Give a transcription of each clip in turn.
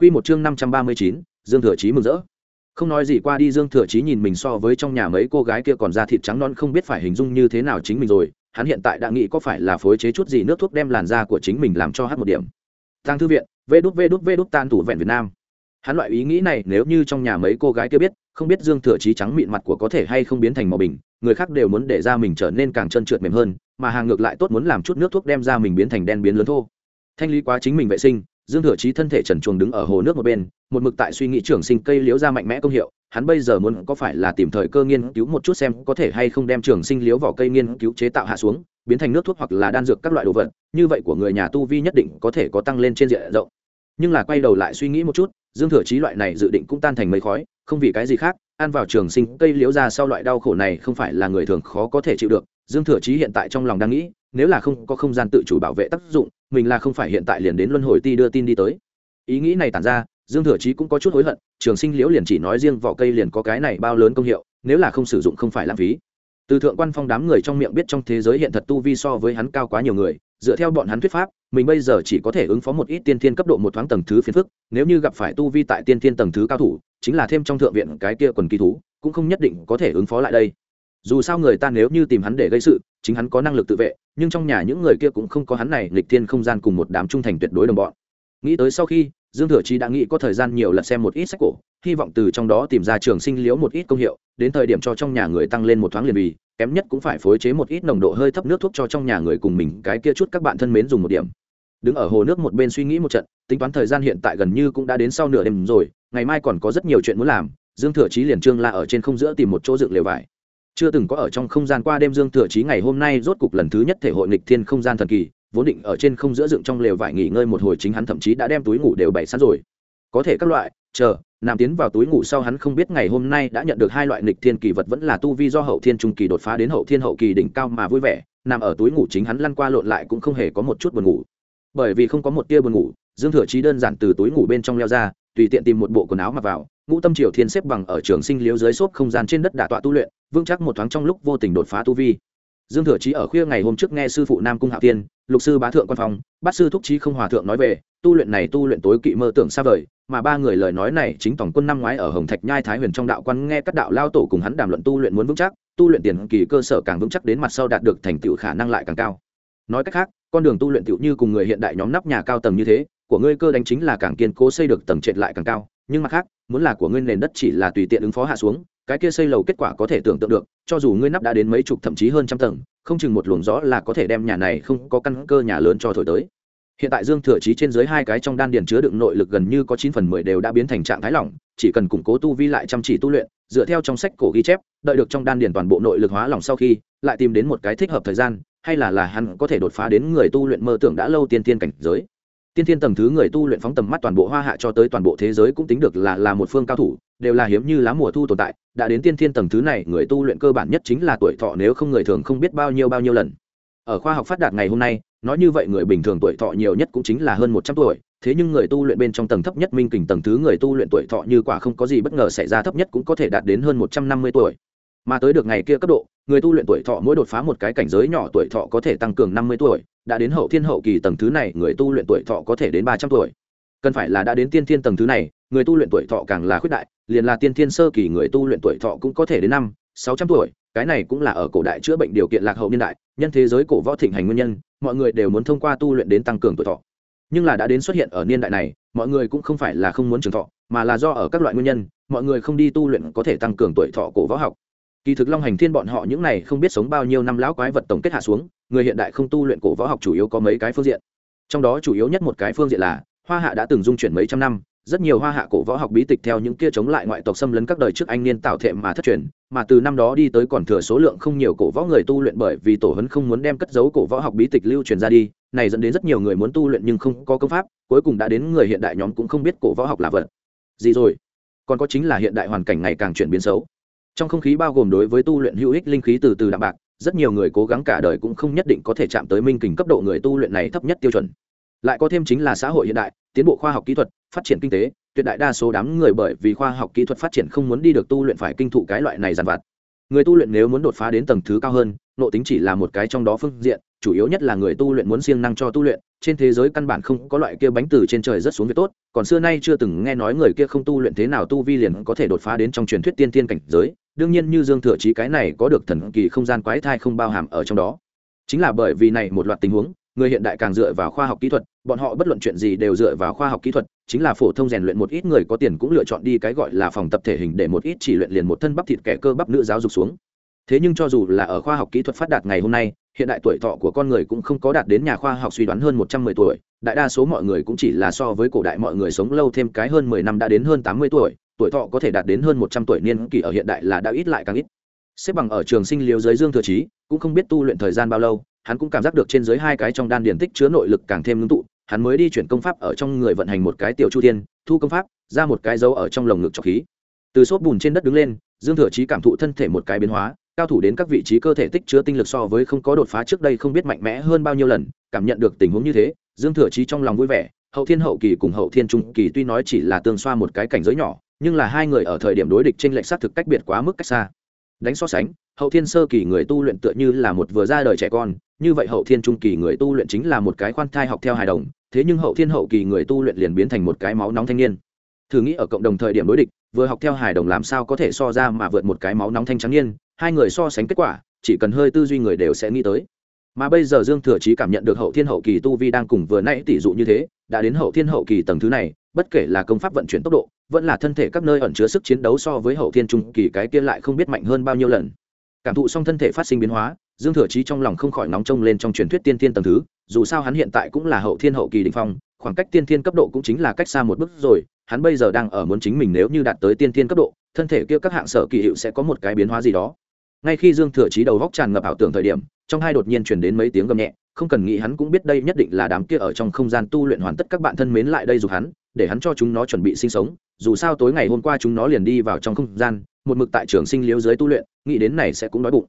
Quy một chương năm trăm ba mươi chín, Dương Thừa Chí mừng rỡ. Không nói gì qua đi Dương Thừa Chí nhìn mình so với trong nhà mấy cô gái kia còn da thịt trắng non không biết phải hình dung như thế nào chính mình rồi, hắn hiện tại đã nghĩ có phải là phối chế chút gì nước thuốc đem làn da của chính mình làm cho hát một điểm. Tang thư viện, vê đút vê đút vê đút tan thủ vẹn Việt Nam. Hắn loại ý nghĩ này nếu như trong nhà mấy cô gái kia biết, không biết Dương Thừa Chí trắng mịn mặt của có thể hay không biến thành màu bình, người khác đều muốn để ra mình trở nên càng trơn trượt mềm hơn, mà hàng ngược lại tốt muốn làm chút nước thuốc đem da mình biến thành đen biến lớn thô. Thanh lý quá chính mình vệ sinh, dương thừa chí thân thể trần chuồng đứng ở hồ nước một bên, một mực tại suy nghĩ trường sinh cây liễu ra mạnh mẽ công hiệu, hắn bây giờ muốn có phải là tìm thời cơ nghiên cứu một chút xem có thể hay không đem trường sinh liễu vỏ cây nghiên cứu chế tạo hạ xuống, biến thành nước thuốc hoặc là đan dược các loại đồ vật, như vậy của người nhà tu vi nhất định có thể có tăng lên trên diện rộng. Nhưng là quay đầu lại suy nghĩ một chút, dương thừa chí loại này dự định cũng tan thành mấy khói, không vì cái gì khác, ăn vào trường sinh cây liễu ra sau loại đau khổ này không phải là người thường khó có thể chịu được. Dương thừa chí hiện tại trong lòng đang nghĩ, nếu là không có không gian tự chủ bảo vệ tác dụng mình là không phải hiện tại liền đến luân hồi ti đưa tin đi tới. Ý nghĩ này tản ra, dương thừa chí cũng có chút hối hận, trường sinh liễu liền chỉ nói riêng vỏ cây liền có cái này bao lớn công hiệu, nếu là không sử dụng không phải lãng phí. Từ thượng quan phong đám người trong miệng biết trong thế giới hiện thật tu vi so với hắn cao quá nhiều người, dựa theo bọn hắn thuyết pháp, mình bây giờ chỉ có thể ứng phó một ít tiên thiên cấp độ một thoáng tầng thứ phiền phức, nếu như gặp phải tu vi tại tiên thiên tầng thứ cao thủ, chính là thêm trong thượng viện cái kia quần kỳ thú, cũng không nhất định có thể ứng phó lại đây. Dù sao người ta nếu như tìm hắn để gây sự chính hắn có năng lực tự vệ, nhưng trong nhà những người kia cũng không có hắn này lịch thiên không gian cùng một đám trung thành tuyệt đối đồng bọn. Nghĩ tới sau khi, dương thừa chi đã nghĩ có thời gian nhiều lần xem một ít sách cổ, hy vọng từ trong đó tìm ra trường sinh liễu một ít công hiệu, đến thời điểm cho trong nhà người tăng lên một thoáng liền vì, kém nhất cũng phải phối chế một ít nồng độ hơi thấp nước thuốc cho trong nhà người cùng mình, cái kia chút các bạn thân mến dùng một điểm. Đứng ở hồ nước một bên suy nghĩ một trận, tính toán thời gian hiện tại gần như cũng đã đến sau nửa đêm rồi, ngày mai còn có rất nhiều chuyện muốn làm, dương thừa chí liền trương la ở trên không giữa tìm một chỗ dựng lều vải chưa từng có ở trong không gian qua đêm dương thừa chí ngày hôm nay rốt cục lần thứ nhất thể hội nghịch thiên không gian thần kỳ, vốn định ở trên không giữa dựng trong lều vải nghỉ ngơi một hồi chính hắn thậm chí đã đem túi ngủ đều bày sẵn rồi. Có thể các loại, chờ, nằm tiến vào túi ngủ sau hắn không biết ngày hôm nay đã nhận được hai loại nghịch thiên kỳ vật vẫn là tu vi do hậu thiên trung kỳ đột phá đến hậu thiên hậu kỳ đỉnh cao mà vui vẻ, nằm ở túi ngủ chính hắn lăn qua lộn lại cũng không hề có một chút buồn ngủ. Bởi vì không có một tia buồn ngủ, dương thừa chí đơn giản từ túi ngủ bên trong leo ra tùy tiện tìm một bộ quần áo mặc vào ngũ tâm triều thiên xếp bằng ở trường sinh liếu dưới xốp không gian trên đất đả tọa tu luyện vững chắc một thoáng trong lúc vô tình đột phá tu vi. Dương thừa chí ở khuya ngày hôm trước nghe sư phụ nam cung hạ tiên lục sư bá thượng quan phòng, bát sư thúc chí không hòa thượng nói về tu luyện này tu luyện tối kỵ mơ tưởng xa vời mà ba người lời nói này chính tổng quân năm ngoái ở hồng thạch nhai thái huyền trong đạo quan nghe các đạo lao tổ cùng hắn đàm luận tu luyện muốn vững chắc tu luyện tiền kỳ cơ sở càng vững chắc đến mặt sau đạt được thành tựu khả năng lại càng cao. Nói cách khác con đường tu luyện tựu như cùng người hiện đại nhóm nắp nhà cao tầng như thế của ngươi cơ đánh chính là càng kiên cố xây được tầng trệt lại càng cao, nhưng mặt khác, muốn là của ngươi nền đất chỉ là tùy tiện ứng phó hạ xuống, cái kia xây lầu kết quả có thể tưởng tượng được, cho dù ngươi nắp đã đến mấy chục thậm chí hơn trăm tầng, không chừng một luồng gió là có thể đem nhà này không có căn cơ nhà lớn cho thổi tới. Hiện tại dương thừa chí trên dưới hai cái trong đan điền chứa đựng nội lực gần như có chín phần mười đều đã biến thành trạng thái lỏng, chỉ cần củng cố tu vi lại chăm chỉ tu luyện, dựa theo trong sách cổ ghi chép, đợi được trong đan điền toàn bộ nội lực hóa lỏng sau khi, lại tìm đến một cái thích hợp thời gian, hay là là hắn có thể đột phá đến người tu luyện mơ tưởng đã lâu tiên tiên cảnh giới tiên thiên tầng thứ người tu luyện phóng tầm mắt toàn bộ hoa hạ cho tới toàn bộ thế giới cũng tính được là là một phương cao thủ, đều là hiếm như lá mùa thu tồn tại. Đã đến tiên thiên tầng thứ này, người tu luyện cơ bản nhất chính là tuổi thọ nếu không người thường không biết bao nhiêu bao nhiêu lần. Ở khoa học phát đạt ngày hôm nay, nói như vậy người bình thường tuổi thọ nhiều nhất cũng chính là hơn một trăm tuổi. Thế nhưng người tu luyện bên trong tầng thấp nhất minh kình tầng thứ người tu luyện tuổi thọ như quả không có gì bất ngờ xảy ra thấp nhất cũng có thể đạt đến hơn một trăm năm mươi tuổi mà tới được ngày kia cấp độ, người tu luyện tuổi thọ mỗi đột phá một cái cảnh giới nhỏ tuổi thọ có thể tăng cường năm mươi tuổi, đã đến hậu thiên hậu kỳ tầng thứ này, người tu luyện tuổi thọ có thể đến ba trăm tuổi. Cần phải là đã đến tiên thiên tầng thứ này, người tu luyện tuổi thọ càng là khuyết đại, liền là tiên thiên sơ kỳ người tu luyện tuổi thọ cũng có thể đến năm, sáu trăm tuổi, cái này cũng là ở cổ đại chữa bệnh điều kiện lạc hậu niên đại, nhân thế giới cổ võ thịnh hành nguyên nhân, mọi người đều muốn thông qua tu luyện đến tăng cường tuổi thọ. Nhưng là đã đến xuất hiện ở niên đại này, mọi người cũng không phải là không muốn trường thọ, mà là do ở các loại nguyên nhân, mọi người không đi tu luyện có thể tăng cường tuổi thọ cổ võ học kỳ thực long hành thiên bọn họ những này không biết sống bao nhiêu năm lão quái vật tổng kết hạ xuống, người hiện đại không tu luyện cổ võ học chủ yếu có mấy cái phương diện. Trong đó chủ yếu nhất một cái phương diện là, hoa hạ đã từng dung chuyển mấy trăm năm, rất nhiều hoa hạ cổ võ học bí tịch theo những kia chống lại ngoại tộc xâm lấn các đời trước anh niên tạo thệ mà thất truyền, mà từ năm đó đi tới còn thừa số lượng không nhiều cổ võ người tu luyện bởi vì tổ hấn không muốn đem cất giấu cổ võ học bí tịch lưu truyền ra đi, này dẫn đến rất nhiều người muốn tu luyện nhưng không có công pháp, cuối cùng đã đến người hiện đại nhóm cũng không biết cổ võ học là vật. Gì rồi? Còn có chính là hiện đại hoàn cảnh ngày càng chuyển biến xấu trong không khí bao gồm đối với tu luyện hữu ích linh khí từ từ đạm bạc, rất nhiều người cố gắng cả đời cũng không nhất định có thể chạm tới minh kình cấp độ người tu luyện này thấp nhất tiêu chuẩn. Lại có thêm chính là xã hội hiện đại, tiến bộ khoa học kỹ thuật, phát triển kinh tế, tuyệt đại đa số đám người bởi vì khoa học kỹ thuật phát triển không muốn đi được tu luyện phải kinh thụ cái loại này dàn vặt. Người tu luyện nếu muốn đột phá đến tầng thứ cao hơn, nộ tính chỉ là một cái trong đó phương diện, chủ yếu nhất là người tu luyện muốn siêng năng cho tu luyện, trên thế giới căn bản không có loại kia bánh từ trên trời rất xuống việc tốt, còn xưa nay chưa từng nghe nói người kia không tu luyện thế nào tu vi liền có thể đột phá đến trong truyền thuyết tiên tiên cảnh giới đương nhiên như dương thừa chí cái này có được thần kỳ không gian quái thai không bao hàm ở trong đó. Chính là bởi vì này một loạt tình huống, người hiện đại càng dựa vào khoa học kỹ thuật, bọn họ bất luận chuyện gì đều dựa vào khoa học kỹ thuật, chính là phổ thông rèn luyện một ít người có tiền cũng lựa chọn đi cái gọi là phòng tập thể hình để một ít chỉ luyện liền một thân bắp thịt kẻ cơ bắp nữ giáo dục xuống. Thế nhưng cho dù là ở khoa học kỹ thuật phát đạt ngày hôm nay, hiện đại tuổi thọ của con người cũng không có đạt đến nhà khoa học suy đoán hơn một trăm mười tuổi, đại đa số mọi người cũng chỉ là so với cổ đại mọi người sống lâu thêm cái hơn mười năm đã đến hơn tám mươi tuổi tuổi thọ có thể đạt đến hơn một trăm tuổi niên kỷ ở hiện đại là đã ít lại càng ít. Xếp bằng ở trường sinh liều dưới dương thừa trí cũng không biết tu luyện thời gian bao lâu, hắn cũng cảm giác được trên dưới hai cái trong đan điền tích chứa nội lực càng thêm ngưng tụ, hắn mới đi chuyển công pháp ở trong người vận hành một cái tiểu chu thiên thu công pháp, ra một cái dấu ở trong lồng ngực trọc khí. Từ xốp bùn trên đất đứng lên, dương thừa trí cảm thụ thân thể một cái biến hóa, cao thủ đến các vị trí cơ thể tích chứa tinh lực so với không có đột phá trước đây không biết mạnh mẽ hơn bao nhiêu lần, cảm nhận được tình huống như thế, dương thừa trí trong lòng vui vẻ, hậu thiên hậu kỳ cùng hậu thiên trung kỳ tuy nói chỉ là tương xoa một cái cảnh giới nhỏ nhưng là hai người ở thời điểm đối địch trên lệch sát thực cách biệt quá mức cách xa. Đánh so sánh, hậu thiên sơ kỳ người tu luyện tựa như là một vừa ra đời trẻ con, như vậy hậu thiên trung kỳ người tu luyện chính là một cái khoan thai học theo hài đồng, thế nhưng hậu thiên hậu kỳ người tu luyện liền biến thành một cái máu nóng thanh niên. Thử nghĩ ở cộng đồng thời điểm đối địch, vừa học theo hài đồng làm sao có thể so ra mà vượt một cái máu nóng thanh trắng niên, hai người so sánh kết quả, chỉ cần hơi tư duy người đều sẽ nghĩ tới. Mà bây giờ dương thừa chí cảm nhận được hậu thiên hậu kỳ tu vi đang cùng vừa nãy tỷ dụ như thế, đã đến hậu thiên hậu kỳ tầng thứ này, bất kể là công pháp vận chuyển tốc độ vẫn là thân thể các nơi ẩn chứa sức chiến đấu so với hậu thiên trung kỳ cái kia lại không biết mạnh hơn bao nhiêu lần. Cảm thụ xong thân thể phát sinh biến hóa, dương thừa chí trong lòng không khỏi nóng trông lên trong truyền thuyết tiên thiên tầng thứ, dù sao hắn hiện tại cũng là hậu thiên hậu kỳ đình phong, khoảng cách tiên thiên cấp độ cũng chính là cách xa một bước rồi, hắn bây giờ đang ở muốn chính mình nếu như đạt tới tiên thiên cấp độ, thân thể kia các hạng sở kỳ hiệu sẽ có một cái biến hóa gì đó. Ngay khi dương thừa chí đầu góc tràn ngập ảo tưởng thời điểm, trong hai đột nhiên chuyển đến mấy tiếng gầm nhẹ, không cần nghĩ hắn cũng biết đây nhất định là đám kia ở trong không gian tu luyện hoàn tất các bạn thân mến lại đây dù hắn để hắn cho chúng nó chuẩn bị sinh sống, dù sao tối ngày hôm qua chúng nó liền đi vào trong không gian, một mực tại trường sinh liếu dưới tu luyện, nghĩ đến này sẽ cũng đói bụng.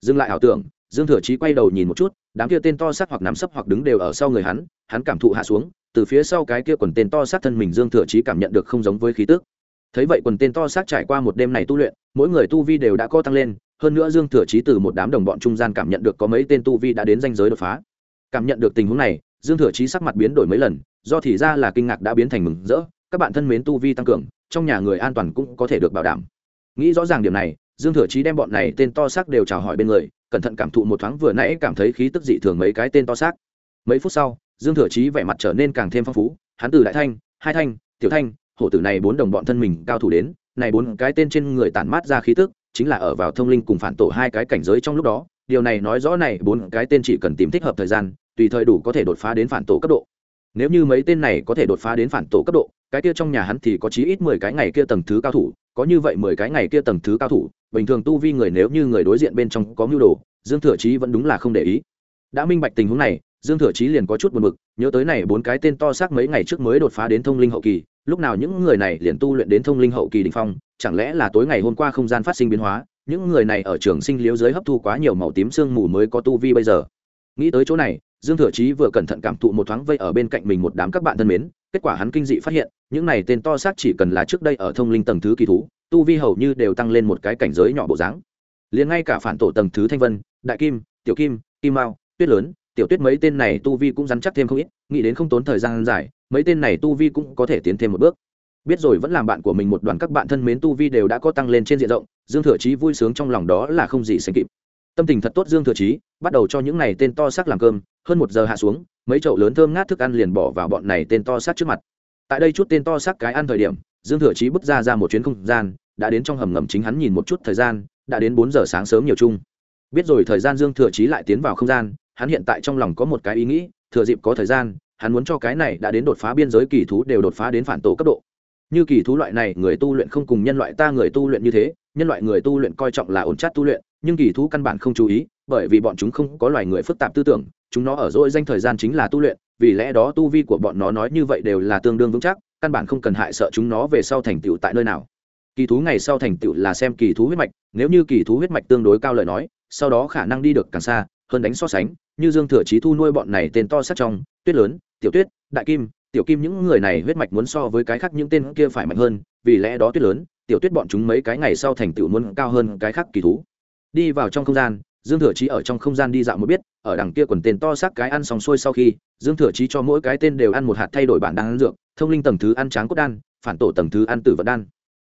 Dừng lại ảo tưởng, dương thừa chí quay đầu nhìn một chút, đám kia tên to sát hoặc nằm sấp hoặc đứng đều ở sau người hắn hắn cảm thụ hạ xuống, từ phía sau cái kia quần tên to sát thân mình dương thừa chí cảm nhận được không giống với khí tức. Thấy vậy quần tên to sát trải qua một đêm này tu luyện, mỗi người tu vi đều đã co tăng lên, hơn nữa dương thừa chí từ một đám đồng bọn trung gian cảm nhận được có mấy tên tu vi đã đến danh giới đột phá. Cảm nhận được tình huống này, dương thừa chí sắc mặt biến đổi mấy lần do thì ra là kinh ngạc đã biến thành mừng rỡ, các bạn thân mến tu vi tăng cường, trong nhà người an toàn cũng có thể được bảo đảm. Nghĩ rõ ràng điểm này, dương thừa chí đem bọn này tên to xác đều chào hỏi bên người, cẩn thận cảm thụ một thoáng vừa nãy cảm thấy khí tức dị thường mấy cái tên to xác. Mấy phút sau, dương thừa chí vẻ mặt trở nên càng thêm phong phú, hắn từ đại thanh, hai thanh, tiểu thanh, hổ tử này bốn đồng bọn thân mình cao thủ đến, này bốn cái tên trên người tản mát ra khí tức, chính là ở vào thông linh cùng phản tổ hai cái cảnh giới trong lúc đó. Điều này nói rõ này bốn cái tên chỉ cần tìm thích hợp thời gian, tùy thời đủ có thể đột phá đến phản tổ cấp độ nếu như mấy tên này có thể đột phá đến phản tổ cấp độ, cái kia trong nhà hắn thì có chí ít mười cái ngày kia tầng thứ cao thủ, có như vậy mười cái ngày kia tầng thứ cao thủ, bình thường tu vi người nếu như người đối diện bên trong có mưu đồ, dương thừa chí vẫn đúng là không để ý. Đã minh bạch tình huống này, dương thừa chí liền có chút buồn bực, nhớ tới này bốn cái tên to xác mấy ngày trước mới đột phá đến thông linh hậu kỳ, lúc nào những người này liền tu luyện đến thông linh hậu kỳ đình phong, chẳng lẽ là tối ngày hôm qua không gian phát sinh biến hóa, những người này ở trường sinh liếu dưới hấp thu quá nhiều màu tím sương mù mới có tu vi bây giờ. Nghĩ tới chỗ này dương thừa chí vừa cẩn thận cảm thụ một thoáng vây ở bên cạnh mình một đám các bạn thân mến, kết quả hắn kinh dị phát hiện, những này tên to xác chỉ cần là trước đây ở thông linh tầng thứ kỳ thú, tu vi hầu như đều tăng lên một cái cảnh giới nhỏ bộ dáng. Liền ngay cả phản tổ tầng thứ thanh vân, đại kim, tiểu kim kim mao, tuyết lớn, tiểu tuyết mấy tên này tu vi cũng rắn chắc thêm không ít, nghĩ đến không tốn thời gian dài, mấy tên này tu vi cũng có thể tiến thêm một bước. Biết rồi vẫn làm bạn của mình một đoàn các bạn thân mến tu vi đều đã có tăng lên trên diện rộng, dương thừa chí vui sướng trong lòng đó là không gì sánh kịp tâm tình thật tốt dương thừa chí, bắt đầu cho những này tên to xác làm cơm, hơn một giờ hạ xuống, mấy chậu lớn thơm ngát thức ăn liền bỏ vào bọn này tên to xác trước mặt. Tại đây chút tên to xác cái ăn thời điểm, dương thừa chí bước ra ra một chuyến không gian, đã đến trong hầm ngầm chính hắn nhìn một chút thời gian, đã đến bốn giờ sáng sớm nhiều chung. Biết rồi thời gian dương thừa chí lại tiến vào không gian, hắn hiện tại trong lòng có một cái ý nghĩ, thừa dịp có thời gian, hắn muốn cho cái này đã đến đột phá biên giới kỳ thú đều đột phá đến phản tổ cấp độ. Như kỳ thú loại này, người tu luyện không cùng nhân loại ta người tu luyện như thế, nhân loại người tu luyện coi trọng là ổn chát tu luyện nhưng kỳ thú căn bản không chú ý, bởi vì bọn chúng không có loài người phức tạp tư tưởng, chúng nó ở dỗi danh thời gian chính là tu luyện, vì lẽ đó tu vi của bọn nó nói như vậy đều là tương đương vững chắc, căn bản không cần hại sợ chúng nó về sau thành tựu tại nơi nào. Kỳ thú ngày sau thành tựu là xem kỳ thú huyết mạch, nếu như kỳ thú huyết mạch tương đối cao lời nói, sau đó khả năng đi được càng xa, hơn đánh so sánh, như dương thừa chí thu nuôi bọn này tên to sát trong, tuyết lớn, tiểu tuyết, đại kim, tiểu kim những người này huyết mạch muốn so với cái khác những tên kia phải mạnh hơn, vì lẽ đó tuyết lớn, tiểu tuyết bọn chúng mấy cái ngày sau thành tựu muốn cao hơn cái khác kỳ thú đi vào trong không gian, dương thừa chí ở trong không gian đi dạo mới biết, ở đằng kia quần tên to xác cái ăn xong xuôi sau khi, dương thừa chí cho mỗi cái tên đều ăn một hạt thay đổi bản đan dược, thông linh tầng thứ ăn tráng cốt đan, phản tổ tầng thứ ăn tử vật đan.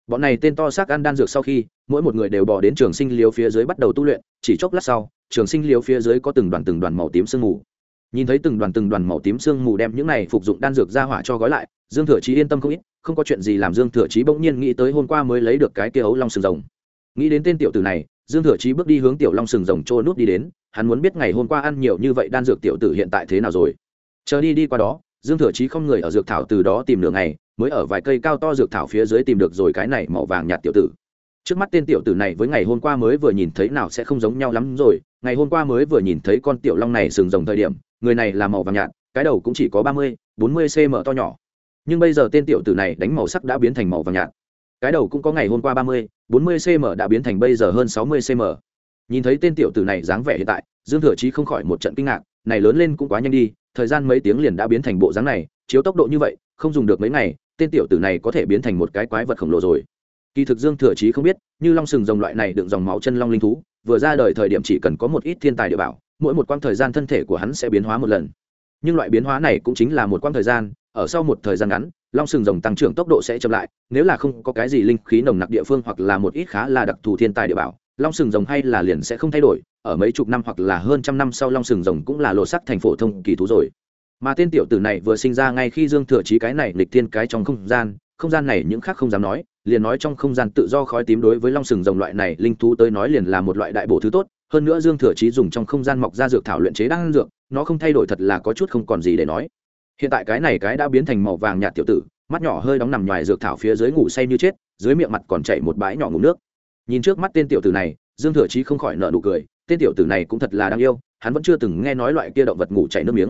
Bọn này tên to xác ăn đan dược sau khi, mỗi một người đều bỏ đến trường sinh liếu phía dưới bắt đầu tu luyện, chỉ chốc lát sau, trường sinh liếu phía dưới có từng đoàn từng đoàn màu tím sương mù. Nhìn thấy từng đoàn từng đoàn màu tím sương mù đem những này phục dụng đan dược ra hỏa cho gói lại, dương thừa chí yên tâm không ít, không có chuyện gì làm dương thừa chí bỗng nhiên nghĩ tới hôm qua mới lấy được cái kia ấu long sừng rồng. Nghĩ đến tên tiểu tử này dương thừa chí bước đi hướng tiểu long sừng rồng trôi nút đi đến, hắn muốn biết ngày hôm qua ăn nhiều như vậy đan dược tiểu tử hiện tại thế nào rồi. Chờ đi đi qua đó, dương thừa chí không người ở dược thảo từ đó tìm đường này mới ở vài cây cao to dược thảo phía dưới tìm được rồi cái này màu vàng nhạt tiểu tử. Trước mắt tên tiểu tử này với ngày hôm qua mới vừa nhìn thấy nào sẽ không giống nhau lắm rồi, ngày hôm qua mới vừa nhìn thấy con tiểu long này sừng rồng thời điểm, người này là màu vàng nhạt, cái đầu cũng chỉ có ba mươi, bốn mươi cm to nhỏ. Nhưng bây giờ tên tiểu tử này đánh màu sắc đã biến thành màu vàng nhạt cái đầu cũng có ngày hôm qua ba mươi, bốn mươi cm đã biến thành bây giờ hơn sáu mươi cm nhìn thấy tên tiểu tử này dáng vẻ hiện tại, dương thừa chí không khỏi một trận kinh ngạc, này lớn lên cũng quá nhanh đi, thời gian mấy tiếng liền đã biến thành bộ dáng này, chiếu tốc độ như vậy, không dùng được mấy ngày, tên tiểu tử này có thể biến thành một cái quái vật khổng lồ rồi. Kỳ thực dương thừa chí không biết, như long sừng rồng loại này đựng dòng máu chân long linh thú, vừa ra đời thời điểm chỉ cần có một ít thiên tài địa bảo, mỗi một quãng thời gian thân thể của hắn sẽ biến hóa một lần. Nhưng loại biến hóa này cũng chính là một quãng thời gian, ở sau một thời gian ngắn long sừng rồng tăng trưởng tốc độ sẽ chậm lại, nếu là không có cái gì linh khí nồng nặc địa phương hoặc là một ít khá là đặc thù thiên tài địa bảo, long sừng rồng hay là liền sẽ không thay đổi, ở mấy chục năm hoặc là hơn trăm năm sau long sừng rồng cũng là lộ sắc thành phổ thông kỳ thú rồi. Mà tên tiểu tử này vừa sinh ra ngay khi dương thừa chí cái này lịch thiên cái trong không gian không gian này những khác không dám nói, liền nói trong không gian tự do khói tím đối với long sừng rồng loại này linh thú tới nói liền là một loại đại bổ thứ tốt, hơn nữa dương thừa chí dùng trong không gian mọc ra dược thảo luyện chế đang dược, nó không thay đổi thật là có chút không còn gì để nói hiện tại cái này cái đã biến thành màu vàng nhạt tiểu tử, mắt nhỏ hơi đóng nằm ngoài dược thảo phía dưới ngủ say như chết, dưới miệng mặt còn chảy một bãi nhỏ ngủ nước. Nhìn trước mắt tên tiểu tử này, dương thừa chí không khỏi nợ nụ cười, tên tiểu tử này cũng thật là đáng yêu, hắn vẫn chưa từng nghe nói loại kia động vật ngủ chảy nước miếng.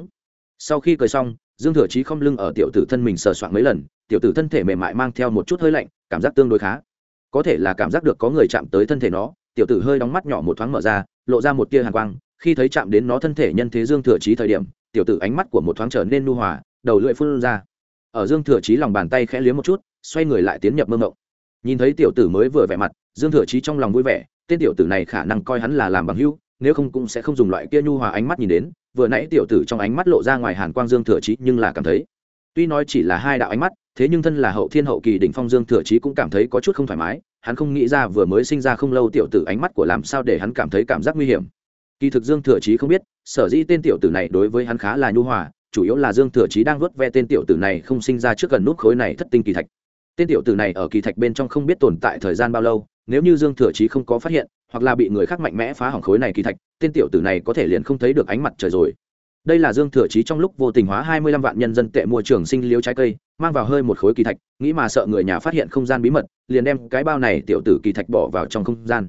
Sau khi cười xong, dương thừa chí không lưng ở tiểu tử thân mình sờ soạn mấy lần, tiểu tử thân thể mềm mại mang theo một chút hơi lạnh, cảm giác tương đối khá. Có thể là cảm giác được có người chạm tới thân thể nó, tiểu tử hơi đóng mắt nhỏ một thoáng mở ra, lộ ra một tia hàn quang, khi thấy chạm đến nó thân thể nhân thế dương thừa chí thời điểm tiểu tử ánh mắt của một thoáng trở nên nu hòa, đầu lưỡi phun ra. Ở dương thừa chí lòng bàn tay khẽ liếm một chút, xoay người lại tiến nhập mơ mộng. Nhìn thấy tiểu tử mới vừa vẻ mặt, dương thừa chí trong lòng vui vẻ, tên tiểu tử này khả năng coi hắn là làm bằng hữu, nếu không cũng sẽ không dùng loại kia nhu hòa ánh mắt nhìn đến. Vừa nãy tiểu tử trong ánh mắt lộ ra ngoài hàn quang dương thừa chí nhưng là cảm thấy. Tuy nói chỉ là hai đạo ánh mắt, thế nhưng thân là hậu thiên hậu kỳ đỉnh phong dương thừa chí cũng cảm thấy có chút không thoải mái. Hắn không nghĩ ra vừa mới sinh ra không lâu tiểu tử ánh mắt của làm sao để hắn cảm thấy cảm giác nguy hiểm kỳ thực dương thừa chí không biết, sở dĩ tên tiểu tử này đối với hắn khá là nhu hòa, chủ yếu là dương thừa chí đang vớt ve tên tiểu tử này không sinh ra trước gần nút khối này thất tinh kỳ thạch. Tên tiểu tử này ở kỳ thạch bên trong không biết tồn tại thời gian bao lâu, nếu như dương thừa chí không có phát hiện, hoặc là bị người khác mạnh mẽ phá hỏng khối này kỳ thạch, tên tiểu tử này có thể liền không thấy được ánh mặt trời rồi. Đây là dương thừa chí trong lúc vô tình hóa hai mươi lăm vạn nhân dân tệ mua trường sinh liếu trái cây, mang vào hơi một khối kỳ thạch, nghĩ mà sợ người nhà phát hiện không gian bí mật, liền đem cái bao này tiểu tử kỳ thạch bỏ vào trong không gian.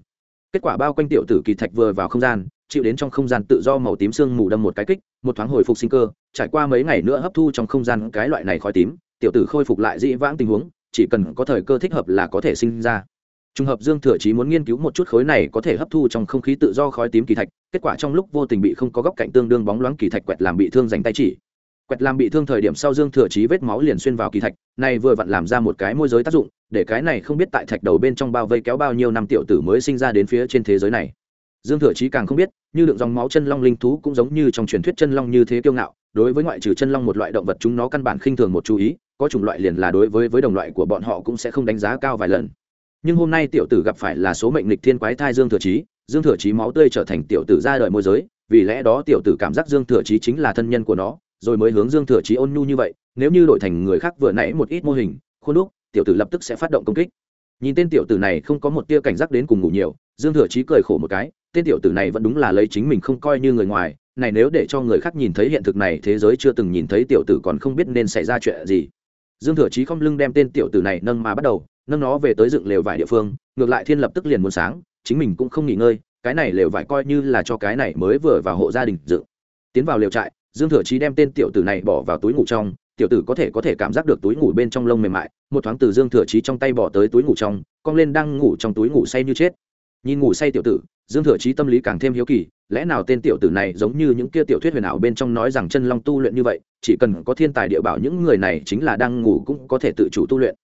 Kết quả bao quanh tiểu tử kỳ thạch vừa vào không gian chịu đến trong không gian tự do màu tím sương mù đâm một cái kích, một thoáng hồi phục sinh cơ, trải qua mấy ngày nữa hấp thu trong không gian cái loại này khói tím, tiểu tử khôi phục lại dĩ vãng tình huống, chỉ cần có thời cơ thích hợp là có thể sinh ra. Trùng hợp dương thừa chí muốn nghiên cứu một chút khối này có thể hấp thu trong không khí tự do khói tím kỳ thạch, kết quả trong lúc vô tình bị không có góc cạnh tương đương bóng loáng kỳ thạch quẹt làm bị thương dành tay chỉ. Quẹt làm bị thương thời điểm sau dương thừa chí vết máu liền xuyên vào kỳ thạch, này vừa vặn làm ra một cái môi giới tác dụng, để cái này không biết tại thạch đầu bên trong bao vây kéo bao nhiêu năm tiểu tử mới sinh ra đến phía trên thế giới này. Dương thừa chí càng không biết như lượng dòng máu chân long linh thú cũng giống như trong truyền thuyết chân long như thế kiêu ngạo, đối với ngoại trừ chân long một loại động vật chúng nó căn bản khinh thường một chú ý, có chủng loại liền là đối với với đồng loại của bọn họ cũng sẽ không đánh giá cao vài lần. Nhưng hôm nay tiểu tử gặp phải là số mệnh lịch thiên quái thai dương thừa trí dương thừa trí máu tươi trở thành tiểu tử ra đời môi giới, vì lẽ đó tiểu tử cảm giác dương thừa trí chính là thân nhân của nó, rồi mới hướng dương thừa trí ôn nhu như vậy, nếu như đổi thành người khác vừa nãy một ít mô hình, khuôn đúc, tiểu tử lập tức sẽ phát động công kích. Nhìn tên tiểu tử này không có một tia cảnh giác đến cùng ngủ nhiều, dương thừa trí cười khổ một cái tên tiểu tử này vẫn đúng là lấy chính mình không coi như người ngoài, này nếu để cho người khác nhìn thấy hiện thực này, thế giới chưa từng nhìn thấy tiểu tử còn không biết nên xảy ra chuyện gì. Dương thừa chí không lưng đem tên tiểu tử này nâng mà bắt đầu, nâng nó về tới dựng lều vải địa phương, ngược lại thiên lập tức liền muốn sáng, chính mình cũng không nghỉ ngơi, cái này lều vải coi như là cho cái này mới vừa vào hộ gia đình dựng. Tiến vào lều trại, dương thừa chí đem tên tiểu tử này bỏ vào túi ngủ trong, tiểu tử có thể có thể cảm giác được túi ngủ bên trong lông mềm mại, một thoáng từ dương thừa chí trong tay bỏ tới túi ngủ trong, cong lên đang ngủ trong túi ngủ say như chết. Nhìn ngủ say tiểu tử dương thừa chí tâm lý càng thêm hiếu kỳ, lẽ nào tên tiểu tử này giống như những kia tiểu thuyết huyền ảo bên trong nói rằng chân long tu luyện như vậy, chỉ cần có thiên tài địa bảo những người này chính là đang ngủ cũng có thể tự chủ tu luyện.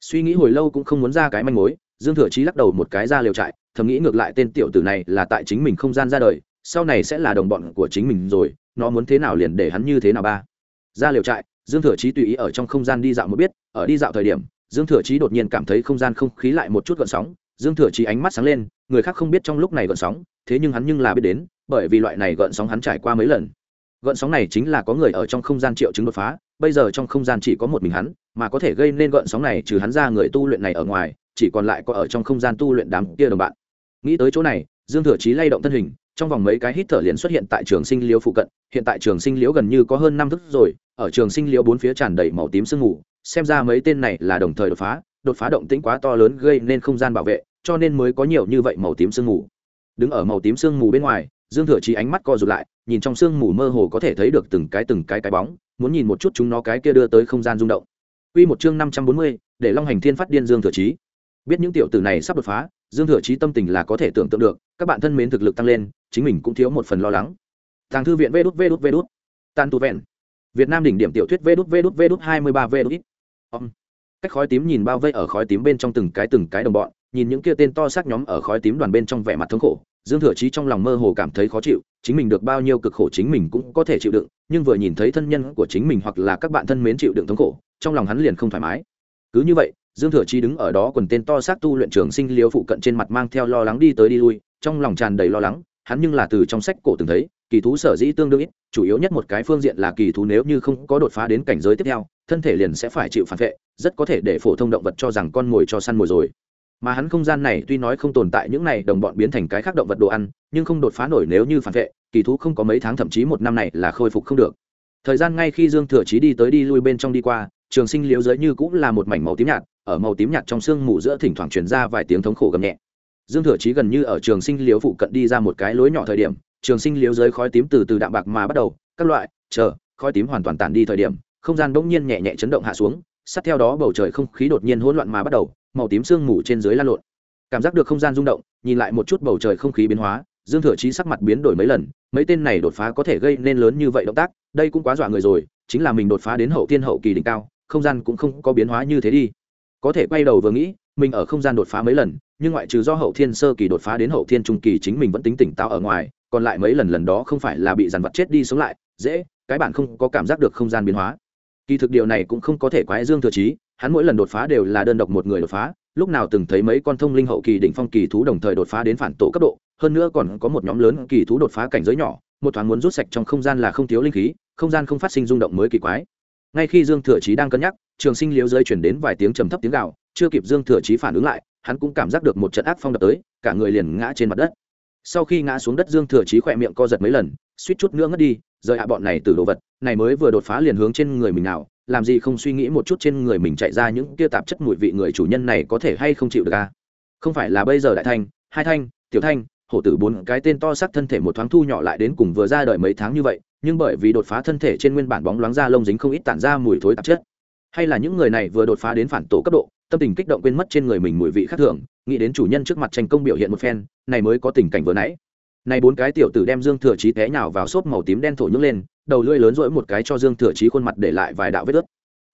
Suy nghĩ hồi lâu cũng không muốn ra cái manh mối, dương thừa chí lắc đầu một cái ra liều trại, thầm nghĩ ngược lại tên tiểu tử này là tại chính mình không gian ra đời, sau này sẽ là đồng bọn của chính mình rồi, nó muốn thế nào liền để hắn như thế nào ba. Ra liều trại, dương thừa chí tùy ý ở trong không gian đi dạo một biết, ở đi dạo thời điểm, dương thừa chí đột nhiên cảm thấy không gian không khí lại một chút gợn sóng, dương thừa chí ánh mắt sáng lên người khác không biết trong lúc này gợn sóng, thế nhưng hắn nhưng là biết đến, bởi vì loại này gợn sóng hắn trải qua mấy lần. Gợn sóng này chính là có người ở trong không gian triệu chứng đột phá, bây giờ trong không gian chỉ có một mình hắn, mà có thể gây nên gợn sóng này trừ hắn ra người tu luyện này ở ngoài, chỉ còn lại có ở trong không gian tu luyện đám kia đồng bạn. Nghĩ tới chỗ này, dương thừa chí lay động thân hình, trong vòng mấy cái hít thở liền xuất hiện tại trường sinh liễu phụ cận, hiện tại trường sinh liễu gần như có hơn năm thức rồi, ở trường sinh liễu bốn phía tràn đầy màu tím sương mù, xem ra mấy tên này là đồng thời đột phá đột phá động tĩnh quá to lớn gây nên không gian bảo vệ cho nên mới có nhiều như vậy màu tím sương mù đứng ở màu tím sương mù bên ngoài dương thừa chí ánh mắt co rụt lại nhìn trong sương mù mơ hồ có thể thấy được từng cái từng cái cái bóng muốn nhìn một chút chúng nó cái kia đưa tới không gian rung động Quy một chương năm trăm bốn mươi, để Long Hành Thiên phát điên Dương Thừa Chí. Biết những tiểu tử này sắp đột phá, Dương Thừa Chí tâm tình là có thể tưởng tượng được, các bạn thân mến thực lực tăng lên, chính mình cũng thiếu một phần lo lắng. Tàng thư viện Vút Vút Vút, Tàn tu vẹn. Việt Nam đỉnh điểm tiểu thuyết Vút Vút Vút 23 Vút. Om. Cách khói tím nhìn bao vây ở khói tím bên trong từng cái từng cái đồng bọn, nhìn những kia tên to xác nhóm ở khói tím đoàn bên trong vẻ mặt thống khổ, dương thừa chí trong lòng mơ hồ cảm thấy khó chịu chính mình được bao nhiêu cực khổ chính mình cũng có thể chịu đựng nhưng vừa nhìn thấy thân nhân của chính mình hoặc là các bạn thân mến chịu đựng thống khổ trong lòng hắn liền không thoải mái. Cứ như vậy dương thừa chí đứng ở đó quần tên to xác tu luyện trường sinh liếu phụ cận trên mặt mang theo lo lắng đi tới đi lui trong lòng tràn đầy lo lắng hắn nhưng là từ trong sách cổ từng thấy kỳ thú sở dĩ tương đương ít chủ yếu nhất một cái phương diện là kỳ thú nếu như không có đột phá đến cảnh giới tiếp theo thân thể liền sẽ phải chịu phản vệ rất có thể để phổ thông động vật cho rằng con mồi cho săn mồi rồi mà hắn không gian này tuy nói không tồn tại những này đồng bọn biến thành cái khác động vật đồ ăn, nhưng không đột phá nổi nếu như phản vệ, kỳ thú không có mấy tháng thậm chí một năm này là khôi phục không được. Thời gian ngay khi dương thừa chí đi tới đi lui bên trong đi qua, trường sinh liếu giới như cũng là một mảnh màu tím nhạt, ở màu tím nhạt trong sương mù giữa thỉnh thoảng truyền ra vài tiếng thống khổ gầm nhẹ. Dương thừa chí gần như ở trường sinh liếu phụ cận đi ra một cái lối nhỏ thời điểm, trường sinh liếu giới khói tím từ từ đạm bạc mà bắt đầu, các loại, chờ, khói tím hoàn toàn tản đi thời điểm, không gian bỗng nhiên nhẹ nhẹ chấn động hạ xuống, sát theo đó bầu trời không khí đột nhiên hỗn loạn mà bắt đầu màu tím sương mù trên dưới lan lộn. Cảm giác được không gian rung động, nhìn lại một chút bầu trời không khí biến hóa, dương thừa chí sắc mặt biến đổi mấy lần, mấy tên này đột phá có thể gây nên lớn như vậy động tác, đây cũng quá dọa người rồi, chính là mình đột phá đến hậu tiên hậu kỳ đỉnh cao, không gian cũng không có biến hóa như thế đi. Có thể quay đầu vừa nghĩ, mình ở không gian đột phá mấy lần, nhưng ngoại trừ do hậu thiên sơ kỳ đột phá đến hậu thiên trung kỳ chính mình vẫn tính tỉnh táo ở ngoài, còn lại mấy lần lần đó không phải là bị dàn vật chết đi sống lại, dễ, cái bạn không có cảm giác được không gian biến hóa. Kỳ thực điều này cũng không có thể quái dương thừa chí hắn mỗi lần đột phá đều là đơn độc một người đột phá, lúc nào từng thấy mấy con thông linh hậu kỳ đỉnh phong kỳ thú đồng thời đột phá đến phản tổ cấp độ, hơn nữa còn có một nhóm lớn kỳ thú đột phá cảnh giới nhỏ, một thoáng muốn rút sạch trong không gian là không thiếu linh khí, không gian không phát sinh rung động mới kỳ quái. Ngay khi dương thừa chí đang cân nhắc, trường sinh liếu rơi chuyển đến vài tiếng trầm thấp tiếng gạo chưa kịp dương thừa chí phản ứng lại, hắn cũng cảm giác được một trận ác phong đập tới, cả người liền ngã trên mặt đất. Sau khi ngã xuống đất, dương thừa chí khỏe miệng co giật mấy lần, suýt chút nữa ngất đi rời hạ bọn này từ đồ vật, này mới vừa đột phá liền hướng trên người mình nào, làm gì không suy nghĩ một chút trên người mình chạy ra những kia tạp chất mùi vị người chủ nhân này có thể hay không chịu được à? không phải là bây giờ đại thanh, hai thanh, tiểu thanh, hổ tử bốn cái tên to sắc thân thể một thoáng thu nhỏ lại đến cùng vừa ra đời mấy tháng như vậy, nhưng bởi vì đột phá thân thể trên nguyên bản bóng loáng da lông dính không ít tản ra mùi thối tạp chất hay là những người này vừa đột phá đến phản tổ cấp độ, tâm tình kích động quên mất trên người mình mùi vị khác thường, nghĩ đến chủ nhân trước mặt tranh công biểu hiện một phen, này mới có tình cảnh vừa nãy này bốn cái tiểu tử đem dương thừa chí té nhào vào xốp màu tím đen thổ nhức lên, đầu lưỡi lớn rỗi một cái cho dương thừa chí khuôn mặt để lại vài đạo vết ướt.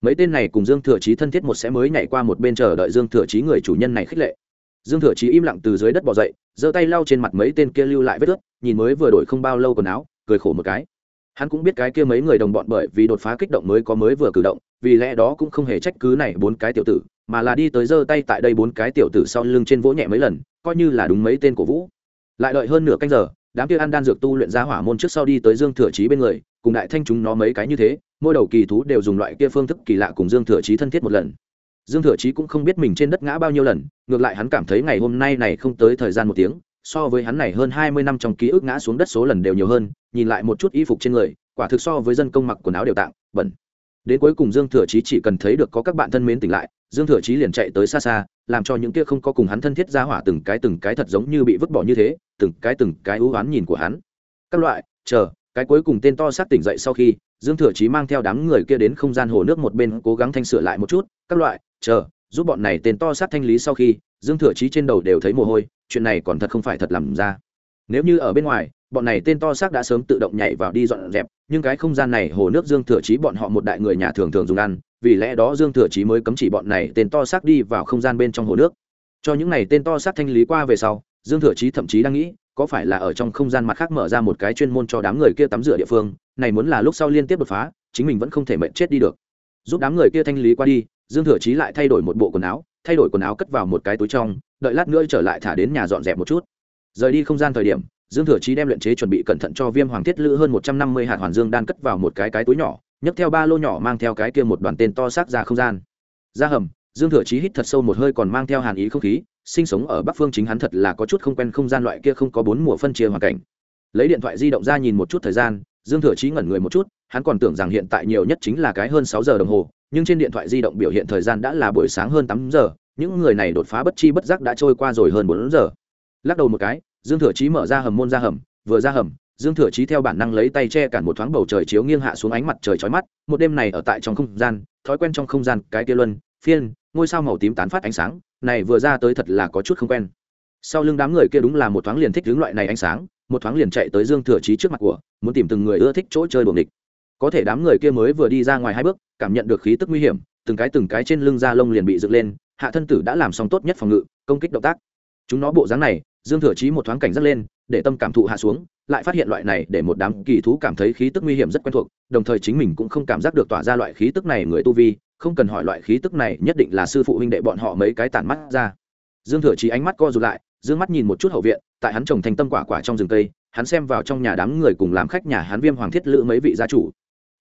Mấy tên này cùng dương thừa chí thân thiết một sẽ mới nhảy qua một bên chờ đợi dương thừa chí người chủ nhân này khích lệ. Dương thừa chí im lặng từ dưới đất bỏ dậy, giơ tay lau trên mặt mấy tên kia lưu lại vết ướt, nhìn mới vừa đổi không bao lâu quần áo, cười khổ một cái. Hắn cũng biết cái kia mấy người đồng bọn bởi vì đột phá kích động mới có mới vừa cử động, vì lẽ đó cũng không hề trách cứ này bốn cái tiểu tử, mà là đi tới giơ tay tại đây bốn cái tiểu tử sau lưng trên vỗ nhẹ mấy lần, coi như là đúng mấy tên cổ vũ lại đợi hơn nửa canh giờ, đám kia ăn đan dược tu luyện ra hỏa môn trước sau đi tới dương thừa chí bên người, cùng đại thanh chúng nó mấy cái như thế, mỗi đầu kỳ thú đều dùng loại kia phương thức kỳ lạ cùng dương thừa chí thân thiết một lần. Dương thừa chí cũng không biết mình trên đất ngã bao nhiêu lần, ngược lại hắn cảm thấy ngày hôm nay này không tới thời gian một tiếng, so với hắn này hơn hai mươi năm trong ký ức ngã xuống đất số lần đều nhiều hơn, nhìn lại một chút y phục trên người, quả thực so với dân công mặc quần áo đều tạng bẩn đến cuối cùng dương thừa chí chỉ cần thấy được có các bạn thân mến tỉnh lại, dương thừa chí liền chạy tới xa xa, làm cho những kia không có cùng hắn thân thiết ra hỏa từng cái từng cái thật giống như bị vứt bỏ như thế, từng cái từng cái ưu oán nhìn của hắn. Các loại, chờ, cái cuối cùng tên to xác tỉnh dậy sau khi, dương thừa chí mang theo đám người kia đến không gian hồ nước một bên cố gắng thanh sửa lại một chút, các loại, chờ, giúp bọn này tên to xác thanh lý sau khi, dương thừa chí trên đầu đều thấy mồ hôi, chuyện này còn thật không phải thật làm ra. Nếu như ở bên ngoài bọn này tên to xác đã sớm tự động nhảy vào đi dọn dẹp, nhưng cái không gian này hồ nước dương thừa chí bọn họ một đại người nhà thường thường dùng ăn, vì lẽ đó dương thừa chí mới cấm chỉ bọn này tên to xác đi vào không gian bên trong hồ nước. Cho những này tên to xác thanh lý qua về sau, dương thừa chí thậm chí đang nghĩ, có phải là ở trong không gian mặt khác mở ra một cái chuyên môn cho đám người kia tắm rửa địa phương, này muốn là lúc sau liên tiếp đột phá, chính mình vẫn không thể mệnh chết đi được. Giúp đám người kia thanh lý qua đi, dương thừa chí lại thay đổi một bộ quần áo, thay đổi quần áo cất vào một cái túi trong, đợi lát nữa trở lại thả đến nhà dọn dẹp một chút. Rời đi không gian thời điểm dương thừa chí đem luyện chế chuẩn bị cẩn thận cho viêm hoàng thiết lữ hơn một trăm năm mươi hạt hoàn dương đan cất vào một cái cái túi nhỏ, nhấc theo ba lô nhỏ mang theo cái kia một đoàn tên to xác ra không gian. Ra hầm, dương thừa chí hít thật sâu một hơi còn mang theo hàn ý không khí, sinh sống ở bắc phương chính hắn thật là có chút không quen không gian loại kia không có bốn mùa phân chia hoàn cảnh. Lấy điện thoại di động ra nhìn một chút thời gian, dương thừa chí ngẩn người một chút, hắn còn tưởng rằng hiện tại nhiều nhất chính là cái hơn sáu giờ đồng hồ, nhưng trên điện thoại di động biểu hiện thời gian đã là buổi sáng hơn tám giờ, những người này đột phá bất chi bất giác đã trôi qua rồi hơn bốn giờ. Lắc đầu một cái dương thừa chí mở ra hầm môn ra hầm, vừa ra hầm, dương thừa chí theo bản năng lấy tay che cản một thoáng bầu trời chiếu nghiêng hạ xuống ánh mặt trời chói mắt, một đêm này ở tại trong không gian, thói quen trong không gian, cái kia luân, phiên, ngôi sao màu tím tán phát ánh sáng, này vừa ra tới thật là có chút không quen. Sau lưng đám người kia đúng là một thoáng liền thích hướng loại này ánh sáng, một thoáng liền chạy tới dương thừa chí trước mặt của, muốn tìm từng người ưa thích chỗ chơi đuồng địch có thể đám người kia mới vừa đi ra ngoài hai bước, cảm nhận được khí tức nguy hiểm, từng cái từng cái trên lưng da lông liền bị dựng lên, hạ thân tử đã làm xong tốt nhất phòng ngự, công kích động tác. Chúng nó bộ dáng này dương thừa chí một thoáng cảnh giác lên, để tâm cảm thụ hạ xuống, lại phát hiện loại này để một đám kỳ thú cảm thấy khí tức nguy hiểm rất quen thuộc, đồng thời chính mình cũng không cảm giác được tỏa ra loại khí tức này người tu vi, không cần hỏi loại khí tức này, nhất định là sư phụ huynh đệ bọn họ mấy cái tản mắt ra. Dương thừa chí ánh mắt co rụt lại, dương mắt nhìn một chút hậu viện, tại hắn trồng thành tâm quả quả trong rừng cây, hắn xem vào trong nhà đám người cùng làm khách nhà hắn viêm hoàng thiết lữ mấy vị gia chủ.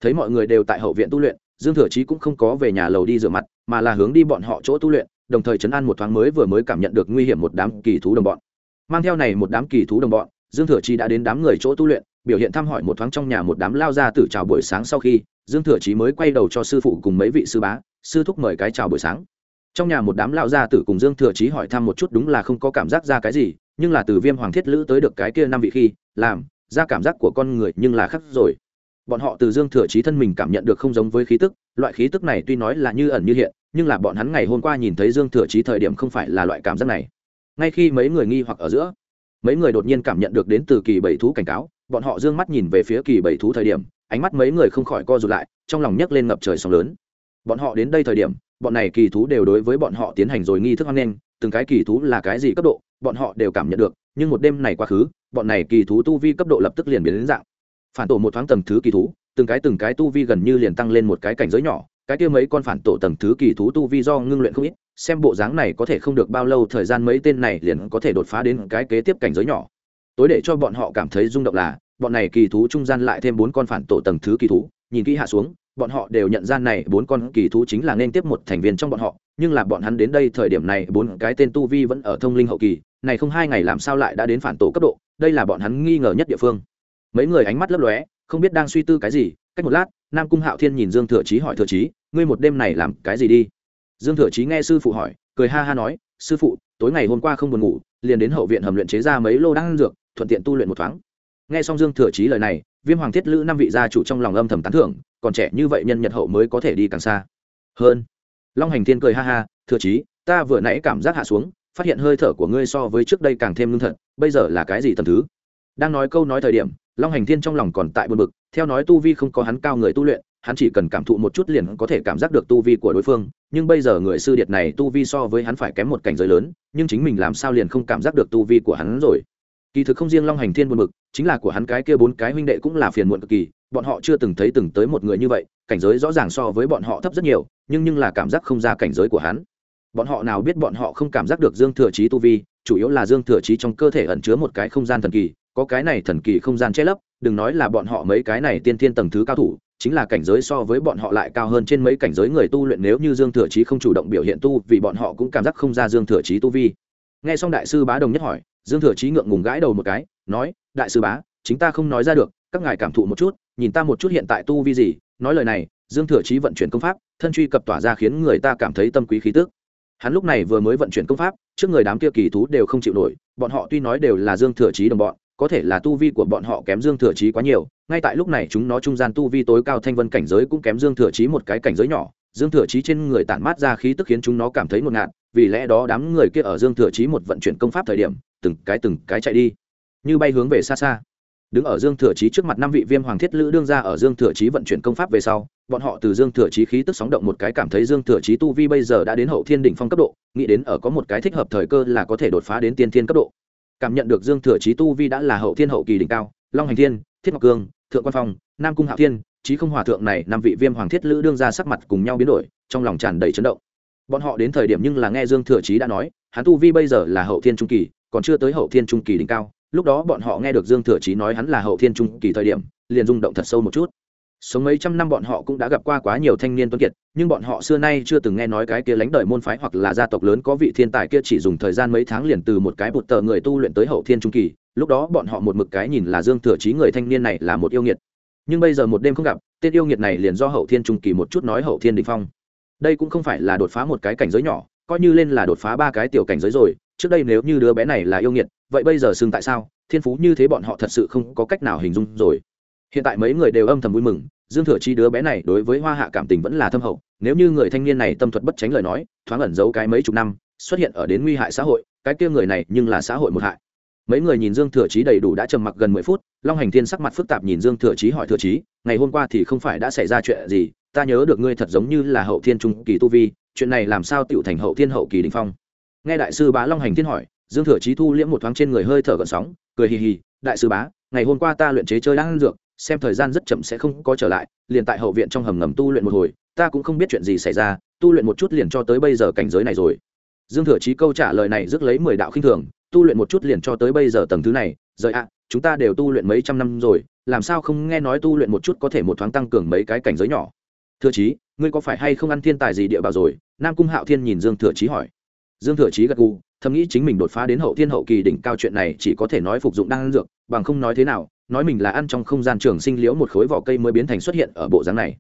Thấy mọi người đều tại hậu viện tu luyện, dương thừa chí cũng không có về nhà lầu đi rửa mặt, mà là hướng đi bọn họ chỗ tu luyện, đồng thời chấn an một thoáng mới vừa mới cảm nhận được nguy hiểm một đám kỳ thú đồng bọn mang theo này một đám kỳ thú đồng bọn, dương thừa chí đã đến đám người chỗ tu luyện, biểu hiện thăm hỏi một thoáng trong nhà một đám lao ra từ chào buổi sáng sau khi, dương thừa chí mới quay đầu cho sư phụ cùng mấy vị sư bá, sư thúc mời cái chào buổi sáng. Trong nhà một đám lao gia tử cùng dương thừa chí hỏi thăm một chút đúng là không có cảm giác ra cái gì, nhưng là từ viêm hoàng thiết lữ tới được cái kia năm vị khi, làm, ra cảm giác của con người nhưng là khác rồi. Bọn họ từ dương thừa chí thân mình cảm nhận được không giống với khí tức, loại khí tức này tuy nói là như ẩn như hiện, nhưng là bọn hắn ngày hôm qua nhìn thấy dương thừa chí thời điểm không phải là loại cảm giác này ngay khi mấy người nghi hoặc ở giữa, mấy người đột nhiên cảm nhận được đến từ kỳ bảy thú cảnh cáo, bọn họ d ư ơ n g mắt nhìn về phía kỳ bảy thú thời điểm, ánh mắt mấy người không khỏi co rụt lại, trong lòng nhấc lên ngập trời sóng lớn. Bọn họ đến đây thời điểm, bọn này kỳ thú đều đối với bọn họ tiến hành rồi nghi thức hoang nghênh, từng cái kỳ thú là cái gì cấp độ, bọn họ đều cảm nhận được, nhưng một đêm này quá khứ, bọn này kỳ thú tu vi cấp độ lập tức liền biến đến dạng. Phản tổ một thoáng tầng thứ kỳ thú, từng cái từng cái tu vi gần như liền tăng lên một cái cảnh giới nhỏ, cái kia mấy con phản tổ tầng thứ kỳ thú tu vi do ngưng luyện không ít xem bộ dáng này có thể không được bao lâu thời gian mấy tên này liền có thể đột phá đến cái kế tiếp cảnh giới nhỏ. Tối để cho bọn họ cảm thấy rung động là, bọn này kỳ thú trung gian lại thêm bốn con phản tổ tầng thứ kỳ thú, nhìn kỹ hạ xuống, bọn họ đều nhận ra này bốn con kỳ thú chính là nên tiếp một thành viên trong bọn họ, nhưng là bọn hắn đến đây thời điểm này, bốn cái tên tu vi vẫn ở thông linh hậu kỳ, này không hai ngày làm sao lại đã đến phản tổ cấp độ, đây là bọn hắn nghi ngờ nhất địa phương. Mấy người ánh mắt lấp lóe, không biết đang suy tư cái gì, cách một lát, nam cung hạo thiên nhìn dương thừa chí hỏi thừa chí, ngươi một đêm này làm cái gì đi? Dương thừa chí nghe sư phụ hỏi, cười ha ha nói, sư phụ, tối ngày hôm qua không buồn ngủ, liền đến hậu viện hầm luyện chế ra mấy lô đan dược, thuận tiện tu luyện một thoáng. Nghe xong dương thừa chí lời này, viêm hoàng thiết lữ năm vị gia chủ trong lòng âm thầm tán thưởng, còn trẻ như vậy nhân nhật hậu mới có thể đi càng xa. Hơn, long hành thiên cười ha ha, thừa chí, ta vừa nãy cảm giác hạ xuống, phát hiện hơi thở của ngươi so với trước đây càng thêm lương thật, bây giờ là cái gì tầm thứ? Đang nói câu nói thời điểm, long hành thiên trong lòng còn tại buồn bực, theo nói tu vi không có hắn cao người tu luyện hắn chỉ cần cảm thụ một chút liền có thể cảm giác được tu vi của đối phương, nhưng bây giờ người sư điệt này tu vi so với hắn phải kém một cảnh giới lớn, nhưng chính mình làm sao liền không cảm giác được tu vi của hắn rồi. Kỳ thực không riêng long hành thiên buồn bực, chính là của hắn cái kia bốn cái huynh đệ cũng là phiền muộn cực kỳ, bọn họ chưa từng thấy từng tới một người như vậy, cảnh giới rõ ràng so với bọn họ thấp rất nhiều, nhưng nhưng là cảm giác không ra cảnh giới của hắn. Bọn họ nào biết bọn họ không cảm giác được dương thừa chí tu vi, chủ yếu là dương thừa chí trong cơ thể ẩn chứa một cái không gian thần kỳ, có cái này thần kỳ không gian che lấp, đừng nói là bọn họ mấy cái này tiên thiên tầng thứ cao thủ chính là cảnh giới so với bọn họ lại cao hơn trên mấy cảnh giới người tu luyện nếu như dương thừa chí không chủ động biểu hiện tu vì bọn họ cũng cảm giác không ra dương thừa chí tu vi. Nghe xong đại sư bá đồng nhất hỏi, dương thừa chí ngượng ngùng gãi đầu một cái, nói, đại sư bá, chính ta không nói ra được, các ngài cảm thụ một chút, nhìn ta một chút hiện tại tu vi gì. Nói lời này, dương thừa chí vận chuyển công pháp, thân truy cập tỏa ra khiến người ta cảm thấy tâm quý khí tức. Hắn lúc này vừa mới vận chuyển công pháp, trước người đám kia kỳ thú đều không chịu nổi, bọn họ tuy nói đều là dương thừa chí đồng bọn có thể là tu vi của bọn họ kém dương thừa chí quá nhiều, ngay tại lúc này chúng nó trung gian tu vi tối cao thanh vân cảnh giới cũng kém dương thừa chí một cái cảnh giới nhỏ. Dương thừa chí trên người tản mát ra khí tức khiến chúng nó cảm thấy ngột ngạt, vì lẽ đó đám người kia ở dương thừa chí một vận chuyển công pháp thời điểm, từng cái từng cái chạy đi, như bay hướng về xa xa. Đứng ở dương thừa chí trước mặt năm vị viêm hoàng thiết lữ đương ra ở dương thừa chí vận chuyển công pháp về sau, bọn họ từ dương thừa chí khí tức sóng động một cái cảm thấy dương thừa chí tu vi bây giờ đã đến hậu thiên đỉnh phong cấp độ, nghĩ đến ở có một cái thích hợp thời cơ là có thể đột phá đến tiên thiên cấp độ cảm nhận được dương thừa chí tu vi đã là hậu thiên hậu kỳ đỉnh cao, long hành thiên, thiết ngọc cương, thượng quan phong, nam cung hạo thiên, chí không hòa thượng này năm vị viêm hoàng thiết lữ đương ra sắc mặt cùng nhau biến đổi, trong lòng tràn đầy chấn động. Bọn họ đến thời điểm nhưng là nghe dương thừa chí đã nói, hắn tu vi bây giờ là hậu thiên trung kỳ, còn chưa tới hậu thiên trung kỳ đỉnh cao, lúc đó bọn họ nghe được dương thừa chí nói hắn là hậu thiên trung kỳ thời điểm, liền rung động thật sâu một chút sống mấy trăm năm bọn họ cũng đã gặp qua quá nhiều thanh niên tuấn kiệt, nhưng bọn họ xưa nay chưa từng nghe nói cái kia lãnh đời môn phái hoặc là gia tộc lớn có vị thiên tài kia chỉ dùng thời gian mấy tháng liền từ một cái bột tờ người tu luyện tới hậu thiên trung kỳ, lúc đó bọn họ một mực cái nhìn là dương thừa chí người thanh niên này là một yêu nghiệt. Nhưng bây giờ một đêm không gặp, tên yêu nghiệt này liền do hậu thiên trung kỳ một chút nói hậu thiên đình phong. Đây cũng không phải là đột phá một cái cảnh giới nhỏ, coi như lên là đột phá ba cái tiểu cảnh giới rồi, trước đây nếu như đứa bé này là yêu nghiệt, vậy bây giờ xưng tại sao? Thiên phú như thế bọn họ thật sự không có cách nào hình dung rồi. Hiện tại mấy người đều âm thầm vui mừng dương thừa chi đứa bé này đối với hoa hạ cảm tình vẫn là thâm hậu, nếu như người thanh niên này tâm thuật bất tránh lời nói, thoáng ẩn giấu cái mấy chục năm, xuất hiện ở đến nguy hại xã hội, cái kia người này nhưng là xã hội một hại. Mấy người nhìn dương thừa chí đầy đủ đã trầm mặc gần mười phút, long hành thiên sắc mặt phức tạp nhìn dương thừa chí hỏi thừa chí ngày hôm qua thì không phải đã xảy ra chuyện gì? Ta nhớ được ngươi thật giống như là hậu thiên trung kỳ tu vi, chuyện này làm sao tựu thành hậu thiên hậu kỳ đình phong? Nghe đại sư bá long hành thiên hỏi, dương thừa chí thu liễm một thoáng trên người hơi thở gợn sóng, cười hì hì, đại sư bá, ngày hôm qua ta luyện chế chơi đang ăn dược xem thời gian rất chậm sẽ không có trở lại, liền tại hậu viện trong hầm ngầm tu luyện một hồi, ta cũng không biết chuyện gì xảy ra, tu luyện một chút liền cho tới bây giờ cảnh giới này rồi. Dương thừa chí câu trả lời này rước lấy mười đạo khinh thường, tu luyện một chút liền cho tới bây giờ tầng thứ này, rời ạ, chúng ta đều tu luyện mấy trăm năm rồi, làm sao không nghe nói tu luyện một chút có thể một thoáng tăng cường mấy cái cảnh giới nhỏ? Thừa chí, ngươi có phải hay không ăn thiên tài gì địa bảo rồi? Nam cung hạo thiên nhìn dương thừa chí hỏi. Dương thừa chí gật gù, thầm nghĩ chính mình đột phá đến hậu thiên hậu kỳ đỉnh cao chuyện này chỉ có thể nói phục dụng đan dược, bằng không nói thế nào nói mình là ăn trong không gian trường sinh liễu một khối vỏ cây mới biến thành xuất hiện ở bộ dáng này.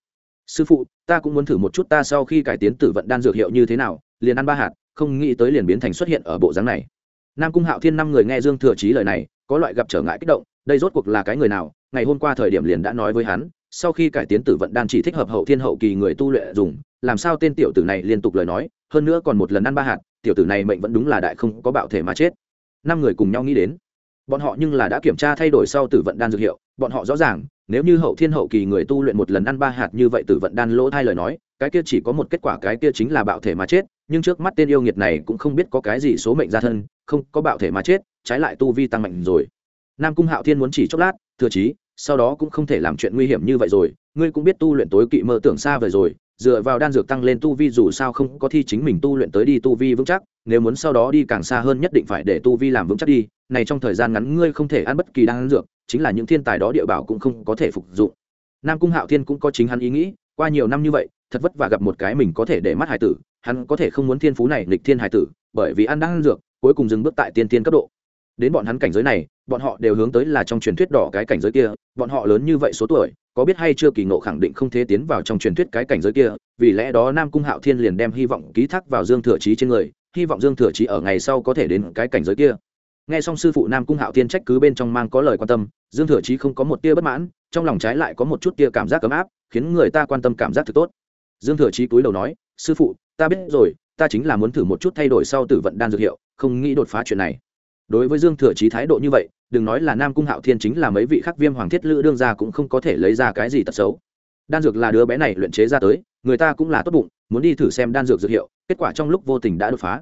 Sư phụ, ta cũng muốn thử một chút ta sau khi cải tiến tử vận đan dược hiệu như thế nào, liền ăn ba hạt, không nghĩ tới liền biến thành xuất hiện ở bộ dáng này. Nam cung hạo thiên năm người nghe dương thừa chí lời này, có loại gặp trở ngại kích động, đây rốt cuộc là cái người nào? Ngày hôm qua thời điểm liền đã nói với hắn, sau khi cải tiến tử vận đan chỉ thích hợp hậu thiên hậu kỳ người tu luyện dùng, làm sao tên tiểu tử này liên tục lời nói, hơn nữa còn một lần ăn ba hạt, tiểu tử này mệnh vẫn đúng là đại không có bạo thể mà chết. Năm người cùng nhau nghĩ đến bọn họ nhưng là đã kiểm tra thay đổi sau tử vận đan dược hiệu, bọn họ rõ ràng, nếu như hậu thiên hậu kỳ người tu luyện một lần ăn ba hạt như vậy tử vận đan lỗ thay lời nói, cái kia chỉ có một kết quả, cái kia chính là bạo thể mà chết, nhưng trước mắt tên yêu nghiệt này cũng không biết có cái gì số mệnh ra thân, không có bạo thể mà chết, trái lại tu vi tăng mạnh rồi. Nam cung hạo thiên muốn chỉ chốc lát thừa chí, sau đó cũng không thể làm chuyện nguy hiểm như vậy rồi, ngươi cũng biết tu luyện tối kỵ mơ tưởng xa vời rồi, dựa vào đan dược tăng lên tu vi dù sao không có thi chính mình tu luyện tới đi tu vi vững chắc, nếu muốn sau đó đi càng xa hơn nhất định phải để tu vi làm vững chắc đi này trong thời gian ngắn ngươi không thể ăn bất kỳ đan dược, chính là những thiên tài đó địa bảo cũng không có thể phục dụng. Nam cung hạo thiên cũng có chính hắn ý nghĩ, qua nhiều năm như vậy, thật vất vả gặp một cái mình có thể để mắt hải tử, hắn có thể không muốn thiên phú này lịch thiên hải tử, bởi vì ăn đan dược, cuối cùng dừng bước tại tiên tiên cấp độ. Đến bọn hắn cảnh giới này, bọn họ đều hướng tới là trong truyền thuyết đỏ cái cảnh giới kia, bọn họ lớn như vậy số tuổi, có biết hay chưa kỳ ngộ khẳng định không thể tiến vào trong truyền thuyết cái cảnh giới kia, vì lẽ đó nam cung hạo thiên liền đem hy vọng ký thác vào dương thừa trí trên người, hy vọng dương thừa trí ở ngày sau có thể đến cái cảnh giới kia nghe xong sư phụ nam cung hạo thiên trách cứ bên trong mang có lời quan tâm, dương thừa trí không có một tia bất mãn, trong lòng trái lại có một chút tia cảm giác ấm áp, khiến người ta quan tâm cảm giác thực tốt. Dương thừa trí cúi đầu nói, sư phụ, ta biết rồi, ta chính là muốn thử một chút thay đổi sau tử vận đan dược hiệu, không nghĩ đột phá chuyện này. Đối với dương thừa chí thái độ như vậy, đừng nói là nam cung hạo thiên chính là mấy vị khắc viêm hoàng thiết lữ đương ra cũng không có thể lấy ra cái gì tật xấu. Đan dược là đứa bé này luyện chế ra tới, người ta cũng là tốt bụng, muốn đi thử xem đan dược dược hiệu, kết quả trong lúc vô tình đã đột phá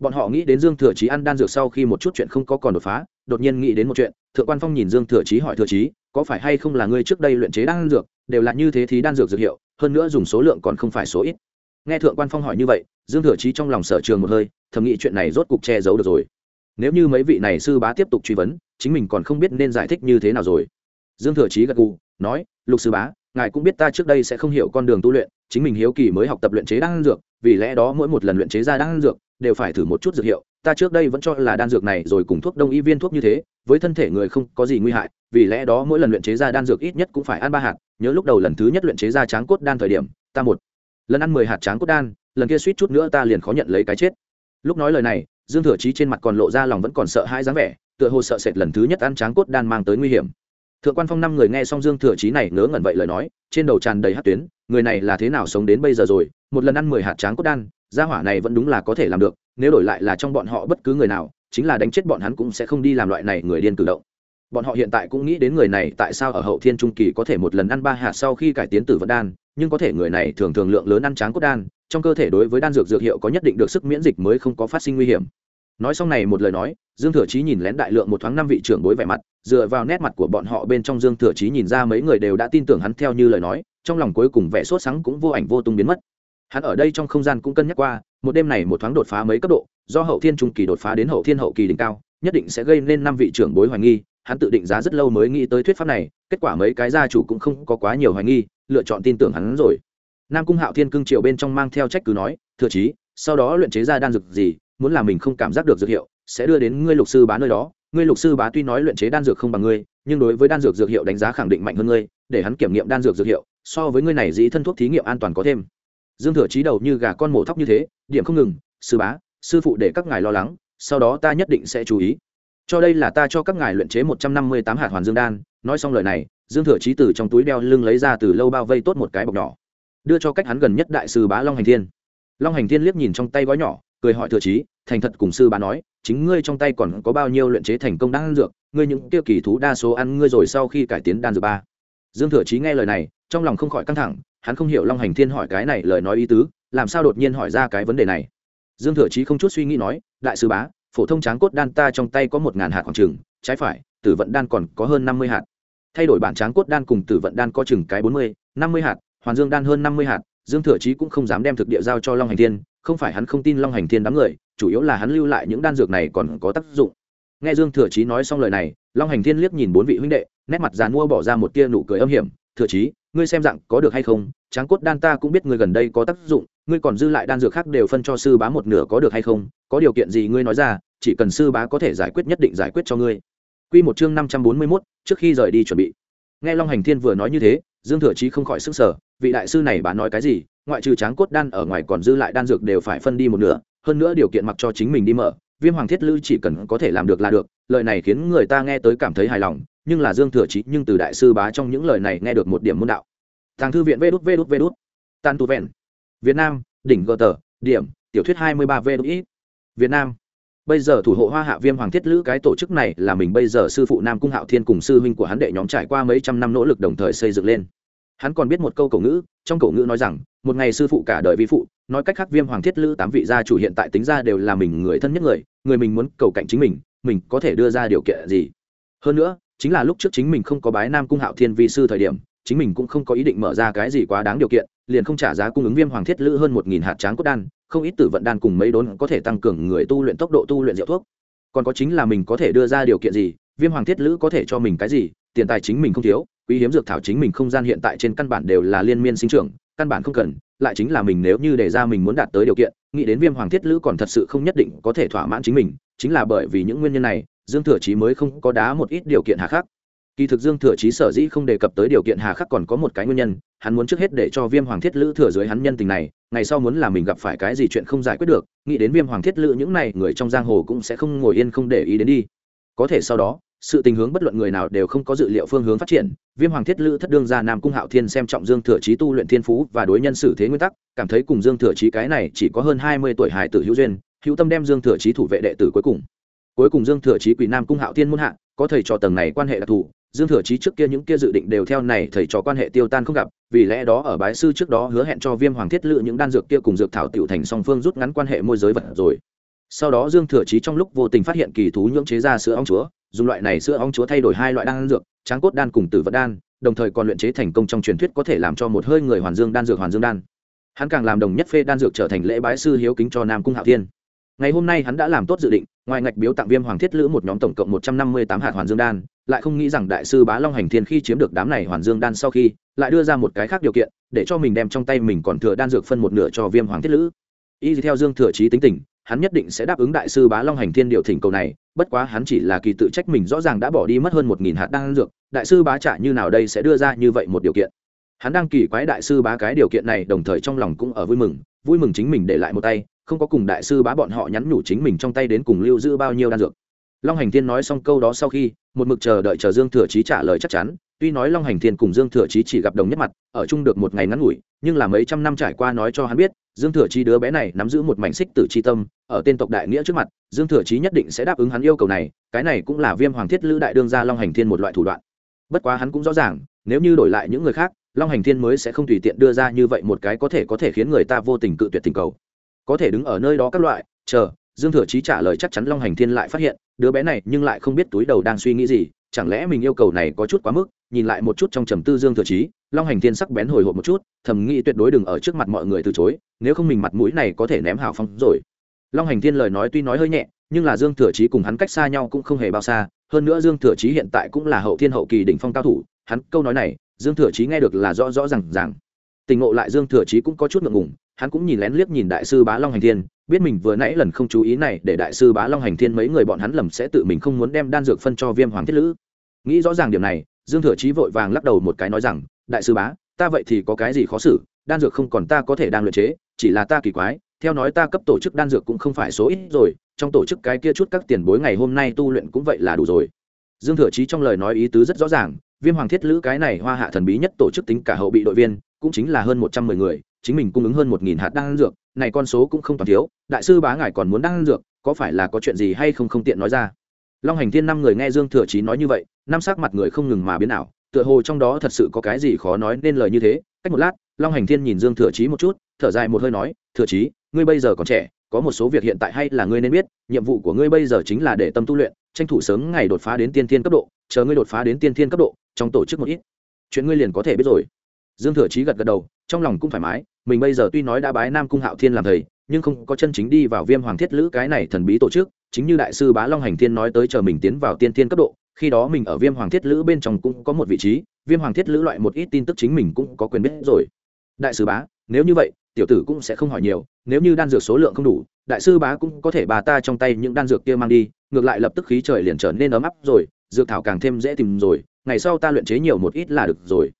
bọn họ nghĩ đến dương thừa chí ăn đan dược sau khi một chút chuyện không có còn đột phá, đột nhiên nghĩ đến một chuyện, thượng quan phong nhìn dương thừa chí hỏi thừa chí, có phải hay không là ngươi trước đây luyện chế đan dược, đều là như thế thì đan dược dược hiệu, hơn nữa dùng số lượng còn không phải số ít? Nghe thượng quan phong hỏi như vậy, dương thừa chí trong lòng sở trường một hơi, thầm nghĩ chuyện này rốt cục che giấu được rồi. Nếu như mấy vị này sư bá tiếp tục truy vấn, chính mình còn không biết nên giải thích như thế nào rồi. Dương thừa chí gật gù, nói, lục sư bá, ngài cũng biết ta trước đây sẽ không hiểu con đường tu luyện, chính mình hiếu kỳ mới học tập luyện chế đan dược, vì lẽ đó mỗi một lần luyện chế ra đan dược đều phải thử một chút dược hiệu, ta trước đây vẫn cho là đan dược này rồi cùng thuốc đông y viên thuốc như thế, với thân thể người không có gì nguy hại, vì lẽ đó mỗi lần luyện chế ra đan dược ít nhất cũng phải ăn ba hạt, nhớ lúc đầu lần thứ nhất luyện chế ra tráng cốt đan thời điểm, ta một lần ăn mười hạt tráng cốt đan, lần kia suýt chút nữa ta liền khó nhận lấy cái chết. Lúc nói lời này, dương thừa chí trên mặt còn lộ ra lòng vẫn còn sợ hãi dáng vẻ, tựa hồ sợ sệt lần thứ nhất ăn tráng cốt đan mang tới nguy hiểm. Thượng quan phong năm người nghe xong dương thừa chí này ngớ ngẩn vậy lời nói, trên đầu tràn đầy hát tuyến, người này là thế nào sống đến bây giờ rồi, một lần ăn mười hạt tráng cốt đan gia hỏa này vẫn đúng là có thể làm được, nếu đổi lại là trong bọn họ bất cứ người nào, chính là đánh chết bọn hắn cũng sẽ không đi làm loại này người điên cử động. Bọn họ hiện tại cũng nghĩ đến người này tại sao ở hậu thiên trung kỳ có thể một lần ăn ba hạt sau khi cải tiến tử vận đan, nhưng có thể người này thường thường lượng lớn ăn tráng cốt đan, trong cơ thể đối với đan dược dược hiệu có nhất định được sức miễn dịch mới không có phát sinh nguy hiểm. Nói xong này một lời nói, dương thừa chí nhìn lén đại lượng một thoáng năm vị trưởng bối vẻ mặt, dựa vào nét mặt của bọn họ bên trong dương thừa chí nhìn ra mấy người đều đã tin tưởng hắn theo như lời nói, trong lòng cuối cùng vẻ sốt sắng cũng vô ảnh vô tung biến mất hắn ở đây trong không gian cũng cân nhắc qua, một đêm này một thoáng đột phá mấy cấp độ, do hậu thiên trung kỳ đột phá đến hậu thiên hậu kỳ đỉnh cao, nhất định sẽ gây nên năm vị trưởng bối hoài nghi, hắn tự định giá rất lâu mới nghĩ tới thuyết pháp này, kết quả mấy cái gia chủ cũng không có quá nhiều hoài nghi, lựa chọn tin tưởng hắn rồi. Nam cung hạo thiên cương triều bên trong mang theo trách cứ nói, thừa chí, sau đó luyện chế ra đan dược gì, muốn làm mình không cảm giác được dược hiệu, sẽ đưa đến ngươi lục sư bá nơi đó. Ngươi lục sư bá tuy nói luyện chế đan dược không bằng ngươi, nhưng đối với đan dược dược hiệu đánh giá khẳng định mạnh hơn ngươi, để hắn kiểm nghiệm đan dược dược hiệu, so với ngươi này dĩ thân thuốc thí nghiệm an toàn có thêm dương thừa chí đầu như gà con mổ thóc như thế, điểm không ngừng, sư bá, sư phụ để các ngài lo lắng, sau đó ta nhất định sẽ chú ý. Cho đây là ta cho các ngài luyện chế một trăm năm mươi tám hạt hoàn dương đan, nói xong lời này, dương thừa chí từ trong túi đeo lưng lấy ra từ lâu bao vây tốt một cái bọc nhỏ, đưa cho cách hắn gần nhất đại sư bá long hành thiên. Long hành thiên liếc nhìn trong tay gói nhỏ, cười hỏi thừa chí, thành thật cùng sư bá nói, chính ngươi trong tay còn có bao nhiêu luyện chế thành công đan dược, ngươi những tiêu kỳ thú đa số ăn ngươi rồi sau khi cải tiến đan dược ba. Dương thừa chí nghe lời này trong lòng không khỏi căng thẳng, hắn không hiểu long hành thiên hỏi cái này lời nói ý tứ, làm sao đột nhiên hỏi ra cái vấn đề này. Dương thừa chí không chút suy nghĩ nói, đại sư bá, phổ thông tráng cốt đan ta trong tay có một ngàn hạt khoảng trừng trái phải, tử vận đan còn có hơn năm mươi hạt. Thay đổi bản tráng cốt đan cùng tử vận đan có chừng cái bốn mươi, năm mươi hạt, hoàn dương đan hơn năm mươi hạt. Dương thừa chí cũng không dám đem thực địa giao cho long hành thiên, không phải hắn không tin long hành thiên đám người, chủ yếu là hắn lưu lại những đan dược này còn có tác dụng. Nghe dương thừa chí nói xong lời này, long hành thiên liếc nhìn bốn vị huynh đệ, nét mặt dàn mua bỏ ra một tia nụ cười âm hiểm, thừa chí ngươi xem dạng có được hay không tráng cốt đan ta cũng biết ngươi gần đây có tác dụng ngươi còn dư lại đan dược khác đều phân cho sư bá một nửa có được hay không có điều kiện gì ngươi nói ra chỉ cần sư bá có thể giải quyết nhất định giải quyết cho ngươi Quy một chương năm trăm bốn mươi 541, trước khi rời đi chuẩn bị. Nghe Long Hành Thiên vừa nói như thế, Dương Thừa Chí không khỏi sức sở, vị đại sư này bà nói cái gì, ngoại trừ tráng cốt đan ở ngoài còn dư lại đan dược đều phải phân đi một nửa, hơn nữa điều kiện mặc cho chính mình đi mở, Viêm Hoàng Thiết Lư chỉ cần có thể làm được là được, lời này khiến người ta nghe tới cảm thấy hài lòng, nhưng là Dương Thừa Chí nhưng từ đại sư bá trong những lời này nghe được một điểm môn đạo. Tàng thư viện Vê đút Vê đút Vê đút. Tàn tu vẹn. Việt Nam, đỉnh gờ tờ, điểm, tiểu thuyết hai mươi ba Vê đút ít. Việt Nam bây giờ thủ hộ hoa hạ viêm hoàng thiết lữ cái tổ chức này là mình bây giờ sư phụ nam cung hạo thiên cùng sư huynh của hắn đệ nhóm trải qua mấy trăm năm nỗ lực đồng thời xây dựng lên hắn còn biết một câu cổ ngữ trong cổ ngữ nói rằng một ngày sư phụ cả đời vi phụ nói cách khác viêm hoàng thiết lữ tám vị gia chủ hiện tại tính ra đều là mình người thân nhất người người mình muốn cầu cạnh chính mình mình có thể đưa ra điều kiện gì hơn nữa chính là lúc trước chính mình không có bái nam cung hạo thiên vi sư thời điểm, chính mình cũng không có ý định mở ra cái gì quá đáng điều kiện, liền không trả giá cung ứng viêm hoàng thiết lữ hơn một nghìn hạt tráng cốt đan, không ít tử vận đan cùng mấy đốn có thể tăng cường người tu luyện tốc độ tu luyện rượu thuốc. Còn có chính là mình có thể đưa ra điều kiện gì, viêm hoàng thiết lữ có thể cho mình cái gì, tiền tài chính mình không thiếu, quý hiếm dược thảo chính mình không gian hiện tại trên căn bản đều là liên miên sinh trưởng, căn bản không cần, lại chính là mình nếu như đề ra mình muốn đạt tới điều kiện, nghĩ đến viêm hoàng thiết lữ còn thật sự không nhất định có thể thỏa mãn chính mình, chính là bởi vì những nguyên nhân này dương thừa chí mới không có đá một ít điều kiện hà khắc. Kỳ thực dương thừa chí sở dĩ không đề cập tới điều kiện hà khắc còn có một cái nguyên nhân, hắn muốn trước hết để cho viêm hoàng thiết lữ thừa dưới hắn nhân tình này, ngày sau muốn là mình gặp phải cái gì chuyện không giải quyết được, nghĩ đến viêm hoàng thiết lữ những này, người trong giang hồ cũng sẽ không ngồi yên không để ý đến đi. Có thể sau đó, sự tình hướng bất luận người nào đều không có dự liệu phương hướng phát triển, viêm hoàng thiết lữ thất đương gia nam cung hạo thiên xem trọng dương thừa chí tu luyện thiên phú và đối nhân xử thế nguyên tắc, cảm thấy cùng dương thừa chí cái này chỉ có hơn hai mươi tuổi hài tử hữu duyên, hữu tâm đem dương thừa chí thủ vệ đệ tử cuối cùng cuối cùng dương thừa chí quỷ nam cung hạo thiên muôn hạ, có thầy trò tầng này quan hệ đặc thù. Dương thừa chí trước kia những kia dự định đều theo này thầy trò quan hệ tiêu tan không gặp, vì lẽ đó ở bái sư trước đó hứa hẹn cho viêm hoàng thiết lự những đan dược kia cùng dược thảo tiểu thành song phương rút ngắn quan hệ môi giới vật rồi. Sau đó dương thừa chí trong lúc vô tình phát hiện kỳ thú nhưỡng chế ra sữa ong chúa, dùng loại này sữa ong chúa thay đổi hai loại đan dược, tráng cốt đan cùng tử vật đan, đồng thời còn luyện chế thành công trong truyền thuyết có thể làm cho một hơi người hoàn dương đan dược hoàn dương đan. Hắn càng làm đồng nhất phê đan dược trở thành lễ bái sư hiếu kính cho nam cung hạo thiên ngày hôm nay hắn đã làm tốt dự định, ngoài ngạch biếu tặng viêm hoàng thiết lữ một nhóm tổng cộng một trăm năm mươi tám hạt hoàn dương đan, lại không nghĩ rằng đại sư bá long hành thiên khi chiếm được đám này hoàn dương đan sau khi, lại đưa ra một cái khác điều kiện, để cho mình đem trong tay mình còn thừa đan dược phân một nửa cho viêm hoàng thiết lữ. Y theo dương thừa trí tính tình, hắn nhất định sẽ đáp ứng đại sư bá long hành thiên điều thỉnh cầu này, bất quá hắn chỉ là kỳ tự trách mình rõ ràng đã bỏ đi mất hơn một nghìn hạt đan dược, đại sư bá trả như nào đây sẽ đưa ra như vậy một điều kiện. Hắn đang kỳ quái đại sư bá cái điều kiện này, đồng thời trong lòng cũng ở vui mừng vui mừng chính mình để lại một tay không có cùng đại sư bá bọn họ nhắn nhủ chính mình trong tay đến cùng lưu giữ bao nhiêu đan dược. Long hành thiên nói xong câu đó sau khi, một mực chờ đợi chờ dương thừa chí trả lời chắc chắn, tuy nói long hành thiên cùng dương thừa chí chỉ gặp đồng nhất mặt, ở chung được một ngày ngắn ngủi, nhưng là mấy trăm năm trải qua nói cho hắn biết, dương thừa chí đứa bé này nắm giữ một mảnh xích tử c tâm, ở tên tộc đại nghĩa trước mặt, dương thừa chí nhất định sẽ đáp ứng hắn yêu cầu này, cái này cũng là viêm hoàng thiết lữ đại đương gia long hành thiên một loại thủ đoạn. Bất quá hắn cũng rõ ràng, nếu như đổi lại những người khác, long hành thiên mới sẽ không tùy tiện đưa ra như vậy một cái có thể có thể khiến người ta vô tình cự tuyệt tình cầu có thể đứng ở nơi đó các loại, chờ, dương thừa chí trả lời chắc chắn long hành thiên lại phát hiện, đứa bé này nhưng lại không biết túi đầu đang suy nghĩ gì, chẳng lẽ mình yêu cầu này có chút quá mức, nhìn lại một chút trong trầm tư dương thừa chí, long hành thiên sắc bén hồi hộp một chút, thầm nghĩ tuyệt đối đừng ở trước mặt mọi người từ chối, nếu không mình mặt mũi này có thể ném hào phong rồi. Long hành thiên lời nói tuy nói hơi nhẹ, nhưng là dương thừa chí cùng hắn cách xa nhau cũng không hề bao xa, hơn nữa dương thừa chí hiện tại cũng là hậu thiên hậu kỳ đỉnh phong cao thủ, hắn câu nói này, dương thừa chí nghe được là rõ rõ rằng rằng tình ngộ lại dương thừa chí cũng có chút ngượng ngùng hắn cũng nhìn lén liếc nhìn đại sư bá long hành thiên, biết mình vừa nãy lần không chú ý này, để đại sư bá long hành thiên mấy người bọn hắn lầm sẽ tự mình không muốn đem đan dược phân cho viêm hoàng thiết lữ. Nghĩ rõ ràng điểm này, dương thừa chí vội vàng lắc đầu một cái nói rằng, đại sư bá, ta vậy thì có cái gì khó xử, đan dược không còn ta có thể đang luyện chế, chỉ là ta kỳ quái, theo nói ta cấp tổ chức đan dược cũng không phải số ít rồi, trong tổ chức cái kia chút các tiền bối ngày hôm nay tu luyện cũng vậy là đủ rồi. Dương thừa chí trong lời nói ý tứ rất rõ ràng, viêm hoàng thiết lữ cái này hoa hạ thần bí nhất tổ chức tính cả hậu bị đội viên, cũng chính là hơn một trăm mười người chính mình cung ứng hơn một nghìn hạt đan dược, này con số cũng không toàn thiếu, đại sư bá ngài còn muốn đan dược, có phải là có chuyện gì hay không không tiện nói ra. Long hành thiên năm người nghe dương thừa chí nói như vậy, năm sắc mặt người không ngừng mà biến ảo, tựa hồ trong đó thật sự có cái gì khó nói nên lời như thế. Cách một lát, long hành thiên nhìn dương thừa chí một chút, thở dài một hơi nói, thừa chí, ngươi bây giờ còn trẻ, có một số việc hiện tại hay là ngươi nên biết, nhiệm vụ của ngươi bây giờ chính là để tâm tu luyện, tranh thủ sớm ngày đột phá đến tiên thiên cấp độ, chờ ngươi đột phá đến tiên thiên cấp độ, trong tổ chức một ít. Chuyện ngươi liền có thể biết rồi dương thừa chí gật gật đầu, trong lòng cũng thoải mái, mình bây giờ tuy nói đã bái nam cung hạo thiên làm thầy, nhưng không có chân chính đi vào viêm hoàng thiết lữ cái này thần bí tổ chức, chính như đại sư bá long hành thiên nói tới chờ mình tiến vào tiên thiên cấp độ, khi đó mình ở viêm hoàng thiết lữ bên trong cũng có một vị trí, viêm hoàng thiết lữ loại một ít tin tức chính mình cũng có quyền biết rồi. Đại sư bá, nếu như vậy, tiểu tử cũng sẽ không hỏi nhiều, nếu như đan dược số lượng không đủ, đại sư bá cũng có thể bà ta trong tay những đan dược kia mang đi, ngược lại lập tức khí trời liền trở nên ấm áp rồi, dược thảo càng thêm dễ tìm rồi, ngày sau ta luyện chế nhiều một ít là được rồi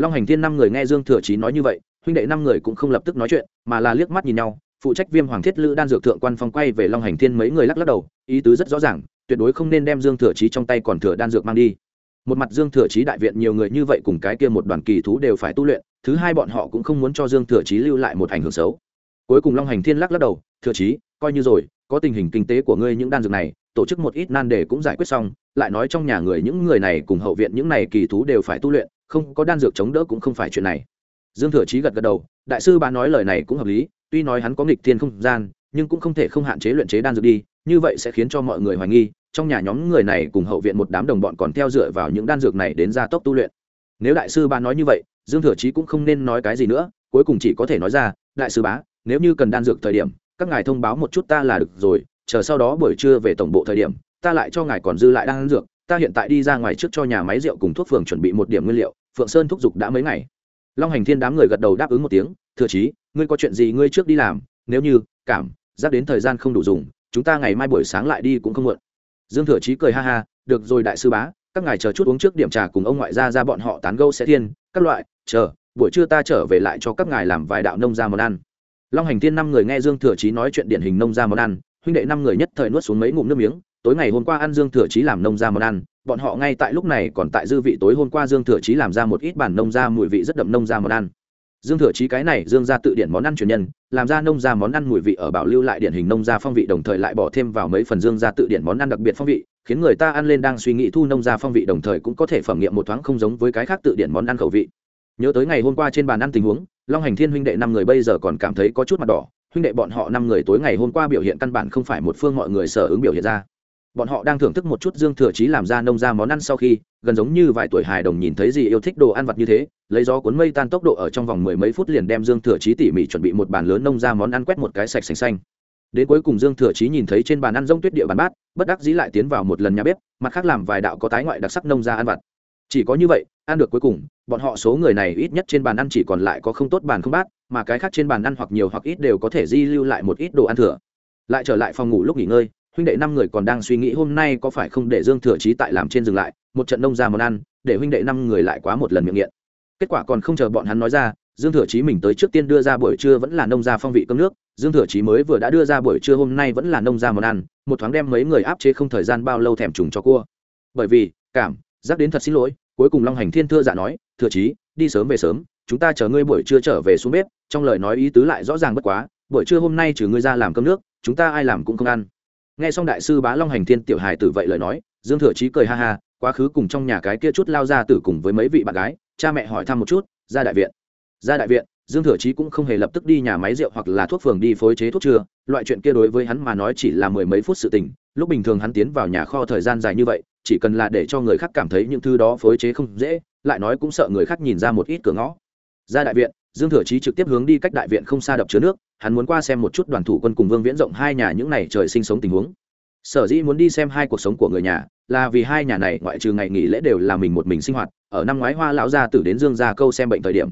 long hành thiên năm người nghe dương thừa chí nói như vậy, huynh đệ năm người cũng không lập tức nói chuyện, mà là liếc mắt nhìn nhau, phụ trách viêm hoàng thiết lữ đan dược thượng quan phong quay về long hành thiên mấy người lắc lắc đầu, ý tứ rất rõ ràng, tuyệt đối không nên đem dương thừa chí trong tay còn thừa đan dược mang đi. Một mặt dương thừa chí đại viện nhiều người như vậy cùng cái kia một đoàn kỳ thú đều phải tu luyện, thứ hai bọn họ cũng không muốn cho dương thừa chí lưu lại một ảnh hưởng xấu. Cuối cùng long hành thiên lắc lắc đầu, thừa chí, coi như rồi, có tình hình kinh tế của ngươi những đan dược này, tổ chức một ít nan đề cũng giải quyết xong, lại nói trong nhà người những người này cùng hậu viện những này kỳ thú đều phải tu luyện không có đan dược chống đỡ cũng không phải chuyện này. Dương thừa chí gật gật đầu, đại sư bà nói lời này cũng hợp lý, tuy nói hắn có nghịch thiên không gian, nhưng cũng không thể không hạn chế luyện chế đan dược đi, như vậy sẽ khiến cho mọi người hoài nghi, trong nhà nhóm người này cùng hậu viện một đám đồng bọn còn theo dựa vào những đan dược này đến gia tốc tu luyện. Nếu đại sư bá nói như vậy, dương thừa chí cũng không nên nói cái gì nữa, cuối cùng chỉ có thể nói ra, đại sư bá, nếu như cần đan dược thời điểm, các ngài thông báo một chút ta là được rồi, chờ sau đó buổi trưa về tổng bộ thời điểm, ta lại cho ngài còn dư lại đan dược ta hiện tại đi ra ngoài trước cho nhà máy rượu cùng thuốc phường chuẩn bị một điểm nguyên liệu, phượng sơn thúc giục đã mấy ngày. Long hành thiên đám người gật đầu đáp ứng một tiếng, thừa chí, ngươi có chuyện gì ngươi trước đi làm, nếu như, cảm, giác đến thời gian không đủ dùng, chúng ta ngày mai buổi sáng lại đi cũng không muộn. Dương thừa chí cười ha ha, được rồi đại sư bá, các ngài chờ chút uống trước điểm trà cùng ông ngoại gia ra bọn họ tán gâu sẽ thiên, các loại, chờ, buổi trưa ta trở về lại cho các ngài làm vài đạo nông ra món ăn. Long hành thiên năm người nghe dương thừa chí nói chuyện điển hình nông ra món ăn, huynh đệ năm người nhất thời nuốt xuống mấy ngụm nước miếng tối ngày hôm qua ăn dương thừa chí làm nông ra món ăn, bọn họ ngay tại lúc này còn tại dư vị tối hôm qua dương thừa chí làm ra một ít bản nông ra mùi vị rất đậm nông ra món ăn. Dương thừa chí cái này dương ra tự điển món ăn truyền nhân, làm ra nông ra món ăn mùi vị ở bảo lưu lại điển hình nông ra phong vị đồng thời lại bỏ thêm vào mấy phần dương ra tự điển món ăn đặc biệt phong vị, khiến người ta ăn lên đang suy nghĩ thu nông ra phong vị đồng thời cũng có thể phẩm nghiệm một thoáng không giống với cái khác tự điển món ăn khẩu vị. Nhớ tới ngày hôm qua trên bàn ăn tình huống, long hành thiên huynh đệ năm người bây giờ còn cảm thấy có chút mặt đỏ, huynh đệ bọn họ năm người tối ngày hôm qua biểu hiện căn bản không phải một phương mọi người sở ứng biểu hiện ra bọn họ đang thưởng thức một chút dương thừa chí làm ra nông ra món ăn sau khi, gần giống như vài tuổi hài đồng nhìn thấy gì yêu thích đồ ăn vặt như thế, lấy gió cuốn mây tan tốc độ ở trong vòng mười mấy phút liền đem dương thừa chí tỉ mỉ chuẩn bị một bàn lớn nông ra món ăn quét một cái sạch xanh xanh. Đến cuối cùng dương thừa chí nhìn thấy trên bàn ăn rông tuyết địa bàn bát, bất đắc dĩ lại tiến vào một lần nhà bếp, mặt khác làm vài đạo có tái ngoại đặc sắc nông ra ăn vặt. Chỉ có như vậy, ăn được cuối cùng, bọn họ số người này ít nhất trên bàn ăn chỉ còn lại có không tốt bàn không bát, mà cái khác trên bàn ăn hoặc nhiều hoặc ít đều có thể di lưu lại một ít đồ ăn thừa. Lại trở lại phòng ngủ lúc nghỉ ngơi huynh đệ năm người còn đang suy nghĩ hôm nay có phải không để dương thừa chí tại làm trên dừng lại, một trận nông ra món ăn, để huynh đệ năm người lại quá một lần miệng nghiện. Kết quả còn không chờ bọn hắn nói ra, dương thừa chí mình tới trước tiên đưa ra buổi trưa vẫn là nông ra phong vị cơm nước, dương thừa chí mới vừa đã đưa ra buổi trưa hôm nay vẫn là nông ra món ăn, một thoáng đem mấy người áp chế không thời gian bao lâu thèm trùng cho cua. Bởi vì, cảm, giác đến thật xin lỗi, cuối cùng long hành thiên thưa dạ nói, thừa chí, đi sớm về sớm, chúng ta chờ ngươi buổi trưa trở về xuống bếp, trong lời nói ý tứ lại rõ ràng bất quá, buổi trưa hôm nay trừ ngươi ra làm cơm nước, chúng ta ai làm cũng không ăn nghe xong đại sư bá long hành thiên tiểu hài tử vậy lời nói, dương thừa chí cười ha ha, quá khứ cùng trong nhà cái kia chút lao ra tử cùng với mấy vị bạn gái, cha mẹ hỏi thăm một chút, ra đại viện. Ra đại viện? Dương thừa chí cũng không hề lập tức đi nhà máy rượu hoặc là thuốc phường đi phối chế thuốc chưa loại chuyện kia đối với hắn mà nói chỉ là mười mấy phút sự tình, lúc bình thường hắn tiến vào nhà kho thời gian dài như vậy, chỉ cần là để cho người khác cảm thấy những thứ đó phối chế không dễ, lại nói cũng sợ người khác nhìn ra một ít cửa ngõ. Ra đại viện dương thừa chí trực tiếp hướng đi cách đại viện không xa đập chứa nước, hắn muốn qua xem một chút đoàn thủ quân cùng vương viễn rộng hai nhà những n à y trời sinh sống tình huống. Sở dĩ muốn đi xem hai cuộc sống của người nhà, là vì hai nhà này ngoại trừ ngày nghỉ lễ đều là mình một mình sinh hoạt, ở năm ngoái hoa lão gia tử đến dương gia câu xem bệnh thời điểm.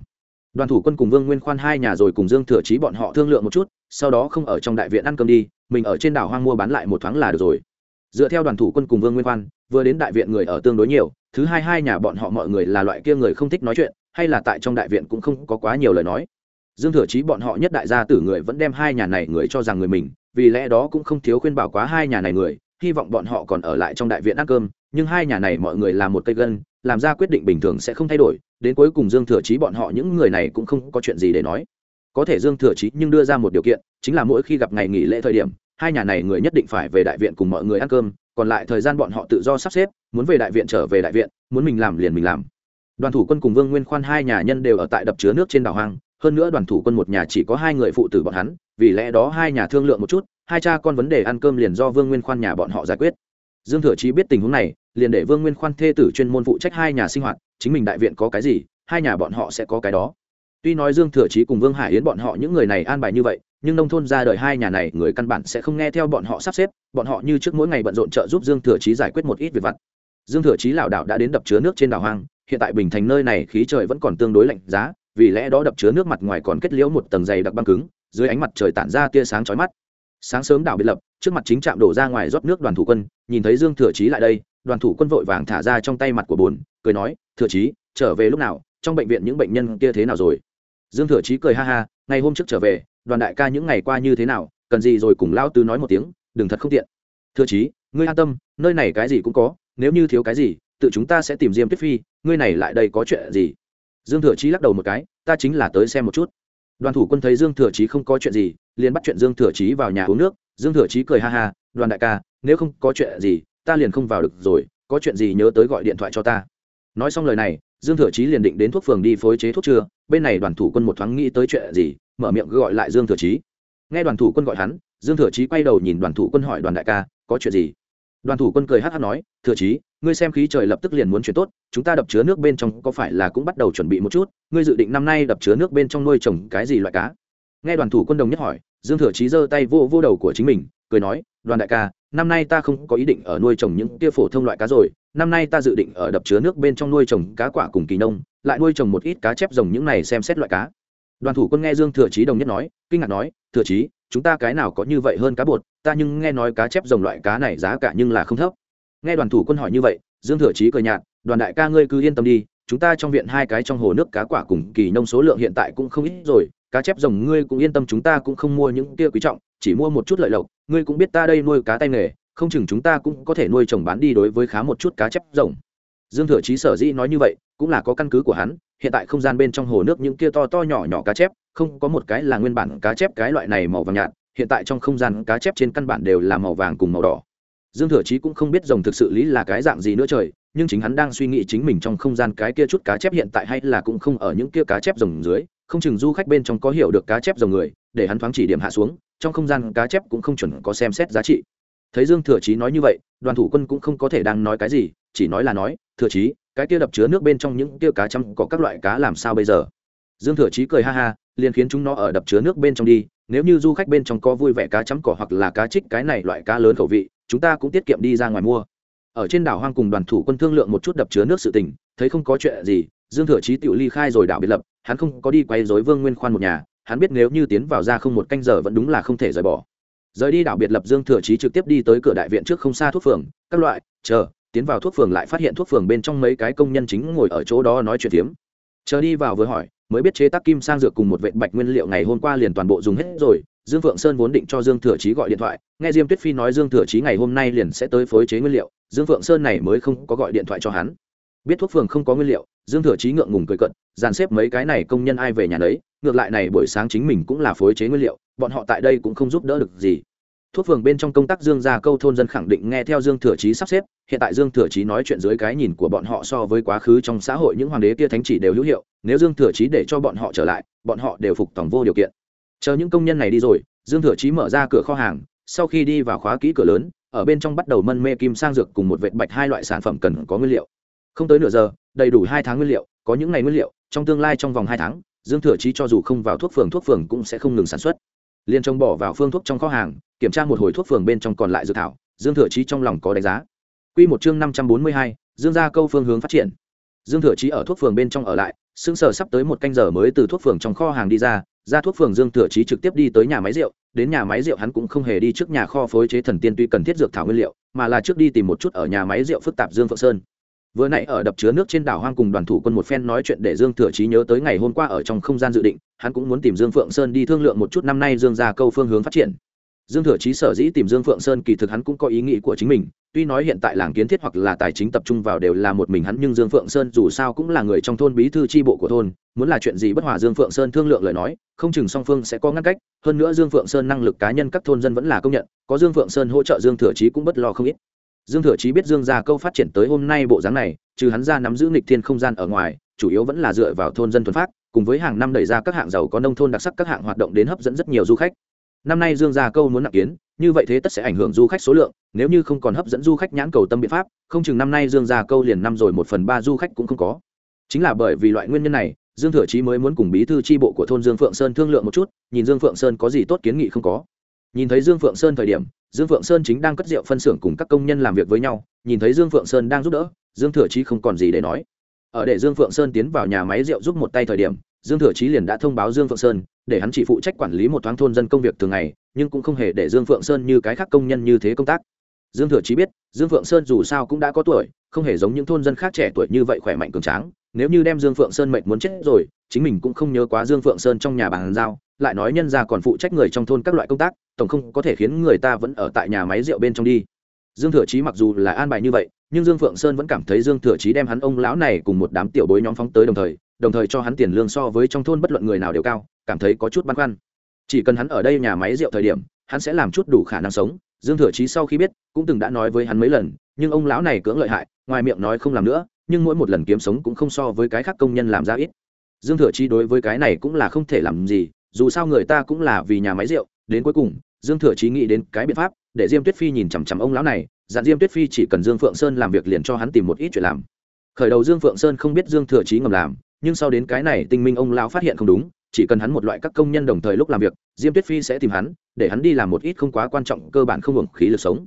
Đoàn thủ quân cùng vương nguyên khoan hai nhà rồi cùng dương thừa chí bọn họ thương lượng một chút, sau đó không ở trong đại viện ăn cơm đi, mình ở trên đảo hoang mua bán lại một thoáng là được rồi. Dựa theo đoàn thủ quân cùng vương nguyên khoan, vừa đến đại viện người ở tương đối nhiều, thứ hai hai nhà bọn họ mọi người là loại kia người không thích nói chuyện hay là tại trong đại viện cũng không có quá nhiều lời nói. Dương thừa chí bọn họ nhất đại gia tử người vẫn đem hai nhà này người cho rằng người mình, vì lẽ đó cũng không thiếu khuyên bảo quá hai nhà này người, hy vọng bọn họ còn ở lại trong đại viện ăn cơm, nhưng hai nhà này mọi người làm một cây gân, làm ra quyết định bình thường sẽ không thay đổi, đến cuối cùng dương thừa chí bọn họ những người này cũng không có chuyện gì để nói. Có thể dương thừa chí nhưng đưa ra một điều kiện, chính là mỗi khi gặp ngày nghỉ lễ thời điểm, hai nhà này người nhất định phải về đại viện cùng mọi người ăn cơm, còn lại thời gian bọn họ tự do sắp xếp, muốn về đại viện trở về đại viện, muốn mình làm liền mình làm đoàn thủ quân cùng vương nguyên khoan hai nhà nhân đều ở tại đập chứa nước trên đảo hoang, hơn nữa đoàn thủ quân một nhà chỉ có hai người phụ tử bọn hắn, vì lẽ đó hai nhà thương lượng một chút, hai cha con vấn đề ăn cơm liền do vương nguyên khoan nhà bọn họ giải quyết. Dương thừa chí biết tình huống này, liền để vương nguyên khoan thê tử chuyên môn phụ trách hai nhà sinh hoạt, chính mình đại viện có cái gì, hai nhà bọn họ sẽ có cái đó. Tuy nói dương thừa chí cùng vương hải yến bọn họ những người này an bài như vậy, nhưng nông thôn ra đời hai nhà này người căn bản sẽ không nghe theo bọn họ sắp xếp, bọn họ như trước mỗi ngày bận rộn trợ giúp dương thừa chí giải quyết một ít việc vặt. Dương thừa chí lảo đảo đã đến đập chứa nước trên đảo hoang hiện tại bình thành nơi này khí trời vẫn còn tương đối lạnh giá, vì lẽ đó đập chứa nước mặt ngoài còn kết liễu một tầng dày đặc băng cứng, dưới ánh mặt trời tản ra tia sáng chói mắt. Sáng sớm đảo biệt lập, trước mặt chính trạm đổ ra ngoài rót nước đoàn thủ quân, nhìn thấy dương thừa chí lại đây, đoàn thủ quân vội vàng thả ra trong tay mặt của bồn cười nói, thừa chí, trở về lúc nào? Trong bệnh viện những bệnh nhân kia thế nào rồi? Dương thừa chí cười ha ha, ngày hôm trước trở về, đoàn đại ca những ngày qua như thế nào? Cần gì rồi cùng lao tứ nói một tiếng, đừng thật không tiện. Thừa chí, ngươi an tâm, nơi này cái gì cũng có, nếu như thiếu cái gì tự chúng ta sẽ tìm diêm tuyết phi, ngươi này lại đây có chuyện gì? Dương thừa chí lắc đầu một cái, ta chính là tới xem một chút. Đoàn thủ quân thấy dương thừa chí không có chuyện gì, liền bắt chuyện dương thừa chí vào nhà uống nước. Dương thừa chí cười ha ha, đoàn đại ca, nếu không có chuyện gì, ta liền không vào được rồi, có chuyện gì nhớ tới gọi điện thoại cho ta. Nói xong lời này, dương thừa chí liền định đến thuốc phường đi phối chế thuốc chưa bên này đoàn thủ quân một thoáng nghĩ tới chuyện gì, mở miệng gọi lại dương thừa chí. Nghe đoàn thủ quân gọi hắn, dương thừa chí quay đầu nhìn đoàn thủ quân hỏi, đoàn đại ca, có chuyện gì? Đoàn thủ quân cười hát hát nói, thừa chí ngươi xem khí trời lập tức liền muốn chuyển tốt, chúng ta đập chứa nước bên trong có phải là cũng bắt đầu chuẩn bị một chút? Ngươi dự định năm nay đập chứa nước bên trong nuôi trồng cái gì loại cá? Nghe đoàn thủ quân đồng nhất hỏi, dương thừa chí giơ tay vô vô đầu của chính mình, cười nói, đoàn đại ca, năm nay ta không có ý định ở nuôi trồng những kia phổ thông loại cá rồi. Năm nay ta dự định ở đập chứa nước bên trong nuôi trồng cá quả cùng kỳ nông, lại nuôi trồng một ít cá chép rồng những này xem xét loại cá. Đoàn thủ quân nghe dương thừa chí đồng nhất nói, kinh ngạc nói, thừa chí, chúng ta cái nào có như vậy hơn cá bột? Ta nhưng nghe nói cá chép rồng loại cá này giá cả nhưng là không thấp nghe đoàn thủ quân hỏi như vậy, dương thừa chí cười nhạt, đoàn đại ca ngươi cứ yên tâm đi, chúng ta trong viện hai cái trong hồ nước cá quả cùng kỳ nông số lượng hiện tại cũng không ít rồi, cá chép rồng ngươi cũng yên tâm chúng ta cũng không mua những kia quý trọng, chỉ mua một chút lợi lộc, ngươi cũng biết ta đây nuôi cá tay nghề, không chừng chúng ta cũng có thể nuôi trồng bán đi đối với khá một chút cá chép rồng. Dương thừa chí sở dĩ nói như vậy, cũng là có căn cứ của hắn, hiện tại không gian bên trong hồ nước những kia to to nhỏ nhỏ cá chép, không có một cái là nguyên bản cá chép cái loại này màu vàng nhạt, hiện tại trong không gian cá chép trên căn bản đều là màu vàng cùng màu đỏ dương thừa chí cũng không biết rồng thực sự lý là cái dạng gì nữa trời, nhưng chính hắn đang suy nghĩ chính mình trong không gian cái kia chút cá chép hiện tại hay là cũng không ở những kia cá chép rồng dưới, không chừng du khách bên trong có hiểu được cá chép rồng người, để hắn thoáng chỉ điểm hạ xuống, trong không gian cá chép cũng không chuẩn có xem xét giá trị. Thấy dương thừa chí nói như vậy, đoàn thủ quân cũng không có thể đang nói cái gì, chỉ nói là nói, thừa chí, cái kia đập chứa nước bên trong những kia cá chăm có các loại cá làm sao bây giờ? Dương thừa chí cười ha ha, liền khiến chúng nó ở đập chứa nước bên trong đi, nếu như du khách bên trong có vui vẻ cá chấm cỏ hoặc là cá trích cái này loại cá lớn khẩu vị chúng ta cũng tiết kiệm đi ra ngoài mua. Ở trên đảo hoang cùng đoàn thủ quân thương lượng một chút đập chứa nước sự tình, thấy không có chuyện gì, dương thừa chí tự ly khai rồi đảo biệt lập, hắn không có đi quay dối vương nguyên khoan một nhà, hắn biết nếu như tiến vào ra không một canh giờ vẫn đúng là không thể rời bỏ. Rời đi đảo biệt lập dương thừa chí trực tiếp đi tới cửa đại viện trước không xa thuốc phường, các loại, chờ, tiến vào thuốc phường lại phát hiện thuốc phường bên trong mấy cái công nhân chính ngồi ở chỗ đó nói chuyện tiếm chờ đi vào vừa hỏi, mới biết chế tác kim sang dược cùng một vệ bạch nguyên liệu ngày hôm qua liền toàn bộ dùng hết rồi dương phượng sơn vốn định cho dương thừa chí gọi điện thoại, nghe diêm tuyết phi nói dương thừa chí ngày hôm nay liền sẽ tới phối chế nguyên liệu, dương phượng sơn này mới không có gọi điện thoại cho hắn. Biết thuốc phường không có nguyên liệu, dương thừa chí ngượng ngùng cười cận dàn xếp mấy cái này công nhân ai về nhà đấy ngược lại này buổi sáng chính mình cũng là phối chế nguyên liệu, bọn họ tại đây cũng không giúp đỡ được gì. Thuốc phường bên trong công tác dương gia câu thôn dân khẳng định nghe theo dương thừa chí sắp xếp, hiện tại dương thừa chí nói chuyện dưới cái nhìn của bọn họ so với quá khứ trong xã hội những hoàng đế kia thánh chỉ đều hữu hiệu, nếu dương thừa chí để cho bọn họ trở lại, bọn họ đều phục tổng vô điều kiện chờ những công nhân này đi rồi, dương thừa chí mở ra cửa kho hàng, sau khi đi vào khóa kỹ cửa lớn, ở bên trong bắt đầu mân mê kim sang dược cùng một vệt bạch hai loại sản phẩm cần có nguyên liệu. Không tới nửa giờ, đầy đủ hai tháng nguyên liệu, có những ngày nguyên liệu, trong tương lai trong vòng hai tháng, dương thừa chí cho dù không vào thuốc phường thuốc phường cũng sẽ không ngừng sản xuất. Liền trông bỏ vào phương thuốc trong kho hàng, kiểm tra một hồi thuốc phường bên trong còn lại dự thảo, dương thừa chí trong lòng có đánh giá. Q một chương năm trăm bốn mươi hai, dương ra câu phương hướng phát triển. Dương thừa chí ở thuốc phường bên trong ở lại xương sở sắp tới một canh giờ mới từ thuốc phường trong kho hàng đi ra ra thuốc phường dương thừa chí trực tiếp đi tới nhà máy rượu, đến nhà máy rượu hắn cũng không hề đi trước nhà kho phối chế thần tiên tuy cần thiết dược thảo nguyên liệu, mà là trước đi tìm một chút ở nhà máy rượu phức tạp dương phượng sơn. Vừa nãy ở đập chứa nước trên đảo hoang cùng đoàn thủ quân một phen nói chuyện để dương thừa chí nhớ tới ngày hôm qua ở trong không gian dự định, hắn cũng muốn tìm dương phượng sơn đi thương lượng một chút năm nay dương ra câu phương hướng phát triển dương thừa chí sở dĩ tìm dương phượng sơn kỳ thực hắn cũng có ý nghĩ của chính mình, tuy nói hiện tại làng kiến thiết hoặc là tài chính tập trung vào đều là một mình hắn, nhưng dương phượng sơn dù sao cũng là người trong thôn bí thư tri bộ của thôn, muốn là chuyện gì bất hòa dương phượng sơn thương lượng lời nói, không chừng song phương sẽ có ngăn cách, hơn nữa dương phượng sơn năng lực cá nhân các thôn dân vẫn là công nhận, có dương phượng sơn hỗ trợ dương thừa chí cũng bất lo không ít. Dương thừa chí biết dương gia câu phát triển tới hôm nay bộ dáng này, trừ hắn ra nắm giữ nghịch thiên không gian ở ngoài, chủ yếu vẫn là dựa vào thôn dân thuần phát, cùng với hàng năm đẩy ra các hạng giàu có nông thôn đặc sắc các hạng hoạt động đến hấp dẫn rất nhiều du khách năm nay dương gia câu muốn nặng kiến, như vậy thế tất sẽ ảnh hưởng du khách số lượng, nếu như không còn hấp dẫn du khách nhãn cầu tâm biện pháp, không chừng năm nay dương gia câu liền năm rồi một phần ba du khách cũng không có. Chính là bởi vì loại nguyên nhân này, dương thừa chí mới muốn cùng bí thư tri bộ của thôn dương phượng sơn thương lượng một chút, nhìn dương phượng sơn có gì tốt kiến nghị không có. Nhìn thấy dương phượng sơn thời điểm, dương phượng sơn chính đang cất rượu phân xưởng cùng các công nhân làm việc với nhau, nhìn thấy dương phượng sơn đang giúp đỡ, dương thừa chí không còn gì để nói. Ở để dương phượng sơn tiến vào nhà máy rượu giúp một tay thời điểm dương thừa chí liền đã thông báo dương phượng sơn, để hắn chỉ phụ trách quản lý một thoáng thôn dân công việc thường ngày, nhưng cũng không hề để dương phượng sơn như cái khác công nhân như thế công tác. Dương thừa chí biết, dương phượng sơn dù sao cũng đã có tuổi, không hề giống những thôn dân khác trẻ tuổi như vậy khỏe mạnh cường tráng. Nếu như đem dương phượng sơn mệnh muốn chết rồi, chính mình cũng không nhớ quá dương phượng sơn trong nhà bàn giao, lại nói nhân ra còn phụ trách người trong thôn các loại công tác, tổng không có thể khiến người ta vẫn ở tại nhà máy rượu bên trong đi. Dương thừa chí mặc dù là an bài như vậy, nhưng dương phượng sơn vẫn cảm thấy dương thừa chí đem hắn ông lão này cùng một đám tiểu bối nhóm phóng tới đồng thời đồng thời cho hắn tiền lương so với trong thôn bất luận người nào đều cao, cảm thấy có chút băn khoăn. Chỉ cần hắn ở đây nhà máy rượu thời điểm, hắn sẽ làm chút đủ khả năng sống. Dương thừa chí sau khi biết, cũng từng đã nói với hắn mấy lần, nhưng ông lão này cưỡng lợi hại, ngoài miệng nói không làm nữa, nhưng mỗi một lần kiếm sống cũng không so với cái khác công nhân làm ra ít. Dương thừa chí đối với cái này cũng là không thể làm gì, dù sao người ta cũng là vì nhà máy rượu. Đến cuối cùng, dương thừa chí nghĩ đến cái biện pháp để diêm tuyết phi nhìn chằm chằm ông lão này, dặn diêm tuyết phi chỉ cần dương phượng sơn làm việc liền cho hắn tìm một ít chuyện làm. Khởi đầu dương phượng sơn không biết dương thừa chí ngầm làm nhưng sau đến cái này tinh minh ông lão phát hiện không đúng, chỉ cần hắn một loại các công nhân đồng thời lúc làm việc, diêm tuyết phi sẽ tìm hắn, để hắn đi làm một ít không quá quan trọng, cơ bản không hưởng khí lực sống.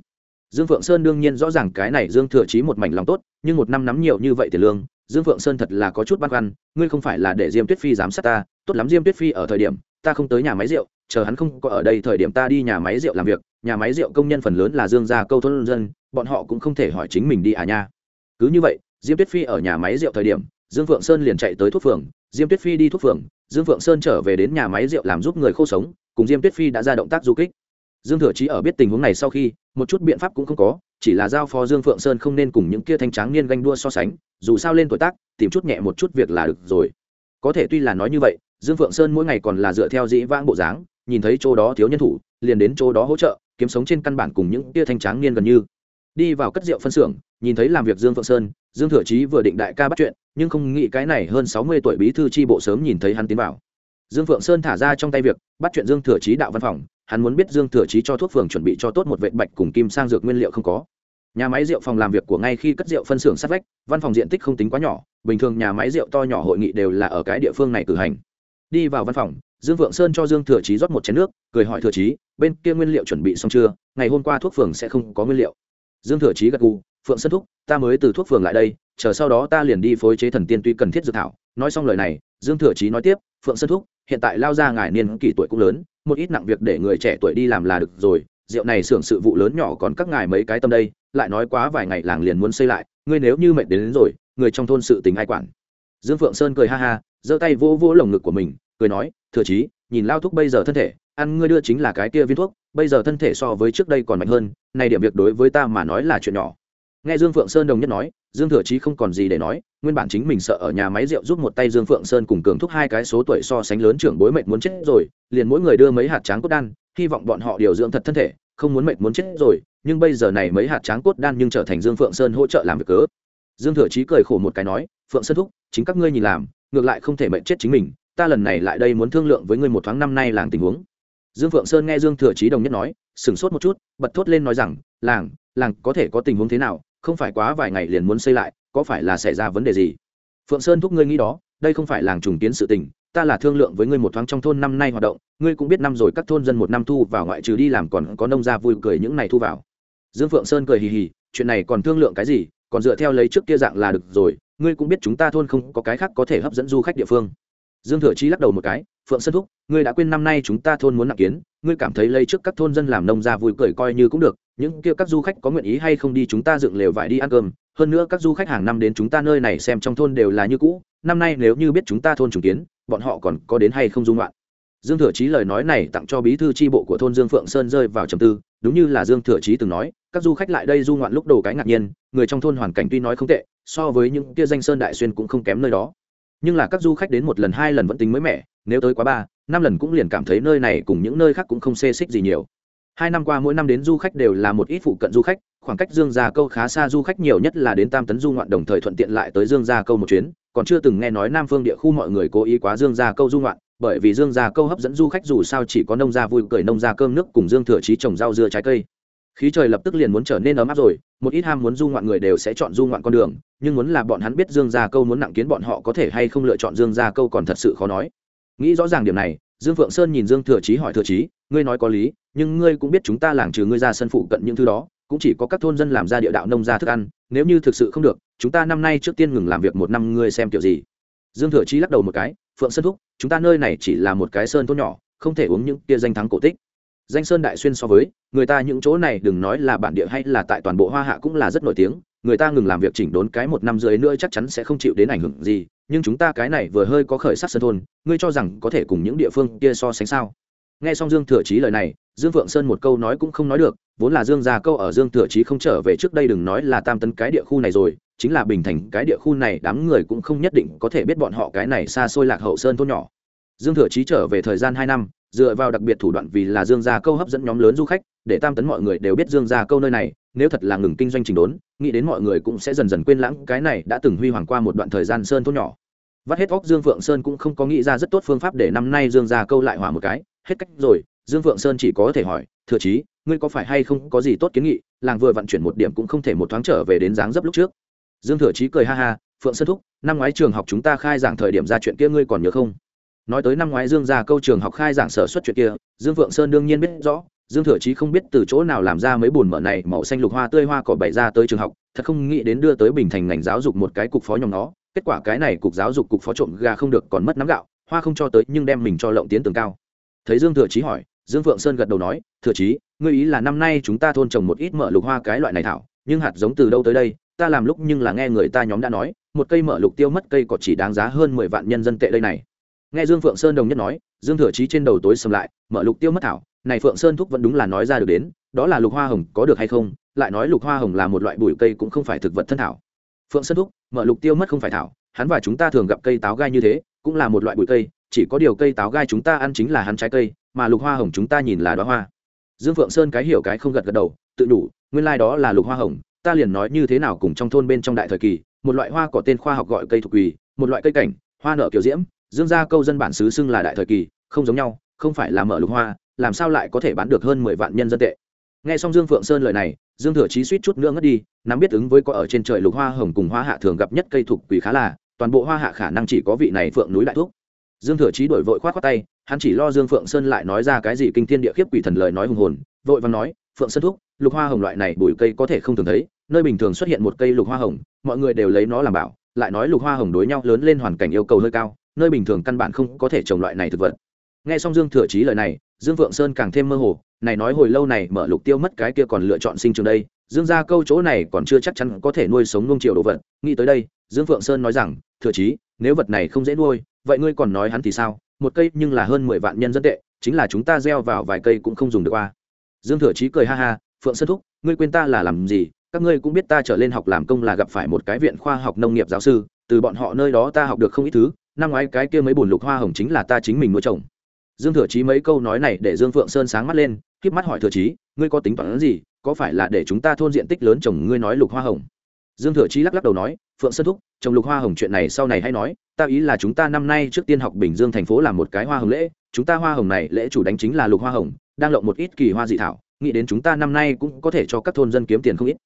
Dương phượng sơn đương nhiên rõ ràng cái này dương thừa chí một mảnh lòng tốt, nhưng một năm nắm nhiều như vậy tiền lương, dương phượng sơn thật là có chút băn khoăn, ngươi không phải là để diêm tuyết phi giám sát ta, tốt lắm diêm tuyết phi ở thời điểm, ta không tới nhà máy rượu, chờ hắn không có ở đây thời điểm ta đi nhà máy rượu làm việc, nhà máy rượu công nhân phần lớn là dương gia câu thôn dân, bọn họ cũng không thể hỏi chính mình đi à nha. Cứ như vậy, diêm tuyết phi ở nhà máy rượu thời điểm dương phượng sơn liền chạy tới thuốc phường, diêm tuyết phi đi thuốc phường, dương phượng sơn trở về đến nhà máy rượu làm giúp người khô sống, cùng diêm tuyết phi đã ra động tác du kích. Dương thừa chí ở biết tình huống này sau khi, một chút biện pháp cũng không có, chỉ là giao phó dương phượng sơn không nên cùng những kia thanh tráng niên ganh đua so sánh, dù sao lên tuổi tác, tìm chút nhẹ một chút việc là được rồi. Có thể tuy là nói như vậy, dương phượng sơn mỗi ngày còn là dựa theo dĩ vãng bộ dáng, nhìn thấy chỗ đó thiếu nhân thủ, liền đến chỗ đó hỗ trợ, kiếm sống trên căn bản cùng những kia thanh tráng niên gần như. Đi vào cất rượu phân xưởng, nhìn thấy làm việc dương phượng sơn dương thừa chí vừa định đại ca bắt chuyện, nhưng không nghĩ cái này hơn sáu mươi tuổi bí thư tri bộ sớm nhìn thấy hắn tiến vào. Dương phượng sơn thả ra trong tay việc, bắt chuyện dương thừa chí đạo văn phòng, hắn muốn biết dương thừa chí cho thuốc phường chuẩn bị cho tốt một vệ bạch cùng kim sang dược nguyên liệu không có. Nhà máy rượu phòng làm việc của ngay khi cất rượu phân xưởng sát vách, văn phòng diện tích không tính quá nhỏ, bình thường nhà máy rượu to nhỏ hội nghị đều là ở cái địa phương này cử hành. Đi vào văn phòng, dương vượng sơn cho dương thừa chí rót một chén nước, cười hỏi thừa chí, bên kia nguyên liệu chuẩn bị xong chưa? Ngày hôm qua thuốc phường sẽ không có nguyên liệu. Dương thừa chí gật gù phượng sơn thúc ta mới từ thuốc phường lại đây chờ sau đó ta liền đi phối chế thần tiên tuy cần thiết dự thảo. Nói xong lời này dương thừa chí nói tiếp phượng sơn thúc hiện tại lao ra ngài niên kỷ tuổi cũng lớn một ít nặng việc để người trẻ tuổi đi làm là được rồi rượu này xưởng sự vụ lớn nhỏ còn các ngài mấy cái tâm đây lại nói quá vài ngày làng liền muốn xây lại ngươi nếu như mệt đến, đến rồi người trong thôn sự tình ai quản? Dương phượng sơn cười ha ha giơ tay vỗ vỗ lồng ngực của mình cười nói thừa chí nhìn lao thúc bây giờ thân thể ăn ngươi đưa chính là cái kia viên thuốc bây giờ thân thể so với trước đây còn mạnh hơn này điểm việc đối với ta mà nói là chuyện nhỏ nghe dương phượng sơn đồng nhất nói, dương thừa chí không còn gì để nói, nguyên bản chính mình sợ ở nhà máy rượu giúp một tay dương phượng sơn cùng cường thúc hai cái số tuổi so sánh lớn trưởng bối mệt muốn chết rồi, liền mỗi người đưa mấy hạt tráng cốt đan, hy vọng bọn họ điều dưỡng thật thân thể, không muốn mệt muốn chết rồi, nhưng bây giờ này mấy hạt tráng cốt đan nhưng trở thành dương phượng sơn hỗ trợ làm việc cớ. Dương thừa chí cười khổ một cái nói, phượng sơn thúc, chính các ngươi nhìn làm, ngược lại không thể mệnh chết chính mình, ta lần này lại đây muốn thương lượng với ngươi một tháng năm nay làng tình huống. Dương phượng sơn nghe dương thừa chí đồng nhất nói, sửng sốt một chút, bật thốt lên nói rằng, làng làng có thể có tình huống thế nào? Không phải quá vài ngày liền muốn xây lại, có phải là xảy ra vấn đề gì? Phượng sơn thúc ngươi nghĩ đó, đây không phải làng trùng kiến sự tình, ta là thương lượng với ngươi một thoáng trong thôn năm nay hoạt động, ngươi cũng biết năm rồi các thôn dân một năm thu vào ngoại trừ đi làm còn có nông gia vui cười những này thu vào. Dương phượng sơn cười hì hì, chuyện này còn thương lượng cái gì, còn dựa theo lấy trước kia dạng là được rồi, ngươi cũng biết chúng ta thôn không có cái khác có thể hấp dẫn du khách địa phương. Dương thừa Chi lắc đầu một cái, phượng sơn thúc, ngươi đã quên năm nay chúng ta thôn muốn nặng kiến, ngươi cảm thấy lấy trước các thôn dân làm nông gia vui cười coi như cũng được những kia các du khách có nguyện ý hay không đi chúng ta dựng lều vải đi ăn cơm. Hơn nữa các du khách hàng năm đến chúng ta nơi này xem trong thôn đều là như cũ. Năm nay nếu như biết chúng ta thôn trùng kiến, bọn họ còn có đến hay không dung loạn. Dương thừa chí lời nói này tặng cho bí thư tri bộ của thôn dương phượng sơn rơi vào trầm tư. Đúng như là dương thừa chí từng nói, các du khách lại đây du ngoạn lúc đầu cái ngạc nhiên, người trong thôn hoàn cảnh tuy nói không tệ, so với những kia danh sơn đại xuyên cũng không kém nơi đó. Nhưng là các du khách đến một lần hai lần vẫn tính mới mẻ, nếu tới quá ba, năm lần cũng liền cảm thấy nơi này cùng những nơi khác cũng không xê xích gì nhiều hai năm qua mỗi năm đến du khách đều là một ít phụ cận du khách, khoảng cách dương gia câu khá xa du khách nhiều nhất là đến tam tấn du ngoạn đồng thời thuận tiện lại tới dương gia câu một chuyến, còn chưa từng nghe nói nam phương địa khu mọi người cố ý quá dương gia câu du ngoạn, bởi vì dương gia câu hấp dẫn du khách dù sao chỉ có nông gia vui cười, nông gia cơm nước cùng dương thừa trí trồng rau dưa trái cây. Khí trời lập tức liền muốn trở nên ấm áp rồi, một ít ham muốn du ngoạn người đều sẽ chọn du ngoạn con đường, nhưng muốn là bọn hắn biết dương gia câu muốn nặng kiến bọn họ có thể hay không lựa chọn dương gia câu còn thật sự khó nói. Nghĩ rõ ràng điểm này dương phượng sơn nhìn dương thừa Chí hỏi thừa Chí, ngươi nói có lý nhưng ngươi cũng biết chúng ta làng trừ ngươi ra sân phụ cận những thứ đó cũng chỉ có các thôn dân làm ra địa đạo nông gia thức ăn nếu như thực sự không được chúng ta năm nay trước tiên ngừng làm việc một năm ngươi xem kiểu gì? Dương thừa Chí lắc đầu một cái phượng sơn thúc chúng ta nơi này chỉ là một cái sơn thôn nhỏ không thể uống những tia danh thắng cổ tích danh sơn đại xuyên so với, người ta những chỗ này đừng nói là bản địa hay là tại toàn bộ hoa hạ cũng là rất nổi tiếng, người ta ngừng làm việc chỉnh đốn cái một năm dưới nữa chắc chắn sẽ không chịu đến ảnh hưởng gì, nhưng chúng ta cái này vừa hơi có khởi sắc sơn thôn, ngươi cho rằng có thể cùng những địa phương kia so sánh sao? Nghe xong dương thừa chí lời này, dương phượng sơn một câu nói cũng không nói được, vốn là dương già câu ở dương thừa chí không trở về trước đây đừng nói là tam tấn cái địa khu này rồi, chính là bình thành cái địa khu này đám người cũng không nhất định có thể biết bọn họ cái này xa xôi lạc hậu sơn thôn nhỏ. Dương thừa chí trở về thời gian hai năm dựa vào đặc biệt thủ đoạn vì là dương gia câu hấp dẫn nhóm lớn du khách, để tam tấn mọi người đều biết dương gia câu nơi này, nếu thật là ngừng kinh doanh trình đốn, nghĩ đến mọi người cũng sẽ dần dần quên lãng cái này đã từng huy hoàng qua một đoạn thời gian sơn thôn nhỏ. Vắt hết óc dương phượng sơn cũng không có nghĩ ra rất tốt phương pháp để năm nay dương gia câu lại hỏa một cái. Hết cách rồi, dương phượng sơn chỉ có thể hỏi, thừa chí, ngươi có phải hay không có gì tốt kiến nghị? Làng vừa vận chuyển một điểm cũng không thể một thoáng trở về đến dáng dấp lúc trước. Dương thừa chí cười ha ha, phượng sơn thúc, năm ngoái trường học chúng ta khai giảng thời điểm ra chuyện kia ngươi còn nhớ không? Nói tới năm ngoái dương ra câu trường học khai giảng sở xuất chuyện kia, dương phượng sơn đương nhiên biết rõ, dương thừa chí không biết từ chỗ nào làm ra mấy bùn mở này màu xanh lục hoa tươi hoa cỏ bày ra tới trường học, thật không nghĩ đến đưa tới bình thành ngành giáo dục một cái cục phó nhóm nó. Kết quả cái này cục giáo dục cục phó trộm gà không được còn mất nắm gạo, hoa không cho tới nhưng đem mình cho lộng tiến tường cao. Thấy dương thừa chí hỏi, dương phượng sơn gật đầu nói, thừa chí, ngươi ý là năm nay chúng ta thôn trồng một ít mở lục hoa cái loại này thảo, nhưng hạt giống từ đâu tới đây? Ta làm lúc nhưng là nghe người ta nhóm đã nói, một cây mở lục tiêu mất cây cỏ chỉ đáng giá hơn mười vạn nhân dân tệ đây này nghe dương phượng sơn đồng nhất nói, dương thừa trí trên đầu tối sầm lại, mở lục tiêu mất thảo, này phượng sơn thúc vẫn đúng là nói ra được đến, đó là lục hoa hồng có được hay không, lại nói lục hoa hồng là một loại bụi cây cũng không phải thực vật thân thảo. Phượng sơn thúc, mở lục tiêu mất không phải thảo, hắn và chúng ta thường gặp cây táo gai như thế, cũng là một loại bụi cây, chỉ có điều cây táo gai chúng ta ăn chính là hắn trái cây, mà lục hoa hồng chúng ta nhìn là đoá hoa. Dương phượng sơn cái hiểu cái không gật gật đầu, tự đủ, nguyên lai、like、đó là lục hoa hồng, ta liền nói như thế nào cùng trong thôn bên trong đại thời kỳ, một loại hoa có tên khoa học gọi cây thuộc quỳ, một loại cây cảnh, hoa nở kiểu diễm dương gia câu dân bản xứ xưng là đại thời kỳ, không giống nhau, không phải là mở lục hoa, làm sao lại có thể bán được hơn mười vạn nhân dân tệ? Nghe xong dương phượng sơn lời này, dương thừa chí suýt chút nữa ngất đi, nắm biết ứng với có ở trên trời lục hoa hồng cùng hoa hạ thường gặp nhất cây thục quỷ khá là, toàn bộ hoa hạ khả năng chỉ có vị này phượng núi đại thuốc dương thừa chí đổi vội khoát khoát tay, hắn chỉ lo dương phượng sơn lại nói ra cái gì kinh thiên địa khiếp quỷ thần lời nói hùng hồn, vội và nói, phượng sơn thuốc lục hoa hồng loại này bụi cây có thể không thường thấy, nơi bình thường xuất hiện một cây lục hoa hồng, mọi người đều lấy nó làm bảo, lại nói lục hoa hồng đối nhau lớn lên hoàn cảnh yêu cầu hơi cao nơi bình thường căn bản không có thể trồng loại này thực vật. Nghe xong dương thừa chí lời này, dương vượng sơn càng thêm mơ hồ, này nói hồi lâu này mở lục tiêu mất cái kia còn lựa chọn sinh trường đây, dương ra câu chỗ này còn chưa chắc chắn có thể nuôi sống nung triệu đồ vật. Nghĩ tới đây, dương vượng sơn nói rằng, thừa chí, nếu vật này không dễ nuôi, vậy ngươi còn nói hắn thì sao? Một cây nhưng là hơn mười vạn nhân dân tệ, chính là chúng ta gieo vào vài cây cũng không dùng được qua. Dương thừa chí cười ha ha, phượng sơn thúc, ngươi quên ta là làm gì? Các ngươi cũng biết ta trở lên học làm công là gặp phải một cái viện khoa học nông nghiệp giáo sư, từ bọn họ nơi đó ta học được không ít thứ năm ngoái cái kia mấy bùn lục hoa hồng chính là ta chính mình nuôi trồng. Dương thừa chí mấy câu nói này để dương phượng sơn sáng mắt lên k mắt hỏi thừa chí, ngươi có tính toán gì, có phải là để chúng ta thôn diện tích lớn trồng ngươi nói lục hoa hồng? Dương thừa chí lắc lắc đầu nói, phượng sơn thúc, trồng lục hoa hồng chuyện này sau này hay nói, ta ý là chúng ta năm nay trước tiên học bình dương thành phố làm một cái hoa hồng lễ, chúng ta hoa hồng này lễ chủ đánh chính là lục hoa hồng, đang lộng một ít kỳ hoa dị thảo, nghĩ đến chúng ta năm nay cũng có thể cho các thôn dân kiếm tiền không ít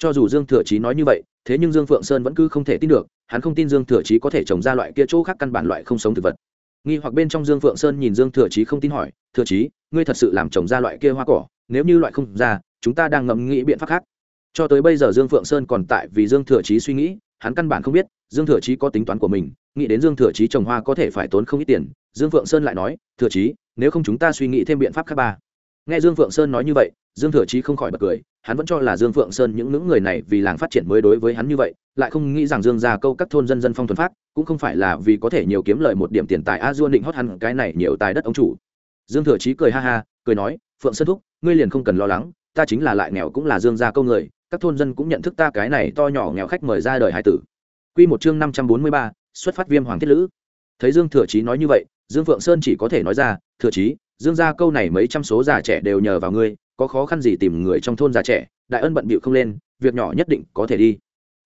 cho dù dương thừa chí nói như vậy, thế nhưng dương phượng sơn vẫn cứ không thể tin được, hắn không tin dương thừa chí có thể trồng ra loại kia chỗ khác căn bản loại không sống thực vật. Nghi hoặc bên trong dương phượng sơn nhìn dương thừa chí không tin hỏi, thừa chí, ngươi thật sự làm trồng ra loại kia hoa cỏ, nếu như loại không ra, chúng ta đang ngẫm nghĩ biện pháp khác. Cho tới bây giờ dương phượng sơn còn tại vì dương thừa chí suy nghĩ, hắn căn bản không biết, dương thừa chí có tính toán của mình, nghĩ đến dương thừa chí trồng hoa có thể phải tốn không ít tiền, dương phượng sơn lại nói, thừa chí, nếu không chúng ta suy nghĩ thêm biện pháp khác ba nghe dương phượng sơn nói như vậy dương thừa chí không khỏi bật cười hắn vẫn cho là dương phượng sơn những những người này vì làng phát triển mới đối với hắn như vậy lại không nghĩ rằng dương gia câu các thôn dân dân phong thuần phát cũng không phải là vì có thể nhiều kiếm lời một điểm tiền tài a duôn định hót hẳn cái này nhiều tài đất ông chủ dương thừa chí cười ha ha cười nói phượng sơn thúc ngươi liền không cần lo lắng ta chính là lại nghèo cũng là dương gia câu người các thôn dân cũng nhận thức ta cái này to nhỏ nghèo khách mời ra đời hải tử Quy một chương năm trăm bốn mươi ba, xuất phát viêm hoàng thiết lữ. Thấy Dương Thừa Chí nói như vậy, Dương Phượng Sơn chỉ có thể nói ra, "Thừa Chí, Dương gia câu này mấy trăm số già trẻ đều nhờ vào ngươi, có khó khăn gì tìm người trong thôn già trẻ, đại ân bận bịu không lên, việc nhỏ nhất định có thể đi."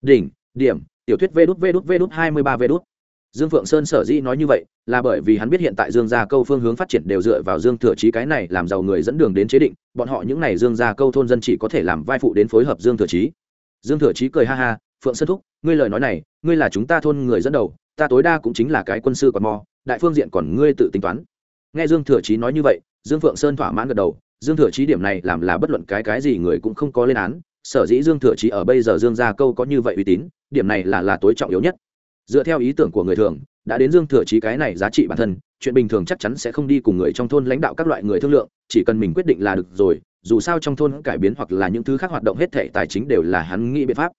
Đỉnh, điểm, tiểu thuyết Vđút Vđút Vđút 23 Vđút. Dương Phượng Sơn sở dĩ nói như vậy, là bởi vì hắn biết hiện tại Dương gia câu phương hướng phát triển đều dựa vào Dương Thừa trí cái này làm giàu người dẫn đường đến chế định, bọn họ những này Dương gia câu thôn dân chỉ có thể làm vai phụ đến phối hợp Dương Thừa trí Dương Thừa trí cười ha ha, Phượng Sơn thúc, ngươi lời nói này, ngươi là chúng ta thôn người dẫn đầu, ta tối đa cũng chính là cái quân sư còn mò, đại phương diện còn ngươi tự tính toán. Nghe Dương Thừa Chí nói như vậy, Dương Phượng Sơn thỏa mãn gật đầu, Dương Thừa Chí điểm này làm là bất luận cái cái gì người cũng không có lên án, sở dĩ Dương Thừa Chí ở bây giờ Dương gia câu có như vậy uy tín, điểm này là là tối trọng yếu nhất. Dựa theo ý tưởng của người thường đã đến dương thừa chí cái này giá trị bản thân chuyện bình thường chắc chắn sẽ không đi cùng người trong thôn lãnh đạo các loại người thương lượng chỉ cần mình quyết định là được rồi dù sao trong thôn cải biến hoặc là những thứ khác hoạt động hết thể tài chính đều là hắn nghĩ biện pháp.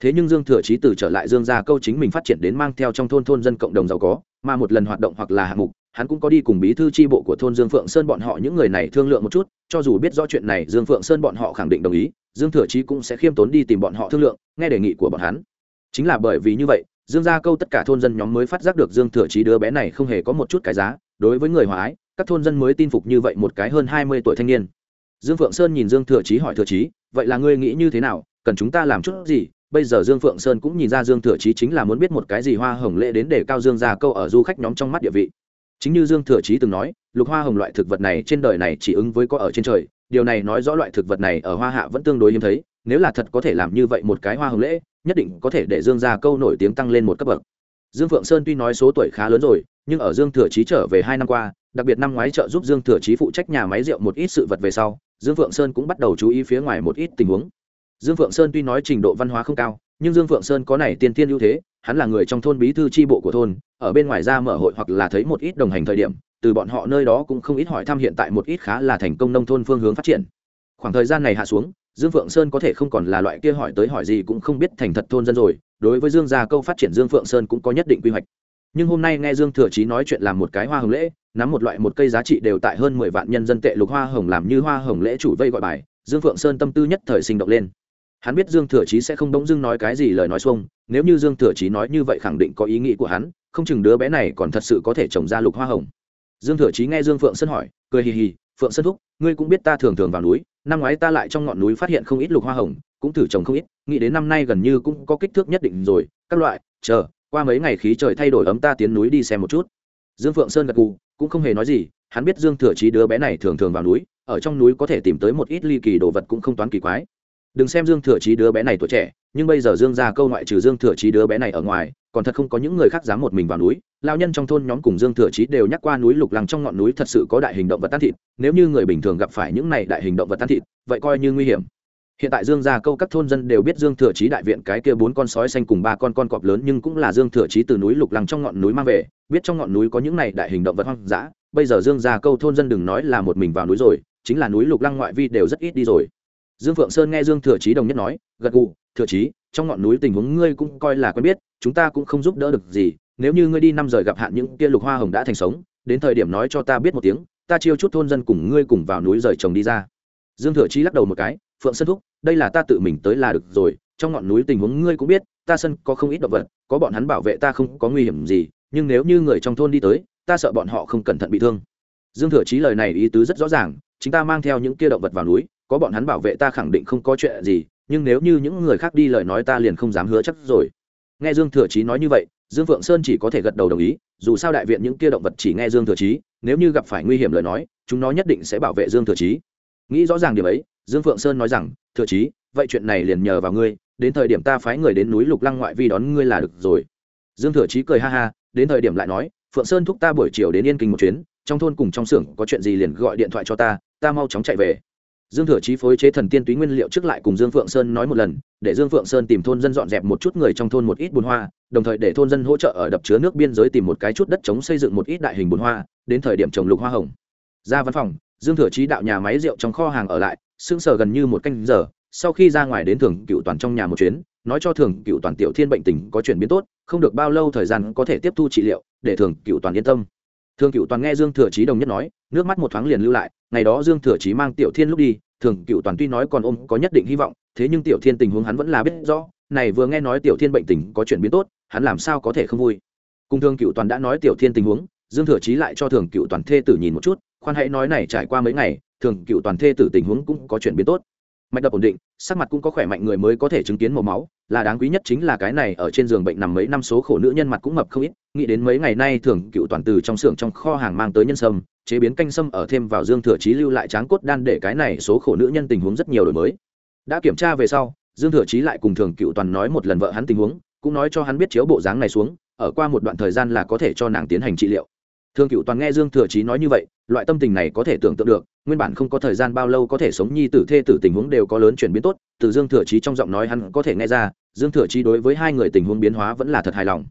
Thế nhưng dương thừa chí từ trở lại dương gia câu chính mình phát triển đến mang theo trong thôn thôn dân cộng đồng giàu có mà một lần hoạt động hoặc là hạng mục hắn cũng có đi cùng bí thư tri bộ của thôn dương phượng sơn bọn họ những người này thương lượng một chút, cho dù biết rõ chuyện này, dương phượng sơn bọn họ khẳng định đồng ý, dương thừa chí cũng sẽ khiêm tốn đi tìm bọn họ thương lượng, nghe đề nghị của bọn hắn. Chính là bởi vì như vậy, dương gia câu tất cả thôn dân nhóm mới phát giác được dương thừa chí đứa bé này không hề có một chút cái giá, đối với người hòa ái, các thôn dân mới tin phục như vậy một cái hơn hai mươi tuổi thanh niên. Dương phượng sơn nhìn dương thừa chí hỏi thừa chí, vậy là ngươi nghĩ như thế nào? Cần chúng ta làm chút gì? Bây giờ dương phượng sơn cũng nhìn ra dương thừa chí chính là muốn biết một cái gì hoa hồng lễ đến để cao dương gia câu ở du khách nhóm trong mắt địa vị chính như dương thừa chí từng nói, lục hoa hồng loại thực vật này trên đời này chỉ ứng với có ở trên trời. Điều này nói rõ loại thực vật này ở hoa hạ vẫn tương đối hiếm thấy. Nếu là thật có thể làm như vậy một cái hoa hồng lễ, nhất định có thể để dương gia câu nổi tiếng tăng lên một cấp bậc. Dương phượng sơn tuy nói số tuổi khá lớn rồi, nhưng ở dương thừa chí trở về hai năm qua, đặc biệt năm ngoái trợ giúp dương thừa chí phụ trách nhà máy rượu một ít sự vật về sau, dương phượng sơn cũng bắt đầu chú ý phía ngoài một ít tình huống. Dương phượng sơn tuy nói trình độ văn hóa không cao, nhưng dương phượng sơn có này tiên tiên ưu thế hắn là người trong thôn bí thư tri bộ của thôn, ở bên ngoài ra mở hội hoặc là thấy một ít đồng hành thời điểm, từ bọn họ nơi đó cũng không ít hỏi thăm hiện tại một ít khá là thành công nông thôn phương hướng phát triển. Khoảng thời gian này hạ xuống, dương phượng sơn có thể không còn là loại kia hỏi tới hỏi gì cũng không biết thành thật thôn dân rồi, đối với dương gia câu phát triển dương phượng sơn cũng có nhất định quy hoạch. Nhưng hôm nay nghe dương thừa chí nói chuyện làm một cái hoa hồng lễ, nắm một loại một cây giá trị đều tại hơn mười vạn nhân dân tệ lục hoa hồng làm như hoa hồng lễ chủ vây gọi bài, dương phượng sơn tâm tư nhất thời sinh động lên hắn biết dương thừa chí sẽ không bỗng dưng nói cái gì lời nói xuông, nếu như dương thừa chí nói như vậy khẳng định có ý nghĩ của hắn, không chừng đứa bé này còn thật sự có thể trồng ra lục hoa hồng. Dương thừa chí nghe dương phượng sơn hỏi, cười hì hì, phượng sơn thúc, ngươi cũng biết ta thường thường vào núi, năm ngoái ta lại trong ngọn núi phát hiện không ít lục hoa hồng, cũng thử trồng không ít, nghĩ đến năm nay gần như cũng có kích thước nhất định rồi, các loại, chờ, qua mấy ngày khí trời thay đổi ấm ta tiến núi đi xem một chút. Dương phượng sơn gật cù cũng không hề nói gì, hắn biết dương thừa chí đứa bé này thường thường vào núi, ở trong núi có thể tìm tới một ít ly kỳ đồ vật cũng không toán kỳ quái đừng xem dương thừa chí đứa bé này tuổi trẻ, nhưng bây giờ dương ra câu ngoại trừ dương thừa chí đứa bé này ở ngoài, còn thật không có những người khác dám một mình vào núi. Lao nhân trong thôn nhóm cùng dương thừa chí đều nhắc qua núi lục lăng trong ngọn núi thật sự có đại hình động vật tan thịt, nếu như người bình thường gặp phải những này đại hình động vật tan thịt, vậy coi như nguy hiểm. Hiện tại dương gia câu các thôn dân đều biết dương thừa chí đại viện cái kia bốn con sói xanh cùng ba con con cọp lớn nhưng cũng là dương thừa chí từ núi lục lăng trong ngọn núi mang về, biết trong ngọn núi có những này đại hình động vật hoang dã. Bây giờ dương gia câu thôn dân đừng nói là một mình vào núi rồi, chính là núi lục lăng ngoại vi đều rất ít đi rồi dương phượng sơn nghe dương thừa chí đồng nhất nói, gật gù, thừa chí, trong ngọn núi tình huống ngươi cũng coi là quen biết, chúng ta cũng không giúp đỡ được gì. Nếu như ngươi đi năm rời gặp hạn những kia lục hoa hồng đã thành sống, đến thời điểm nói cho ta biết một tiếng, ta chiêu chút thôn dân cùng ngươi cùng vào núi rời chồng đi ra. Dương thừa chí lắc đầu một cái, phượng sơn thúc, đây là ta tự mình tới là được rồi, trong ngọn núi tình huống ngươi cũng biết, ta sân có không ít động vật, có bọn hắn bảo vệ ta không có nguy hiểm gì, nhưng nếu như người trong thôn đi tới, ta sợ bọn họ không cẩn thận bị thương. Dương thừa chí lời này ý tứ rất rõ ràng, chúng ta mang theo những kia động vật vào núi có bọn hắn bảo vệ ta khẳng định không có chuyện gì, nhưng nếu như những người khác đi lời nói ta liền không dám hứa chắc rồi. Nghe dương thừa chí nói như vậy, dương phượng sơn chỉ có thể gật đầu đồng ý, dù sao đại viện những kia động vật chỉ nghe dương thừa chí, nếu như gặp phải nguy hiểm lời nói, chúng nó nhất định sẽ bảo vệ dương thừa chí. Nghĩ rõ ràng điểm ấy, dương phượng sơn nói rằng, thừa chí, vậy chuyện này liền nhờ vào ngươi, đến thời điểm ta phái người đến núi lục lăng ngoại vi đón ngươi là được rồi. Dương thừa chí cười ha ha, đến thời điểm lại nói, phượng sơn thúc ta buổi chiều đến yên kinh một chuyến, trong thôn cùng trong xưởng có chuyện gì liền gọi điện thoại cho ta ta mau chóng chạy về dương thừa chí phối chế thần tiên túy nguyên liệu trước lại cùng dương phượng sơn nói một lần, để dương phượng sơn tìm thôn dân dọn dẹp một chút người trong thôn một ít bùn hoa, đồng thời để thôn dân hỗ trợ ở đập chứa nước biên giới tìm một cái chút đất chống xây dựng một ít đại hình bùn hoa, đến thời điểm trồng lục hoa hồng. Ra văn phòng, dương thừa chí đạo nhà máy rượu trong kho hàng ở lại, sững sờ gần như một canh giờ, sau khi ra ngoài đến thường cựu toàn trong nhà một chuyến, nói cho thường cựu toàn tiểu thiên bệnh tình có chuyển biến tốt, không được bao lâu thời gian có thể tiếp thu trị liệu, để thường cựu toàn yên tâm. Thường cựu toàn nghe dương thừa chí đồng nhất nói nước mắt một thoáng liền lưu lại, ngày đó dương thừa chí mang tiểu thiên lúc đi, thường cựu toàn tuy nói còn ôm có nhất định hy vọng, thế nhưng tiểu thiên tình huống hắn vẫn là biết rõ, này vừa nghe nói tiểu thiên bệnh tình có chuyển biến tốt, hắn làm sao có thể không vui. Cùng thường cựu toàn đã nói tiểu thiên tình huống, dương thừa chí lại cho thường cựu toàn thê tử nhìn một chút, khoan hãy nói này trải qua mấy ngày, thường cựu toàn thê tử tình huống cũng có chuyển biến tốt. Mạch đập ổn định, sắc mặt cũng có khỏe mạnh người mới có thể chứng kiến màu máu là đáng quý nhất chính là cái này ở trên giường bệnh nằm mấy năm số khổ nữ nhân mặt cũng mập không ít, nghĩ đến mấy ngày nay thường cựu toàn từ trong xưởng trong kho hàng mang tới nhân sâm, chế biến canh sâm ở thêm vào dương thừa chí lưu lại tráng cốt đan để cái này số khổ nữ nhân tình huống rất nhiều đổi mới. Đã kiểm tra về sau, dương thừa chí lại cùng thường cựu toàn nói một lần vợ hắn tình huống, cũng nói cho hắn biết chiếu bộ dáng này xuống, ở qua một đoạn thời gian là có thể cho nàng tiến hành trị liệu. Thường cựu toàn nghe dương thừa chí nói như vậy, loại tâm tình này có thể tưởng tượng được, nguyên bản không có thời gian bao lâu có thể sống nhi tử thê tử tình huống đều có lớn chuyển biến tốt, từ dương thừa chí trong giọng nói hắn có thể nghe ra dương thừa chí đối với hai người tình huống biến hóa vẫn là thật hài lòng.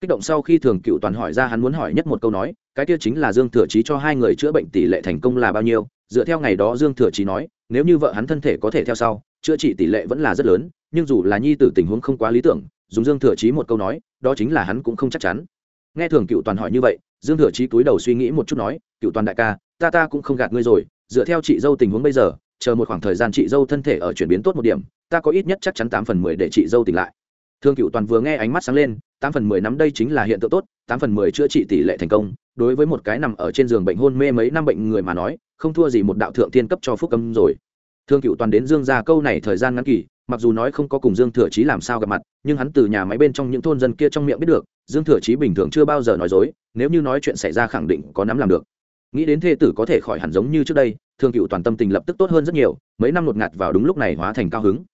Kích động sau khi thường cựu toàn hỏi ra hắn muốn hỏi nhất một câu nói, cái kia chính là dương thừa chí cho hai người chữa bệnh tỷ lệ thành công là bao nhiêu? Dựa theo ngày đó dương thừa chí nói, nếu như vợ hắn thân thể có thể theo sau, chữa trị tỷ lệ vẫn là rất lớn, nhưng dù là nhi tử tình huống không quá lý tưởng, dùng dương thừa chí một câu nói, đó chính là hắn cũng không chắc chắn. Nghe thường cựu toàn hỏi như vậy, dương thừa chí cúi đầu suy nghĩ một chút nói, cựu toàn đại ca, ta ta cũng không gạt ngươi rồi, dựa theo chị dâu tình huống bây giờ chờ một khoảng thời gian chị dâu thân thể ở chuyển biến tốt một điểm, ta có ít nhất chắc chắn tám phần mười để chị dâu tỉnh lại. Thương cựu toàn vừa nghe ánh mắt sáng lên, tám phần mười năm đây chính là hiện tượng tốt, tám phần mười chữa trị tỷ lệ thành công, đối với một cái nằm ở trên giường bệnh hôn mê mấy năm bệnh người mà nói, không thua gì một đạo thượng tiên cấp cho phúc âm rồi. Thương cựu toàn đến dương ra câu này thời gian ngắn kỳ, mặc dù nói không có cùng dương thừa chí làm sao gặp mặt, nhưng hắn từ nhà máy bên trong những thôn dân kia trong miệng biết được, dương thừa chí bình thường chưa bao giờ nói dối, nếu như nói chuyện xảy ra khẳng định có nắm làm được nghĩ đến thê tử có thể khỏi hẳn giống như trước đây, thương cựu toàn tâm tình lập tức tốt hơn rất nhiều, mấy năm ngột ngạt vào đúng lúc này hóa thành cao hứng.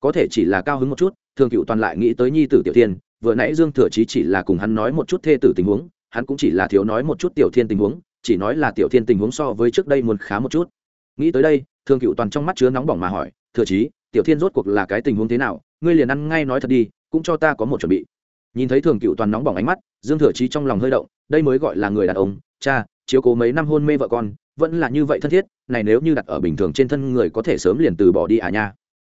Có thể chỉ là cao hứng một chút, thương cựu toàn lại nghĩ tới nhi tử tiểu thiên, vừa nãy dương thừa chí chỉ là cùng hắn nói một chút thê tử tình huống, hắn cũng chỉ là thiếu nói một chút tiểu thiên tình huống, chỉ nói là tiểu thiên tình huống so với trước đây muốn khá một chút. Nghĩ tới đây, thương cựu toàn trong mắt chứa nóng bỏng mà hỏi, thừa chí, tiểu thiên rốt cuộc là cái tình huống thế nào? Ngươi liền ăn ngay nói thật đi, cũng cho ta có một chuẩn bị. Nhìn thấy thường cựu toàn nóng bỏng ánh mắt, dương thừa chí trong lòng hơi động, đây mới gọi là người đàn ông, cha chiếu cố mấy năm hôn mê vợ con, vẫn là như vậy thân thiết, này nếu như đặt ở bình thường trên thân người có thể sớm liền từ bỏ đi à nha.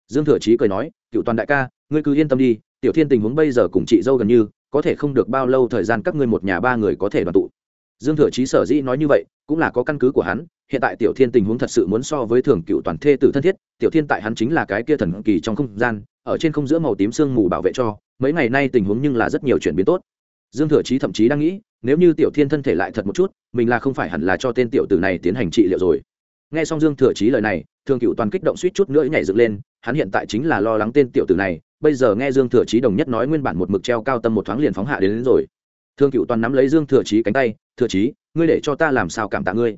Dương thừa chí cười nói cựu toàn đại ca, ngươi cứ yên tâm đi, tiểu thiên tình huống bây giờ cùng chị dâu gần như, có thể không được bao lâu thời gian các ngươi một nhà ba người có thể đoàn tụ. Dương thừa chí sở dĩ nói như vậy, cũng là có căn cứ của hắn, hiện tại tiểu thiên tình huống thật sự muốn so với thường cựu toàn thê tử thân thiết, tiểu thiên tại hắn chính là cái kia thần kỳ trong không gian, ở trên không giữa màu tím sương mù bảo vệ cho, mấy ngày nay tình huống nhưng là rất nhiều chuyển biến tốt dương thừa chí thậm chí đang nghĩ nếu như tiểu thiên thân thể lại thật một chút mình là không phải hẳn là cho tên tiểu tử này tiến hành trị liệu rồi. Nghe xong dương thừa chí lời này thường cựu toàn kích động suýt chút nữa nhảy dựng lên hắn hiện tại chính là lo lắng tên tiểu tử này bây giờ nghe dương thừa chí đồng nhất nói nguyên bản một mực treo cao tâm một thoáng liền phóng hạ đến, đến rồi. Thương cựu toàn nắm lấy dương thừa chí cánh tay thừa chí ngươi để cho ta làm sao cảm tạ ngươi?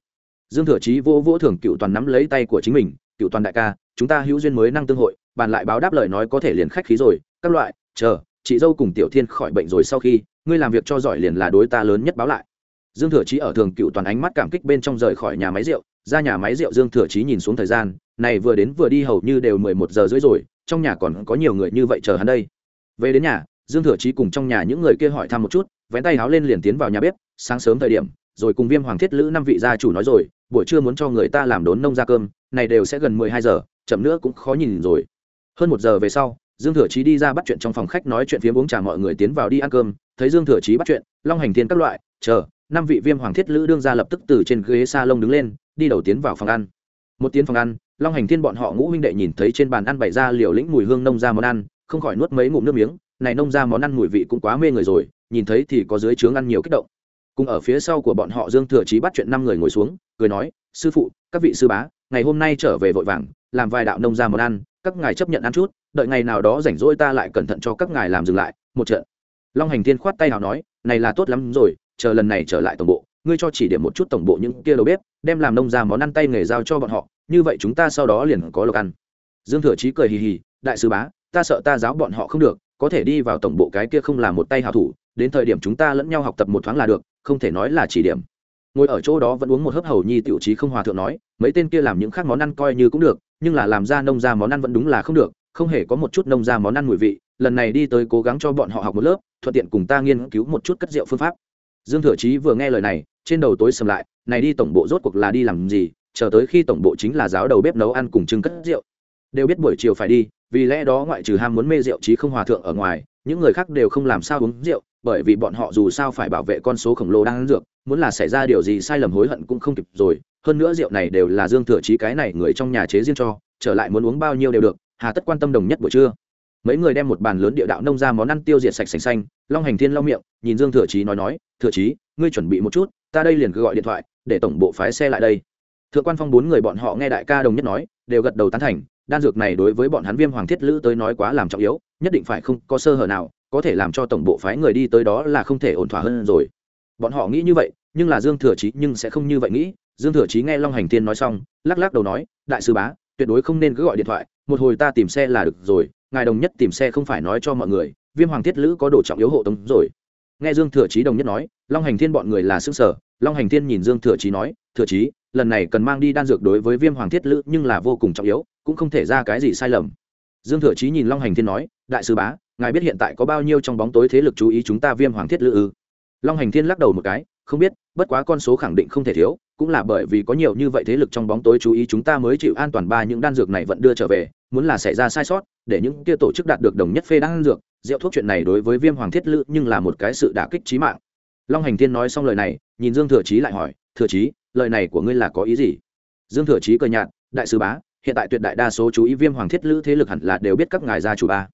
Dương thừa chí vô vỗ thường cựu toàn nắm lấy tay của chính mình cựu toàn đại ca chúng ta hữu duyên mới năng tương hội bàn lại báo đáp lời nói có thể liền khách khí rồi các loại chờ chị dâu cùng tiểu thiên khỏi bệnh rồi sau khi ngươi làm việc cho giỏi liền là đối ta lớn nhất báo lại. Dương thừa chí ở thường cựu toàn ánh mắt cảm kích bên trong rời khỏi nhà máy rượu, ra nhà máy rượu dương thừa chí nhìn xuống thời gian, này vừa đến vừa đi hầu như đều mười một giờ rưỡi rồi, trong nhà còn có nhiều người như vậy chờ hắn đây. Về đến nhà, dương thừa chí cùng trong nhà những người kia hỏi thăm một chút, vén tay háo lên liền tiến vào nhà bếp, sáng sớm thời điểm, rồi cùng viêm hoàng thiết lữ năm vị gia chủ nói rồi, buổi trưa muốn cho người ta làm đốn nông ra cơm, này đều sẽ gần mười hai giờ, chậm nữa cũng khó nhìn rồi. Hơn một giờ về sau dương thừa chí đi ra bắt chuyện trong phòng khách nói chuyện phía uống trà, mọi người tiến vào đi ăn cơm. Thấy dương thừa chí bắt chuyện, long hành thiên các loại, chờ, năm vị viêm hoàng thiết lữ đương ra lập tức từ trên ghế s a lông đứng lên, đi đầu tiến vào phòng ăn. Một tiến phòng ăn, long hành thiên bọn họ ngũ huynh đệ nhìn thấy trên bàn ăn bày ra liều lĩnh mùi hương nông ra món ăn, không khỏi nuốt mấy ngụm nước miếng. Này nông ra món ăn mùi vị cũng quá mê người rồi, nhìn thấy thì có dưới trướng ăn nhiều kích động. Cùng ở phía sau của bọn họ, dương thừa chí bắt chuyện năm người ngồi xuống, cười nói, sư phụ, các vị sư bá, ngày hôm nay trở về vội vàng, làm vài đạo nông ra món ăn các ngài chấp nhận ăn chút, đợi ngày nào đó rảnh rỗi ta lại cẩn thận cho các ngài làm dừng lại, một trận. Long hành thiên khoát tay nào nói, này là tốt lắm rồi, chờ lần này trở lại tổng bộ, ngươi cho chỉ điểm một chút tổng bộ những kia đầu bếp, đem làm nông ra món ăn tay nghề giao cho bọn họ, như vậy chúng ta sau đó liền có lộc ăn. Dương thừa chí cười hì hì, đại sư bá, ta sợ ta giáo bọn họ không được, có thể đi vào tổng bộ cái kia không là một tay hào thủ, đến thời điểm chúng ta lẫn nhau học tập một thoáng là được, không thể nói là chỉ điểm. Ngồi ở chỗ đó vẫn uống một hớp hầu nhi tiểu trí không hòa thượng nói, mấy tên kia làm những khác món ăn coi như cũng được nhưng là làm ra nông ra món ăn vẫn đúng là không được, không hề có một chút nông ra món ăn mùi vị. Lần này đi tới cố gắng cho bọn họ học một lớp, thuận tiện cùng ta nghiên cứu một chút cất rượu phương pháp. Dương thừa chí vừa nghe lời này, trên đầu tối sầm lại, này đi tổng bộ rốt cuộc là đi làm gì, chờ tới khi tổng bộ chính là giáo đầu bếp nấu ăn cùng trưng cất rượu. Đều biết buổi chiều phải đi, vì lẽ đó ngoại trừ ham muốn mê rượu chí không hòa thượng ở ngoài, những người khác đều không làm sao uống rượu bởi vì bọn họ dù sao phải bảo vệ con số khổng lồ đang ăn dược, muốn là xảy ra điều gì sai lầm hối hận cũng không kịp rồi. Hơn nữa rượu này đều là dương thừa trí cái này người trong nhà chế riêng cho, trở lại muốn uống bao nhiêu đều được, hà tất quan tâm đồng nhất buổi trưa. Mấy người đem một bàn lớn địa đạo nông ra món ăn tiêu diệt sạch sành xanh, long hành thiên lau miệng, nhìn dương thừa trí nói nói, thừa trí ngươi chuẩn bị một chút, ta đây liền cứ gọi điện thoại, để tổng bộ phái xe lại đây. Thượng quan phong bốn người bọn họ nghe đại ca đồng nhất nói, đều gật đầu tán thành, đan dược này đối với bọn hắn viêm hoàng thiết lữ tới nói quá làm trọng yếu, nhất định phải không có sơ hở nào có thể làm cho tổng bộ phái người đi tới đó là không thể ổn thỏa hơn rồi. Bọn họ nghĩ như vậy, nhưng là dương thừa chí nhưng sẽ không như vậy nghĩ. Dương thừa chí nghe long hành Thiên nói xong, lắc lắc đầu nói, đại sư bá, tuyệt đối không nên cứ gọi điện thoại, một hồi ta tìm xe là được rồi, ngài đồng nhất tìm xe không phải nói cho mọi người, viêm hoàng thiết lữ có đồ trọng yếu hộ tống rồi. Nghe dương thừa chí đồng nhất nói, long hành thiên bọn người là xương sở long hành thiên nhìn dương thừa chí nói, thừa chí, lần này cần mang đi đan dược đối với viêm hoàng thiết lữ nhưng là vô cùng trọng yếu, cũng không thể ra cái gì sai lầm. Dương thừa chí nhìn long hành thiên nói, đại sư bá ngài biết hiện tại có bao nhiêu trong bóng tối thế lực chú ý chúng ta viêm hoàng thiết lữ ư? Long hành thiên lắc đầu một cái, không biết, bất quá con số khẳng định không thể thiếu, cũng là bởi vì có nhiều như vậy thế lực trong bóng tối chú ý chúng ta mới chịu an toàn ba những đan dược này vẫn đưa trở về, muốn là xảy ra sai sót, để những kia tổ chức đạt được đồng nhất phê đan dược, rượu thuốc chuyện này đối với viêm hoàng thiết lữ nhưng là một cái sự đả kích trí mạng. Long hành thiên nói xong lời này, nhìn dương thừa chí lại hỏi, thừa chí, lời này của ngươi là có ý gì? Dương thừa chí cười nhạt, đại sứ bá, hiện tại tuyệt đại đa số chú ý viêm hoàng thiết lữ thế lực hẳn là đều biết các ngài gia chủ ba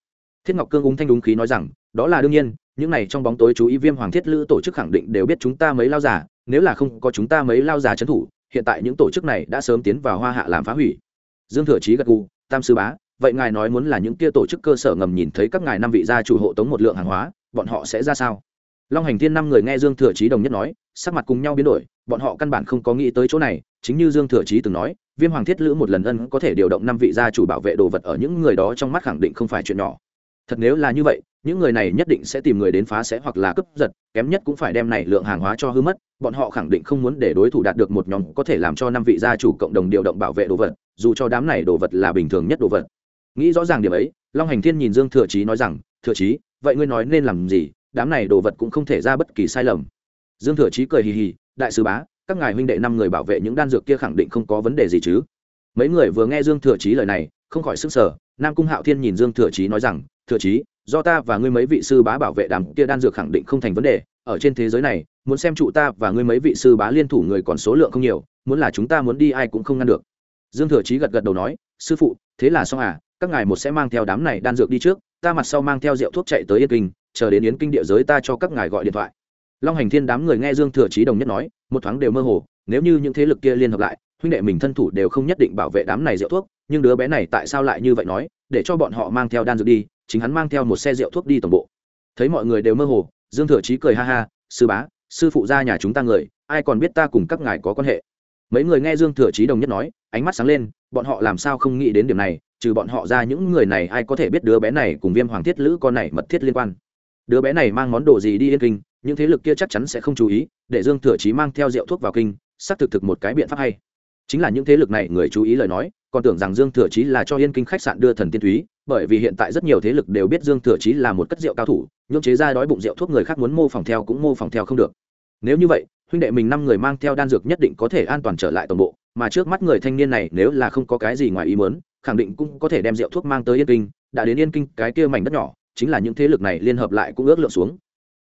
thiết ngọc cương ung thanh đúng khí nói rằng, đó là đương nhiên, những này trong bóng tối chú ý viêm hoàng thiết lữ tổ chức khẳng định đều biết chúng ta mấy lao giả nếu là không có chúng ta mấy lao giả trấn thủ, hiện tại những tổ chức này đã sớm tiến vào hoa hạ làm phá hủy. Dương thừa chí gật gù, tam sư bá, vậy ngài nói muốn là những kia tổ chức cơ sở ngầm nhìn thấy các ngài năm vị gia chủ hộ tống một lượng hàng hóa, bọn họ sẽ ra sao? Long hành thiên năm người nghe dương thừa chí đồng nhất nói, sắc mặt cùng nhau biến đổi, bọn họ căn bản không có nghĩ tới chỗ này, chính như dương thừa chí từng nói, viêm hoàng thiết lữ một lần ân có thể điều động năm vị gia chủ bảo vệ đồ vật ở những người đó trong mắt khẳng định không phải chuyện nhỏ thật nếu là như vậy, những người này nhất định sẽ tìm người đến phá sẽ hoặc là cướp giật, kém nhất cũng phải đem này lượng hàng hóa cho hư mất, bọn họ khẳng định không muốn để đối thủ đạt được một nhóm có thể làm cho năm vị gia chủ cộng đồng điều động bảo vệ đồ vật, dù cho đám này đồ vật là bình thường nhất đồ vật. Nghĩ rõ ràng điểm ấy, long hành thiên nhìn dương thừa chí nói rằng, thừa chí, vậy ngươi nói nên làm gì? Đám này đồ vật cũng không thể ra bất kỳ sai lầm. Dương thừa chí cười hì hì, đại sứ bá, các ngài huynh đệ năm người bảo vệ những đan dược kia khẳng định không có vấn đề gì chứ? Mấy người vừa nghe dương thừa chí lời này không khỏi sức sở nam cung hạo thiên nhìn dương thừa chí nói rằng, thừa chí, do ta và ngươi mấy vị sư bá bảo vệ đám kia đan dược khẳng định không thành vấn đề. Ở trên thế giới này, muốn xem trụ ta và ngươi mấy vị sư bá liên thủ người còn số lượng không nhiều, muốn là chúng ta muốn đi ai cũng không ngăn được. Dương thừa chí gật gật đầu nói, sư phụ, thế là xong à các ngài một sẽ mang theo đám này đan dược đi trước, ta mặt sau mang theo rượu thuốc chạy tới yên kinh, chờ đến yến kinh địa giới ta cho các ngài gọi điện thoại. Long hành thiên đám người nghe dương thừa chí đồng nhất nói, một thoáng đều mơ hồ, nếu như những thế lực kia liên hợp lại, huynh đệ mình thân thủ đều không nhất định bảo vệ đám này rượu thuốc nhưng đứa bé này tại sao lại như vậy nói, để cho bọn họ mang theo đan dược đi, chính hắn mang theo một xe rượu thuốc đi tổng bộ. Thấy mọi người đều mơ hồ, dương thừa chí cười ha ha, sư bá, sư phụ ra nhà chúng ta người, ai còn biết ta cùng các ngài có quan hệ? Mấy người nghe dương thừa chí đồng nhất nói, ánh mắt sáng lên, bọn họ làm sao không nghĩ đến điểm này, trừ bọn họ ra những người này ai có thể biết đứa bé này cùng viêm hoàng thiết lữ con này mật thiết liên quan? Đứa bé này mang món đồ gì đi yên kinh, những thế lực kia chắc chắn sẽ không chú ý, để dương thừa chí mang theo rượu thuốc vào kinh, xác thực thực một cái biện pháp hay. Chính là những thế lực này người chú ý lời nói còn tưởng rằng dương thừa chí là cho yên kinh khách sạn đưa thần tiên thúy bởi vì hiện tại rất nhiều thế lực đều biết dương thừa chí là một cất rượu cao thủ nhưỡng chế ra đói bụng rượu thuốc người khác muốn mô phỏng theo cũng mô phỏng theo không được. Nếu như vậy, huynh đệ mình năm người mang theo đan dược nhất định có thể an toàn trở lại toàn bộ, mà trước mắt người thanh niên này nếu là không có cái gì ngoài ý muốn, khẳng định cũng có thể đem rượu thuốc mang tới yên kinh, đã đến yên kinh, cái kia mảnh đất nhỏ, chính là những thế lực này liên hợp lại cũng ước lượng xuống.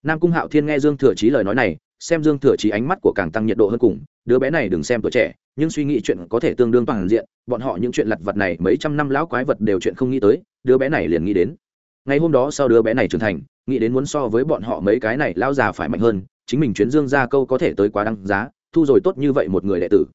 Nam cung hạo thiên nghe dương thừa chí lời nói này xem dương thừa chí ánh mắt của càng tăng nhiệt độ hơn cùng, đứa bé này đừng xem tuổi trẻ, nhưng suy nghĩ chuyện có thể tương đương toàn diện, bọn họ những chuyện lặt vặt này mấy trăm năm lão quái vật đều chuyện không nghĩ tới, đứa bé này liền nghĩ đến. Ngày hôm đó sau đứa bé này trưởng thành, nghĩ đến muốn so với bọn họ mấy cái này lão già phải mạnh hơn, chính mình chuyến dương ra câu có thể tới quá đăng giá, thu rồi tốt như vậy một người đệ tử.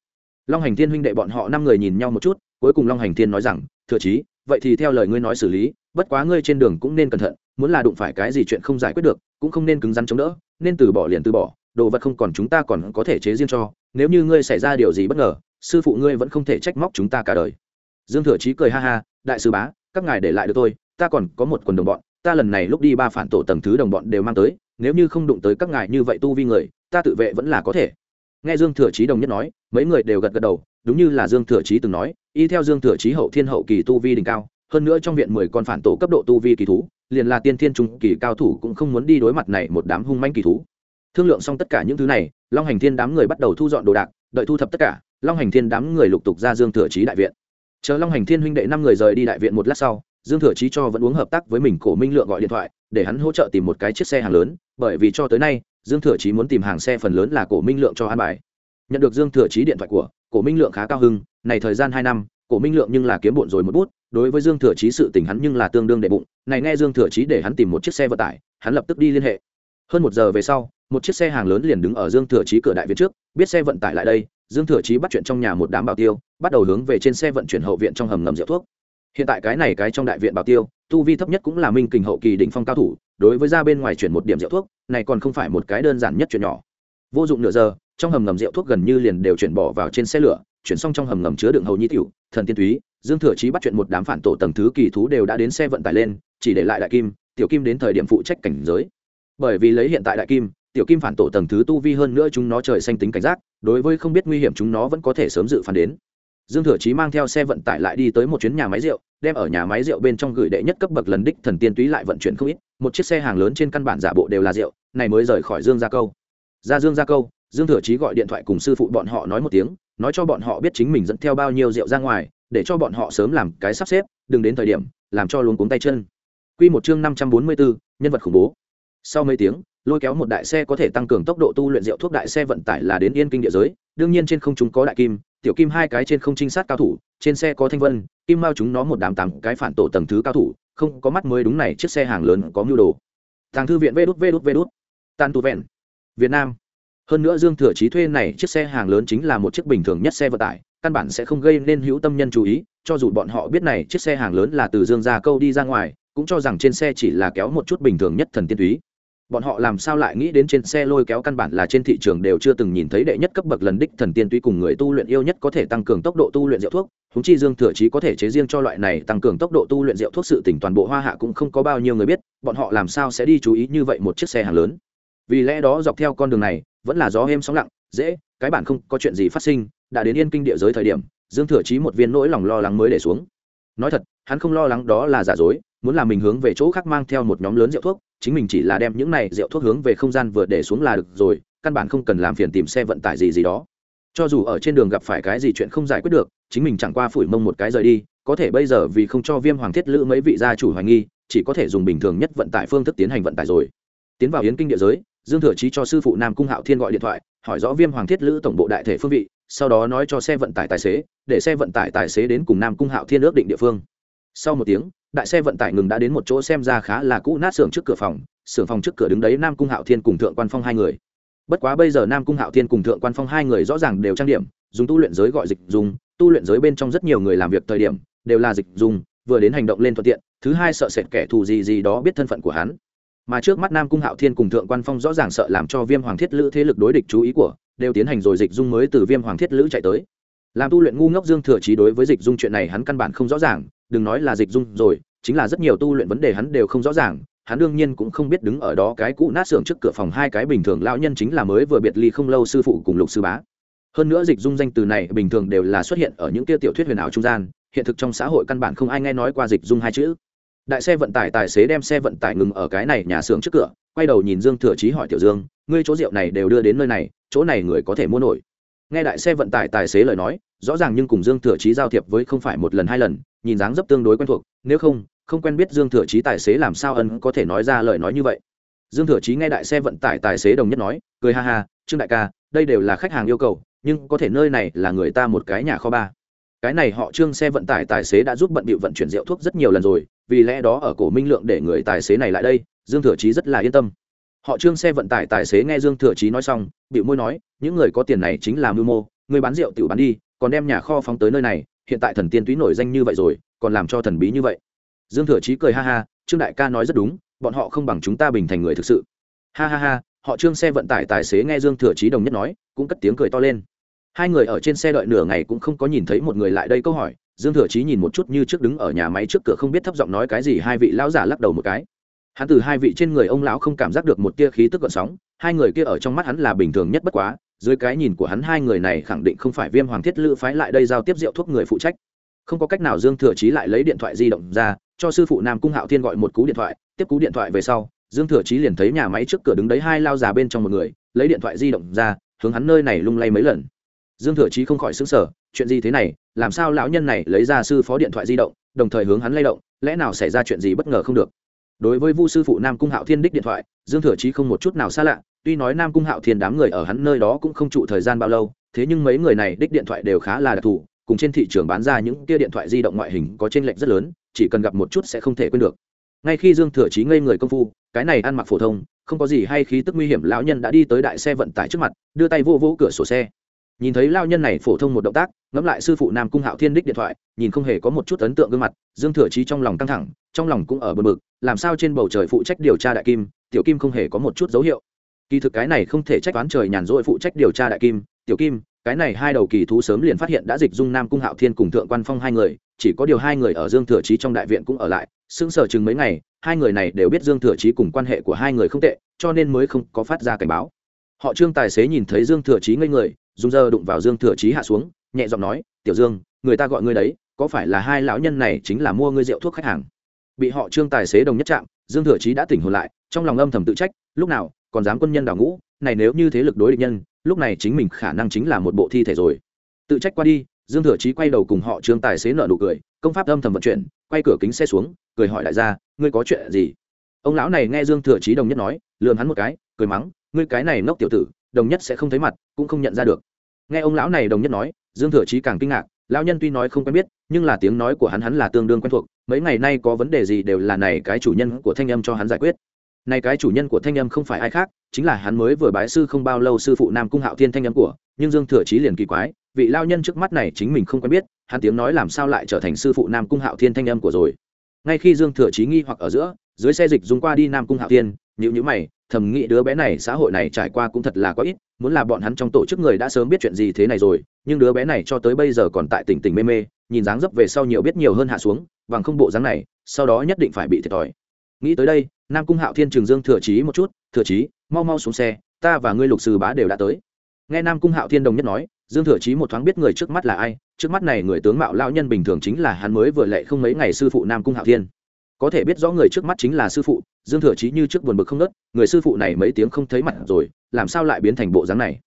Long hành thiên huynh đệ bọn họ năm người nhìn nhau một chút, cuối cùng long hành thiên nói rằng, thừa chí, vậy thì theo lời ngươi nói xử lý, bất quá ngươi trên đường cũng nên cẩn thận, muốn là đụng phải cái gì chuyện không giải quyết được, cũng không nên cứng rắn chống đỡ, nên từ bỏ liền từ bỏ đồ vật không còn chúng ta còn có thể chế riêng cho, nếu như ngươi xảy ra điều gì bất ngờ, sư phụ ngươi vẫn không thể trách móc chúng ta cả đời. Dương thừa chí cười ha ha, đại sư bá, các ngài để lại được tôi, ta còn có một quần đồng bọn, ta lần này lúc đi ba phản tổ tầng thứ đồng bọn đều mang tới, nếu như không đụng tới các ngài như vậy tu vi người, ta tự vệ vẫn là có thể. Nghe dương thừa chí đồng nhất nói, mấy người đều gật gật đầu, đúng như là dương thừa chí từng nói, y theo dương thừa chí hậu thiên hậu kỳ tu vi đỉnh cao, hơn nữa trong viện mười con phản tổ cấp độ tu vi kỳ thú, liền là tiên thiên trung kỳ cao thủ cũng không muốn đi đối mặt này một đám hung manh kỳ thú thương lượng xong tất cả những thứ này, long hành thiên đám người bắt đầu thu dọn đồ đạc, đợi thu thập tất cả, long hành thiên đám người lục tục ra dương thừa chí đại viện. Chờ long hành thiên huynh đệ năm người rời đi đại viện một lát sau, dương thừa chí cho vẫn uống hợp tác với mình cổ minh lượng gọi điện thoại, để hắn hỗ trợ tìm một cái chiếc xe hàng lớn, bởi vì cho tới nay, dương thừa chí muốn tìm hàng xe phần lớn là cổ minh lượng cho an bài. Nhận được dương thừa chí điện thoại của, cổ minh lượng khá cao hưng này thời gian hai năm, cổ minh lượng nhưng là kiếm bộn rồi một bút, đối với dương thừa chí sự tình hắn nhưng là tương đương đệ bụng, này nghe dương thừa chí để hắn tìm một chiếc xe vận tải, hắn lập tức đi liên hệ hơn một giờ về sau, một chiếc xe hàng lớn liền đứng ở dương thừa chí cửa đại viện trước, biết xe vận tải lại đây, dương thừa chí bắt chuyện trong nhà một đám bảo tiêu, bắt đầu hướng về trên xe vận chuyển hậu viện trong hầm ngầm rượu thuốc. Hiện tại cái này cái trong đại viện bảo tiêu, tu vi thấp nhất cũng là minh kình hậu kỳ đỉnh phong cao thủ, đối với ra bên ngoài chuyển một điểm rượu thuốc, này còn không phải một cái đơn giản nhất chuyện nhỏ. Vô dụng nửa giờ, trong hầm ngầm rượu thuốc gần như liền đều chuyển bỏ vào trên xe lửa, chuyển xong trong hầm ngầm chứa đựng hầu nhi tiểu, thần tiên túy, dương thừa chí bắt chuyện một đám phản tổ tầng thứ kỳ thú đều đã đến xe vận tải lên, chỉ để lại đại kim, tiểu kim đến thời điểm phụ trách cảnh giới bởi vì lấy hiện tại đại kim tiểu kim phản tổ tầng thứ tu vi hơn nữa chúng nó trời xanh tính cảnh giác đối với không biết nguy hiểm chúng nó vẫn có thể sớm dự phản đến. Dương thừa chí mang theo xe vận tải lại đi tới một chuyến nhà máy rượu đem ở nhà máy rượu bên trong gửi đệ nhất cấp bậc lần đích thần tiên túy lại vận chuyển không ít một chiếc xe hàng lớn trên căn bản giả bộ đều là rượu này mới rời khỏi dương gia câu. Ra dương gia câu dương thừa chí gọi điện thoại cùng sư phụ bọn họ nói một tiếng nói cho bọn họ biết chính mình dẫn theo bao nhiêu rượu ra ngoài để cho bọn họ sớm làm cái sắp xếp đừng đến thời điểm làm cho luống cuống tay chân. Quy một chương năm trăm bốn mươi bốn, nhân vật khủng bố. Sau mấy tiếng, lôi kéo một đại xe có thể tăng cường tốc độ tu luyện rượu thuốc đại xe vận tải là đến yên kinh địa giới, đương nhiên trên không chúng có đại kim, tiểu kim hai cái trên không trinh sát cao thủ, trên xe có thanh vân, kim mao chúng nó một đám tám cái phản tổ tầng thứ cao thủ, không có mắt mới đúng này chiếc xe hàng lớn có mưu đồ. Tàng thư viện Vđ Vđ Vđ. Tàn tu vẹn. Việt Nam hơn nữa dương thừa trí thuê này chiếc xe hàng lớn chính là một chiếc bình thường nhất xe vận tải căn bản sẽ không gây nên hữu tâm nhân chú ý cho dù bọn họ biết này chiếc xe hàng lớn là từ dương ra câu đi ra ngoài cũng cho rằng trên xe chỉ là kéo một chút bình thường nhất thần tiên túy bọn họ làm sao lại nghĩ đến trên xe lôi kéo căn bản là trên thị trường đều chưa từng nhìn thấy đệ nhất cấp bậc lần đích thần tiên tuy cùng người tu luyện yêu nhất có thể tăng cường tốc độ tu luyện rượu thuốc húng chi dương thừa chí có thể chế riêng cho loại này tăng cường tốc độ tu luyện rượu thuốc sự tỉnh toàn bộ hoa hạ cũng không có bao nhiêu người biết, bọn họ làm sao sẽ đi chú ý như vậy một chiếc xe hàng lớn. Vì lẽ đó dọc theo con đường này, vẫn là gió êm sóng lặng, dễ, cái bản không có chuyện gì phát sinh, đã đến yên kinh địa giới thời điểm, dương thừa chí một viên nỗi lòng lo lắng mới để xuống. Nói thật, hắn không lo lắng đó là giả dối, muốn làm mình hướng về chỗ khác mang theo một nhóm lớn rượu thuốc chính mình chỉ là đem những này rượu thuốc hướng về không gian vừa để xuống là được rồi, căn bản không cần làm phiền tìm xe vận tải gì gì đó. Cho dù ở trên đường gặp phải cái gì chuyện không giải quyết được, chính mình chẳng qua phủi mông một cái rời đi, có thể bây giờ vì không cho viêm hoàng thiết lữ mấy vị gia chủ hoài nghi, chỉ có thể dùng bình thường nhất vận tải phương thức tiến hành vận tải rồi. Tiến vào yến kinh địa giới, dương thừa chí cho sư phụ nam cung hạo thiên gọi điện thoại, hỏi rõ viêm hoàng thiết lữ tổng bộ đại thể phương vị, sau đó nói cho xe vận tải tài xế, để xe vận tải tài xế đến cùng nam cung hạo thiên ước định địa phương. Sau một tiếng đại xe vận tải ngừng đã đến một chỗ xem ra khá là cũ nát xưởng trước cửa phòng, xưởng phòng trước cửa đứng đấy nam cung hạo thiên cùng thượng quan phong hai người. Bất quá bây giờ nam cung hạo thiên cùng thượng quan phong hai người rõ ràng đều trang điểm, dùng tu luyện giới gọi dịch dùng, tu luyện giới bên trong rất nhiều người làm việc thời điểm, đều là dịch dùng, vừa đến hành động lên thuận tiện, thứ hai sợ sệt kẻ thù gì gì đó biết thân phận của hắn. Mà trước mắt nam cung hạo thiên cùng thượng quan phong rõ ràng sợ làm cho viêm hoàng thiết lữ thế lực đối địch chú ý của, đều tiến hành rồi dịch dung mới từ viêm hoàng thiết lữ chạy tới. Làm tu luyện ngu ngốc dương thừa trí đối với dịch dung chuyện này hắn căn bản không rõ ràng đừng nói là dịch dung rồi, chính là rất nhiều tu luyện vấn đề hắn đều không rõ ràng, hắn đương nhiên cũng không biết đứng ở đó cái cũ nát xưởng trước cửa phòng hai cái bình thường lão nhân chính là mới vừa biệt ly không lâu sư phụ cùng lục sư bá. Hơn nữa dịch dung danh từ này bình thường đều là xuất hiện ở những kia tiểu thuyết huyền ảo trung gian, hiện thực trong xã hội căn bản không ai nghe nói qua dịch dung hai chữ. Đại xe vận tải tài xế đem xe vận tải ngừng ở cái này nhà xưởng trước cửa, quay đầu nhìn dương thừa chí hỏi tiểu dương, ngươi chỗ rượu này đều đưa đến nơi này, chỗ này người có thể mua nổi? Nghe đại xe vận tải tài xế lời nói, rõ ràng nhưng cùng dương thừa chí giao thiệp với không phải một lần hai lần, nhìn dáng dấp tương đối quen thuộc, nếu không không quen biết dương thừa chí tài xế làm sao ân có thể nói ra lời nói như vậy. Dương thừa chí nghe đại xe vận tải tài xế đồng nhất nói, cười ha ha, trương đại ca, đây đều là khách hàng yêu cầu, nhưng có thể nơi này là người ta một cái nhà kho ba. Cái này họ trương xe vận tải tài xế đã giúp bận bịu vận chuyển rượu thuốc rất nhiều lần rồi, vì lẽ đó ở cổ minh lượng để người tài xế này lại đây. Dương thừa chí rất là yên tâm họ trương xe vận tải tài xế nghe dương thừa chí nói xong bịu môi nói, những người có tiền này chính là mưu mô, người bán rượu tự bán đi, còn đem nhà kho phóng tới nơi này, hiện tại thần tiên túy nổi danh như vậy rồi, còn làm cho thần bí như vậy. Dương thừa chí cười ha ha, trương đại ca nói rất đúng, bọn họ không bằng chúng ta bình thành người thực sự. Ha ha ha, họ trương xe vận tải tài xế nghe dương thừa chí đồng nhất nói, cũng cất tiếng cười to lên. Hai người ở trên xe đợi nửa ngày cũng không có nhìn thấy một người lại đây câu hỏi, dương thừa chí nhìn một chút như trước đứng ở nhà máy trước cửa không biết thấp giọng nói cái gì, hai vị lão giả lắc đầu một cái hắn từ hai vị trên người ông lão không cảm giác được một tia khí tức gợn sóng, hai người kia ở trong mắt hắn là bình thường nhất bất quá, dưới cái nhìn của hắn hai người này khẳng định không phải viêm hoàng thiết lữ phái lại đây giao tiếp rượu thuốc người phụ trách. Không có cách nào dương thừa chí lại lấy điện thoại di động ra, cho sư phụ nam cung hạo thiên gọi một cú điện thoại, tiếp cú điện thoại về sau, dương thừa chí liền thấy nhà máy trước cửa đứng đấy hai lao già bên trong một người, lấy điện thoại di động ra, hướng hắn nơi này lung lay mấy lần. Dương thừa chí không khỏi xứng sở chuyện gì thế này, làm sao lão nhân này lấy ra sư phó điện thoại di động, đồng thời hướng hắn lay động, lẽ nào xảy ra chuyện gì bất ngờ không được? Đối với vu sư phụ nam cung hạo thiên đích điện thoại, dương thừa chí không một chút nào xa lạ, tuy nói nam cung hạo thiên đám người ở hắn nơi đó cũng không trụ thời gian bao lâu, thế nhưng mấy người này đích điện thoại đều khá là đặc thù, cùng trên thị trường bán ra những kia điện thoại di động ngoại hình có trên lệnh rất lớn, chỉ cần gặp một chút sẽ không thể quên được. Ngay khi dương thừa chí ngây người công phu, cái này ăn mặc phổ thông, không có gì hay khí tức nguy hiểm, lão nhân đã đi tới đại xe vận tải trước mặt, đưa tay vô vỗ cửa sổ xe nhìn thấy lao nhân này phổ thông một động tác ngẫm lại sư phụ nam cung hạo thiên đích điện thoại nhìn không hề có một chút ấn tượng gương mặt dương thừa trí trong lòng căng thẳng trong lòng cũng ở bờ bực, làm sao trên bầu trời phụ trách điều tra đại kim tiểu kim không hề có một chút dấu hiệu. Kỳ thực cái này không thể trách toán trời nhàn rỗi phụ trách điều tra đại kim tiểu kim cái này hai đầu kỳ thú sớm liền phát hiện đã dịch dung nam cung hạo thiên cùng thượng quan phong hai người chỉ có điều hai người ở dương thừa trí trong đại viện cũng ở lại sững sờ chừng mấy ngày hai người này đều biết dương thừa trí cùng quan hệ của hai người không tệ cho nên mới không có phát ra cảnh báo. Họ trương tài xế nhìn thấy dương thừa trí ngây người dùng giờ đụng vào dương thừa chí hạ xuống, nhẹ giọng nói, tiểu dương, người ta gọi ngươi đấy, có phải là hai lão nhân này chính là mua ngươi rượu thuốc khách hàng? Bị họ trương tài xế đồng nhất chạm, dương thừa chí đã tỉnh hồn lại, trong lòng âm thầm tự trách, lúc nào, còn dám quân nhân đào ngũ, này nếu như thế lực đối địch nhân, lúc này chính mình khả năng chính là một bộ thi thể rồi. Tự trách qua đi, dương thừa chí quay đầu cùng họ trương tài xế nợ nụ cười, công pháp âm thầm vận chuyển, quay cửa kính xe xuống, cười hỏi đại gia, ngươi có chuyện gì? Ông lão này nghe dương thừa chí đồng nhất nói, lườm hắn một cái, cười mắng, ngươi cái này ngốc tiểu tử đồng nhất sẽ không thấy mặt, cũng không nhận ra được. Nghe ông lão này đồng nhất nói, dương thừa chí càng kinh ngạc, lão nhân tuy nói không quen biết, nhưng là tiếng nói của hắn hắn là tương đương quen thuộc, mấy ngày nay có vấn đề gì đều là này cái chủ nhân của thanh âm cho hắn giải quyết. Này cái chủ nhân của thanh âm không phải ai khác, chính là hắn mới vừa bái sư không bao lâu sư phụ nam cung hạo thiên thanh âm của, nhưng dương thừa chí liền kỳ quái, vị lao nhân trước mắt này chính mình không quen biết, hắn tiếng nói làm sao lại trở thành sư phụ nam cung hạo thiên thanh âm của rồi. Ngay khi dương thừa chí nghi hoặc ở giữa, dưới xe dịch dùng qua đi nam cung hạo thiên nhữ nhữ mày, thầm nghĩ đứa bé này xã hội này trải qua cũng thật là có ít, muốn là bọn hắn trong tổ chức người đã sớm biết chuyện gì thế này rồi, nhưng đứa bé này cho tới bây giờ còn tại tỉnh tỉnh mê mê, nhìn dáng dấp về sau nhiều biết nhiều hơn hạ xuống, bằng không bộ dáng này, sau đó nhất định phải bị thiệt thòi. Nghĩ tới đây, nam cung hạo thiên trường dương thừa chí một chút, thừa chí, mau mau xuống xe, ta và ngươi lục sư bá đều đã tới. Nghe nam cung hạo thiên đồng nhất nói, dương thừa chí một thoáng biết người trước mắt là ai, trước mắt này người tướng mạo lao nhân bình thường chính là hắn mới vừa lệ không mấy ngày sư phụ nam cung hạo thiên có thể biết rõ người trước mắt chính là sư phụ, dương thừa chí như trước buồn bực không nớt người sư phụ này mấy tiếng không thấy mặt rồi, làm sao lại biến thành bộ dáng này?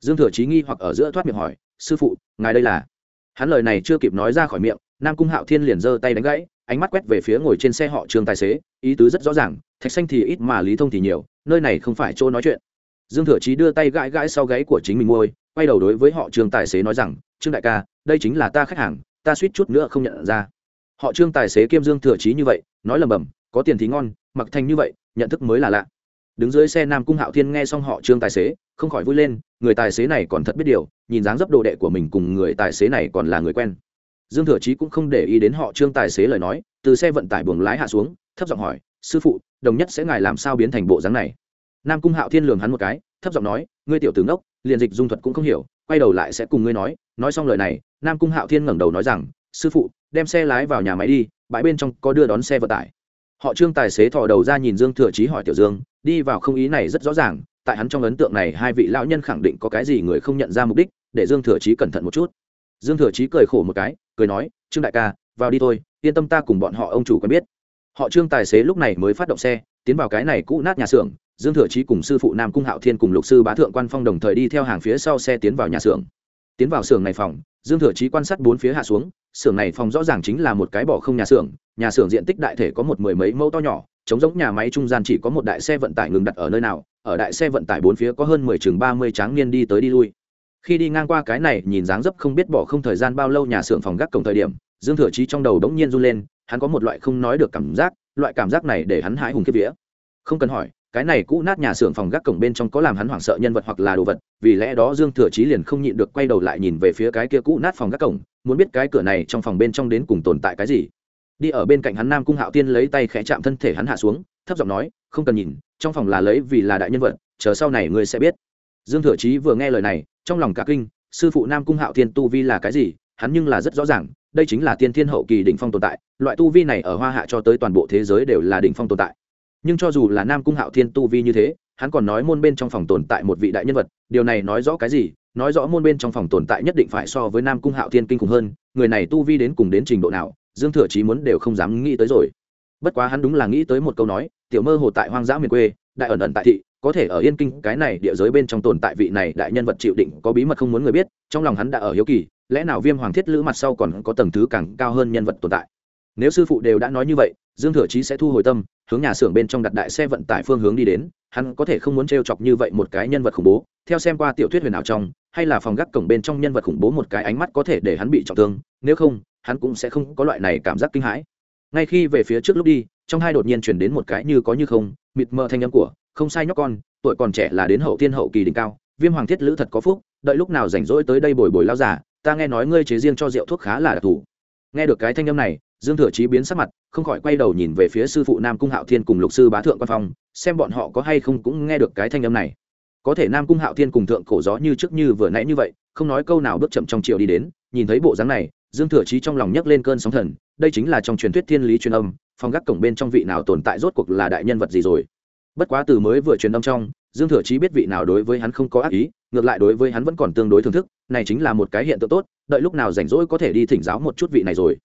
Dương thừa chí nghi hoặc ở giữa thoát miệng hỏi, sư phụ, ngài đây là? Hắn lời này chưa kịp nói ra khỏi miệng, nam cung hạo thiên liền giơ tay đánh gãy, ánh mắt quét về phía ngồi trên xe họ trương tài xế, ý tứ rất rõ ràng, thạch xanh thì ít mà lý thông thì nhiều, nơi này không phải chỗ nói chuyện. Dương thừa chí đưa tay gãi gãi sau gáy của chính mình môi quay đầu đối với họ trương tài xế nói rằng, trương đại ca, đây chính là ta khách hàng, ta suýt chút nữa không nhận ra họ trương tài xế kiêm dương thừa trí như vậy, nói lầm bầm, có tiền thì ngon, mặc thành như vậy, nhận thức mới là lạ. Đứng dưới xe nam cung hạo thiên nghe xong họ trương tài xế, không khỏi vui lên, người tài xế này còn thật biết điều, nhìn dáng dấp đồ đệ của mình cùng người tài xế này còn là người quen. Dương thừa trí cũng không để ý đến họ trương tài xế lời nói, từ xe vận tải buồng lái hạ xuống, thấp giọng hỏi, sư phụ, đồng nhất sẽ ngài làm sao biến thành bộ dáng này? Nam cung hạo thiên lường hắn một cái, thấp giọng nói, ngươi tiểu tướng đốc liền dịch dung thuật cũng không hiểu, quay đầu lại sẽ cùng ngươi nói. Nói xong lời này, nam cung hạo thiên ngẩng đầu nói rằng sư phụ, đem xe lái vào nhà máy đi, bãi bên trong có đưa đón xe vận tải. Họ trương tài xế thò đầu ra nhìn dương thừa chí hỏi tiểu dương, đi vào không ý này rất rõ ràng, tại hắn trong ấn tượng này hai vị lão nhân khẳng định có cái gì người không nhận ra mục đích, để dương thừa chí cẩn thận một chút. Dương thừa chí cười khổ một cái, cười nói, trương đại ca, vào đi thôi, yên tâm ta cùng bọn họ ông chủ quen biết. Họ trương tài xế lúc này mới phát động xe, tiến vào cái này cũ nát nhà xưởng, dương thừa chí cùng sư phụ nam cung hạo thiên cùng lục sư bá thượng quan phong đồng thời đi theo hàng phía sau xe tiến vào nhà xưởng tiến vào xưởng này phòng, dương thừa chí quan sát bốn phía hạ xuống, xưởng này phòng rõ ràng chính là một cái bỏ không nhà xưởng nhà xưởng diện tích đại thể có một mười mấy mẫu to nhỏ chống giống nhà máy trung gian chỉ có một đại xe vận tải ngừng đặt ở nơi nào, ở đại xe vận tải bốn phía có hơn mười chừng ba mươi tráng niên đi tới đi lui. Khi đi ngang qua cái này, nhìn dáng dấp không biết bỏ không thời gian bao lâu nhà xưởng phòng gác cổng thời điểm, dương thừa chí trong đầu đống nhiên run lên, hắn có một loại không nói được cảm giác, loại cảm giác này để hắn hãi hùng kiếp vía. Không cần hỏi, cái này cũ nát nhà xưởng phòng gác cổng bên trong có làm hắn hoảng sợ nhân vật hoặc là đồ vật vì lẽ đó dương thừa chí liền không nhịn được quay đầu lại nhìn về phía cái kia cũ nát phòng các cổng, muốn biết cái cửa này trong phòng bên trong đến cùng tồn tại cái gì. Đi ở bên cạnh hắn nam cung hạo tiên lấy tay khẽ chạm thân thể hắn hạ xuống, thấp giọng nói, không cần nhìn, trong phòng là lấy vì là đại nhân vật, chờ sau này ngươi sẽ biết. Dương thừa chí vừa nghe lời này, trong lòng cả kinh, sư phụ nam cung hạo tiên tu vi là cái gì, hắn nhưng là rất rõ ràng, đây chính là tiên thiên hậu kỳ đỉnh phong tồn tại, loại tu vi này ở hoa hạ cho tới toàn bộ thế giới đều là đỉnh phong tồn tại. Nhưng cho dù là nam cung hạo thiên tu vi như thế hắn còn nói môn bên trong phòng tồn tại một vị đại nhân vật, điều này nói rõ cái gì? Nói rõ môn bên trong phòng tồn tại nhất định phải so với nam cung hạo thiên kinh khủng hơn, người này tu vi đến cùng đến trình độ nào, dương thừa chí muốn đều không dám nghĩ tới rồi. Bất quá hắn đúng là nghĩ tới một câu nói, tiểu mơ hồ tại hoang dã miền quê, đại ẩn ẩn tại thị, có thể ở yên kinh, cái này địa giới bên trong tồn tại vị này đại nhân vật chịu định có bí mật không muốn người biết, trong lòng hắn đã ở hiếu kỳ, lẽ nào viêm hoàng thiết lữ mặt sau còn có tầng thứ càng cao hơn nhân vật tồn tại? Nếu sư phụ đều đã nói như vậy, dương thừa chí sẽ thu hồi tâm, hướng nhà xưởng bên trong đặt đại xe vận tải phương hướng đi đến, hắn có thể không muốn t chọc như vậy một cái nhân vật khủng bố. Theo xem qua tiểu thuyết huyền ảo trong, hay là phòng gác cổng bên trong nhân vật khủng bố một cái ánh mắt có thể để hắn bị trọng thương, nếu không, hắn cũng sẽ không có loại này cảm giác kinh hãi. Ngay khi về phía trước lúc đi, trong hai đột nhiên chuyển đến một cái như có như không, mịt mờ thanh âm của, không sai nhóc con, tuổi còn trẻ là đến hậu thiên hậu kỳ đỉnh cao, viêm hoàng thiết lữ thật có phúc, đợi lúc nào rảnh rỗi tới đây bồi bồi lao giả ta nghe nói ngươi chế riêng cho rượu thuốc khá là đặc thù. Nghe được cái thanh âm này dương thừa chí biến sắc mặt, không khỏi quay đầu nhìn về phía sư phụ nam cung hạo thiên cùng lục sư bá thượng quan phong, xem bọn họ có hay không cũng nghe được cái thanh âm này. Có thể nam cung hạo thiên cùng thượng cổ gió như trước như vừa nãy như vậy, không nói câu nào bước chậm trong chiều đi đến, nhìn thấy bộ dáng này, dương thừa chí trong lòng nhấc lên cơn sóng thần, đây chính là trong truyền thuyết thiên lý truyền âm, phong gác cổng bên trong vị nào tồn tại rốt cuộc là đại nhân vật gì rồi. Bất quá từ mới vừa truyền âm trong, dương thừa chí biết vị nào đối với hắn không có ác ý, ngược lại đối với hắn vẫn còn tương đối thưởng thức, này chính là một cái hiện tượng tốt, đợi lúc nào rảnh rỗi có thể đi thỉnh giáo một chút vị này rồi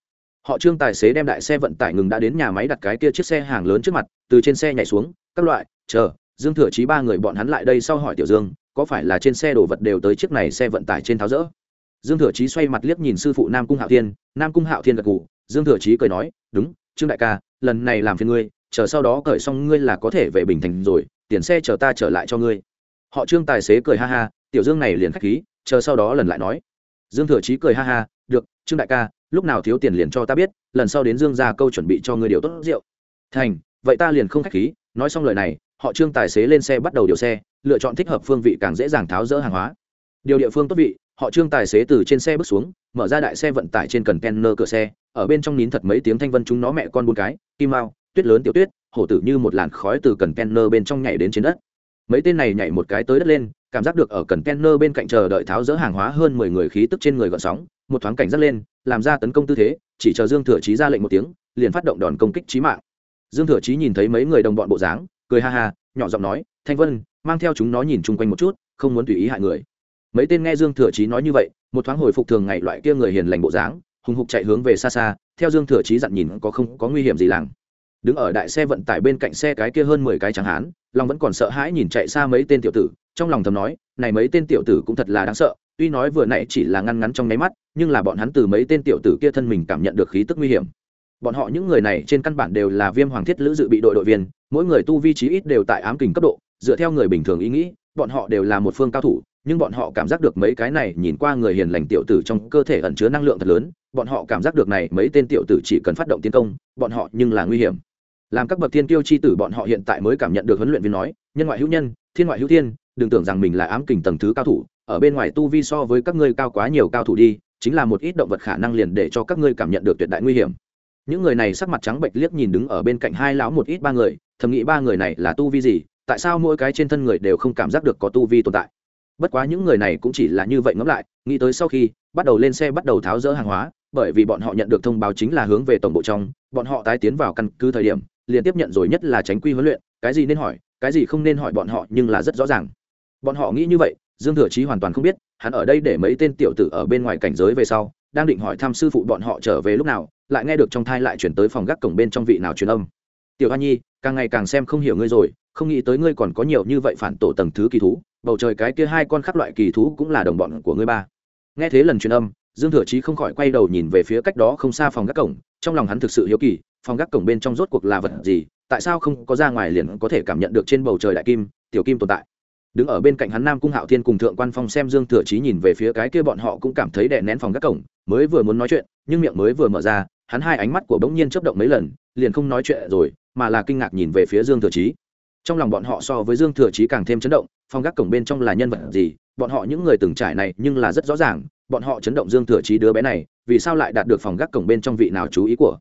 họ trương tài xế đem đại xe vận tải ngừng đã đến nhà máy đặt cái kia chiếc xe hàng lớn trước mặt, từ trên xe nhảy xuống, các loại, chờ, dương thừa chí ba người bọn hắn lại đây sau hỏi tiểu dương, có phải là trên xe đồ vật đều tới chiếc này xe vận tải trên tháo rỡ? Dương thừa chí xoay mặt liếc nhìn sư phụ nam cung hạo thiên, nam cung hạo thiên gật gù, dương thừa chí cười nói, đúng, trương đại ca, lần này làm phiền ngươi, chờ sau đó cởi xong ngươi là có thể về bình thành rồi, tiền xe chờ ta trở lại cho ngươi. Họ trương tài xế cười ha ha, tiểu dương này liền khách khí, chờ sau đó lần lại nói. Dương thừa chí cười ha ha, được, trương đại ca lúc nào thiếu tiền liền cho ta biết, lần sau đến dương ra câu chuẩn bị cho ngươi điều tốt rượu. Thành, vậy ta liền không khách khí, nói xong lời này, họ trương tài xế lên xe bắt đầu điều xe, lựa chọn thích hợp phương vị càng dễ dàng tháo rỡ hàng hóa. Điều địa phương tốt vị, họ trương tài xế từ trên xe bước xuống, mở ra đại xe vận tải trên cần kenner cửa xe, ở bên trong nín thật mấy tiếng thanh vân chúng nó mẹ con buôn cái, kim mao, tuyết lớn tiểu tuyết, hổ tử như một làn khói từ cần kenner bên trong nhảy đến trên đất. Mấy tên này nhảy một cái tới đất lên cảm giác được ở cần kenner bên cạnh chờ đợi tháo dỡ hàng hóa hơn mười người khí tức trên người gợn sóng, một thoáng cảnh giác lên, làm ra tấn công tư thế, chỉ chờ dương thừa chí ra lệnh một tiếng, liền phát động đòn công kích trí mạng. Dương thừa chí nhìn thấy mấy người đồng bọn bộ dáng, cười ha ha, nhỏ giọng nói, thanh vân, mang theo chúng nó nhìn chung quanh một chút, không muốn tùy ý hại người. Mấy tên nghe dương thừa chí nói như vậy, một thoáng hồi phục thường ngày loại kia người hiền lành bộ dáng, hùng hục chạy hướng về xa xa, theo dương thừa chí dặn nhìn có không có nguy hiểm gì làng. Đứng ở đại xe vận tải bên cạnh xe cái kia hơn mười cái chẳng hán long vẫn còn sợ hãi nhìn chạy xa mấy tên tiểu tử trong lòng thầm nói, này mấy tên tiểu tử cũng thật là đáng sợ, tuy nói vừa nãy chỉ là ngăn ngắn trong nháy mắt, nhưng là bọn hắn từ mấy tên tiểu tử kia thân mình cảm nhận được khí tức nguy hiểm. Bọn họ những người này trên căn bản đều là viêm hoàng thiết lữ dự bị đội đội viên, mỗi người tu vi trí ít đều tại ám kình cấp độ, dựa theo người bình thường ý nghĩ, bọn họ đều là một phương cao thủ, nhưng bọn họ cảm giác được mấy cái này nhìn qua người hiền lành tiểu tử trong cơ thể ẩn chứa năng lượng thật lớn, bọn họ cảm giác được này mấy tên tiểu tử chỉ cần phát động tiến công, bọn họ nhưng là nguy hiểm. Làm các bậc thiên tiêu chi tử bọn họ hiện tại mới cảm nhận được huấn luyện viên nói, nhân ngoại hữu nhân, thiên ngoại hữu thiên đừng tưởng rằng mình là ám kình tầng thứ cao thủ, ở bên ngoài tu vi so với các ngươi cao quá nhiều cao thủ đi, chính là một ít động vật khả năng liền để cho các ngươi cảm nhận được tuyệt đại nguy hiểm. Những người này sắc mặt trắng bệch liếc nhìn đứng ở bên cạnh hai lão một ít ba người, thầm nghĩ ba người này là tu vi gì, tại sao mỗi cái trên thân người đều không cảm giác được có tu vi tồn tại? Bất quá những người này cũng chỉ là như vậy ngẫm lại, nghĩ tới sau khi, bắt đầu lên xe bắt đầu tháo rỡ hàng hóa, bởi vì bọn họ nhận được thông báo chính là hướng về tổng bộ trong, bọn họ tái tiến vào căn cứ thời điểm, liền tiếp nhận rồi nhất là tránh quy huấn luyện, cái gì nên hỏi, cái gì không nên hỏi bọn họ nhưng là rất rõ ràng bọn họ nghĩ như vậy, dương thừa chí hoàn toàn không biết, hắn ở đây để mấy tên tiểu tử ở bên ngoài cảnh giới về sau, đang định hỏi thăm sư phụ bọn họ trở về lúc nào, lại nghe được trong thai lại chuyển tới phòng gác cổng bên trong vị nào truyền âm. Tiểu hoa nhi, càng ngày càng xem không hiểu ngươi rồi, không nghĩ tới ngươi còn có nhiều như vậy phản tổ tầng thứ kỳ thú, bầu trời cái kia hai con khắc loại kỳ thú cũng là đồng bọn của ngươi ba. Nghe thế lần truyền âm, dương thừa chí không khỏi quay đầu nhìn về phía cách đó không xa phòng gác cổng, trong lòng hắn thực sự hiếu kỳ, phòng gác cổng bên trong rốt cuộc là vật gì, tại sao không có ra ngoài liền có thể cảm nhận được trên bầu trời đại kim, tiểu kim tồn tại? Đứng ở bên cạnh hắn nam cung hạo thiên cùng thượng quan phong xem dương thừa chí nhìn về phía cái kia bọn họ cũng cảm thấy đè nén phòng các cổng, mới vừa muốn nói chuyện, nhưng miệng mới vừa mở ra, hắn hai ánh mắt của bỗng nhiên chấp động mấy lần, liền không nói chuyện rồi, mà là kinh ngạc nhìn về phía dương thừa chí. Trong lòng bọn họ so với dương thừa chí càng thêm chấn động, phòng gác cổng bên trong là nhân vật gì, bọn họ những người từng trải này nhưng là rất rõ ràng, bọn họ chấn động dương thừa chí đứa bé này, vì sao lại đạt được phòng gác cổng bên trong vị nào chú ý của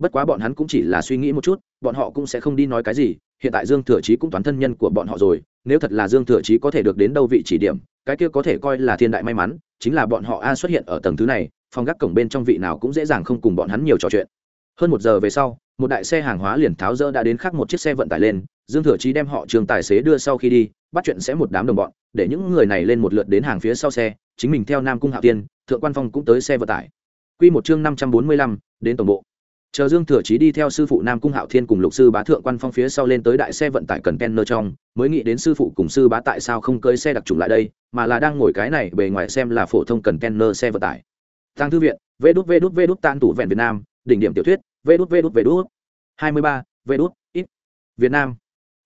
bất quá bọn hắn cũng chỉ là suy nghĩ một chút, bọn họ cũng sẽ không đi nói cái gì, hiện tại dương thừa chí cũng toán thân nhân của bọn họ rồi, nếu thật là dương thừa chí có thể được đến đâu vị chỉ điểm, cái kia có thể coi là thiên đại may mắn, chính là bọn họ a xuất hiện ở tầng thứ này, phòng gác cổng bên trong vị nào cũng dễ dàng không cùng bọn hắn nhiều trò chuyện. Hơn một giờ về sau, một đại xe hàng hóa liền tháo rỡ đã đến khác một chiếc xe vận tải lên, dương thừa chí đem họ trường tài xế đưa sau khi đi, bắt chuyện sẽ một đám đồng bọn, để những người này lên một lượt đến hàng phía sau xe, chính mình theo nam cung hạ tiên, thượng quan phong cũng tới xe vận tải. Quy một chương năm trăm bốn mươi lăm, đến tổng bộ chờ dương thừa chí đi theo sư phụ nam cung hạo thiên cùng lục sư bá thượng quan phong phía sau lên tới đại xe vận tải cần Penner trong, mới nghĩ đến sư phụ cùng sư bá tại sao không cơi xe đặc trùng lại đây, mà là đang ngồi cái này bề ngoài xem là phổ thông cần Penner xe vận tải. Tăng thư viện vê đút vê đút vê đút tan tủ vẹn việt nam, đỉnh điểm tiểu thuyết vê đút vê đút vê đút hai mươi ba vê đút ít. Việt nam.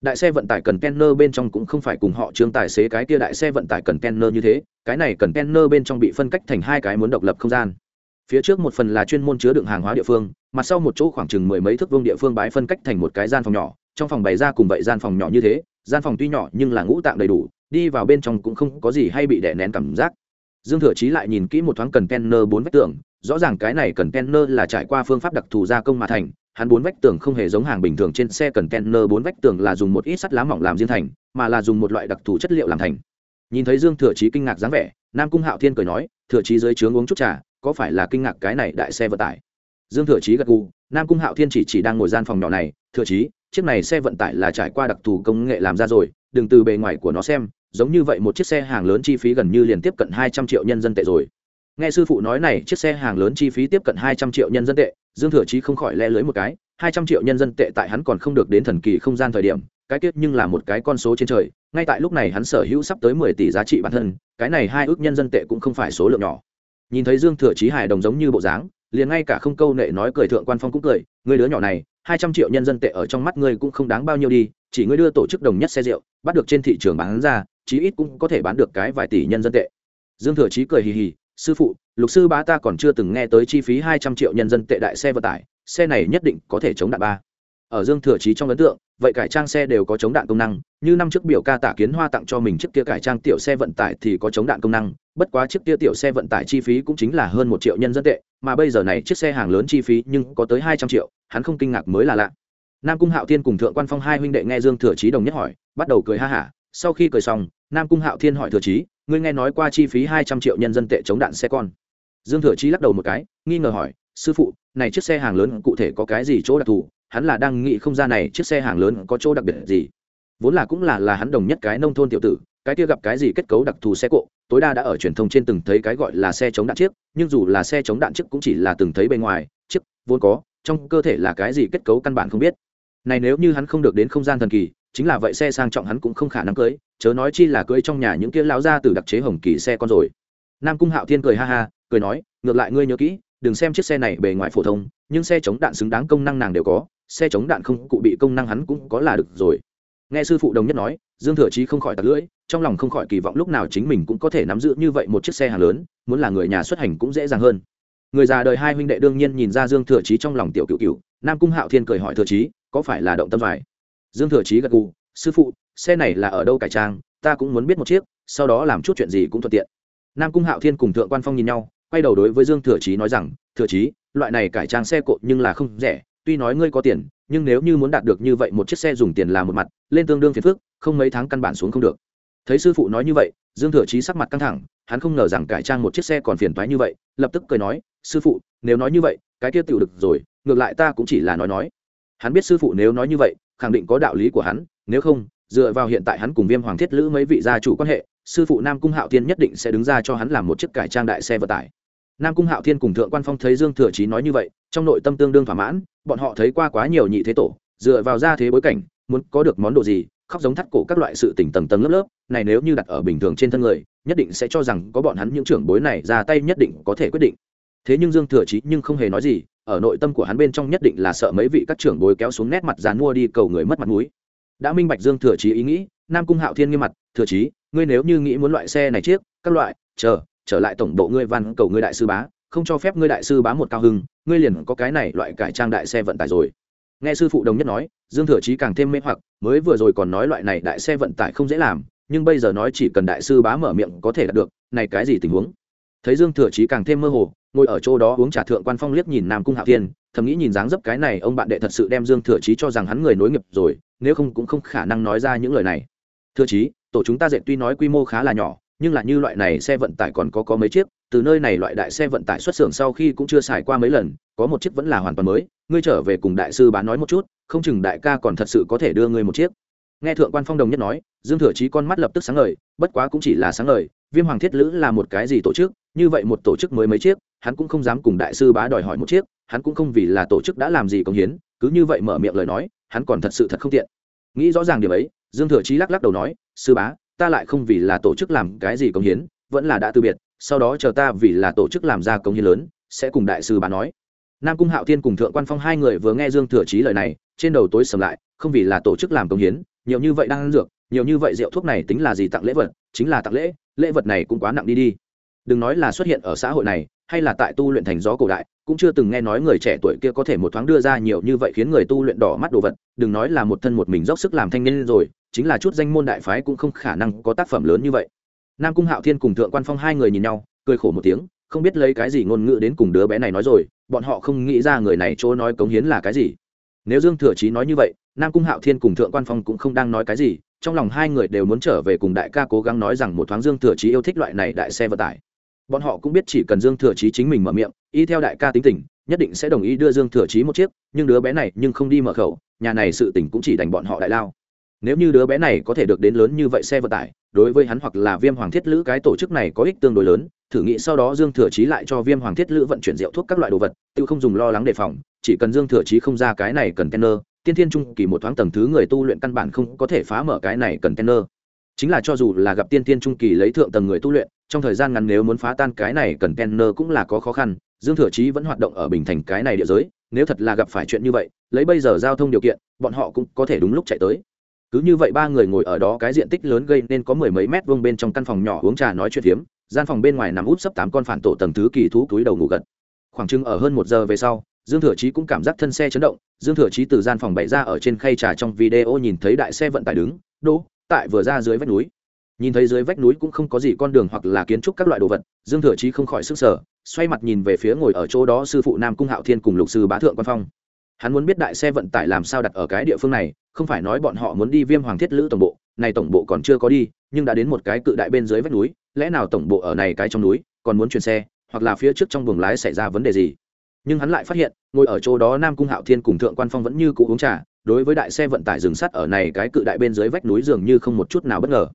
Đại xe vận tải cần kenner bên trong cũng không phải cùng họ trương tài xế cái kia đại xe vận tải cần kenner như thế, cái này cần kenner bên trong bị phân cách thành hai cái muốn độc lập không gian phía trước một phần là chuyên môn chứa đựng hàng hóa địa phương mặt sau một chỗ khoảng chừng mười mấy thước vương địa phương bái phân cách thành một cái gian phòng nhỏ, trong phòng bày ra cùng vậy gian phòng nhỏ như thế, gian phòng tuy nhỏ nhưng là ngũ tạng đầy đủ, đi vào bên trong cũng không có gì hay bị đè nén cảm giác. Dương thừa chí lại nhìn kỹ một thoáng cần kenner bốn vách tường, rõ ràng cái này cần kenner là trải qua phương pháp đặc thù gia công mà thành, hắn bốn vách tường không hề giống hàng bình thường trên xe cần kenner bốn vách tường là dùng một ít sắt lá mỏng làm riêng thành, mà là dùng một loại đặc thù chất liệu làm thành. Nhìn thấy dương thừa chí kinh ngạc dáng vẻ, nam cung hạo thiên cười nói, thừa chí dưới trướng uống chút trà có phải là kinh ngạc cái này đại xe vận tải? Dương thừa chí gật gù, nam cung hạo thiên chỉ chỉ đang ngồi gian phòng nhỏ này, thừa chí, chiếc này xe vận tải là trải qua đặc thù công nghệ làm ra rồi, đừng từ bề ngoài của nó xem, giống như vậy một chiếc xe hàng lớn chi phí gần như liền tiếp cận hai trăm triệu nhân dân tệ rồi. Nghe sư phụ nói này, chiếc xe hàng lớn chi phí tiếp cận hai trăm triệu nhân dân tệ, dương thừa chí không khỏi le lưới một cái, hai trăm triệu nhân dân tệ tại hắn còn không được đến thần kỳ không gian thời điểm, cái tiết nhưng là một cái con số trên trời, ngay tại lúc này hắn sở hữu sắp tới mười tỷ giá trị bản thân, cái này hai ước nhân dân tệ cũng không phải số lượng nhỏ nhìn thấy dương thừa chí hài đồng giống như bộ dáng, liền ngay cả không câu nệ nói cười thượng quan phong cũng cười người đứa nhỏ này, hai trăm triệu nhân dân tệ ở trong mắt ngươi cũng không đáng bao nhiêu đi, chỉ ngươi đưa tổ chức đồng nhất xe rượu, bắt được trên thị trường bán ra, chí ít cũng có thể bán được cái vài tỷ nhân dân tệ. Dương thừa chí cười hì hì, sư phụ, lục sư bá ta còn chưa từng nghe tới chi phí hai trăm triệu nhân dân tệ đại xe vận tải, xe này nhất định có thể chống đạn ba. Ở dương thừa chí trong ấn tượng, vậy cải trang xe đều có chống đạn công năng, như năm trước biểu ca tả kiến hoa tặng cho mình chiếc kia cải trang tiểu xe vận tải thì có chống đạn công năng bất quá chiếc kia tiểu xe vận tải chi phí cũng chính là hơn một triệu nhân dân tệ mà bây giờ này chiếc xe hàng lớn chi phí nhưng có tới hai trăm triệu hắn không kinh ngạc mới là lạ. Nam cung hạo thiên cùng thượng quan phong hai huynh đệ nghe dương thừa trí đồng nhất hỏi bắt đầu cười ha hả. Sau khi cười xong nam cung hạo thiên hỏi thừa trí, ngươi nghe nói qua chi phí hai trăm triệu nhân dân tệ chống đạn xe con? Dương thừa trí lắc đầu một cái nghi ngờ hỏi sư phụ này chiếc xe hàng lớn cụ thể có cái gì chỗ đặc thù? Hắn là đang nghĩ không ra này chiếc xe hàng lớn có chỗ đặc biệt gì. Vốn là cũng là là hắn đồng nhất cái nông thôn tiểu tử cái kia gặp cái gì kết cấu đặc thù xe cộ, tối đa đã ở truyền thông trên từng thấy cái gọi là xe chống đạn chiếc, nhưng dù là xe chống đạn chiếc cũng chỉ là từng thấy bề ngoài, chiếc, vốn có, trong cơ thể là cái gì kết cấu căn bản không biết. Này nếu như hắn không được đến không gian thần kỳ, chính là vậy xe sang trọng hắn cũng không khả năng cưới, chớ nói chi là cưới trong nhà những kia lão ra từ đặc chế hồng kỳ xe con rồi. Nam cung hạo thiên cười ha ha, cười nói, ngược lại ngươi nhớ kỹ, đừng xem chiếc xe này bề ngoài phổ thông, nhưng xe chống đạn xứng đáng công năng nàng đều có, xe chống đạn không cụ bị công năng hắn cũng có là được rồi nghe sư phụ đồng nhất nói, dương thừa chí không khỏi tặc lưỡi, trong lòng không khỏi kỳ vọng lúc nào chính mình cũng có thể nắm giữ như vậy một chiếc xe hàng lớn, muốn là người nhà xuất hành cũng dễ dàng hơn. Người già đời hai huynh đệ đương nhiên nhìn ra dương thừa chí trong lòng tiểu cựu cựu nam cung hạo thiên cười hỏi thừa chí, có phải là động tâm vải dương thừa chí gật gù, sư phụ, xe này là ở đâu cải trang, ta cũng muốn biết một chiếc, sau đó làm chút chuyện gì cũng thuận tiện. Nam cung hạo thiên cùng thượng quan phong nhìn nhau, quay đầu đối với dương thừa chí nói rằng, thừa chí, loại này cải trang xe cộ nhưng là không rẻ tuy nói ngươi có tiền, nhưng nếu như muốn đạt được như vậy một chiếc xe dùng tiền là một mặt, lên tương đương phiền phức, không mấy tháng căn bản xuống không được. Thấy sư phụ nói như vậy, dương thừa chí sắc mặt căng thẳng, hắn không ngờ rằng cải trang một chiếc xe còn phiền toái như vậy, lập tức cười nói, sư phụ, nếu nói như vậy, cái kia tiểu được rồi, ngược lại ta cũng chỉ là nói nói. Hắn biết sư phụ nếu nói như vậy, khẳng định có đạo lý của hắn, nếu không, dựa vào hiện tại hắn cùng viêm hoàng thiết lữ mấy vị gia chủ quan hệ, sư phụ nam cung hạo thiên nhất định sẽ đứng ra cho hắn làm một chiếc cải trang đại xe vận tải nam cung hạo thiên cùng thượng quan phong thấy dương thừa chí nói như vậy, trong nội tâm tương đương thỏa mãn, bọn họ thấy qua quá nhiều nhị thế tổ, dựa vào ra thế bối cảnh, muốn có được món đồ gì, khóc giống thắt cổ các loại sự tỉnh tầng tầng lớp lớp, này nếu như đặt ở bình thường trên thân người, nhất định sẽ cho rằng có bọn hắn những trưởng bối này ra tay nhất định có thể quyết định. Thế nhưng dương thừa chí nhưng không hề nói gì, ở nội tâm của hắn bên trong nhất định là sợ mấy vị các trưởng bối kéo xuống nét mặt dàn mua đi cầu người mất mặt mũi. Đã minh bạch dương thừa chí ý nghĩ, nam cung hạo thiên nghiêm mặt, thừa chí, ngươi nếu như nghĩ muốn loại xe này chiếc, các loại, chờ trở lại tổng bộ ngươi văn cầu ngươi đại sư bá, không cho phép ngươi đại sư bá một cao hưng, ngươi liền có cái này loại cải trang đại xe vận tải rồi. Nghe sư phụ đồng nhất nói, dương thừa chí càng thêm mê hoặc, mới vừa rồi còn nói loại này đại xe vận tải không dễ làm, nhưng bây giờ nói chỉ cần đại sư bá mở miệng có thể đạt được, này cái gì tình huống? Thấy dương thừa chí càng thêm mơ hồ, ngồi ở chỗ đó uống trà thượng quan phong liếc nhìn nam cung hạ thiên, thầm nghĩ nhìn dáng dấp cái này ông bạn đệ thật sự đem dương thừa chí cho rằng hắn người nối nghiệp rồi, nếu không cũng không khả năng nói ra những lời này. Thừa chí, tổ chúng ta dệt tuy nói quy mô khá là nhỏ nhưng là như loại này xe vận tải còn có có mấy chiếc, từ nơi này loại đại xe vận tải xuất xưởng sau khi cũng chưa xài qua mấy lần, có một chiếc vẫn là hoàn toàn mới. Ngươi trở về cùng đại sư bán nói một chút, không chừng đại ca còn thật sự có thể đưa ngươi một chiếc. Nghe thượng quan phong đồng nhất nói, dương thừa chí con mắt lập tức sáng ngời, bất quá cũng chỉ là sáng ngời, viêm hoàng thiết lữ là một cái gì tổ chức, như vậy một tổ chức mới mấy chiếc, hắn cũng không dám cùng đại sư bá đòi hỏi một chiếc, hắn cũng không vì là tổ chức đã làm gì công hiến, cứ như vậy mở miệng lời nói, hắn còn thật sự thật không tiện. Nghĩ rõ ràng điều ấy, dương thừa chí lắc lắc đầu nói, sư bá ta lại không vì là tổ chức làm cái gì công hiến, vẫn là đã từ biệt, sau đó chờ ta vì là tổ chức làm ra công hiến lớn, sẽ cùng đại sư bà nói. Nam cung hạo thiên cùng thượng quan phong hai người vừa nghe dương thừa chí lời này, trên đầu tối sầm lại, không vì là tổ chức làm công hiến, nhiều như vậy đang ăn dược, nhiều như vậy rượu thuốc này tính là gì tặng lễ vật, chính là tặng lễ lễ vật này cũng quá nặng đi đi. Đừng nói là xuất hiện ở xã hội này, hay là tại tu luyện thành gió cổ đại, cũng chưa từng nghe nói người trẻ tuổi kia có thể một thoáng đưa ra nhiều như vậy khiến người tu luyện đỏ mắt đồ vật, đừng nói là một thân một mình dốc sức làm thanh niên rồi chính là chút danh môn đại phái cũng không khả năng có tác phẩm lớn như vậy. Nam cung hạo thiên cùng thượng quan phong hai người nhìn nhau, cười khổ một tiếng, không biết lấy cái gì ngôn ngữ đến cùng đứa bé này nói rồi, bọn họ không nghĩ ra người này chỗ nói cống hiến là cái gì. Nếu dương thừa chí nói như vậy, nam cung hạo thiên cùng thượng quan phong cũng không đang nói cái gì, trong lòng hai người đều muốn trở về cùng đại ca cố gắng nói rằng một thoáng dương thừa chí yêu thích loại này đại xe vận tải. Bọn họ cũng biết chỉ cần dương thừa chí chính mình mở miệng, y theo đại ca tính tình, nhất định sẽ đồng ý đưa dương thừa chí một chiếc, nhưng đứa bé này nhưng không đi mở khẩu, nhà này sự tình cũng chỉ đành bọn họ đại lao nếu như đứa bé này có thể được đến lớn như vậy xe vận tải, đối với hắn hoặc là viêm hoàng thiết lữ cái tổ chức này có ích tương đối lớn, thử nghĩ sau đó dương thừa chí lại cho viêm hoàng thiết lữ vận chuyển rượu thuốc các loại đồ vật, tự không dùng lo lắng đề phòng, chỉ cần dương thừa chí không ra cái này cần tenner tiên thiên trung kỳ một thoáng tầng thứ người tu luyện căn bản không có thể phá mở cái này cần tenner chính là cho dù là gặp tiên thiên trung kỳ lấy thượng tầng người tu luyện, trong thời gian ngắn nếu muốn phá tan cái này cần tenner cũng là có khó khăn, dương thừa chí vẫn hoạt động ở bình thành cái này địa giới, nếu thật là gặp phải chuyện như vậy, lấy bây giờ giao thông điều kiện, bọn họ cũng có thể đúng lúc chạy tới cứ như vậy ba người ngồi ở đó, cái diện tích lớn gây nên có mười mấy mét vuông bên trong căn phòng nhỏ uống trà nói chuyện hiếm gian phòng bên ngoài nằm út sấp tám con phản tổ tầng thứ kỳ thú túi đầu ngủ gật. Khoảng chừng ở hơn một giờ về sau, dương thừa chí cũng cảm giác thân xe chấn động, dương thừa chí từ gian phòng bày ra ở trên khay trà trong video nhìn thấy đại xe vận tải đứng, đỗ, tại vừa ra dưới vách núi. Nhìn thấy dưới vách núi cũng không có gì con đường hoặc là kiến trúc các loại đồ vật, dương thừa chí không khỏi sức sở xoay mặt nhìn về phía ngồi ở chỗ đó sư phụ nam cung hạo thiên cùng lục sư bá thượng quan phong hắn muốn biết đại xe vận tải làm sao đặt ở cái địa phương này, không phải nói bọn họ muốn đi viêm hoàng thiết lữ tổng bộ, này tổng bộ còn chưa có đi, nhưng đã đến một cái cự đại bên dưới vách núi, lẽ nào tổng bộ ở này cái trong núi, còn muốn chuyển xe, hoặc là phía trước trong buồng lái xảy ra vấn đề gì? Nhưng hắn lại phát hiện, ngồi ở chỗ đó nam cung hạo thiên cùng thượng quan phong vẫn như cũ uống trà, đối với đại xe vận tải dừng sắt ở này cái cự đại bên dưới vách núi dường như không một chút nào bất ngờ.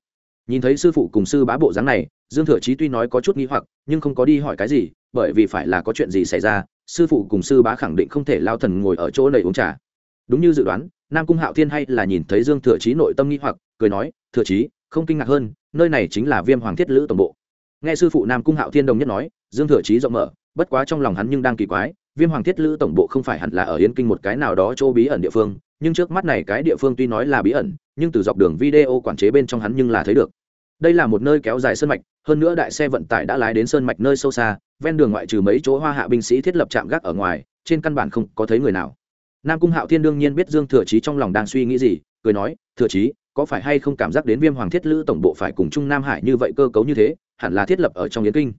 Nhìn thấy sư phụ cùng sư bá bộ dáng này, dương thừa chí tuy nói có chút nghi hoặc, nhưng không có đi hỏi cái gì, bởi vì phải là có chuyện gì xảy ra sư phụ cùng sư bá khẳng định không thể lao thần ngồi ở chỗ này uống trà. Đúng như dự đoán, nam cung hạo thiên hay là nhìn thấy dương thừa chí nội tâm nghi hoặc, cười nói, thừa chí, không kinh ngạc hơn, nơi này chính là viêm hoàng thiết lữ tổng bộ. Nghe sư phụ nam cung hạo thiên đồng nhất nói, dương thừa chí rộng mở, bất quá trong lòng hắn nhưng đang kỳ quái, viêm hoàng thiết lữ tổng bộ không phải hẳn là ở yên kinh một cái nào đó chỗ bí ẩn địa phương, nhưng trước mắt này cái địa phương tuy nói là bí ẩn, nhưng từ dọc đường video quản chế bên trong hắn nhưng là thấy được. Đây là một nơi kéo dài sơn mạch, hơn nữa đại xe vận tải đã lái đến sơn mạch nơi sâu xa ven đường ngoại trừ mấy chỗ hoa hạ binh sĩ thiết lập trạm gác ở ngoài, trên căn bản không có thấy người nào. Nam cung hạo thiên đương nhiên biết dương thừa chí trong lòng đang suy nghĩ gì, cười nói, thừa chí, có phải hay không cảm giác đến viêm hoàng thiết lữ tổng bộ phải cùng trung nam hải như vậy cơ cấu như thế, hẳn là thiết lập ở trong yến kinh?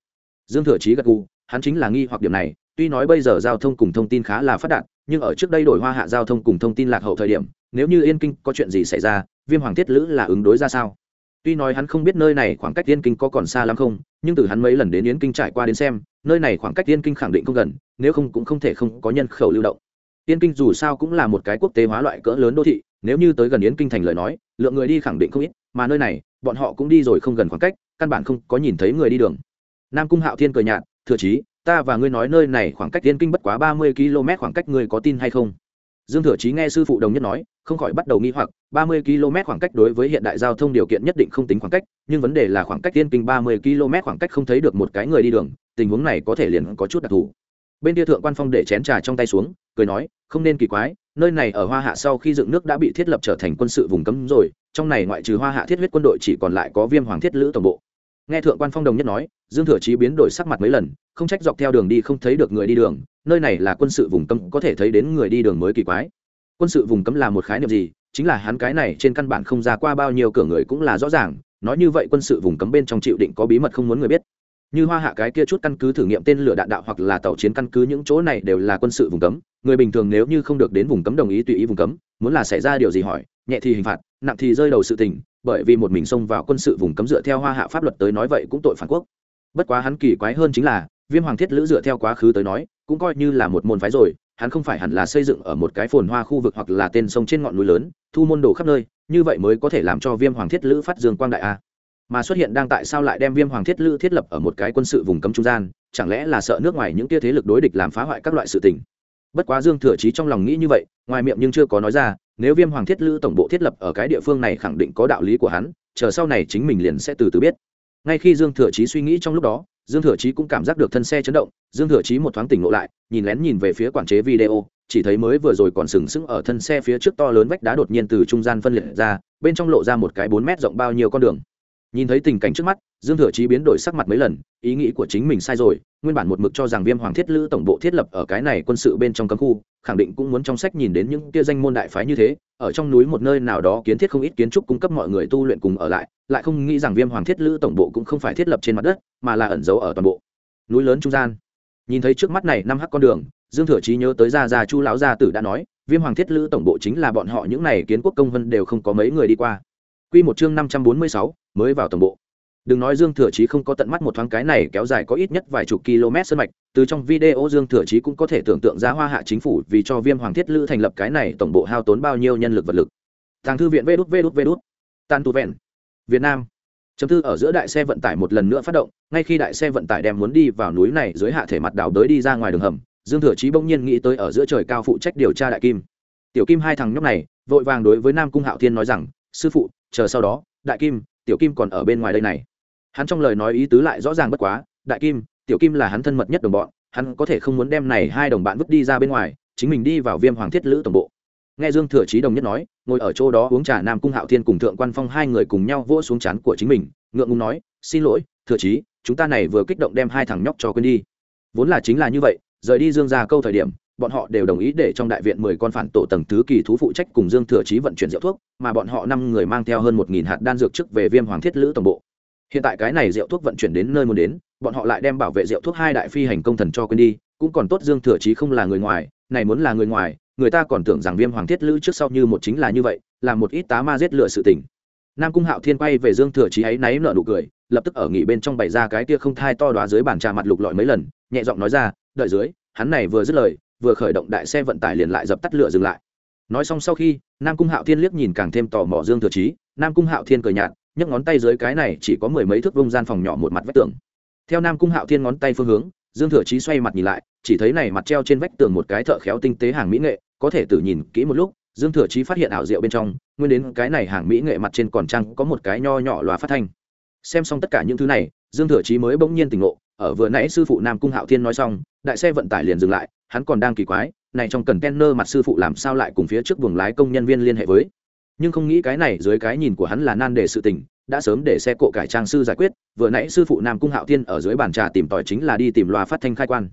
Dương thừa chí gật gù, hắn chính là nghi hoặc điểm này, tuy nói bây giờ giao thông cùng thông tin khá là phát đạt, nhưng ở trước đây đổi hoa hạ giao thông cùng thông tin lạc hậu thời điểm, nếu như yên kinh có chuyện gì xảy ra, viêm hoàng thiết lữ là ứng đối ra sao? Tuy nói hắn không biết nơi này khoảng cách tiên kinh có còn xa lắm không, nhưng từ hắn mấy lần đến yên kinh trải qua đến xem, nơi này khoảng cách tiên kinh khẳng định không gần, nếu không cũng không thể không có nhân khẩu lưu động. Tiên kinh dù sao cũng là một cái quốc tế hóa loại cỡ lớn đô thị, nếu như tới gần yến kinh thành lời nói, lượng người đi khẳng định không ít, mà nơi này, bọn họ cũng đi rồi không gần khoảng cách, căn bản không có nhìn thấy người đi đường. Nam cung hạo thiên cười nhạt, thừa chí, ta và ngươi nói nơi này khoảng cách tiên kinh bất quá ba mươi km khoảng cách ngươi có tin hay không? Dương thừa chí nghe sư phụ đồng nhất nói không khỏi bắt đầu nghi hoặc, ba mươi km khoảng cách đối với hiện đại giao thông điều kiện nhất định không tính khoảng cách, nhưng vấn đề là khoảng cách tiên kinh ba mươi km khoảng cách không thấy được một cái người đi đường, tình huống này có thể liền có chút đặc thù. Bên kia thượng quan phong để chén trà trong tay xuống, cười nói, không nên kỳ quái, nơi này ở hoa hạ sau khi dựng nước đã bị thiết lập trở thành quân sự vùng cấm rồi, trong này ngoại trừ hoa hạ thiết huyết quân đội chỉ còn lại có viêm hoàng thiết lữ tổng bộ. Nghe thượng quan phong đồng nhất nói, dương thừa chí biến đổi sắc mặt mấy lần, không trách dọc theo đường đi không thấy được người đi đường, nơi này là quân sự vùng cấm, có thể thấy đến người đi đường mới kỳ quái quân sự vùng cấm là một khái niệm gì? Chính là hắn cái này trên căn bản không ra qua bao nhiêu cửa người cũng là rõ ràng, nói như vậy quân sự vùng cấm bên trong chịu định có bí mật không muốn người biết. Như hoa hạ cái kia chút căn cứ thử nghiệm tên lửa đạn đạo hoặc là tàu chiến căn cứ những chỗ này đều là quân sự vùng cấm, người bình thường nếu như không được đến vùng cấm đồng ý tùy ý vùng cấm, muốn là xảy ra điều gì hỏi, nhẹ thì hình phạt, nặng thì rơi đầu sự tình, bởi vì một mình xông vào quân sự vùng cấm dựa theo hoa hạ pháp luật tới nói vậy cũng tội phản quốc. Bất quá hắn kỳ quái hơn chính là, viêm hoàng thiết lữ dựa theo quá khứ tới nói, cũng coi như là một môn phái rồi hắn không phải hẳn là xây dựng ở một cái phồn hoa khu vực hoặc là tên sông trên ngọn núi lớn, thu môn đồ khắp nơi, như vậy mới có thể làm cho viêm hoàng thiết lữ phát dương quang đại a. Mà xuất hiện đang tại sao lại đem viêm hoàng thiết lữ thiết lập ở một cái quân sự vùng cấm trung gian, chẳng lẽ là sợ nước ngoài những tia thế lực đối địch làm phá hoại các loại sự tình? Bất quá dương thừa chí trong lòng nghĩ như vậy, ngoài miệng nhưng chưa có nói ra, nếu viêm hoàng thiết lữ tổng bộ thiết lập ở cái địa phương này khẳng định có đạo lý của hắn, chờ sau này chính mình liền sẽ từ từ biết. Ngay khi dương thừa chí suy nghĩ trong lúc đó, dương thừa chí cũng cảm giác được thân xe chấn động, dương thừa chí một thoáng tỉnh ngộ lại nhìn lén nhìn về phía quản chế video, chỉ thấy mới vừa rồi còn sừng sững ở thân xe phía trước to lớn vách đá đột nhiên từ trung gian phân liệt ra, bên trong lộ ra một cái bốn mét rộng bao nhiêu con đường. Nhìn thấy tình cảnh trước mắt, dương thừa chí biến đổi sắc mặt mấy lần, ý nghĩ của chính mình sai rồi, nguyên bản một mực cho rằng viêm hoàng thiết lữ tổng bộ thiết lập ở cái này quân sự bên trong cấm khu, khẳng định cũng muốn trong sách nhìn đến những kia danh môn đại phái như thế, ở trong núi một nơi nào đó kiến thiết không ít kiến trúc cung cấp mọi người tu luyện cùng ở lại lại không nghĩ rằng viêm hoàng thiết lữ tổng bộ cũng không phải thiết lập trên mặt đất, mà là ẩn giấu ở toàn bộ núi lớn trung gian nhìn thấy trước mắt này năm hắc con đường, dương thừa chí nhớ tới gia gia chu lão gia tử đã nói, viêm hoàng thiết lữ tổng bộ chính là bọn họ những này kiến quốc công vân đều không có mấy người đi qua. Quy một chương năm trăm bốn mươi sáu, mới vào tổng bộ. Đừng nói dương thừa chí không có tận mắt một thoáng cái này kéo dài có ít nhất vài chục km sân mạch, từ trong video dương thừa chí cũng có thể tưởng tượng ra hoa hạ chính phủ vì cho viêm hoàng thiết lữ thành lập cái này tổng bộ hao tốn bao nhiêu nhân lực vật lực. Thằng thư viện vê đút vê đút vê đút. Tan tu vẹn, việt nam chấm thư ở giữa đại xe vận tải một lần nữa phát động, ngay khi đại xe vận tải đem muốn đi vào núi này dưới hạ thể mặt đảo đới đi ra ngoài đường hầm, dương thừa chí bỗng nhiên nghĩ tới ở giữa trời cao phụ trách điều tra đại kim. Tiểu kim hai thằng nhóc này, vội vàng đối với nam cung hạo thiên nói rằng, sư phụ, chờ sau đó, đại kim, tiểu kim còn ở bên ngoài đây này. Hắn trong lời nói ý tứ lại rõ ràng bất quá, đại kim, tiểu kim là hắn thân mật nhất đồng bọn, hắn có thể không muốn đem này hai đồng bạn vứt đi ra bên ngoài, chính mình đi vào viêm hoàng thiết lữ tổng bộ nghe dương thừa chí đồng nhất nói, ngồi ở chỗ đó uống trà nam cung hạo thiên cùng thượng quan phong hai người cùng nhau vỗ xuống chán của chính mình, ngượng ngùng nói, xin lỗi, thừa chí, chúng ta này vừa kích động đem hai thằng nhóc cho quên đi. Vốn là chính là như vậy, rời đi dương ra câu thời điểm, bọn họ đều đồng ý để trong đại viện mười con phản tổ tầng thứ kỳ thú phụ trách cùng dương thừa chí vận chuyển rượu thuốc, mà bọn họ năm người mang theo hơn một nghìn hạt đan dược trước về viêm hoàng thiết lữ tổng bộ. Hiện tại cái này rượu thuốc vận chuyển đến nơi muốn đến, bọn họ lại đem bảo vệ rượu thuốc hai đại phi hành công thần cho quên đi, cũng còn tốt dương thừa chí không là người ngoài, này muốn là người ngoài người ta còn tưởng rằng viêm hoàng thiết lữ trước sau như một chính là như vậy, là một ít tá ma giết lựa sự tình. Nam cung hạo thiên quay về dương thừa chí ấy náy nở nụ cười, lập tức ở nghỉ bên trong bày ra cái tia không thai to đoá dưới bàn trà mặt lục lọi mấy lần, nhẹ giọng nói ra, đợi dưới, hắn này vừa dứt lời, vừa khởi động đại xe vận tải liền lại dập tắt lửa dừng lại. Nói xong sau khi, nam cung hạo thiên liếc nhìn càng thêm tò mò dương thừa chí, nam cung hạo thiên cười nhạt, nhấc ngón tay dưới cái này chỉ có mười mấy thước vông gian phòng nhỏ một mặt vách tường. Theo nam cung hạo thiên ngón tay phương hướng, dương thừa chí xoay mặt nhìn lại chỉ thấy này mặt treo trên vách tường một cái thợ khéo tinh tế hàng mỹ nghệ, có thể tự nhìn kỹ một lúc, dương thừa chí phát hiện ảo diệu bên trong, nguyên đến cái này hàng mỹ nghệ mặt trên còn trăng có một cái nho nhỏ loa phát thanh. Xem xong tất cả những thứ này, dương thừa chí mới bỗng nhiên tỉnh ngộ, ở vừa nãy sư phụ nam cung hạo thiên nói xong, đại xe vận tải liền dừng lại, hắn còn đang kỳ quái, này trong cần kenner mặt sư phụ làm sao lại cùng phía trước buồng lái công nhân viên liên hệ với? Nhưng không nghĩ cái này dưới cái nhìn của hắn là nan đề sự tình, đã sớm để xe cộ cải trang sư giải quyết, vừa nãy sư phụ nam cung hạo thiên ở dưới bàn trà tìm tòi chính là đi tìm loa phát thanh khai quan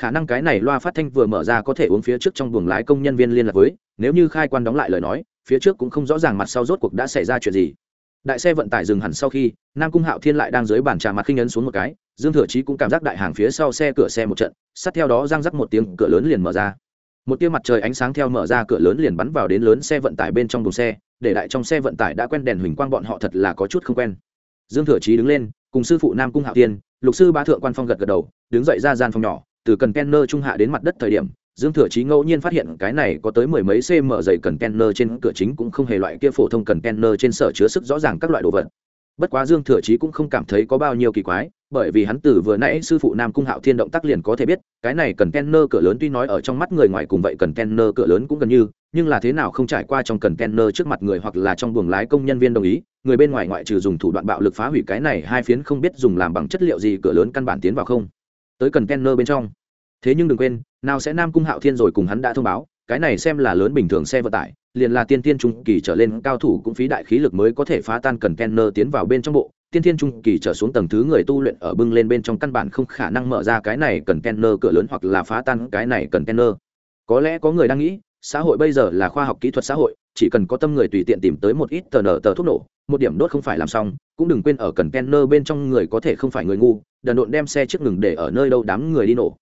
khả năng cái này loa phát thanh vừa mở ra có thể uống phía trước trong buồng lái công nhân viên liên lạc với, nếu như khai quan đóng lại lời nói, phía trước cũng không rõ ràng mặt sau rốt cuộc đã xảy ra chuyện gì. Đại xe vận tải dừng hẳn sau khi, nam cung hạo thiên lại đang dưới bàn trà mặt khinh ấn xuống một cái, dương thừa chí cũng cảm giác đại hàng phía sau xe cửa xe một trận, sát theo đó răng rắc một tiếng cửa lớn liền mở ra. Một tia mặt trời ánh sáng theo mở ra cửa lớn liền bắn vào đến lớn xe vận tải bên trong đồn xe, để đại trong xe vận tải đã quen đèn huỳnh quang bọn họ thật là có chút không quen. Dương thừa chí đứng lên, cùng sư phụ nam cung hạo tiên lục sư ba thượng quan phong gật gật đầu, đứng dậy ra gian phòng nhỏ từ cần kenner trung hạ đến mặt đất thời điểm, dương thừa chí ngẫu nhiên phát hiện cái này có tới mười mấy cm dày cần kenner trên cửa chính cũng không hề loại kia phổ thông cần kenner trên sở chứa sức rõ ràng các loại đồ vật. Bất quá dương thừa chí cũng không cảm thấy có bao nhiêu kỳ quái, bởi vì hắn từ vừa nãy sư phụ nam cung hạo thiên động tác liền có thể biết, cái này cần kenner cửa lớn tuy nói ở trong mắt người ngoài cùng vậy cần kenner cửa lớn cũng gần như, nhưng là thế nào không trải qua trong cần kenner trước mặt người hoặc là trong buồng lái công nhân viên đồng ý, người bên ngoài ngoại trừ dùng thủ đoạn bạo lực phá hủy cái này, hai phiến không biết dùng làm bằng chất liệu gì cửa lớn căn bản tiến vào không tới cần kenner bên trong. Thế nhưng đừng quên, nào sẽ nam cung hạo thiên rồi cùng hắn đã thông báo, cái này xem là lớn bình thường xe vận tải, liền là tiên tiên trung kỳ trở lên cao thủ cũng phí đại khí lực mới có thể phá tan cần kenner tiến vào bên trong bộ. Tiên tiên trung kỳ trở xuống tầng thứ người tu luyện ở bưng lên bên trong căn bản không khả năng mở ra cái này cần kenner cửa lớn hoặc là phá tan cái này cần kenner. Có lẽ có người đang nghĩ, xã hội bây giờ là khoa học kỹ thuật xã hội, chỉ cần có tâm người tùy tiện tìm tới một ít tờ nở tờ thuốc nổ, một điểm đốt không phải làm xong, cũng đừng quên ở cần kenner bên trong người có thể không phải người ngu đần độn đem xe trước ngừng để ở nơi đâu đám người đi nổ.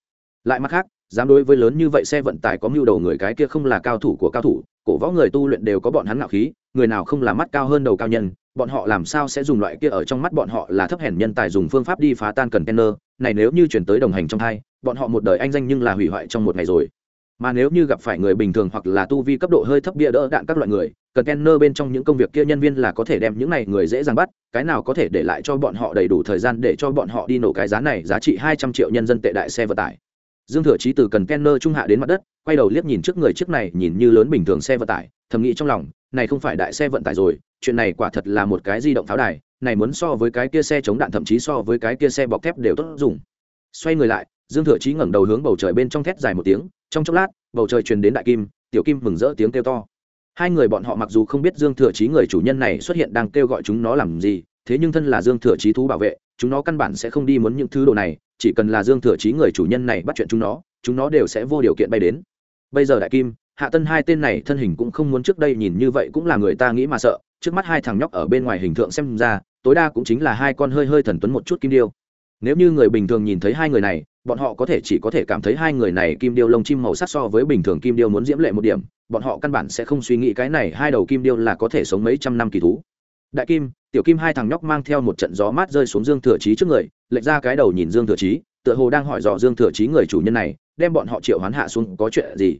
Lại mặt khác, dám đối với lớn như vậy xe vận tải có mưu đầu người cái kia không là cao thủ của cao thủ, cổ võ người tu luyện đều có bọn hắn ngạo khí, người nào không là mắt cao hơn đầu cao nhân, bọn họ làm sao sẽ dùng loại kia ở trong mắt bọn họ là thấp hèn nhân tài dùng phương pháp đi phá tan cần kenner này nếu như chuyển tới đồng hành trong hai, bọn họ một đời anh danh nhưng là hủy hoại trong một ngày rồi mà nếu như gặp phải người bình thường hoặc là tu vi cấp độ hơi thấp bia đỡ đạn các loại người, cần kenner bên trong những công việc kia nhân viên là có thể đem những này người dễ dàng bắt, cái nào có thể để lại cho bọn họ đầy đủ thời gian để cho bọn họ đi nổ cái giá này, giá trị hai trăm triệu nhân dân tệ đại xe vận tải. Dương thừa chí từ cần kenner trung hạ đến mặt đất, quay đầu liếc nhìn trước người trước này nhìn như lớn bình thường xe vận tải, thầm nghĩ trong lòng, này không phải đại xe vận tải rồi, chuyện này quả thật là một cái di động pháo đài, này muốn so với cái kia xe chống đạn thậm chí so với cái kia xe bọc thép đều tốt dùng. Xoay người lại, dương thừa chí ngẩng đầu hướng bầu trời bên trong thét dài một tiếng trong chốc lát, bầu trời truyền đến đại kim, tiểu kim mừng rỡ tiếng kêu to. Hai người bọn họ mặc dù không biết dương thừa chí người chủ nhân này xuất hiện đang kêu gọi chúng nó làm gì, thế nhưng thân là dương thừa chí thú bảo vệ, chúng nó căn bản sẽ không đi muốn những thứ đồ này, chỉ cần là dương thừa chí người chủ nhân này bắt chuyện chúng nó chúng nó đều sẽ vô điều kiện bay đến. Bây giờ đại kim, hạ tân hai tên này thân hình cũng không muốn trước đây nhìn như vậy cũng là người ta nghĩ mà sợ, trước mắt hai thằng nhóc ở bên ngoài hình tượng xem ra, tối đa cũng chính là hai con hơi hơi thần tuấn một chút kim điêu. Nếu như người bình thường nhìn thấy hai người này bọn họ có thể chỉ có thể cảm thấy hai người này kim điêu lông chim màu sắc so với bình thường kim điêu muốn diễm lệ một điểm, bọn họ căn bản sẽ không suy nghĩ cái này hai đầu kim điêu là có thể sống mấy trăm năm kỳ thú. Đại kim, tiểu kim hai thằng nhóc mang theo một trận gió mát rơi xuống dương thừa trí trước người, lệch ra cái đầu nhìn dương thừa trí tựa hồ đang hỏi dò dương thừa trí người chủ nhân này, đem bọn họ triệu hoán hạ xuống có chuyện gì.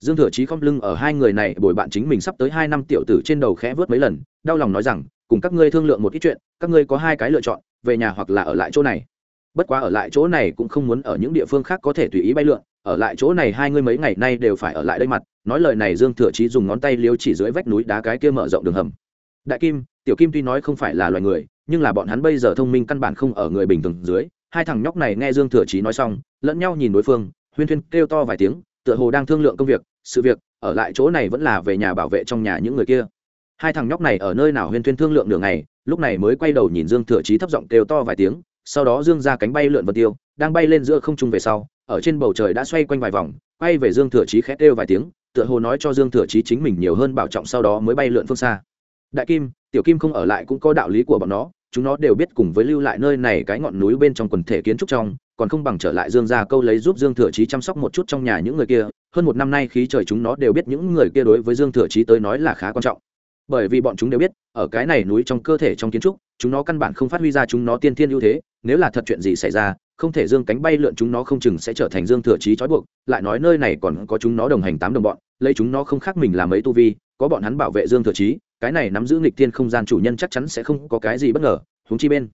Dương thừa trí không lưng ở hai người này, bồi bạn chính mình sắp tới hai năm tiểu tử trên đầu khẽ vớt mấy lần, đau lòng nói rằng, cùng các ngươi thương lượng một ít chuyện, các ngươi có hai cái lựa chọn, về nhà hoặc là ở lại chỗ này bất quá ở lại chỗ này cũng không muốn ở những địa phương khác có thể tùy ý bay lượn, ở lại chỗ này hai ngươi mấy ngày nay đều phải ở lại đây mặt, nói lời này dương thừa chí dùng ngón tay liêu chỉ dưới vách núi đá cái kia mở rộng đường hầm. Đại kim, tiểu kim tuy nói không phải là loài người, nhưng là bọn hắn bây giờ thông minh căn bản không ở người bình thường dưới. Hai thằng nhóc này nghe dương thừa chí nói xong, lẫn nhau nhìn đối phương, huyên thuyên kêu to vài tiếng, tựa hồ đang thương lượng công việc, sự việc, ở lại chỗ này vẫn là về nhà bảo vệ trong nhà những người kia. Hai thằng nhóc này ở nơi nào huyên thuyên thương lượng đường này lúc này mới quay đầu nhìn dương thừa chí thấp giọng kêu to vài tiếng sau đó dương ra cánh bay lượn vật tiêu, đang bay lên giữa không trung về sau, ở trên bầu trời đã xoay quanh vài vòng, quay về dương thừa chí khét kêu vài tiếng, tựa hồ nói cho dương thừa chí chính mình nhiều hơn bảo trọng sau đó mới bay lượn phương xa. Đại kim, tiểu kim không ở lại cũng có đạo lý của bọn nó, chúng nó đều biết cùng với lưu lại nơi này cái ngọn núi bên trong quần thể kiến trúc trong, còn không bằng trở lại dương ra câu lấy giúp dương thừa chí chăm sóc một chút trong nhà những người kia, hơn một năm nay khí trời chúng nó đều biết những người kia đối với dương thừa chí tới nói là khá quan trọng. Bởi vì bọn chúng đều biết, ở cái này núi trong cơ thể trong kiến trúc, chúng nó căn bản không phát huy ra chúng nó tiên thiên ưu thế nếu là thật chuyện gì xảy ra, không thể dương cánh bay lượn chúng nó không chừng sẽ trở thành dương thừa trí trói buộc. Lại nói nơi này còn có chúng nó đồng hành tám đồng bọn, lấy chúng nó không khác mình làm ấy tu vi, có bọn hắn bảo vệ dương thừa trí, cái này nắm giữ nghịch thiên không gian chủ nhân chắc chắn sẽ không có cái gì bất ngờ húng chi bên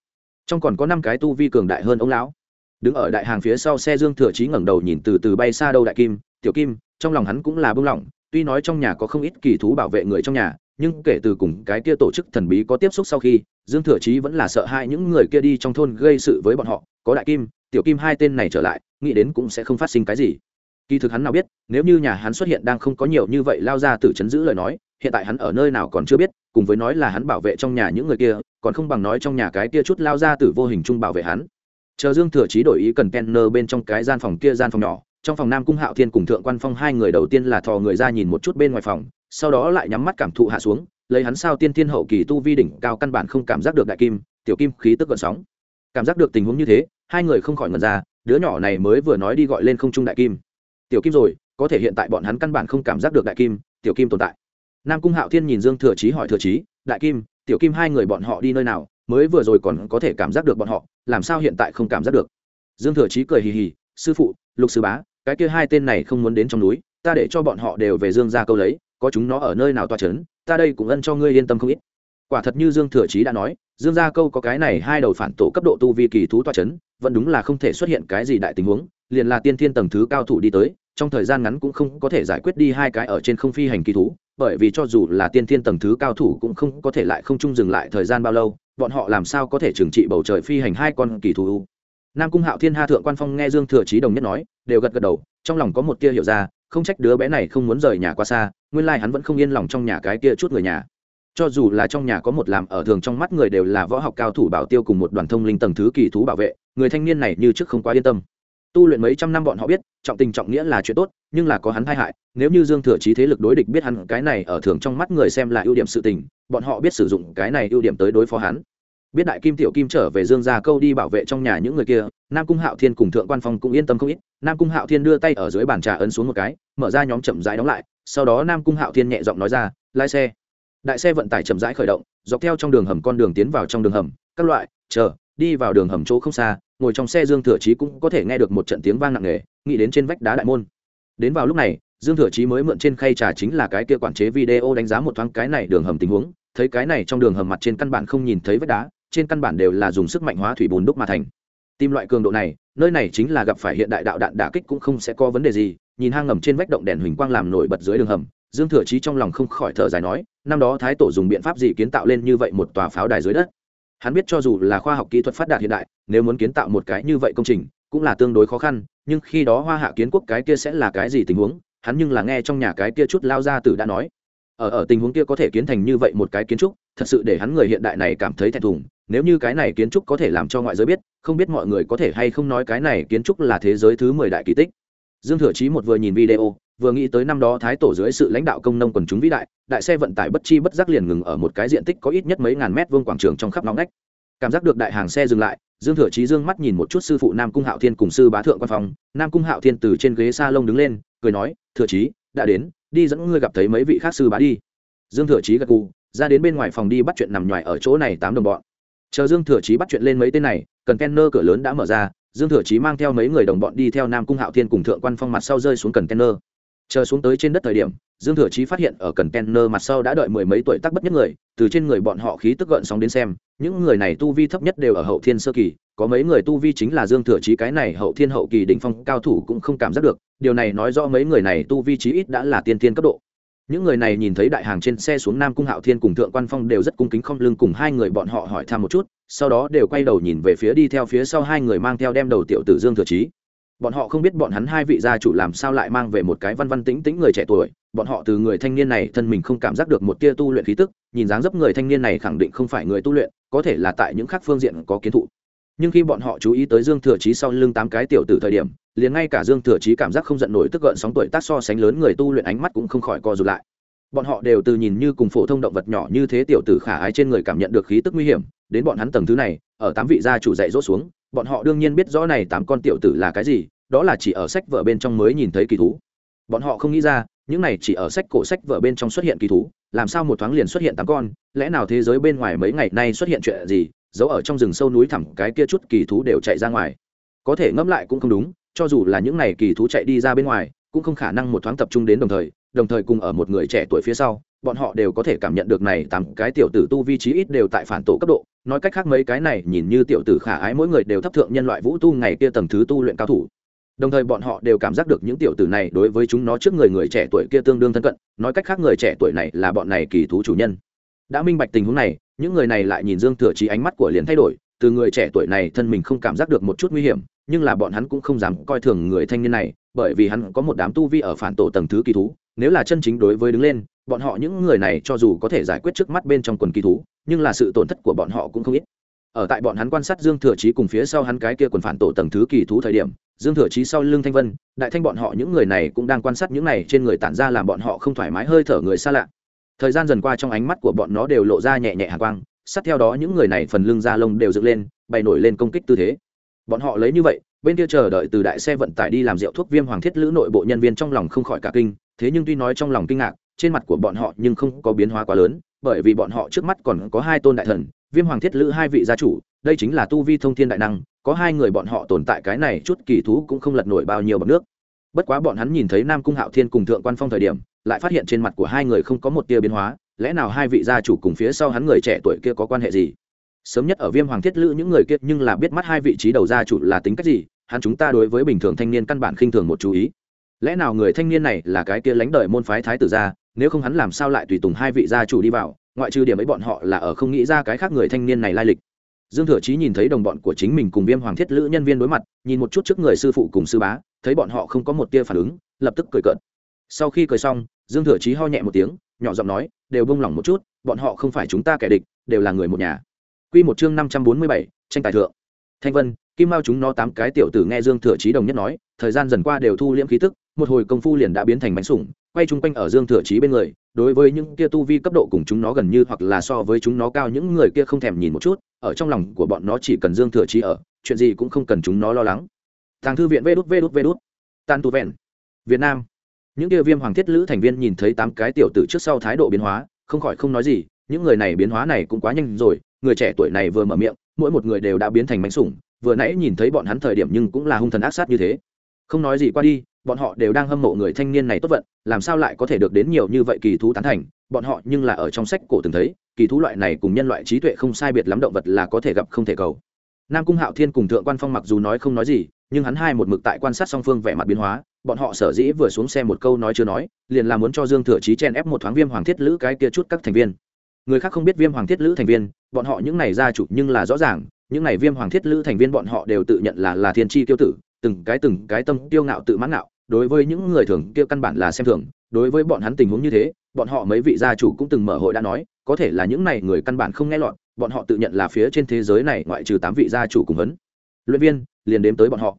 trong còn có năm cái tu vi cường đại hơn ông lão. Đứng ở đại hàng phía sau xe dương thừa trí ngẩng đầu nhìn từ từ bay xa đâu đại kim, tiểu kim, trong lòng hắn cũng là bưng lỏng, tuy nói trong nhà có không ít kỳ thú bảo vệ người trong nhà nhưng kể từ cùng cái kia tổ chức thần bí có tiếp xúc sau khi, dương thừa chí vẫn là sợ hai những người kia đi trong thôn gây sự với bọn họ, có đại kim, tiểu kim hai tên này trở lại, nghĩ đến cũng sẽ không phát sinh cái gì. Kỳ thực hắn nào biết, nếu như nhà hắn xuất hiện đang không có nhiều như vậy lao ra từ chấn giữ lời nói, hiện tại hắn ở nơi nào còn chưa biết, cùng với nói là hắn bảo vệ trong nhà những người kia, còn không bằng nói trong nhà cái kia chút lao ra từ vô hình chung bảo vệ hắn. Chờ dương thừa chí đổi ý cần kenner bên trong cái gian phòng kia, gian phòng nhỏ, trong phòng nam cung hạo thiên cùng thượng quan phong hai người đầu tiên là thò người ra nhìn một chút bên ngoài phòng sau đó lại nhắm mắt cảm thụ hạ xuống lấy hắn sao tiên thiên hậu kỳ tu vi đỉnh cao căn bản không cảm giác được đại kim tiểu kim khí tức gợn sóng. Cảm giác được tình huống như thế hai người không khỏi ngần ra đứa nhỏ này mới vừa nói đi gọi lên không trung đại kim. Tiểu kim rồi có thể hiện tại bọn hắn căn bản không cảm giác được đại kim tiểu kim tồn tại. Nam cung hạo thiên nhìn dương thừa trí hỏi thừa trí, đại kim tiểu kim hai người bọn họ đi nơi nào? Mới vừa rồi còn có thể cảm giác được bọn họ làm sao hiện tại không cảm giác được? Dương thừa trí cười hì hì sư phụ lục sư bá cái kia hai tên này không muốn đến trong núi ta để cho bọn họ đều về dương ra câu lấy có chúng nó ở nơi nào toa c h ấ n ta đây cũng ân cho ngươi yên tâm không ít. Quả thật như dương thừa chí đã nói, dương gia câu có cái này hai đầu phản tổ cấp độ tu vi kỳ thú toa c h ấ n vẫn đúng là không thể xuất hiện cái gì đại tình huống, liền là tiên thiên tầng thứ cao thủ đi tới, trong thời gian ngắn cũng không có thể giải quyết đi hai cái ở trên không phi hành kỳ thú, bởi vì cho dù là tiên thiên tầng thứ cao thủ cũng không có thể lại không chung dừng lại thời gian bao lâu, bọn họ làm sao có thể trừng trị bầu trời phi hành hai con kỳ thú? Nam cung hạo thiên ha thượng quan phong nghe dương thừa chí đồng nhất nói, đều gật gật đầu, trong lòng có một tia hiểu ra không trách đứa bé này không muốn rời nhà qua xa, nguyên lai hắn vẫn không yên lòng trong nhà cái kia chút người nhà. Cho dù là trong nhà có một làm ở thường trong mắt người đều là võ học cao thủ bảo tiêu cùng một đoàn thông linh tầng thứ kỳ thú bảo vệ, người thanh niên này như trước không quá yên tâm. Tu luyện mấy trăm năm bọn họ biết, trọng tình trọng nghĩa là chuyện tốt, nhưng là có hắn tai hại, nếu như dương thừa chí thế lực đối địch biết hắn cái này ở thường trong mắt người xem là ưu điểm sự tình, bọn họ biết sử dụng cái này ưu điểm tới đối phó hắn biết đại kim tiểu kim trở về dương gia câu đi bảo vệ trong nhà những người kia, nam cung hạo thiên cùng thượng quan phong cũng yên tâm không ít. Nam cung hạo thiên đưa tay ở dưới bàn trà ấn xuống một cái, mở ra nhóm chậm rãi đóng lại. Sau đó nam cung hạo thiên nhẹ giọng nói ra, lái xe. Đại xe vận tải chậm rãi khởi động, dọc theo trong đường hầm con đường tiến vào trong đường hầm. Các loại, chờ, đi vào đường hầm chỗ không xa, ngồi trong xe dương thừa chí cũng có thể nghe được một trận tiếng vang nặng nề, nghĩ đến trên vách đá đại môn. Đến vào lúc này, dương thừa chí mới mượn trên khay trà chính là cái kia quản chế video đánh giá một thoáng cái này đường hầm tình huống. Thấy cái này trong đường hầm mặt trên căn bản không nhìn thấy vách đá trên căn bản đều là dùng sức mạnh hóa thủy bùn đúc mà thành. Tìm loại cường độ này, nơi này chính là gặp phải hiện đại đạo đạn đả kích cũng không sẽ có vấn đề gì, nhìn hang ngầm trên vách động đèn huỳnh quang làm nổi bật dưới đường hầm, dương thừa chí trong lòng không khỏi thở dài nói, năm đó thái tổ dùng biện pháp gì kiến tạo lên như vậy một tòa pháo đài dưới đất? Hắn biết cho dù là khoa học kỹ thuật phát đạt hiện đại, nếu muốn kiến tạo một cái như vậy công trình, cũng là tương đối khó khăn, nhưng khi đó hoa hạ kiến quốc cái kia sẽ là cái gì tình huống? Hắn nhưng là nghe trong nhà cái kia chút lao ra tử đã nói. Ở ở tình huống kia có thể kiến thành như vậy một cái kiến trúc thật sự để hắn người hiện đại này cảm thấy thẹn thùng, nếu như cái này kiến trúc có thể làm cho ngoại giới biết, không biết mọi người có thể hay không nói cái này kiến trúc là thế giới thứ mười đại kỳ tích. Dương thừa chí một vừa nhìn video, vừa nghĩ tới năm đó thái tổ dưới sự lãnh đạo công nông quần chúng vĩ đại đại xe vận tải bất chi bất giác liền ngừng ở một cái diện tích có ít nhất mấy ngàn mét vuông quảng trường trong khắp nóng nách cảm giác được đại hàng xe dừng lại, dương thừa chí dương mắt nhìn một chút sư phụ nam cung hạo thiên cùng sư bá thượng quan phòng nam cung hạo thiên từ trên ghế s a lông đứng lên, cười nói, thừa chí, đã đến, đi dẫn ngươi gặp thấy mấy vị khác sư bá đi. Dương thừa chí gật cù ra đến bên ngoài phòng đi bắt chuyện nằm ngoài ở chỗ này tám đồng bọn. Chờ dương thừa chí bắt chuyện lên mấy tên này, cần kenner cửa lớn đã mở ra, dương thừa chí mang theo mấy người đồng bọn đi theo nam cung hạo thiên cùng thượng quan phong mặt sau rơi xuống cần kenner chờ xuống tới trên đất thời điểm, dương thừa chí phát hiện ở cần kenner mặt sau đã đợi mười mấy tuổi tắc bất nhất người, từ trên người bọn họ khí tức gợn sóng đến xem, những người này tu vi thấp nhất đều ở hậu thiên sơ kỳ, có mấy người tu vi chính là dương thừa chí cái này hậu thiên hậu kỳ đỉnh phong cao thủ cũng không cảm giác được, điều này nói rõ mấy người này tu vi chí ít đã là tiên thiên cấp độ những người này nhìn thấy đại hàng trên xe xuống nam cung hạo thiên cùng thượng quan phong đều rất cung kính không lưng cùng hai người bọn họ hỏi thăm một chút, sau đó đều quay đầu nhìn về phía đi theo phía sau hai người mang theo đem đầu tiểu tử dương thừa trí. bọn họ không biết bọn hắn hai vị gia chủ làm sao lại mang về một cái văn văn tĩnh tĩnh người trẻ tuổi, bọn họ từ người thanh niên này thân mình không cảm giác được một tia tu luyện khí tức, nhìn dáng dấp người thanh niên này khẳng định không phải người tu luyện, có thể là tại những khác phương diện có kiến thụ nhưng khi bọn họ chú ý tới dương thừa trí sau lưng tám cái tiểu tử thời điểm liền ngay cả dương thừa chí cảm giác không giận nổi tức gợn sóng tuổi tác so sánh lớn người tu luyện ánh mắt cũng không khỏi co rụt lại. Bọn họ đều từ nhìn như cùng phổ thông động vật nhỏ như thế tiểu tử khả ái trên người cảm nhận được khí tức nguy hiểm, đến bọn hắn tầng thứ này, ở tám vị gia chủ dạy dỗ xuống, bọn họ đương nhiên biết rõ này tám con tiểu tử là cái gì, đó là chỉ ở sách vở bên trong mới nhìn thấy kỳ thú. Bọn họ không nghĩ ra, những này chỉ ở sách cổ sách vở bên trong xuất hiện kỳ thú, làm sao một thoáng liền xuất hiện tám con, lẽ nào thế giới bên ngoài mấy ngày nay xuất hiện chuyện gì, giấu ở trong rừng sâu núi thẳm, cái kia chút kỳ thú đều chạy ra ngoài. Có thể ngẫm lại cũng không đúng cho dù là những này kỳ thú chạy đi ra bên ngoài, cũng không khả năng một thoáng tập trung đến đồng thời đồng thời cùng ở một người trẻ tuổi phía sau, bọn họ đều có thể cảm nhận được này tám cái tiểu tử tu vi trí ít đều tại phản tổ cấp độ. Nói cách khác mấy cái này, nhìn như tiểu tử khả ái mỗi người đều thấp thượng nhân loại vũ tu ngày kia tầng thứ tu luyện cao thủ. Đồng thời bọn họ đều cảm giác được những tiểu tử này đối với chúng nó trước người người trẻ tuổi kia tương đương thân cận, nói cách khác người trẻ tuổi này là bọn này kỳ thú chủ nhân. Đã minh bạch tình huống này, những người này lại nhìn dương thừa chí ánh mắt của liền thay đổi từ người trẻ tuổi này thân mình không cảm giác được một chút nguy hiểm, nhưng là bọn hắn cũng không dám coi thường người thanh niên này, bởi vì hắn có một đám tu vi ở phản tổ tầng thứ kỳ thú, nếu là chân chính đối với đứng lên, bọn họ những người này cho dù có thể giải quyết trước mắt bên trong quần kỳ thú, nhưng là sự tổn thất của bọn họ cũng không ít. Ở tại bọn hắn quan sát dương thừa chí cùng phía sau hắn cái kia quần phản tổ tầng thứ kỳ thú thời điểm, dương thừa chí sau lưng thanh vân, đại thanh bọn họ những người này cũng đang quan sát những này trên người tản ra làm bọn họ không thoải mái hơi thở người xa lạ. Thời gian dần qua trong ánh mắt của bọn nó đều lộ ra nhẹ nhẹ hạ quang sát theo đó những người này phần lưng da lông đều dựng lên, bày nổi lên công kích tư thế. Bọn họ lấy như vậy, bên kia chờ đợi từ đại xe vận tải đi làm rượu thuốc viêm hoàng thiết lữ nội bộ nhân viên trong lòng không khỏi cả kinh, thế nhưng tuy nói trong lòng kinh ngạc, trên mặt của bọn họ nhưng không có biến hóa quá lớn, bởi vì bọn họ trước mắt còn có hai tôn đại thần, viêm hoàng thiết lữ hai vị gia chủ, đây chính là tu vi thông thiên đại năng, có hai người bọn họ tồn tại cái này chút kỳ thú cũng không lật nổi bao nhiêu bậc nước. Bất quá bọn hắn nhìn thấy nam cung hạo thiên cùng thượng quan phong thời điểm, lại phát hiện trên mặt của hai người không có một tia biến hóa lẽ nào hai vị gia chủ cùng phía sau hắn người trẻ tuổi kia có quan hệ gì? Sớm nhất ở viêm hoàng thiết lữ những người kia nhưng là biết mắt hai vị trí đầu gia chủ là tính cách gì, hắn chúng ta đối với bình thường thanh niên căn bản khinh thường một chú ý. Lẽ nào người thanh niên này là cái kia lãnh đời môn phái thái tử gia, nếu không hắn làm sao lại tùy tùng hai vị gia chủ đi vào, ngoại trừ điểm ấy bọn họ là ở không nghĩ ra cái khác người thanh niên này lai lịch. Dương thừa chí nhìn thấy đồng bọn của chính mình cùng viêm hoàng thiết lữ nhân viên đối mặt, nhìn một chút trước người sư phụ cùng sư bá, thấy bọn họ không có một tia phản ứng, lập tức cười cợt. Sau khi cười xong, dương thừa chí ho nhẹ một tiếng nhỏ giọng nói, đều bông lỏng một chút, bọn họ không phải chúng ta kẻ địch, đều là người một nhà. Q một chương năm trăm bốn mươi bảy, tranh tài thượng. Thanh vân, kim mao chúng nó tám cái tiểu tử nghe dương thừa chí đồng nhất nói, thời gian dần qua đều thu liễm khí tức, một hồi công phu liền đã biến thành bánh sủng, quay chung quanh ở dương thừa chí bên người, đối với những kia tu vi cấp độ cùng chúng nó gần như hoặc là so với chúng nó cao những người kia không thèm nhìn một chút, ở trong lòng của bọn nó chỉ cần dương thừa chí ở, chuyện gì cũng không cần chúng nó lo lắng. Tàng thư viện vê đút vê đút vê đút. Tan tu vẹn. Việt nam những kia viêm hoàng thiết lữ thành viên nhìn thấy tám cái tiểu tử trước sau thái độ biến hóa, không khỏi không nói gì, những người này biến hóa này cũng quá nhanh rồi, người trẻ tuổi này vừa mở miệng, mỗi một người đều đã biến thành bánh sủng, vừa nãy nhìn thấy bọn hắn thời điểm nhưng cũng là hung thần ác sát như thế. Không nói gì qua đi, bọn họ đều đang hâm mộ người thanh niên này tốt vận, làm sao lại có thể được đến nhiều như vậy kỳ thú tán thành, bọn họ nhưng là ở trong sách cổ từng thấy, kỳ thú loại này cùng nhân loại trí tuệ không sai biệt lắm động vật là có thể gặp không thể cầu. Nam cung hạo thiên cùng thượng quan phong mặc dù nói không nói gì, nhưng hắn hai một mực tại quan sát song phương vẻ mặt biến hóa bọn họ sở dĩ vừa xuống xe một câu nói chưa nói, liền là muốn cho dương thừa chí chen ép một thoáng viêm hoàng thiết lữ cái kia chút các thành viên. Người khác không biết viêm hoàng thiết lữ thành viên, bọn họ những này gia chủ nhưng là rõ ràng, những này viêm hoàng thiết lữ thành viên bọn họ đều tự nhận là là thiên tri tiêu tử, từng cái từng cái tâm tiêu ngạo tự mãn ngạo, đối với những người thường kia căn bản là xem thường, đối với bọn hắn tình huống như thế, bọn họ mấy vị gia chủ cũng từng mở hội đã nói, có thể là những này người căn bản không nghe lọt, bọn họ tự nhận là phía trên thế giới này ngoại trừ tám vị gia chủ cùng vấn luyện viên, liền đếm tới bọn họ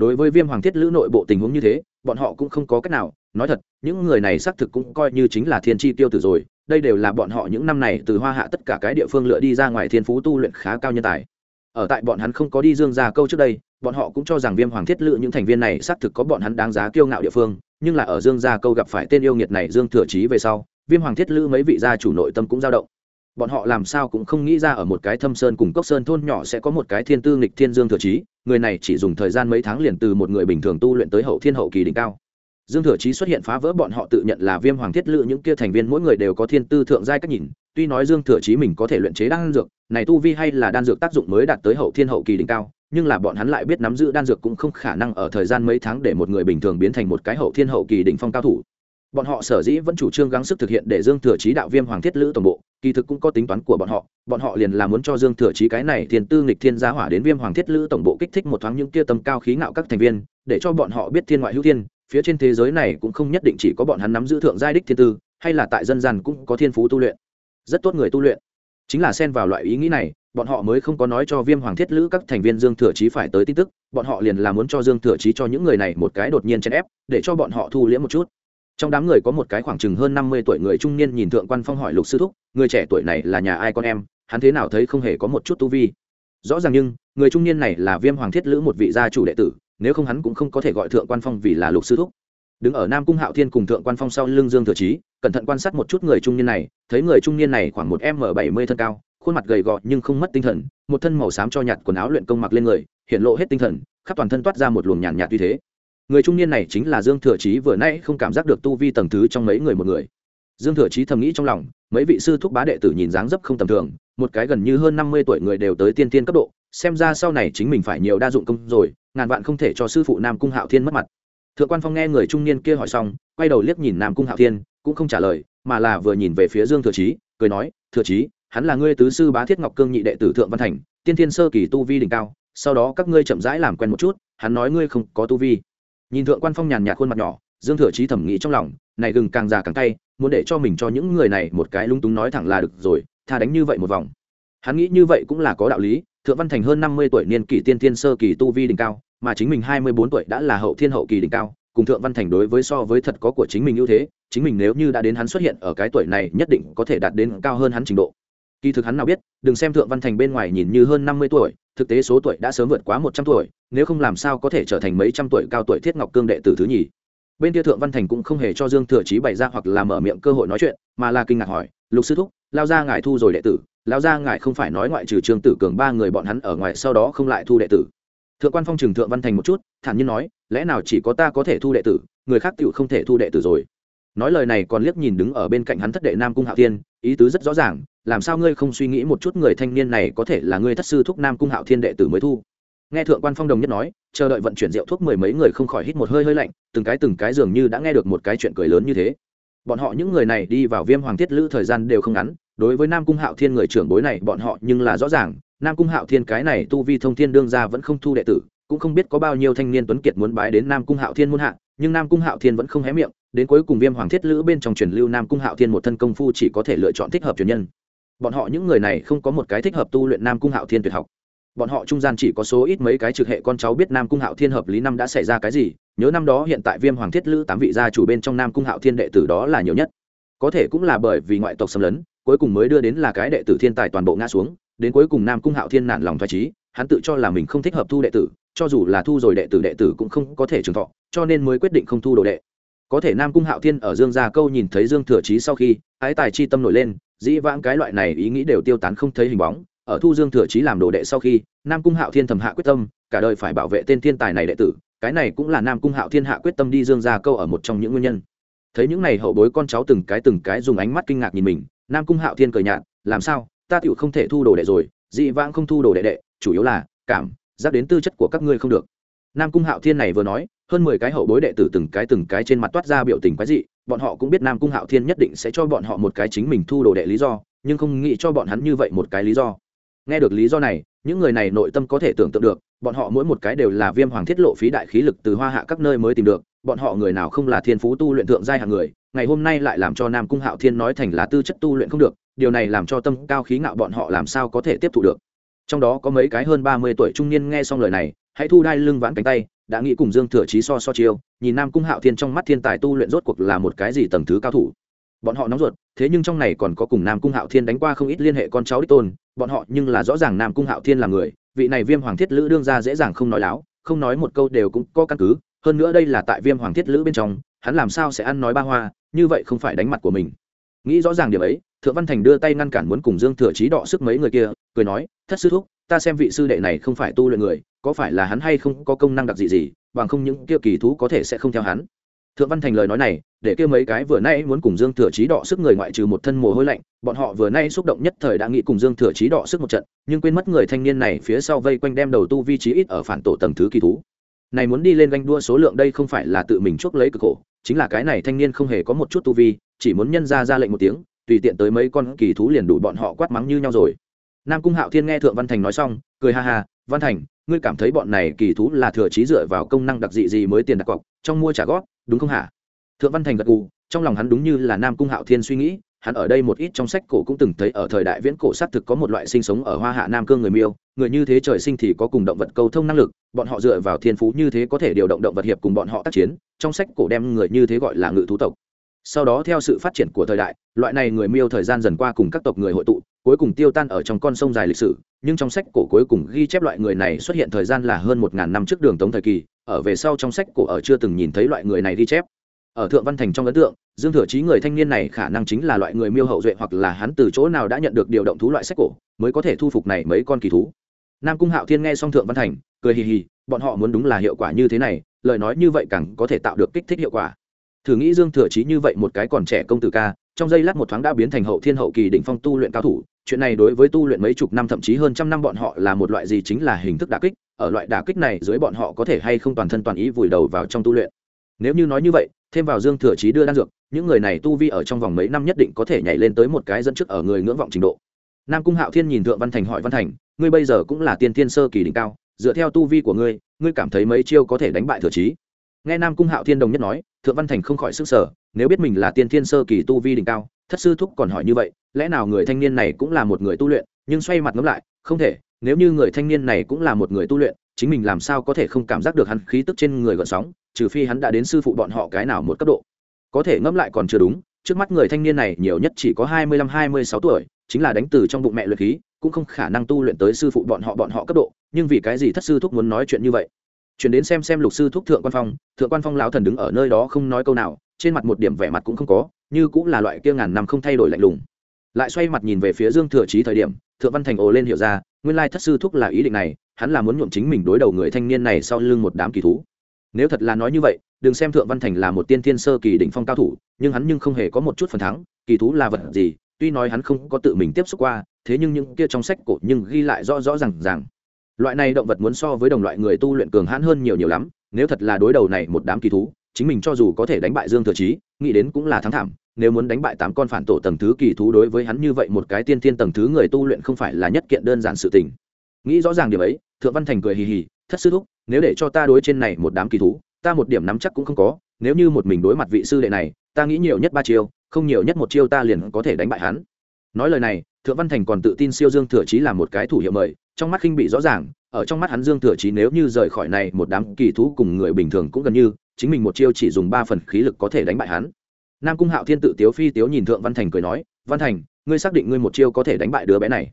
đối với viêm hoàng thiết lữ nội bộ tình huống như thế, bọn họ cũng không có cách nào. Nói thật, những người này xác thực cũng coi như chính là thiên tri tiêu tử rồi, đây đều là bọn họ những năm này từ hoa hạ tất cả cái địa phương lựa đi ra ngoài thiên phú tu luyện khá cao nhân tài. Ở tại bọn hắn không có đi dương ra câu trước đây, bọn họ cũng cho rằng viêm hoàng thiết lự những thành viên này xác thực có bọn hắn đáng giá kiêu ngạo địa phương, nhưng là ở dương gia câu gặp phải tên yêu nghiệt này dương thừa trí về sau, viêm hoàng thiết lữ mấy vị gia chủ nội tâm cũng dao động bọn họ làm sao cũng không nghĩ ra ở một cái thâm sơn cùng cốc sơn thôn nhỏ sẽ có một cái thiên tư nghịch thiên dương thừa trí người này chỉ dùng thời gian mấy tháng liền từ một người bình thường tu luyện tới hậu thiên hậu kỳ đỉnh cao. Dương thừa trí xuất hiện phá vỡ bọn họ tự nhận là viêm hoàng thiết lự, những kia thành viên mỗi người đều có thiên tư thượng giai cách nhìn, tuy nói dương thừa trí mình có thể luyện chế đan dược, này tu vi hay là đan dược tác dụng mới đạt tới hậu thiên hậu kỳ đỉnh cao, nhưng là bọn hắn lại biết nắm giữ đan dược cũng không khả năng ở thời gian mấy tháng để một người bình thường biến thành một cái hậu thiên hậu kỳ đỉnh phong cao thủ bọn họ sở dĩ vẫn chủ trương gắng sức thực hiện để dương thừa Chí đạo viêm hoàng thiết lữ tổng bộ, kỳ thực cũng có tính toán của bọn họ. Bọn họ liền là muốn cho dương thừa Chí cái này thiên tư nghịch thiên gia hỏa đến viêm hoàng thiết lữ tổng bộ kích thích một thoáng những kia tầm cao khí ngạo các thành viên, để cho bọn họ biết thiên ngoại hữu thiên. Phía trên thế giới này cũng không nhất định chỉ có bọn hắn nắm giữ thượng giai đích thiên tư, hay là tại dân gian cũng có thiên phú tu luyện. Rất tốt người tu luyện. Chính là xen vào loại ý nghĩ này, bọn họ mới không có nói cho viêm hoàng thiết lữ các thành viên dương thừa chí phải tới tin tức. Bọn họ liền là muốn cho dương thừa chí cho những người này một cái đột nhiên chèn ép, để cho bọn họ thu liễm một chút trong đám người có một cái khoảng chừng hơn năm mươi tuổi người trung niên nhìn thượng quan phong hỏi lục sư thúc người trẻ tuổi này là nhà ai con em? Hắn thế nào thấy không hề có một chút tu vi? Rõ ràng nhưng người trung niên này là viêm hoàng thiết lữ một vị gia chủ đệ tử nếu không hắn cũng không có thể gọi thượng quan phong vì là lục sư thúc. Đứng ở nam cung hạo thiên cùng thượng quan phong sau lưng dương thừa trí cẩn thận quan sát một chút người trung niên này thấy người trung niên này khoảng một m bảy mươi thân cao khuôn mặt gầy gò nhưng không mất tinh thần một thân màu xám cho nhạt quần áo luyện công mặc lên người hiện lộ hết tinh thần khắp toàn thân toát ra một luồng nhàn nhạt, như thế người trung niên này chính là dương thừa chí vừa nãy không cảm giác được tu vi tầng thứ trong mấy người một người. Dương thừa chí thầm nghĩ trong lòng, mấy vị sư thúc bá đệ tử nhìn dáng dấp không tầm thường, một cái gần như hơn năm mươi tuổi người đều tới tiên tiên cấp độ, xem ra sau này chính mình phải nhiều đa dụng công rồi, ngàn vạn không thể cho sư phụ nam cung hạo thiên mất mặt. Thượng quan phong nghe người trung niên kia hỏi xong, quay đầu liếc nhìn nam cung hạo thiên, cũng không trả lời, mà là vừa nhìn về phía dương thừa chí, cười nói, thừa chí, hắn là ngươi tứ sư bá thiết ngọc cương nhị đệ tử thượng văn thành, tiên thiên sơ kỳ tu vi đỉnh cao, sau đó các ngươi chậm rãi làm quen một chút, hắn nói ngươi không có tu vi nhìn thượng quan phong nhàn nhạt khuôn mặt nhỏ, dương thừa chí thẩm nghĩ trong lòng, này gừng càng già càng tay muốn để cho mình cho những người này một cái lung túng nói thẳng là được rồi, tha đánh như vậy một vòng. Hắn nghĩ như vậy cũng là có đạo lý, thượng văn thành hơn năm mươi tuổi niên kỷ tiên thiên sơ kỳ tu vi đỉnh cao, mà chính mình hai mươi bốn tuổi đã là hậu thiên hậu kỳ đỉnh cao, cùng thượng văn thành đối với so với thật có của chính mình ưu thế, chính mình nếu như đã đến hắn xuất hiện ở cái tuổi này nhất định có thể đạt đến cao hơn hắn trình độ. Kỳ thực hắn nào biết, đừng xem thượng văn thành bên ngoài nhìn như hơn năm mươi tuổi thực tế số tuổi đã sớm vượt quá một trăm tuổi, nếu không làm sao có thể trở thành mấy trăm tuổi cao tuổi thiết ngọc cương đệ tử thứ nhì. Bên kia thượng văn thành cũng không hề cho dương thừa chí bày ra hoặc là mở miệng cơ hội nói chuyện, mà là kinh ngạc hỏi, lục sư thúc lao ra ngài thu rồi đệ tử lao ra ngài không phải nói ngoại trừ trương tử cường ba người bọn hắn ở ngoài sau đó không lại thu đệ tử? Thượng quan phong trừng thượng văn thành một chút, thản nhiên nói, lẽ nào chỉ có ta có thể thu đệ tử, người khác tựu không thể thu đệ tử rồi? Nói lời này còn liếc nhìn đứng ở bên cạnh hắn thất đệ nam cung hạo thiên, ý tứ rất rõ ràng làm sao ngươi không suy nghĩ một chút người thanh niên này có thể là ngươi thất sư thúc nam cung hạo thiên đệ tử mới thu? Nghe thượng quan phong đồng nhất nói, chờ đợi vận chuyển rượu thuốc mười mấy người không khỏi hít một hơi hơi lạnh, từng cái từng cái dường như đã nghe được một cái chuyện cười lớn như thế. Bọn họ những người này đi vào viêm hoàng thiết lữ thời gian đều không ngắn, đối với nam cung hạo thiên người trưởng bối này, bọn họ nhưng là rõ ràng, nam cung hạo thiên cái này tu vi thông thiên đương ra vẫn không thu đệ tử, cũng không biết có bao nhiêu thanh niên tuấn kiệt muốn bái đến nam cung hạo thiên muôn hạ, nhưng nam cung hạo thiên vẫn không hé miệng, đến cuối cùng viêm hoàng thiết lữ bên trong truyền lưu nam cung hạo thiên một thân công phu chỉ có thể lựa chọn thích hợp truyền nhân bọn họ những người này không có một cái thích hợp tu luyện nam cung hạo thiên tuyệt học. Bọn họ trung gian chỉ có số ít mấy cái trực hệ con cháu biết nam cung hạo thiên hợp lý năm đã xảy ra cái gì, nhớ năm đó hiện tại viêm hoàng thiết lữ tám vị gia chủ bên trong nam cung hạo thiên đệ tử đó là nhiều nhất. Có thể cũng là bởi vì ngoại tộc xâm lấn, cuối cùng mới đưa đến là cái đệ tử thiên tài toàn bộ ngã xuống, đến cuối cùng nam cung hạo thiên nản lòng thoải trí hắn tự cho là mình không thích hợp thu đệ tử, cho dù là thu rồi đệ tử đệ tử cũng không có thể trường thọ, cho nên mới quyết định không thu đồ đệ. Có thể nam cung hạo thiên ở dương gia câu nhìn thấy dương thừa trí sau khi, ái tài chi tâm nổi lên dĩ vãng cái loại này ý nghĩ đều tiêu tán không thấy hình bóng, ở thu dương thừa trí làm đồ đệ sau khi, nam cung hạo thiên thầm hạ quyết tâm, cả đời phải bảo vệ tên thiên tài này đệ tử, cái này cũng là nam cung hạo thiên hạ quyết tâm đi dương gia câu ở một trong những nguyên nhân. Thấy những này hậu bối con cháu từng cái từng cái dùng ánh mắt kinh ngạc nhìn mình, nam cung hạo thiên cười nhạt, làm sao? Ta tựu không thể thu đồ đệ rồi dị vãng không thu đồ đệ đệ, chủ yếu là cảm, giác đến tư chất của các ngươi không được. Nam cung hạo thiên này vừa nói hơn mười cái hậu bối đệ tử từng cái từng cái trên mặt toát ra biểu tình quái dị, bọn họ cũng biết nam cung hạo thiên nhất định sẽ cho bọn họ một cái chính mình thu đồ đệ lý do, nhưng không nghĩ cho bọn hắn như vậy một cái lý do. Nghe được lý do này, những người này nội tâm có thể tưởng tượng được, bọn họ mỗi một cái đều là viêm hoàng thiết lộ phí đại khí lực từ hoa hạ các nơi mới tìm được, bọn họ người nào không là thiên phú tu luyện thượng giai hạng người, ngày hôm nay lại làm cho nam cung hạo thiên nói thành là tư chất tu luyện không được, điều này làm cho tâm cao khí ngạo bọn họ làm sao có thể tiếp thu được. Trong đó có mấy cái hơn ba mươi tuổi trung niên nghe xong lời này, hãy thu đai lưng vãn cánh tay đã nghĩ cùng dương thừa chí so so chiêu, nhìn nam cung hạo thiên trong mắt thiên tài tu luyện rốt cuộc là một cái gì tầng thứ cao thủ. Bọn họ nóng ruột, thế nhưng trong này còn có cùng nam cung hạo thiên đánh qua không ít liên hệ con cháu đích tôn, bọn họ nhưng là rõ ràng nam cung hạo thiên là người, vị này viêm hoàng thiết lữ đương ra dễ dàng không nói láo, không nói một câu đều cũng có căn cứ, hơn nữa đây là tại viêm hoàng thiết lữ bên trong, hắn làm sao sẽ ăn nói ba hoa, như vậy không phải đánh mặt của mình. Nghĩ rõ ràng điểm ấy thượng văn thành đưa tay ngăn cản muốn cùng dương thừa Chí đọ sức mấy người kia, cười nói, thất sư thúc, ta xem vị sư đệ này không phải tu luyện người, có phải là hắn hay không có công năng đặc dị gì, bằng không những kia kỳ thú có thể sẽ không theo hắn. Thượng văn thành lời nói này, để kia mấy cái vừa nay muốn cùng dương thừa chí đọ sức người ngoại trừ một thân mồ hôi lạnh, bọn họ vừa nay xúc động nhất thời đã nghĩ cùng dương thừa chí đọ sức một trận, nhưng quên mất người thanh niên này phía sau vây quanh đem đầu tu vi trí ít ở phản tổ tầng thứ kỳ thú. Này muốn đi lên ganh đua số lượng đây không phải là tự mình chuốc lấy cực khổ, chính là cái này thanh niên không hề có một chút tu vi, chỉ muốn nhân ra ra lệnh một tiếng tùy tiện tới mấy con kỳ thú liền đủ bọn họ quát mắng như nhau rồi. Nam cung hạo thiên nghe thượng văn thành nói xong, cười ha ha, văn thành, ngươi cảm thấy bọn này kỳ thú là thừa trí dựa vào công năng đặc dị gì mới tiền đặt cọc, trong mua trả góp, đúng không hả? Thượng văn thành gật gù, trong lòng hắn đúng như là nam cung hạo thiên suy nghĩ, hắn ở đây một ít trong sách cổ cũng từng thấy ở thời đại viễn cổ xác thực có một loại sinh sống ở hoa hạ nam cương người miêu, người như thế trời sinh thì có cùng động vật câu thông năng lực, bọn họ dựa vào thiên phú như thế có thể điều động động vật hiệp cùng bọn họ tác chiến, trong sách cổ đem người như thế gọi là ngự thú tộc sau đó theo sự phát triển của thời đại, loại này người miêu thời gian dần qua cùng các tộc người hội tụ, cuối cùng tiêu tan ở trong con sông dài lịch sử, nhưng trong sách cổ cuối cùng ghi chép loại người này xuất hiện thời gian là hơn một ngàn năm trước đường tống thời kỳ, ở về sau trong sách cổ ở chưa từng nhìn thấy loại người này ghi chép. Ở thượng văn thành trong ấn tượng, dương thừa chí người thanh niên này khả năng chính là loại người miêu hậu duệ hoặc là hắn từ chỗ nào đã nhận được điều động thú loại sách cổ, mới có thể thu phục này mấy con kỳ thú. Nam cung hạo thiên nghe xong thượng văn thành, cười hì hì, bọn họ muốn đúng là hiệu quả như thế này, lời nói như vậy càng có thể tạo được kích thích hiệu quả thử nghĩ dương thừa chí như vậy một cái còn trẻ công tử ca, trong giây lát một thoáng đã biến thành hậu thiên hậu kỳ đỉnh phong tu luyện cao thủ. Chuyện này đối với tu luyện mấy chục năm thậm chí hơn trăm năm bọn họ là một loại gì chính là hình thức đả kích. Ở loại đả kích này dưới bọn họ có thể hay không toàn thân toàn ý vùi đầu vào trong tu luyện. Nếu như nói như vậy, thêm vào dương thừa chí đưa đan dược, những người này tu vi ở trong vòng mấy năm nhất định có thể nhảy lên tới một cái dẫn trước ở người ngưỡng vọng trình độ. Nam cung hạo thiên nhìn thượng văn thành hỏi văn thành, ngươi bây giờ cũng là tiên thiên sơ kỳ đỉnh cao, dựa theo tu vi của ngươi ngươi cảm thấy mấy chiêu có thể đánh bại thừa chí? Nghe nam cung hạo thiên đồng nhất nói thượng văn thành không khỏi sức sở nếu biết mình là tiên thiên sơ kỳ tu vi đỉnh cao, thất sư thúc còn hỏi như vậy, lẽ nào người thanh niên này cũng là một người tu luyện, nhưng xoay mặt ngẫm lại, không thể, nếu như người thanh niên này cũng là một người tu luyện, chính mình làm sao có thể không cảm giác được hắn khí tức trên người gợn sóng, trừ phi hắn đã đến sư phụ bọn họ cái nào một cấp độ. Có thể ngẫm lại còn chưa đúng, trước mắt người thanh niên này nhiều nhất chỉ có hai mươi lăm, hai mươi sáu tuổi, chính là đánh từ trong bụng mẹ luyện khí, cũng không khả năng tu luyện tới sư phụ bọn họ bọn họ cấp độ, nhưng vì cái gì thất sư thúc muốn nói chuyện như vậy? Chuyển đến xem xem lục sư thúc thượng quan phong, thượng quan phong lão thần đứng ở nơi đó không nói câu nào, trên mặt một điểm vẻ mặt cũng không có, như cũng là loại kia ngàn năm không thay đổi lạnh lùng. Lại xoay mặt nhìn về phía dương thừa trí thời điểm, thượng văn thành ồ lên hiểu ra, nguyên lai thất sư thúc là ý định này, hắn là muốn nhuộm chính mình đối đầu người thanh niên này sau lưng một đám kỳ thú. Nếu thật là nói như vậy, đừng xem thượng văn thành là một tiên thiên sơ kỳ đỉnh phong cao thủ, nhưng hắn nhưng không hề có một chút phần thắng, kỳ thú là vật gì, tuy nói hắn không có tự mình tiếp xúc qua, thế nhưng những kia trong sách cổ nhưng ghi lại rõ rõ r à n g rằng loại này động vật muốn so với đồng loại người tu luyện cường hãn hơn nhiều nhiều lắm, nếu thật là đối đầu này một đám kỳ thú, chính mình cho dù có thể đánh bại dương thừa chí, nghĩ đến cũng là thắng thảm. Nếu muốn đánh bại tám con phản tổ tầng thứ kỳ thú đối với hắn như vậy một cái tiên thiên tầng thứ người tu luyện không phải là nhất kiện đơn giản sự tình. Nghĩ rõ ràng điểm ấy, thượng văn thành cười hì hì, thất sư thúc, nếu để cho ta đối trên này một đám kỳ thú, ta một điểm nắm chắc cũng không có, nếu như một mình đối mặt vị sư đệ này, ta nghĩ nhiều nhất ba chiêu, không nhiều nhất một chiêu ta liền có thể đánh bại hắn. Nói lời này, thượng văn thành còn tự tin siêu dương thừa chí là một cái thủ hiệu mời trong mắt khinh bị rõ ràng, ở trong mắt hắn dương thừa chí nếu như rời khỏi này, một đám kỳ thú cùng người bình thường cũng gần như, chính mình một chiêu chỉ dùng ba phần khí lực có thể đánh bại hắn. Nam cung hạo thiên tự tiếu phi tiếu nhìn thượng văn thành cười nói, văn thành, ngươi xác định ngươi một chiêu có thể đánh bại đứa bé này?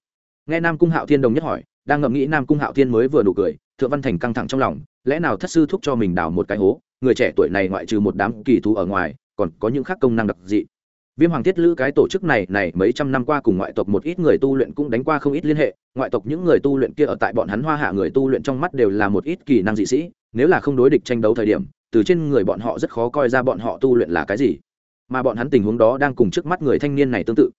Nghe nam cung hạo thiên đồng nhất hỏi, đang ngẫm nghĩ nam cung hạo thiên mới vừa nụ cười, thượng văn thành căng thẳng trong lòng, lẽ nào thất sư thúc cho mình đào một cái hố? Người trẻ tuổi này ngoại trừ một đám kỳ thú ở ngoài, còn có những khác công năng đặc dị? Viêm hoàng thiết lữ cái tổ chức này này mấy trăm năm qua cùng ngoại tộc một ít người tu luyện cũng đánh qua không ít liên hệ. Ngoại tộc những người tu luyện kia ở tại bọn hắn hoa hạ người tu luyện trong mắt đều là một ít kỳ năng dị sĩ. Nếu là không đối địch tranh đấu thời điểm, từ trên người bọn họ rất khó coi ra bọn họ tu luyện là cái gì. Mà bọn hắn tình huống đó đang cùng trước mắt người thanh niên này tương tự.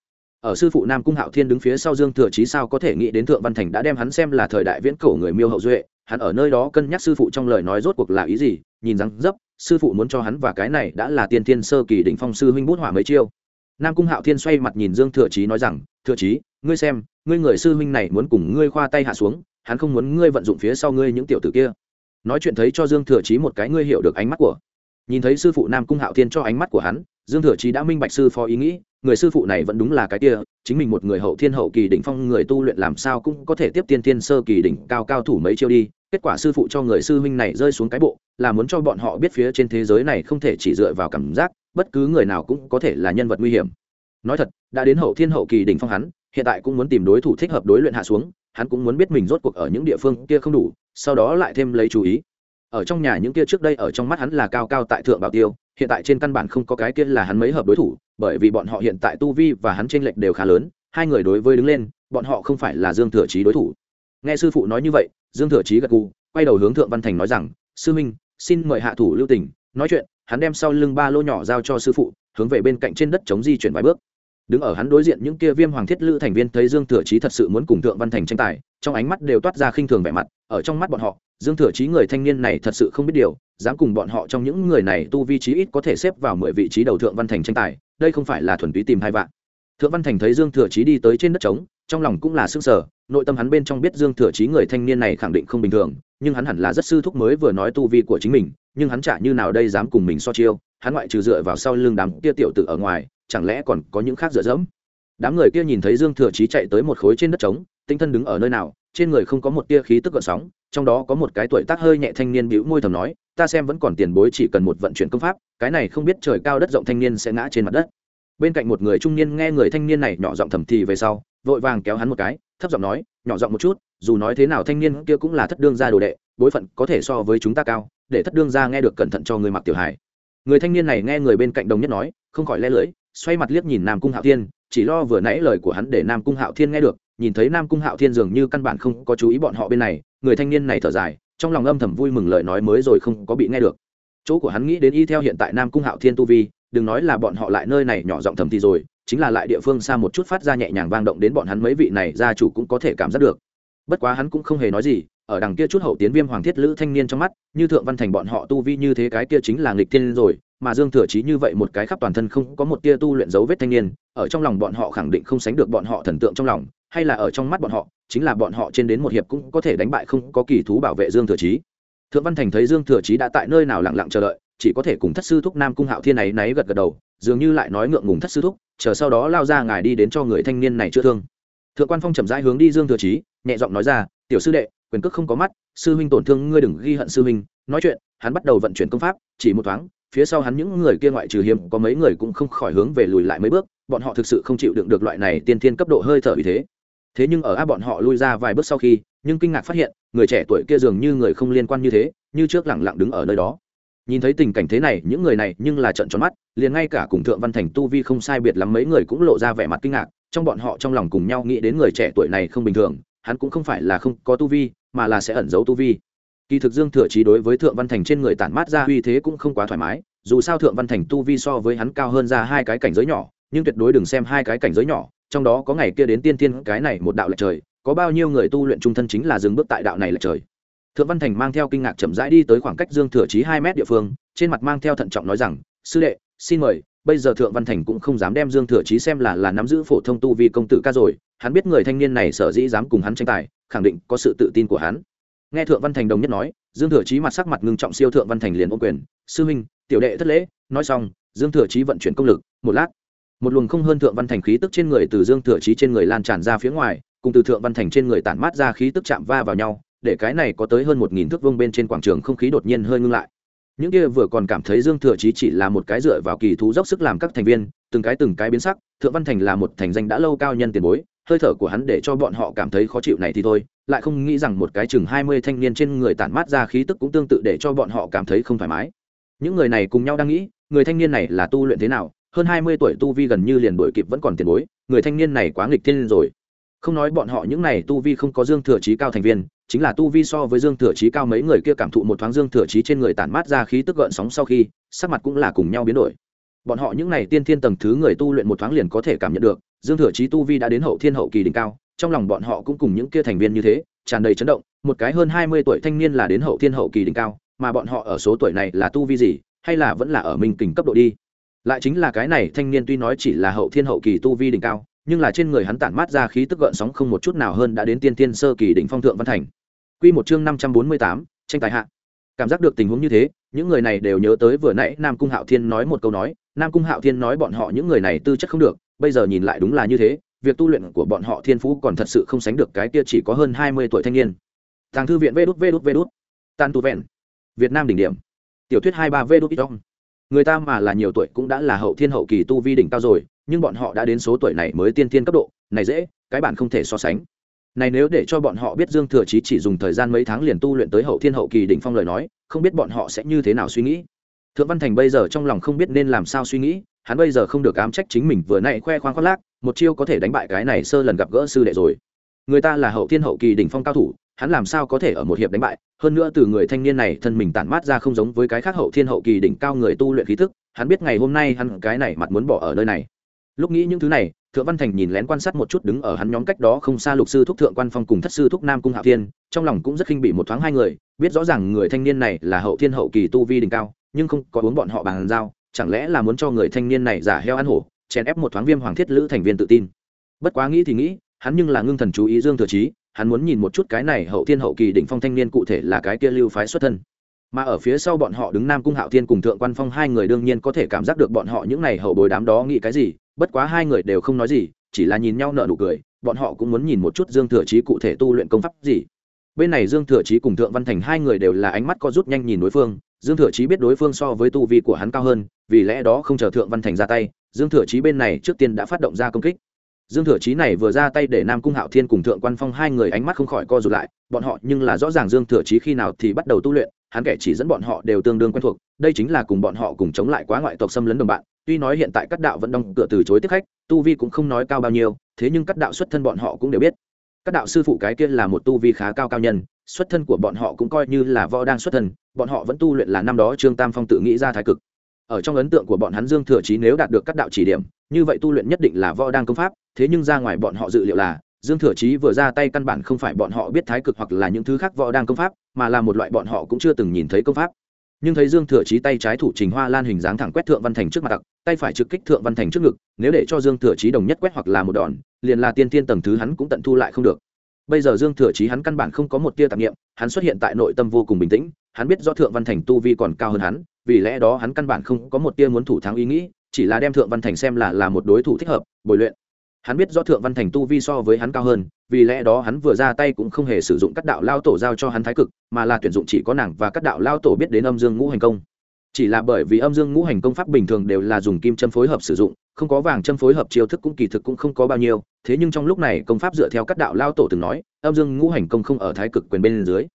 Ở sư phụ nam cung hạo thiên đứng phía sau dương thừa chí sao có thể nghĩ đến thượng văn thành đã đem hắn xem là thời đại viễn cổ người miêu hậu duệ. Hắn ở nơi đó cân nhắc sư phụ trong lời nói rốt cuộc là ý gì, nhìn rằng dấp, sư phụ muốn cho hắn và cái này đã là tiên thiên sơ kỳ đỉnh phong sư huynh bút hỏa mấy chiêu nam cung hạo thiên xoay mặt nhìn dương thừa chí nói rằng, thừa chí, ngươi xem, ngươi người sư huynh này muốn cùng ngươi khoa tay hạ xuống, hắn không muốn ngươi vận dụng phía sau ngươi những tiểu tử kia. Nói chuyện thấy cho dương thừa chí một cái ngươi hiểu được ánh mắt của. Nhìn thấy sư phụ nam cung hạo thiên cho ánh mắt của hắn, dương thừa chí đã minh bạch sư phó ý nghĩ, người sư phụ này vẫn đúng là cái kia, chính mình một người hậu thiên hậu kỳ đỉnh phong người tu luyện làm sao cũng có thể tiếp tiên tiên sơ kỳ đỉnh cao cao thủ mấy chiêu đi, kết quả sư phụ cho người sư huynh này rơi xuống cái bộ, là muốn cho bọn họ biết phía trên thế giới này không thể chỉ dựa vào cảm giác bất cứ người nào cũng có thể là nhân vật nguy hiểm. Nói thật, đã đến hậu thiên hậu kỳ đỉnh phong hắn, hiện tại cũng muốn tìm đối thủ thích hợp đối luyện hạ xuống, hắn cũng muốn biết mình rốt cuộc ở những địa phương kia không đủ, sau đó lại thêm lấy chú ý. Ở trong nhà những kia trước đây ở trong mắt hắn là cao cao tại thượng bảo tiêu, hiện tại trên căn bản không có cái kia là hắn mấy hợp đối thủ, bởi vì bọn họ hiện tại tu vi và hắn tranh lệch đều khá lớn, hai người đối với đứng lên, bọn họ không phải là dương thừa chí đối thủ. Nghe sư phụ nói như vậy, dương thừa chí gật gù, quay đầu hướng thượng văn thành nói rằng, sư minh, xin mời hạ thủ lưu tình nói chuyện, hắn đem sau lưng ba lô nhỏ giao cho sư phụ, hướng về bên cạnh trên đất chống di chuyển vài bước. Đứng ở hắn đối diện những kia viêm hoàng thiết lữ thành viên thấy dương thừa chí thật sự muốn cùng thượng văn thành tranh tài, trong ánh mắt đều toát ra khinh thường vẻ mặt, ở trong mắt bọn họ, dương thừa chí người thanh niên này thật sự không biết điều, dám cùng bọn họ trong những người này tu vi trí ít có thể xếp vào mười vị trí đầu thượng văn thành tranh tài, đây không phải là thuần túy tìm hai vạn. Thượng văn thành thấy dương thừa chí đi tới trên đất trống, trong lòng cũng là s ư ơ n g sở nội tâm hắn bên trong biết dương thừa chí người thanh niên này khẳng định không bình thường nhưng hắn hẳn là rất sư thúc mới vừa nói tu vi của chính mình, nhưng hắn chả như nào đây dám cùng mình so chiêu, hắn ngoại trừ dựa vào sau lưng đám kia tiểu tử ở ngoài, chẳng lẽ còn có những khác dựa dẫm? Đám người kia nhìn thấy dương thừa chí chạy tới một khối trên đất trống, tinh thân đứng ở nơi nào, trên người không có một tia khí tức gợn sóng, trong đó có một cái tuổi tác hơi nhẹ thanh niên bĩu môi thầm nói, ta xem vẫn còn tiền bối chỉ cần một vận chuyển công pháp, cái này không biết trời cao đất rộng thanh niên sẽ ngã trên mặt đất. Bên cạnh một người trung niên nghe người thanh niên này nhỏ giọng thầm thì về sau, vội vàng kéo hắn một cái, thấp giọng nói nhỏ giọng một chút, dù nói thế nào thanh niên kia cũng là thất đương gia đồ đệ, bối phận có thể so với chúng ta cao, để thất đương gia nghe được cẩn thận cho người mặc tiểu hải. người thanh niên này nghe người bên cạnh đồng nhất nói, không khỏi le lưỡi, xoay mặt liếc nhìn nam cung hạo thiên, chỉ lo vừa nãy lời của hắn để nam cung hạo thiên nghe được, nhìn thấy nam cung hạo thiên dường như căn bản không có chú ý bọn họ bên này, người thanh niên này thở dài, trong lòng âm thầm vui mừng lời nói mới rồi không có bị nghe được chỗ của hắn nghĩ đến y theo hiện tại nam cung hạo thiên tu vi, đừng nói là bọn họ lại nơi này nhỏ giọng thầm thì rồi chính là lại địa phương xa một chút phát ra nhẹ nhàng vang động đến bọn hắn mấy vị này, gia chủ cũng có thể cảm giác được. Bất quá hắn cũng không hề nói gì, ở đằng kia chút hậu tiến viêm hoàng thiết lữ thanh niên trong mắt, như thượng văn thành bọn họ tu vi như thế cái kia chính là nghịch thiên rồi, mà dương thừa chí như vậy một cái khắp toàn thân không có một tia tu luyện dấu vết thanh niên, ở trong lòng bọn họ khẳng định không sánh được bọn họ thần tượng trong lòng, hay là ở trong mắt bọn họ, chính là bọn họ trên đến một hiệp cũng có thể đánh bại không có kỳ thú bảo vệ dương thừa chí. Thượng văn thành thấy dương thừa chí đã tại nơi nào lặng lặng chờ đợi, chỉ có thể cùng thất sư thúc nam cung hạo thiên này náy gật gật đầu dường như lại nói ngượng ngùng thất sư thúc chờ sau đó lao ra ngài đi đến cho người thanh niên này chữa thương. Thượng quan phong chậm rãi hướng đi dương thừa trí, nhẹ giọng nói ra tiểu sư đệ quyền cước không có mắt sư huynh tổn thương ngươi đừng ghi hận sư huynh nói chuyện hắn bắt đầu vận chuyển công pháp chỉ một thoáng phía sau hắn những người kia ngoại trừ hiếm có mấy người cũng không khỏi hướng về lùi lại mấy bước bọn họ thực sự không chịu đựng được loại này tiên thiên cấp độ hơi thở vì thế. Thế nhưng ở a bọn họ lui ra vài bước sau khi nhưng kinh ngạc phát hiện người trẻ tuổi kia dường như người không liên quan như thế như trước lẳng lặng đứng ở nơi đó nhìn thấy tình cảnh thế này, những người này nhưng là trận tròn mắt, liền ngay cả cùng thượng văn thành tu vi không sai biệt lắm mấy người cũng lộ ra vẻ mặt kinh ngạc, trong bọn họ trong lòng cùng nhau nghĩ đến người trẻ tuổi này không bình thường, hắn cũng không phải là không có tu vi, mà là sẽ ẩn giấu tu vi. Kỳ thực dương thừa trí đối với thượng văn thành trên người tản mát ra uy thế cũng không quá thoải mái, dù sao thượng văn thành tu vi so với hắn cao hơn ra hai cái cảnh giới nhỏ, nhưng tuyệt đối đừng xem hai cái cảnh giới nhỏ, trong đó có ngày kia đến tiên thiên cái này một đạo lệch trời, có bao nhiêu người tu luyện trung thân chính là dừng bước tại đạo này lệch trời thượng văn thành mang theo kinh ngạc chậm rãi đi tới khoảng cách dương thừa chí hai mét địa phương, trên mặt mang theo thận trọng nói rằng, sư đệ, xin mời, bây giờ thượng văn thành cũng không dám đem dương thừa chí xem là là nắm giữ phổ thông tu vi công tử ca rồi, hắn biết người thanh niên này sở dĩ dám cùng hắn tranh tài, khẳng định có sự tự tin của hắn. Nghe thượng văn thành đồng nhất nói, dương thừa chí mặt sắc mặt ngưng trọng siêu thượng văn thành liền ôm quyền, sư huynh, tiểu đệ thất lễ. Nói xong, dương thừa chí vận chuyển công lực, một lát, một luồng không hơn thượng văn thành khí tức trên người từ dương thừa chí trên người lan tràn ra phía ngoài, cùng từ thượng văn thành trên người tản mát ra khí tức chạm va vào nhau để cái này có tới hơn một nghìn thước vương bên trên quảng trường không khí đột nhiên hơi ngưng lại. Những kia vừa còn cảm thấy dương thừa chí chỉ là một cái dựa vào kỳ thú dốc sức làm các thành viên, từng cái từng cái biến sắc, thượng văn thành là một thành danh đã lâu cao nhân tiền bối, hơi thở của hắn để cho bọn họ cảm thấy khó chịu này thì thôi, lại không nghĩ rằng một cái chừng hai mươi thanh niên trên người tản mát ra khí tức cũng tương tự để cho bọn họ cảm thấy không thoải mái. Những người này cùng nhau đang nghĩ, người thanh niên này là tu luyện thế nào, hơn hai mươi tuổi tu vi gần như liền đổi kịp vẫn còn tiền bối, người thanh niên này quá nghịch thiên rồi. Không nói bọn họ những này tu vi không có dương thừa chí cao thành viên chính là tu vi so với dương thừa chí cao mấy người kia cảm thụ một thoáng dương thừa chí trên người tản mát ra khí tức gợn sóng sau khi, sắc mặt cũng là cùng nhau biến đổi. Bọn họ những này tiên thiên tầng thứ người tu luyện một thoáng liền có thể cảm nhận được, dương thừa chí tu vi đã đến hậu thiên hậu kỳ đỉnh cao, trong lòng bọn họ cũng cùng những kia thành viên như thế, tràn đầy chấn động, một cái hơn hai mươi tuổi thanh niên là đến hậu thiên hậu kỳ đỉnh cao, mà bọn họ ở số tuổi này là tu vi gì, hay là vẫn là ở minh kình cấp độ đi. Lại chính là cái này thanh niên tuy nói chỉ là hậu thiên hậu kỳ tu vi đỉnh cao, nhưng là trên người hắn tản mát ra khí tức gợn sóng không một chút nào hơn đã đến tiên tiên sơ kỳ đỉnh phong thượng văn thành. Quy một chương năm trăm bốn mươi tám, tranh tài hạ. Cảm giác được tình huống như thế, những người này đều nhớ tới vừa nãy nam cung hạo thiên nói một câu nói, nam cung hạo thiên nói bọn họ những người này tư chất không được, bây giờ nhìn lại đúng là như thế, việc tu luyện của bọn họ thiên phú còn thật sự không sánh được cái kia chỉ có hơn hai mươi tuổi thanh niên. Tàng thư viện vê đút vê đút vê đút. Tu vẹn. Việt nam đỉnh điểm. Tiểu thuyết hai ba vê đút người ta mà là nhiều tuổi cũng đã là hậu thiên hậu kỳ tu vi đỉnh cao rồi, nhưng bọn họ đã đến số tuổi này mới tiên tiên cấp độ, này dễ, cái bản không thể so sánh này nếu để cho bọn họ biết dương thừa chí chỉ dùng thời gian mấy tháng liền tu luyện tới hậu thiên hậu kỳ đỉnh phong lời nói, không biết bọn họ sẽ như thế nào suy nghĩ. Thượng văn thành bây giờ trong lòng không biết nên làm sao suy nghĩ, hắn bây giờ không được ám trách chính mình vừa nãy khoe khoang khoác lác, một chiêu có thể đánh bại cái này sơ lần gặp gỡ sư đệ rồi. Người ta là hậu thiên hậu kỳ đỉnh phong cao thủ, hắn làm sao có thể ở một hiệp đánh bại? Hơn nữa từ người thanh niên này thân mình tản mát ra không giống với cái khác hậu thiên hậu kỳ đỉnh cao người tu luyện khí thức, hắn biết ngày hôm nay hắn cái này mặt muốn bỏ ở nơi này lúc nghĩ những thứ này, thượng văn thành nhìn lén quan sát một chút đứng ở hắn nhóm cách đó không xa lục sư thúc thượng quan phong cùng thất sư thúc nam cung hạ thiên, trong lòng cũng rất khinh bị một thoáng hai người, biết rõ ràng người thanh niên này là hậu thiên hậu kỳ tu vi đỉnh cao, nhưng không có uống bọn họ bàn giao chẳng lẽ là muốn cho người thanh niên này giả heo ăn hổ, chèn ép một thoáng viêm hoàng thiết lữ thành viên tự tin. Bất quá nghĩ thì nghĩ, hắn nhưng là ngưng thần chú ý dương thừa trí hắn muốn nhìn một chút cái này hậu thiên hậu kỳ đỉnh phong thanh niên cụ thể là cái kia lưu phái xuất thân. Mà ở phía sau bọn họ đứng nam cung hạo thiên cùng thượng quan phong hai người đương nhiên có thể cảm giác được bọn họ những này hậu bồi đám đó nghĩ cái gì bất quá hai người đều không nói gì, chỉ là nhìn nhau nợ nụ cười, bọn họ cũng muốn nhìn một chút dương thừa chí cụ thể tu luyện công pháp gì. Bên này dương thừa chí cùng thượng văn thành hai người đều là ánh mắt co rút nhanh nhìn đối phương, dương thừa chí biết đối phương so với tu vi của hắn cao hơn, vì lẽ đó không chờ thượng văn thành ra tay, dương thừa chí bên này trước tiên đã phát động ra công kích. Dương thừa chí này vừa ra tay để nam cung hạo thiên cùng thượng quan phong hai người ánh mắt không khỏi co rụt lại, bọn họ nhưng là rõ ràng dương thừa chí khi nào thì bắt đầu tu luyện, hắn kẻ chỉ dẫn bọn họ đều tương đương quen thuộc, đây chính là cùng bọn họ cùng chống lại quá ngoại tộc xâm lấn đồng bạn tuy nói hiện tại các đạo vẫn đóng cửa từ chối tiếp khách, tu vi cũng không nói cao bao nhiêu, thế nhưng các đạo xuất thân bọn họ cũng đều biết. Các đạo sư phụ cái kia là một tu vi khá cao cao nhân, xuất thân của bọn họ cũng coi như là võ đang xuất thân, bọn họ vẫn tu luyện là năm đó trương tam phong tự nghĩ ra thái cực. Ở trong ấn tượng của bọn hắn dương thừa chí nếu đạt được các đạo chỉ điểm, như vậy tu luyện nhất định là võ đang công pháp, thế nhưng ra ngoài bọn họ dự liệu là, dương thừa chí vừa ra tay căn bản không phải bọn họ biết thái cực hoặc là những thứ khác võ đang công pháp, mà là một loại bọn họ cũng chưa từng nhìn thấy công pháp nhưng thấy dương thừa chí tay trái thủ trình hoa lan hình dáng thẳng quét thượng văn thành trước mặt đặc, tay phải trực kích thượng văn thành trước ngực, nếu để cho dương thừa chí đồng nhất quét hoặc là một đòn, liền là tiên tiên tầng thứ hắn cũng tận thu lại không được. Bây giờ dương thừa chí hắn căn bản không có một tia tạp nghiệm hắn xuất hiện tại nội tâm vô cùng bình tĩnh, hắn biết do thượng văn thành tu vi còn cao hơn hắn, vì lẽ đó hắn căn bản không có một tia muốn thủ thắng ý nghĩ, chỉ là đem thượng văn thành xem là là một đối thủ thích hợp, bồi luyện hắn biết do thượng văn thành tu vi so với hắn cao hơn, vì lẽ đó hắn vừa ra tay cũng không hề sử dụng các đạo lao tổ giao cho hắn thái cực, mà là tuyển dụng chỉ có nàng và các đạo lao tổ biết đến âm dương ngũ hành công. Chỉ là bởi vì âm dương ngũ hành công pháp bình thường đều là dùng kim châm phối hợp sử dụng, không có vàng châm phối hợp chiêu thức cũng kỳ thực cũng không có bao nhiêu, thế nhưng trong lúc này công pháp dựa theo các đạo lao tổ từng nói, âm dương ngũ hành công không ở thái cực quyền bên dưới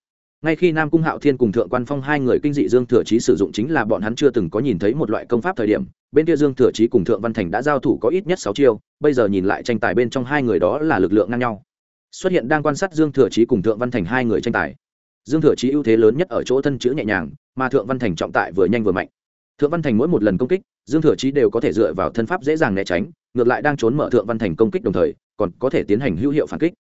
ngay khi nam cung hạo thiên cùng thượng quan phong hai người kinh dị dương thừa chí sử dụng chính là bọn hắn chưa từng có nhìn thấy một loại công pháp thời điểm, bên kia dương thừa chí cùng thượng văn thành đã giao thủ có ít nhất sáu chiêu, bây giờ nhìn lại tranh tài bên trong hai người đó là lực lượng ngang nhau. Xuất hiện đang quan sát dương thừa chí cùng thượng văn thành hai người tranh tài. Dương thừa chí ưu thế lớn nhất ở chỗ thân chữ nhẹ nhàng, mà thượng văn thành trọng tại vừa nhanh vừa mạnh. Thượng văn thành mỗi một lần công kích, dương thừa chí đều có thể dựa vào thân pháp dễ dàng né tránh, ngược lại đang trốn mở thượng văn thành công kích đồng thời, còn có thể tiến hành hữu hiệu phản kích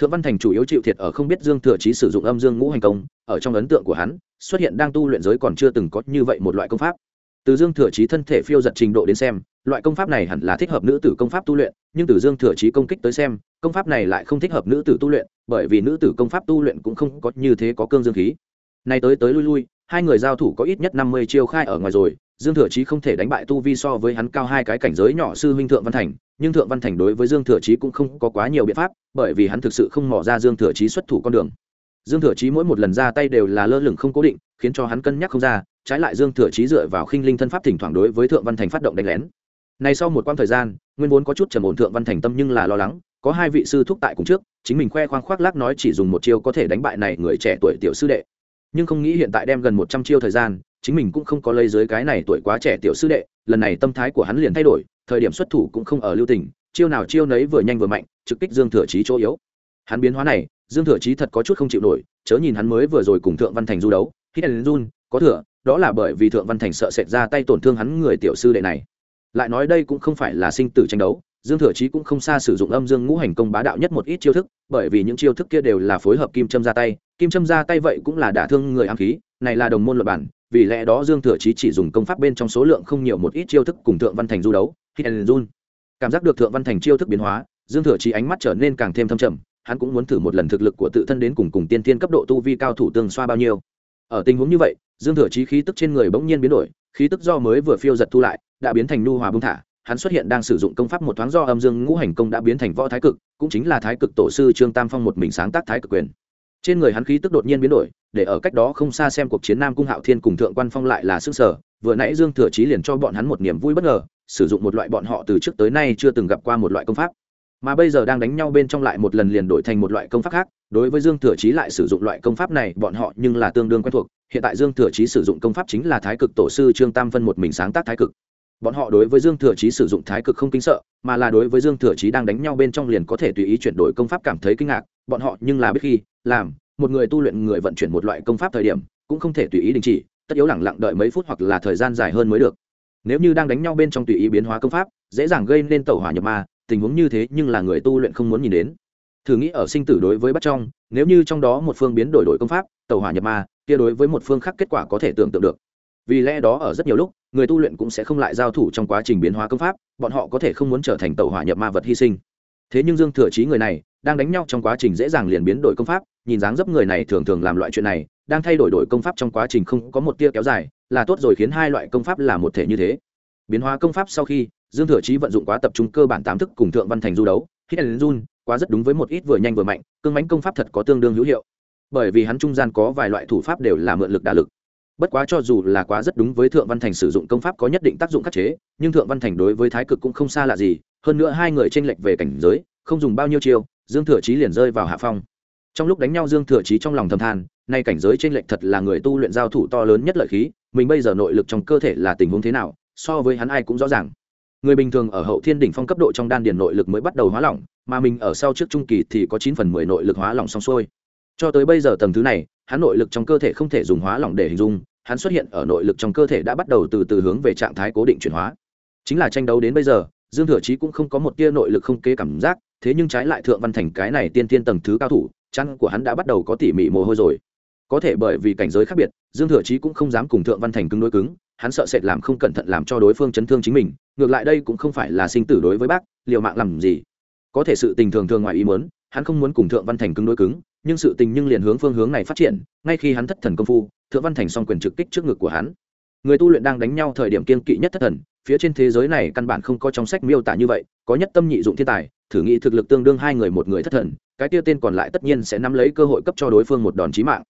thượng văn thành chủ yếu chịu thiệt ở không biết dương thừa chí sử dụng âm dương ngũ hành công, ở trong ấn tượng của hắn, xuất hiện đang tu luyện giới còn chưa từng có như vậy một loại công pháp. Từ dương thừa chí thân thể phiêu giật trình độ đến xem, loại công pháp này hẳn là thích hợp nữ tử công pháp tu luyện, nhưng từ dương thừa chí công kích tới xem, công pháp này lại không thích hợp nữ tử tu luyện, bởi vì nữ tử công pháp tu luyện cũng không có như thế có cương dương khí. Nay tới tới lui lui, hai người giao thủ có ít nhất năm mươi chiêu khai ở ngoài rồi dương thừa chí không thể đánh bại tu vi so với hắn cao hai cái cảnh giới nhỏ sư huynh thượng văn thành, nhưng thượng văn thành đối với dương thừa chí cũng không có quá nhiều biện pháp, bởi vì hắn thực sự không mỏ ra dương thừa chí xuất thủ con đường. Dương thừa chí mỗi một lần ra tay đều là lơ lửng không cố định, khiến cho hắn cân nhắc không ra, trái lại dương thừa chí dựa vào khinh linh thân pháp thỉnh thoảng đối với thượng văn thành phát động đánh lén. Này sau một quãng thời gian, nguyên vốn có chút trầm ổn thượng văn thành tâm nhưng là lo lắng, có hai vị sư thúc tại cùng trước, chính mình khoe khoang khoác lác nói chỉ dùng một chiêu có thể đánh bại này người trẻ tuổi tiểu sư đệ. Nhưng không nghĩ hiện tại đem gần một trăm chiêu thời gian chính mình cũng không có lấy dưới cái này tuổi quá trẻ tiểu sư đệ, lần này tâm thái của hắn liền thay đổi, thời điểm xuất thủ cũng không ở lưu tình, chiêu nào chiêu nấy vừa nhanh vừa mạnh, trực kích dương thừa chí chỗ yếu. Hắn biến hóa này, dương thừa chí thật có chút không chịu nổi, chớ nhìn hắn mới vừa rồi cùng thượng văn thành du đấu khi đến run, có thừa, đó là bởi vì thượng văn thành sợ sệt ra tay tổn thương hắn người tiểu sư đệ này. Lại nói đây cũng không phải là sinh tử tranh đấu, dương thừa chí cũng không xa sử dụng âm dương ngũ hành công bá đạo nhất một ít chiêu thức, bởi vì những chiêu thức kia đều là phối hợp kim châm ra tay, kim châm ra tay vậy cũng là đả thương người ám khí, này là đồng môn luật bản vì lẽ đó dương thừa chí chỉ dùng công pháp bên trong số lượng không nhiều một ít chiêu thức cùng thượng văn thành du đấu hit run. Cảm giác được thượng văn thành chiêu thức biến hóa, dương thừa chí ánh mắt trở nên càng thêm thâm trầm, hắn cũng muốn thử một lần thực lực của tự thân đến cùng cùng tiên tiên cấp độ tu vi cao thủ tương xoa bao nhiêu. Ở tình huống như vậy, dương thừa chí khí tức trên người bỗng nhiên biến đổi, khí tức do mới vừa phiêu giật thu lại, đã biến thành nu hòa bông thả, hắn xuất hiện đang sử dụng công pháp một thoáng do âm dương ngũ hành công đã biến thành võ thái cực, cũng chính là thái cực tổ sư trương tam phong một mình sáng tác thái cực quyền trên người hắn khí tức đột nhiên biến đổi, để ở cách đó không xa xem cuộc chiến nam cung hạo thiên cùng thượng quan phong lại là sức sở, vừa nãy dương thừa chí liền cho bọn hắn một niềm vui bất ngờ, sử dụng một loại bọn họ từ trước tới nay chưa từng gặp qua một loại công pháp. Mà bây giờ đang đánh nhau bên trong lại một lần liền đổi thành một loại công pháp khác, đối với dương thừa chí lại sử dụng loại công pháp này, bọn họ nhưng là tương đương quen thuộc, hiện tại dương thừa chí sử dụng công pháp chính là thái cực tổ sư trương tam phân một mình sáng tác thái cực. Bọn họ đối với dương thừa chí sử dụng thái cực không kinh sợ, mà là đối với dương thừa chí đang đánh nhau bên trong liền có thể tùy ý chuyển đổi công pháp cảm thấy kinh ngạc, bọn họ nhưng là biết khi làm, một người tu luyện người vận chuyển một loại công pháp thời điểm, cũng không thể tùy ý đình chỉ, tất yếu lẳng lặng đợi mấy phút hoặc là thời gian dài hơn mới được. Nếu như đang đánh nhau bên trong tùy ý biến hóa công pháp, dễ dàng gây nên tẩu hỏa nhập ma, tình huống như thế nhưng là người tu luyện không muốn nhìn đến. Thử nghĩ ở sinh tử đối với bắt trong, nếu như trong đó một phương biến đổi đổi công pháp, tẩu hỏa nhập ma, kia đối với một phương khác kết quả có thể tưởng tượng được. Vì lẽ đó ở rất nhiều lúc, người tu luyện cũng sẽ không lại giao thủ trong quá trình biến hóa công pháp, bọn họ có thể không muốn trở thành tẩu hỏa nhập ma vật hy sinh. Thế nhưng dương thừa chí người này đang đánh nhau trong quá trình dễ dàng liền biến đổi công pháp, nhìn dáng dấp người này thường thường làm loại chuyện này, đang thay đổi đổi công pháp trong quá trình không có một tia kéo dài, là tốt rồi khiến hai loại công pháp là một thể như thế. Biến hóa công pháp sau khi, dương thừa chí vận dụng quá tập trung cơ bản tám thức cùng thượng văn thành du đấu hít and run, quá rất đúng với một ít vừa nhanh vừa mạnh, cương mánh công pháp thật có tương đương hữu hiệu. Bởi vì hắn trung gian có vài loại thủ pháp đều là mượn lực đả lực. Bất quá cho dù là quá rất đúng với thượng văn thành sử dụng công pháp có nhất định tác dụng khắc chế, nhưng thượng văn thành đối với thái cực cũng không xa lạ gì, hơn nữa hai người tranh lệch về cảnh giới, không dùng bao nhiêu chiêu dương thừa chí liền rơi vào hạ phong. Trong lúc đánh nhau, dương thừa chí trong lòng thầm than, nay cảnh giới trên lệch thật là người tu luyện giao thủ to lớn nhất lợi khí, mình bây giờ nội lực trong cơ thể là tình huống thế nào, so với hắn ai cũng rõ ràng. Người bình thường ở hậu thiên đỉnh phong cấp độ trong đan điền nội lực mới bắt đầu hóa lỏng, mà mình ở sau trước trung kỳ thì có chín phần mười nội lực hóa lỏng xong xuôi. Cho tới bây giờ tầng thứ này, hắn nội lực trong cơ thể không thể dùng hóa lỏng để hình dung, hắn xuất hiện ở nội lực trong cơ thể đã bắt đầu từ từ hướng về trạng thái cố định chuyển hóa. Chính là tranh đấu đến bây giờ, dương thừa chí cũng không có một tia nội lực không kế cảm giác thế nhưng trái lại thượng văn thành cái này tiên tiên tầng thứ cao thủ chăn của hắn đã bắt đầu có tỉ mỉ mồ hôi rồi. Có thể bởi vì cảnh giới khác biệt, dương thừa chí cũng không dám cùng thượng văn thành cứng đối cứng, hắn sợ sệt làm không cẩn thận làm cho đối phương chấn thương chính mình, ngược lại đây cũng không phải là sinh tử đối với bác liệu mạng làm gì. Có thể sự tình thường thường ngoài ý muốn, hắn không muốn cùng thượng văn thành cứng đối cứng, nhưng sự tình nhưng liền hướng phương hướng này phát triển, ngay khi hắn thất thần công phu, thượng văn thành xong quyền trực kích trước ngực của hắn người tu luyện đang đánh nhau thời điểm kiên kỵ nhất thất thần, phía trên thế giới này căn bản không có trong sách miêu tả như vậy, có nhất tâm nhị dụng thiên tài, thử nghĩ thực lực tương đương hai người một người thất thần, cái tiêu tên còn lại tất nhiên sẽ nắm lấy cơ hội cấp cho đối phương một đòn chí mạng.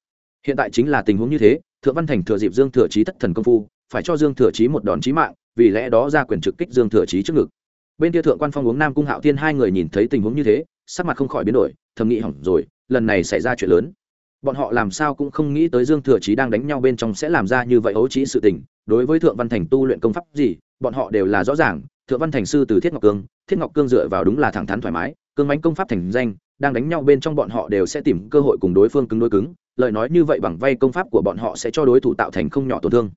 Hiện tại chính là tình huống như thế, thượng văn thành thừa dịp dương thừa chí thất thần công phu, phải cho dương thừa chí một đòn chí mạng, vì lẽ đó ra quyền trực kích dương thừa chí trước ngực. Bên kia thượng quan phong uống nam cung hạo thiên hai người nhìn thấy tình huống như thế, sắc mặt không khỏi biến đổi, thầm nghĩ hỏng rồi, lần này xảy ra chuyện lớn bọn họ làm sao cũng không nghĩ tới dương thừa chí đang đánh nhau bên trong sẽ làm ra như vậy ấu trí sự tình. Đối với thượng văn thành tu luyện công pháp gì, bọn họ đều là rõ ràng. Thượng văn thành sư từ thiết ngọc cương, thiết ngọc cương dựa vào đúng là thẳng thắn thoải mái, cương bánh công pháp thành danh, đang đánh nhau bên trong bọn họ đều sẽ tìm cơ hội cùng đối phương cứng đối cứng. Lời nói như vậy bằng vay công pháp của bọn họ sẽ cho đối thủ tạo thành không nhỏ tổn thương.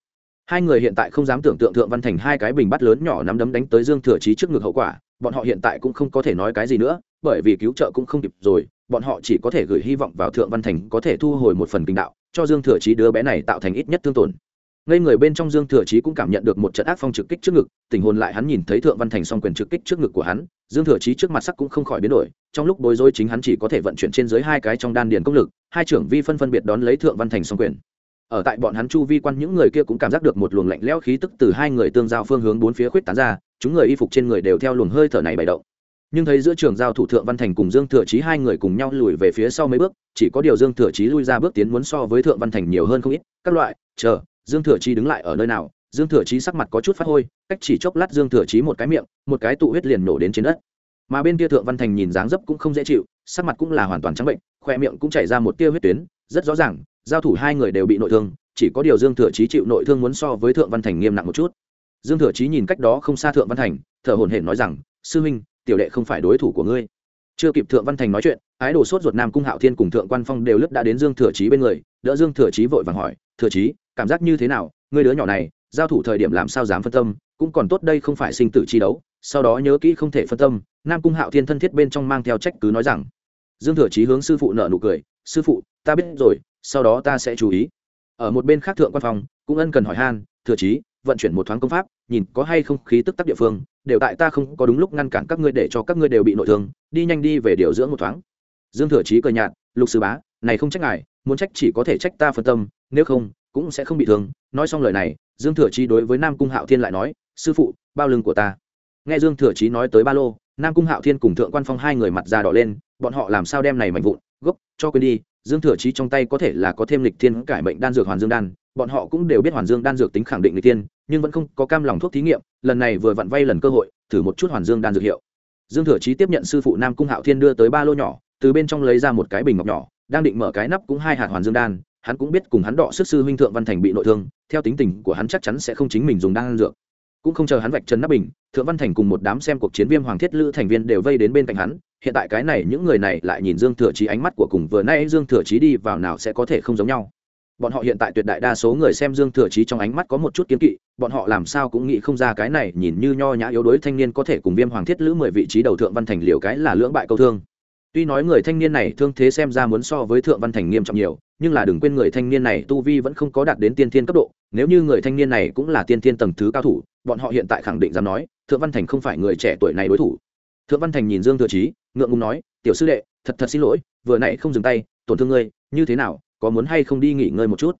Hai người hiện tại không dám tưởng tượng thượng văn thành hai cái bình bắt lớn nhỏ nắm đấm đánh tới dương thừa chí trước ngực hậu quả, bọn họ hiện tại cũng không có thể nói cái gì nữa bởi vì cứu trợ cũng không kịp rồi, bọn họ chỉ có thể gửi hy vọng vào thượng văn thành có thể thu hồi một phần kinh đạo, cho dương thừa chí đứa bé này tạo thành ít nhất thương tổn. Ngay người bên trong dương thừa chí cũng cảm nhận được một trận ác phong trực kích trước ngực, tình hồn lại hắn nhìn thấy thượng văn thành s o n g quyền trực kích trước ngực của hắn, dương thừa chí trước mặt sắc cũng không khỏi biến đổi, trong lúc bối rối chính hắn chỉ có thể vận chuyển trên dưới hai cái trong đan điền công lực, hai trưởng vi phân phân biệt đón lấy thượng văn thành s o n g quyền. Ở tại bọn hắn chu vi quan những người kia cũng cảm giác được một luồng lạnh lẽo khí tức từ hai người tương giao phương hướng bốn phía khuyết tán ra, chúng người y phục trên người đều theo luồng hơi thở này bày động nhưng thấy giữa trường giao thủ thượng văn thành cùng dương thừa chí hai người cùng nhau lùi về phía sau mấy bước, chỉ có điều dương thừa chí lui ra bước tiến muốn so với thượng văn thành nhiều hơn không ít. Các loại, chờ, dương thừa chí đứng lại ở nơi nào? Dương thừa chí sắc mặt có chút phát hôi, cách chỉ chốc lát dương thừa chí một cái miệng, một cái tụ huyết liền nổ đến trên đất. Mà bên kia thượng văn thành nhìn dáng dấp cũng không dễ chịu, sắc mặt cũng là hoàn toàn trắng bệnh, khoe miệng cũng chảy ra một tia huyết tuyến, rất rõ ràng, giao thủ hai người đều bị nội thương, chỉ có điều dương thừa chí chịu nội thương muốn so với thượng văn thành nghiêm nặng một chút. Dương thừa chí nhìn cách đó không xa thượng văn thành, thở hổn hển nói rằng, sư huynh tiểu đệ không phải đối thủ của ngươi. Chưa kịp thượng văn thành nói chuyện, ái đồ sốt ruột nam cung hạo thiên cùng thượng quan phong đều lướt đã đến dương thừa chí bên người, đỡ dương thừa chí vội vàng hỏi, thừa chí, cảm giác như thế nào? Ngươi đứa nhỏ này, giao thủ thời điểm làm sao dám phân tâm? Cũng còn tốt đây không phải sinh tử chi đấu, sau đó nhớ kỹ không thể phân tâm. Nam cung hạo thiên thân thiết bên trong mang theo trách cứ nói rằng. Dương thừa chí hướng sư phụ nợ nụ cười, sư phụ, ta biết rồi, sau đó ta sẽ chú ý. Ở một bên khác thượng quan phòng cũng ân cần hỏi han, thừa chí vận chuyển một thoáng công pháp, nhìn có hay không khí tức tắc địa phương, đều tại ta không có đúng lúc ngăn cản các ngươi để cho các ngươi đều bị nội thương, đi nhanh đi về điều dưỡng một thoáng. Dương thừa chí cười nhạt, lục sư bá, này không trách ngài, muốn trách chỉ có thể trách ta phân tâm, nếu không, cũng sẽ không bị thương. Nói xong lời này, dương thừa chí đối với nam cung hạo thiên lại nói, sư phụ, bao lưng của ta. Nghe dương thừa chí nói tới ba lô, nam cung hạo thiên cùng thượng quan phong hai người mặt già đỏ lên, bọn họ làm sao đem này mạnh vụn, gốc, cho quên đi. Dương thừa chí trong tay có thể là có thêm lịch thiên cải mệnh đan dược hoàn dương đan bọn họ cũng đều biết hoàn dương đan dược tính khẳng định người tiên, nhưng vẫn không có cam lòng thuốc thí nghiệm, lần này vừa vặn vay lần cơ hội, thử một chút hoàn dương đan dược hiệu. Dương thừa chí tiếp nhận sư phụ nam cung hạo thiên đưa tới ba lô nhỏ, từ bên trong lấy ra một cái bình ngọc nhỏ, đang định mở cái nắp cũng hai hạt hoàn dương đan, hắn cũng biết cùng hắn đọ sức sư huynh thượng văn thành bị nội thương, theo tính tình của hắn chắc chắn sẽ không chính mình dùng đan dược. Cũng không chờ hắn vạch chân nắp bình, thượng văn thành cùng một đám xem cuộc chiến viêm hoàng thiết lữ thành viên đều vây đến bên cạnh hắn, hiện tại cái này những người này lại nhìn dương thừa chí ánh mắt của cùng vừa nay dương thừa chí đi vào nào sẽ có thể không giống nhau bọn họ hiện tại tuyệt đại đa số người xem dương thừa chí trong ánh mắt có một chút kiến kỵ, bọn họ làm sao cũng nghĩ không ra cái này nhìn như nho nhã yếu đuối thanh niên có thể cùng viêm hoàng thiết lữ mười vị trí đầu thượng văn thành liều cái là lưỡng bại câu thương. Tuy nói người thanh niên này thương thế xem ra muốn so với thượng văn thành nghiêm trọng nhiều, nhưng là đừng quên người thanh niên này tu vi vẫn không có đạt đến tiên thiên cấp độ, nếu như người thanh niên này cũng là tiên thiên tầng thứ cao thủ, bọn họ hiện tại khẳng định dám nói, thượng văn thành không phải người trẻ tuổi này đối thủ. Thượng văn thành nhìn dương thừa chí, ngượng ngùng nói, tiểu sư đệ, thật thật xin lỗi, vừa nãy không dừng tay, tổn thương ngươi, như thế nào có muốn hay không đi nghỉ ngơi một chút?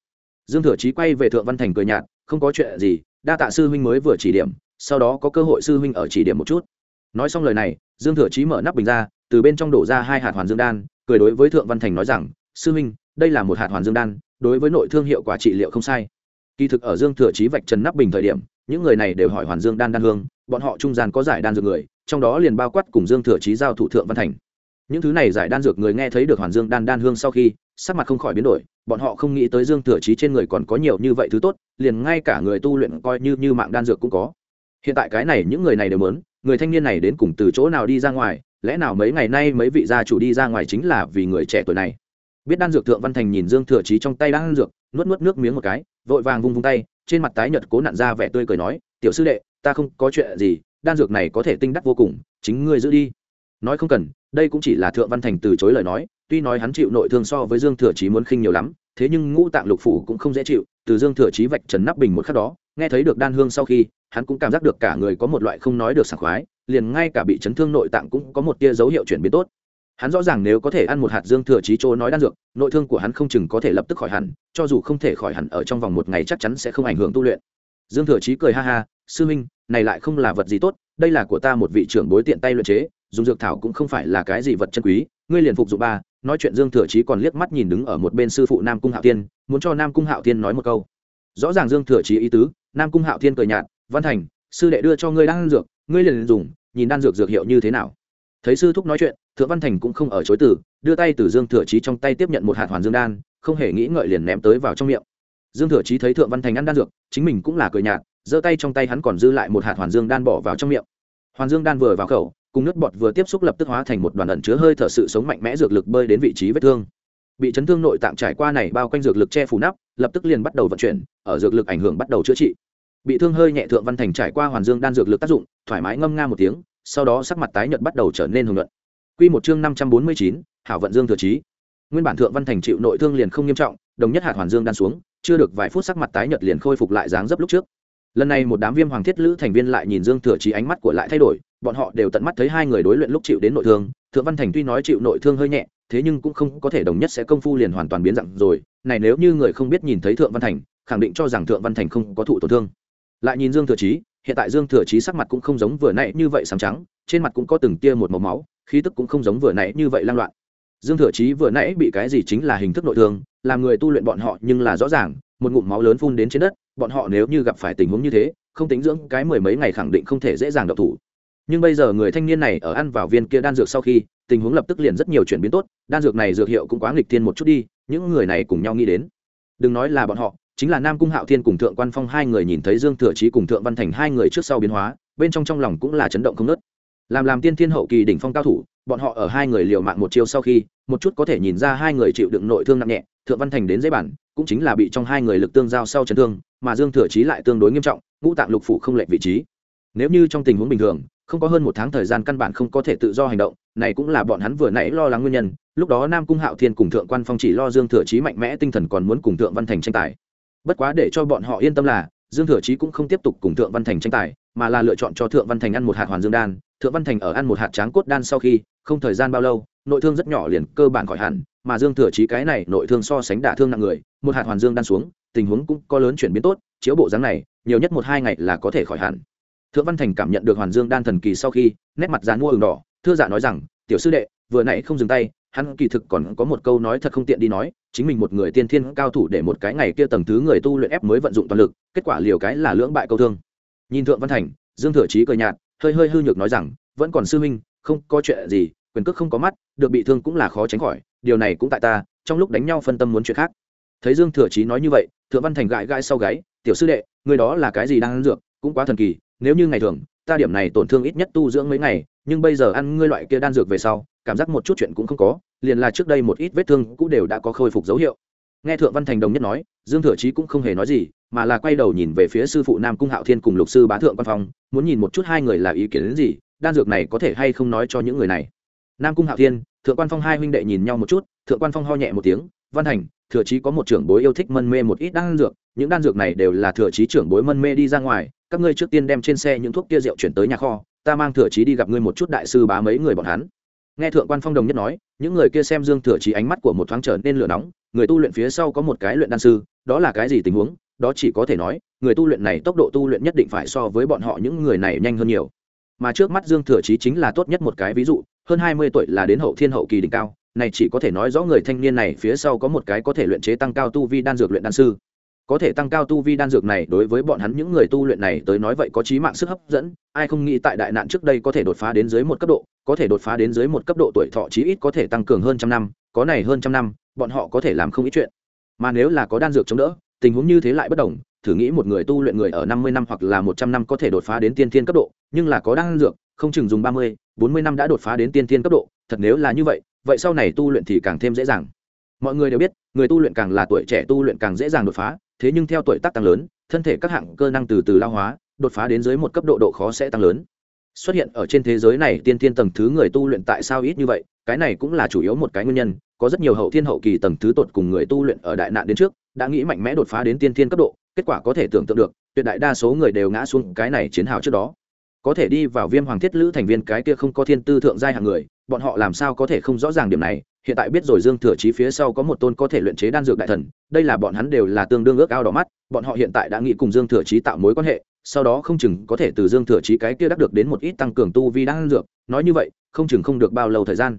Dương thừa chí quay về thượng văn thành cười nhạt, không có chuyện gì, đa tạ sư huynh mới vừa chỉ điểm, sau đó có cơ hội sư huynh ở chỉ điểm một chút. Nói xong lời này, dương thừa chí mở nắp bình ra, từ bên trong đổ ra hai hạt hoàn dương đan, cười đối với thượng văn thành nói rằng, sư huynh, đây là một hạt hoàn dương đan, đối với nội thương hiệu quả trị liệu không sai. Kỳ thực ở dương thừa chí vạch trần nắp bình thời điểm, những người này đều hỏi hoàn dương đan đan hương, bọn họ trung gian có giải đan dược người, trong đó liền bao quát cùng dương thừa chí giao thủ thượng văn thành những thứ này giải đan dược người nghe thấy được hoàn dương đan đan hương sau khi, sắc mặt không khỏi biến đổi, bọn họ không nghĩ tới dương thừa chí trên người còn có nhiều như vậy thứ tốt, liền ngay cả người tu luyện coi như như mạng đan dược cũng có. Hiện tại cái này những người này đều muốn, người thanh niên này đến cùng từ chỗ nào đi ra ngoài, lẽ nào mấy ngày nay mấy vị gia chủ đi ra ngoài chính là vì người trẻ tuổi này? Biết đan dược thượng văn thành nhìn dương thừa chí trong tay đan dược, nuốt nuốt nước miếng một cái, vội vàng vung vung tay, trên mặt tái nhợt cố nặn ra vẻ tươi cười nói, tiểu sư đệ, ta không có chuyện gì, đan dược này có thể tinh đắc vô cùng, chính ngươi giữ đi nói không cần, đây cũng chỉ là thượng văn thành từ chối lời nói, tuy nói hắn chịu nội thương so với dương thừa chí muốn khinh nhiều lắm, thế nhưng ngũ tạng lục phủ cũng không dễ chịu, từ dương thừa chí vạch trần nắp bình một khắc đó, nghe thấy được đan hương sau khi, hắn cũng cảm giác được cả người có một loại không nói được sảng khoái, liền ngay cả bị chấn thương nội tạng cũng có một tia dấu hiệu chuyển biến tốt. Hắn rõ ràng nếu có thể ăn một hạt dương thừa chí chỗ nói đan dược, nội thương của hắn không chừng có thể lập tức khỏi hẳn, cho dù không thể khỏi hẳn ở trong vòng một ngày chắc chắn sẽ không ảnh hưởng tu luyện. Dương thừa chí cười ha ha, sư minh, này lại không là vật gì tốt, đây là của ta một vị trưởng bối tiện tay luyện chế dùng dược thảo cũng không phải là cái gì vật chân quý ngươi liền phục dụng ba nói chuyện dương thừa chí còn liếc mắt nhìn đứng ở một bên sư phụ nam cung hạo tiên, muốn cho nam cung hạo tiên nói một câu. Rõ ràng dương thừa chí ý tứ nam cung hạo tiên cười nhạt văn thành sư đệ đưa cho ngươi đan dược ngươi liền dùng nhìn đan dược dược hiệu như thế nào. Thấy sư thúc nói chuyện thượng văn thành cũng không ở chối từ đưa tay từ dương thừa chí trong tay tiếp nhận một hạt hoàn dương đan không hề nghĩ ngợi liền ném tới vào trong miệng. Dương thừa chí thấy thượng văn thành ăn đan dược chính mình cũng là cười nhạt giơ tay trong tay hắn còn dư lại một hạt hoàn dương đan bỏ vào trong miệng. Hoàn dương đan vừa vào khẩu cùng nước bọt vừa tiếp xúc lập tức hóa thành một đoàn ẩn chứa hơi thở sự sống mạnh mẽ dược lực bơi đến vị trí vết thương. Bị chấn thương nội tạng trải qua này bao quanh dược lực che phủ nắp, lập tức liền bắt đầu vận chuyển, ở dược lực ảnh hưởng bắt đầu chữa trị. Bị thương hơi nhẹ thượng văn thành trải qua hoàn dương đan dược lực tác dụng, thoải mái ngâm nga một tiếng, sau đó sắc mặt tái nhợt bắt đầu trở nên hùng luận quy một chương năm trăm bốn mươi chín, hảo vận dương thừa trí. Nguyên bản thượng văn thành chịu nội thương liền không nghiêm trọng, đồng nhất hạt hoàn dương đan xuống, chưa được vài phút sắc mặt tái nhợt liền khôi phục lại dáng dấp lúc trước lần này một đám viêm hoàng thiết lữ thành viên lại nhìn dương thừa chí ánh mắt của lại thay đổi, bọn họ đều tận mắt thấy hai người đối luyện lúc chịu đến nội thương, thượng văn thành tuy nói chịu nội thương hơi nhẹ, thế nhưng cũng không có thể đồng nhất sẽ công phu liền hoàn toàn biến dạng rồi, này nếu như người không biết nhìn thấy thượng văn thành, khẳng định cho rằng thượng văn thành không có thụ tổn thương. Lại nhìn dương thừa chí, hiện tại dương thừa chí sắc mặt cũng không giống vừa nãy như vậy sáng trắng, trên mặt cũng có từng tia một màu máu, khí tức cũng không giống vừa nãy như vậy lang loạn. Dương thừa chí vừa nãy bị cái gì chính là hình thức nội thương, làm người tu luyện bọn họ nhưng là rõ ràng, một ngụm máu lớn phun đến trên đất bọn họ nếu như gặp phải tình huống như thế, không tính dưỡng cái mười mấy ngày khẳng định không thể dễ dàng độc thủ. Nhưng bây giờ người thanh niên này ở ăn vào viên kia đan dược sau khi, tình huống lập tức liền rất nhiều chuyển biến tốt, đan dược này dược hiệu cũng quá nghịch thiên một chút đi, những người này cùng nhau nghĩ đến. Đừng nói là bọn họ, chính là nam cung hạo thiên cùng thượng quan phong hai người nhìn thấy dương thừa trí cùng thượng văn thành hai người trước sau biến hóa, bên trong trong lòng cũng là chấn động không nớt làm làm tiên thiên hậu kỳ đỉnh phong cao thủ, bọn họ ở hai người liều mạng một chiêu sau khi, một chút có thể nhìn ra hai người chịu đựng nội thương nặng nhẹ, thượng văn thành đến dễ bản cũng chính là bị trong hai người lực tương giao sau chấn thương, mà dương thừa chí lại tương đối nghiêm trọng, ngũ tạng lục phủ không lệch vị trí. Nếu như trong tình huống bình thường, không có hơn một tháng thời gian căn bản không có thể tự do hành động, này cũng là bọn hắn vừa nãy lo lắng nguyên nhân, lúc đó nam cung hạo thiên cùng thượng quan phong chỉ lo dương thừa chí mạnh mẽ tinh thần còn muốn cùng thượng văn thành tranh tài. Bất quá để cho bọn họ yên tâm là, dương thừa chí cũng không tiếp tục cùng thượng văn thành tranh tài, mà là lựa chọn cho thượng văn thành ăn một hạt hoàn dương đan. Thượng văn thành ở ăn một hạt tráng cốt đan sau khi, không thời gian bao lâu, nội thương rất nhỏ liền cơ bản khỏi hẳn, mà dương thừa chí cái này nội thương so sánh đả thương nặng người một hạt hoàn dương đan xuống, tình huống cũng có lớn chuyển biến tốt, chiếu bộ dáng này, nhiều nhất một hai ngày là có thể khỏi hẳn. Thượng văn thành cảm nhận được hoàn dương đan thần kỳ sau khi, nét mặt giãn mua ửng đỏ, thưa dạ nói rằng, tiểu sư đệ, vừa nãy không dừng tay, hắn kỳ thực còn có một câu nói thật không tiện đi nói, chính mình một người tiên thiên cao thủ để một cái ngày kia tầng thứ người tu luyện ép mới vận dụng toàn lực, kết quả liều cái là lưỡng bại câu thương. Nhìn thượng văn thành, dương thừa chí cười nhạt, hơi hơi hư nhược nói rằng, vẫn còn sư huynh, không có chuyện gì, quyền cước không có mắt, được bị thương cũng là khó tránh khỏi, điều này cũng tại ta, trong lúc đánh nhau phân tâm muốn chuyện khác thấy dương thừa chí nói như vậy, thượng văn thành gãi gãi sau gáy, tiểu sư đệ, người đó là cái gì đang ăn dược? Cũng quá thần kỳ, nếu như ngày thường, ta điểm này tổn thương ít nhất tu dưỡng mấy ngày, nhưng bây giờ ăn ngươi loại kia đan dược về sau, cảm giác một chút chuyện cũng không có, liền là trước đây một ít vết thương cũng đều đã có khôi phục dấu hiệu. Nghe thượng văn thành đồng nhất nói, dương thừa chí cũng không hề nói gì, mà là quay đầu nhìn về phía sư phụ nam cung hạo thiên cùng lục sư bá thượng văn phong, muốn nhìn một chút hai người là ý kiến đến gì, đan dược này có thể hay không nói cho những người này. Nam cung hạo thiên, thượng quan phong hai huynh đệ nhìn nhau một chút, thượng quan phong ho nhẹ một tiếng, văn thành thừa chí có một trưởng bối yêu thích mân mê một ít đan dược, những đan dược này đều là thừa chí trưởng bối mân mê đi ra ngoài, các ngươi trước tiên đem trên xe những thuốc kia rượu chuyển tới nhà kho, ta mang thừa chí đi gặp ngươi một chút đại sư bá mấy người bọn hắn. Nghe thượng quan phong đồng nhất nói, những người kia xem dương thừa chí ánh mắt của một thoáng trở nên lửa nóng, người tu luyện phía sau có một cái luyện đan sư, đó là cái gì tình huống? Đó chỉ có thể nói, người tu luyện này tốc độ tu luyện nhất định phải so với bọn họ những người này nhanh hơn nhiều mà trước mắt dương thừa chí chính là tốt nhất một cái ví dụ, hơn hai mươi tuổi là đến hậu thiên hậu kỳ đỉnh cao, này chỉ có thể nói rõ người thanh niên này phía sau có một cái có thể luyện chế tăng cao tu vi đan dược luyện đan sư. Có thể tăng cao tu vi đan dược này đối với bọn hắn những người tu luyện này tới nói vậy có trí mạng sức hấp dẫn, ai không nghĩ tại đại nạn trước đây có thể đột phá đến dưới một cấp độ, có thể đột phá đến dưới một cấp độ tuổi thọ chí ít có thể tăng cường hơn trăm năm, có này hơn trăm năm, bọn họ có thể làm không ít chuyện. Mà nếu là có đan dược chống đỡ, tình huống như thế lại bất đồng thử nghĩ một người tu luyện người ở năm mươi năm hoặc là một trăm năm có thể đột phá đến tiên thiên cấp độ, nhưng là có đan dược, không chừng dùng ba mươi, bốn mươi năm đã đột phá đến tiên thiên cấp độ, thật nếu là như vậy vậy sau này tu luyện thì càng thêm dễ dàng. Mọi người đều biết, người tu luyện càng là tuổi trẻ tu luyện càng dễ dàng đột phá, thế nhưng theo tuổi tác tăng lớn, thân thể các hạng cơ năng từ từ lao hóa, đột phá đến dưới một cấp độ độ khó sẽ tăng lớn. Xuất hiện ở trên thế giới này tiên thiên tầng thứ người tu luyện tại sao ít như vậy, cái này cũng là chủ yếu một cái nguyên nhân, có rất nhiều hậu thiên hậu kỳ tầng thứ tột cùng người tu luyện ở đại nạn đến trước, đã nghĩ mạnh mẽ đột phá đến tiên thiên cấp độ kết quả có thể tưởng tượng được, tuyệt đại đa số người đều ngã xuống cái này chiến hào trước đó. Có thể đi vào viêm hoàng thiết lữ thành viên cái kia không có thiên tư thượng giai hạng người, bọn họ làm sao có thể không rõ ràng điểm này, hiện tại biết rồi dương thừa chí phía sau có một tôn có thể luyện chế đan dược đại thần, đây là bọn hắn đều là tương đương ước ao đỏ mắt, bọn họ hiện tại đã nghĩ cùng dương thừa chí tạo mối quan hệ, sau đó không chừng có thể từ dương thừa chí cái kia đắc được đến một ít tăng cường tu vi đan dược, nói như vậy, không chừng không được bao lâu thời gian,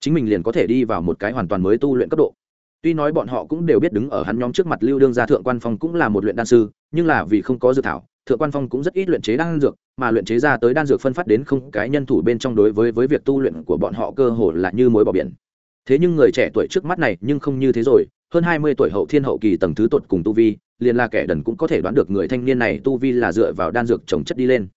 chính mình liền có thể đi vào một cái hoàn toàn mới tu luyện cấp độ tuy nói bọn họ cũng đều biết đứng ở hắn nhóm trước mặt lưu đương gia thượng quan phong cũng là một luyện đan sư, nhưng là vì không có dự thảo, thượng quan phong cũng rất ít luyện chế đan dược, mà luyện chế ra tới đan dược phân phát đến không cái nhân thủ bên trong đối với với việc tu luyện của bọn họ cơ hồ là như mối bỏ biển. Thế nhưng người trẻ tuổi trước mắt này nhưng không như thế rồi, hơn hai mươi tuổi hậu thiên hậu kỳ tầng thứ tột cùng tu vi, liền là kẻ đần cũng có thể đoán được người thanh niên này tu vi là dựa vào đan dược trồng chất đi lên.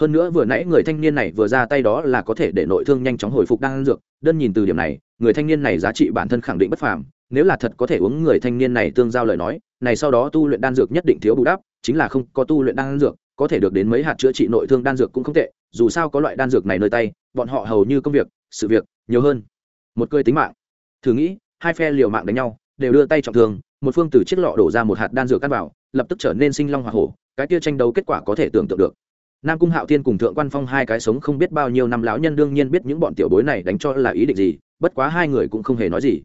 Hơn nữa vừa nãy người thanh niên này vừa ra tay đó là có thể để nội thương nhanh chóng hồi phục đan dược, đơn nhìn từ điểm này, người thanh niên này giá trị bản thân khẳng định bất phàm nếu là thật có thể uống người thanh niên này tương giao lời nói, này sau đó tu luyện đan dược nhất định thiếu bù đắp, chính là không có tu luyện đan dược, có thể được đến mấy hạt chữa trị nội thương đan dược cũng không tệ, dù sao có loại đan dược này nơi tay, bọn họ hầu như công việc, sự việc nhiều hơn. Một cơi tính mạng. Thử nghĩ, hai phe liều mạng đánh nhau, đều đưa tay trọng thương, một phương từ chiếc lọ đổ ra một hạt đan dược cắt vào, lập tức trở nên sinh long hỏa hổ, cái kia tranh đấu kết quả có thể tưởng tượng được. Nam cung hạo thiên cùng thượng quan phong hai cái sống không biết bao nhiêu năm lão nhân đương nhiên biết những bọn tiểu bối này đánh cho là ý định gì, bất quá hai người cũng không hề nói gì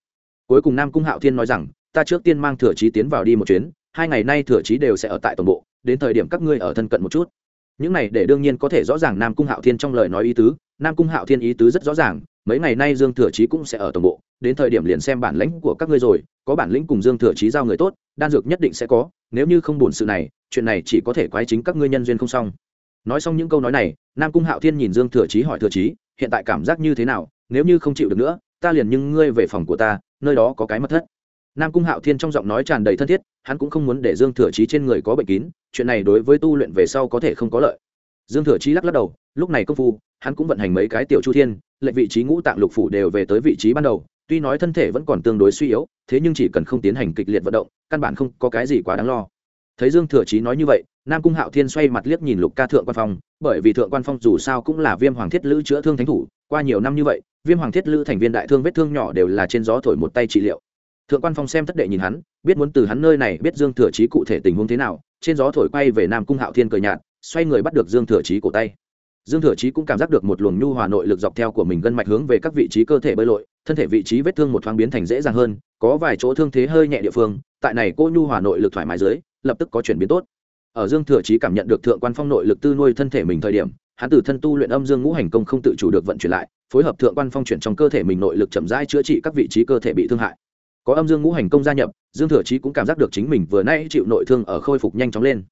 cuối cùng nam cung hạo thiên nói rằng, ta trước tiên mang thừa trí tiến vào đi một chuyến, hai ngày nay thừa trí đều sẽ ở tại tổng bộ, đến thời điểm các ngươi ở thân cận một chút. Những này để đương nhiên có thể rõ ràng nam cung hạo thiên trong lời nói ý tứ, nam cung hạo thiên ý tứ rất rõ ràng, mấy ngày nay dương thừa trí cũng sẽ ở tổng bộ, đến thời điểm liền xem bản lĩnh của các ngươi rồi, có bản lĩnh cùng dương thừa trí giao người tốt, đan dược nhất định sẽ có, nếu như không buồn sự này, chuyện này chỉ có thể quái chính các ngươi nhân duyên không xong. Nói xong những câu nói này, nam cung hạo thiên nhìn dương thừa trí hỏi thừa trí hiện tại cảm giác như thế nào? Nếu như không chịu được nữa, ta liền nhưng ngươi về phòng của ta nơi đó có cái mật thất. Nam cung hạo thiên trong giọng nói tràn đầy thân thiết, hắn cũng không muốn để dương thừa trí trên người có bệnh kín, chuyện này đối với tu luyện về sau có thể không có lợi. Dương thừa trí lắc lắc đầu, lúc này công phu, hắn cũng vận hành mấy cái tiểu chu thiên, lệnh vị trí ngũ tạng lục phủ đều về tới vị trí ban đầu, tuy nói thân thể vẫn còn tương đối suy yếu, thế nhưng chỉ cần không tiến hành kịch liệt vận động, căn bản không có cái gì quá đáng lo. Thấy dương thừa chí nói như vậy, nam cung hạo thiên xoay mặt liếc nhìn lục ca thượng quan phong, bởi vì thượng quan phong dù sao cũng là viêm hoàng thiết lữ chữa thương thánh thủ, qua nhiều năm như vậy viêm hoàng thiết lữ thành viên đại thương vết thương nhỏ đều là trên gió thổi một tay trị liệu. Thượng quan phong xem thất đệ nhìn hắn, biết muốn từ hắn nơi này biết dương thừa trí cụ thể tình huống thế nào, trên gió thổi quay về nam cung hạo thiên cười nhạt, xoay người bắt được dương thừa trí cổ tay. Dương thừa trí cũng cảm giác được một luồng nhu hòa nội lực dọc theo của mình gân mạch hướng về các vị trí cơ thể bơi lội, thân thể vị trí vết thương một thoáng biến thành dễ dàng hơn, có vài chỗ thương thế hơi nhẹ địa phương, tại này cô nhu hòa nội lực thoải mái dưới, lập tức có chuyển biến tốt. Ở dương thừa trí cảm nhận được thượng quan phong nội lực tư nuôi thân thể mình thời điểm, hắn từ thân tu luyện âm dương ngũ hành công không tự chủ được vận chuyển lại phối hợp thượng quan phong chuyển trong cơ thể mình nội lực chậm rãi chữa trị các vị trí cơ thể bị thương hại. Có âm dương ngũ hành công gia nhập, dương thừa chí cũng cảm giác được chính mình vừa nay chịu nội thương ở khôi phục nhanh chóng lên.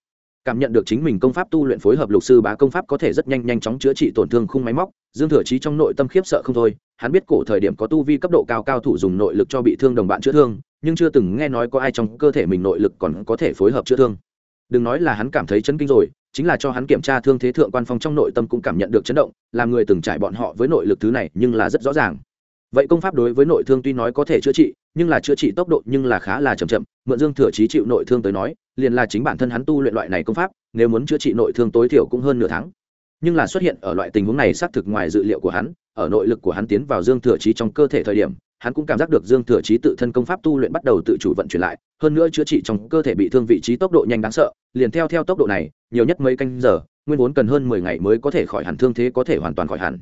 Cảm nhận được chính mình công pháp tu luyện phối hợp lục sư bá công pháp có thể rất nhanh nhanh chóng chữa trị tổn thương khung máy móc, dương thừa chí trong nội tâm khiếp sợ không thôi, hắn biết cổ thời điểm có tu vi cấp độ cao cao thủ dùng nội lực cho bị thương đồng bạn chữa thương, nhưng chưa từng nghe nói có ai trong cơ thể mình nội lực còn có thể phối hợp chữa thương. Đừng nói là hắn cảm thấy chấn kinh rồi chính là cho hắn kiểm tra thương thế thượng quan phong trong nội tâm cũng cảm nhận được chấn động, làm người từng trải bọn họ với nội lực thứ này nhưng là rất rõ ràng. Vậy công pháp đối với nội thương tuy nói có thể chữa trị, nhưng là chữa trị tốc độ nhưng là khá là chậm chậm, mượn dương thừa chí chịu nội thương tới nói, liền là chính bản thân hắn tu luyện loại này công pháp, nếu muốn chữa trị nội thương tối thiểu cũng hơn nửa tháng. Nhưng là xuất hiện ở loại tình huống này xác thực ngoài dự liệu của hắn, ở nội lực của hắn tiến vào dương thừa chí trong cơ thể thời điểm hắn cũng cảm giác được dương thừa chí tự thân công pháp tu luyện bắt đầu tự chủ vận chuyển lại, hơn nữa chữa trị trong cơ thể bị thương vị trí tốc độ nhanh đáng sợ, liền theo theo tốc độ này, nhiều nhất mấy canh giờ, nguyên vốn cần hơn mười ngày mới có thể khỏi hẳn thương thế có thể hoàn toàn khỏi hẳn.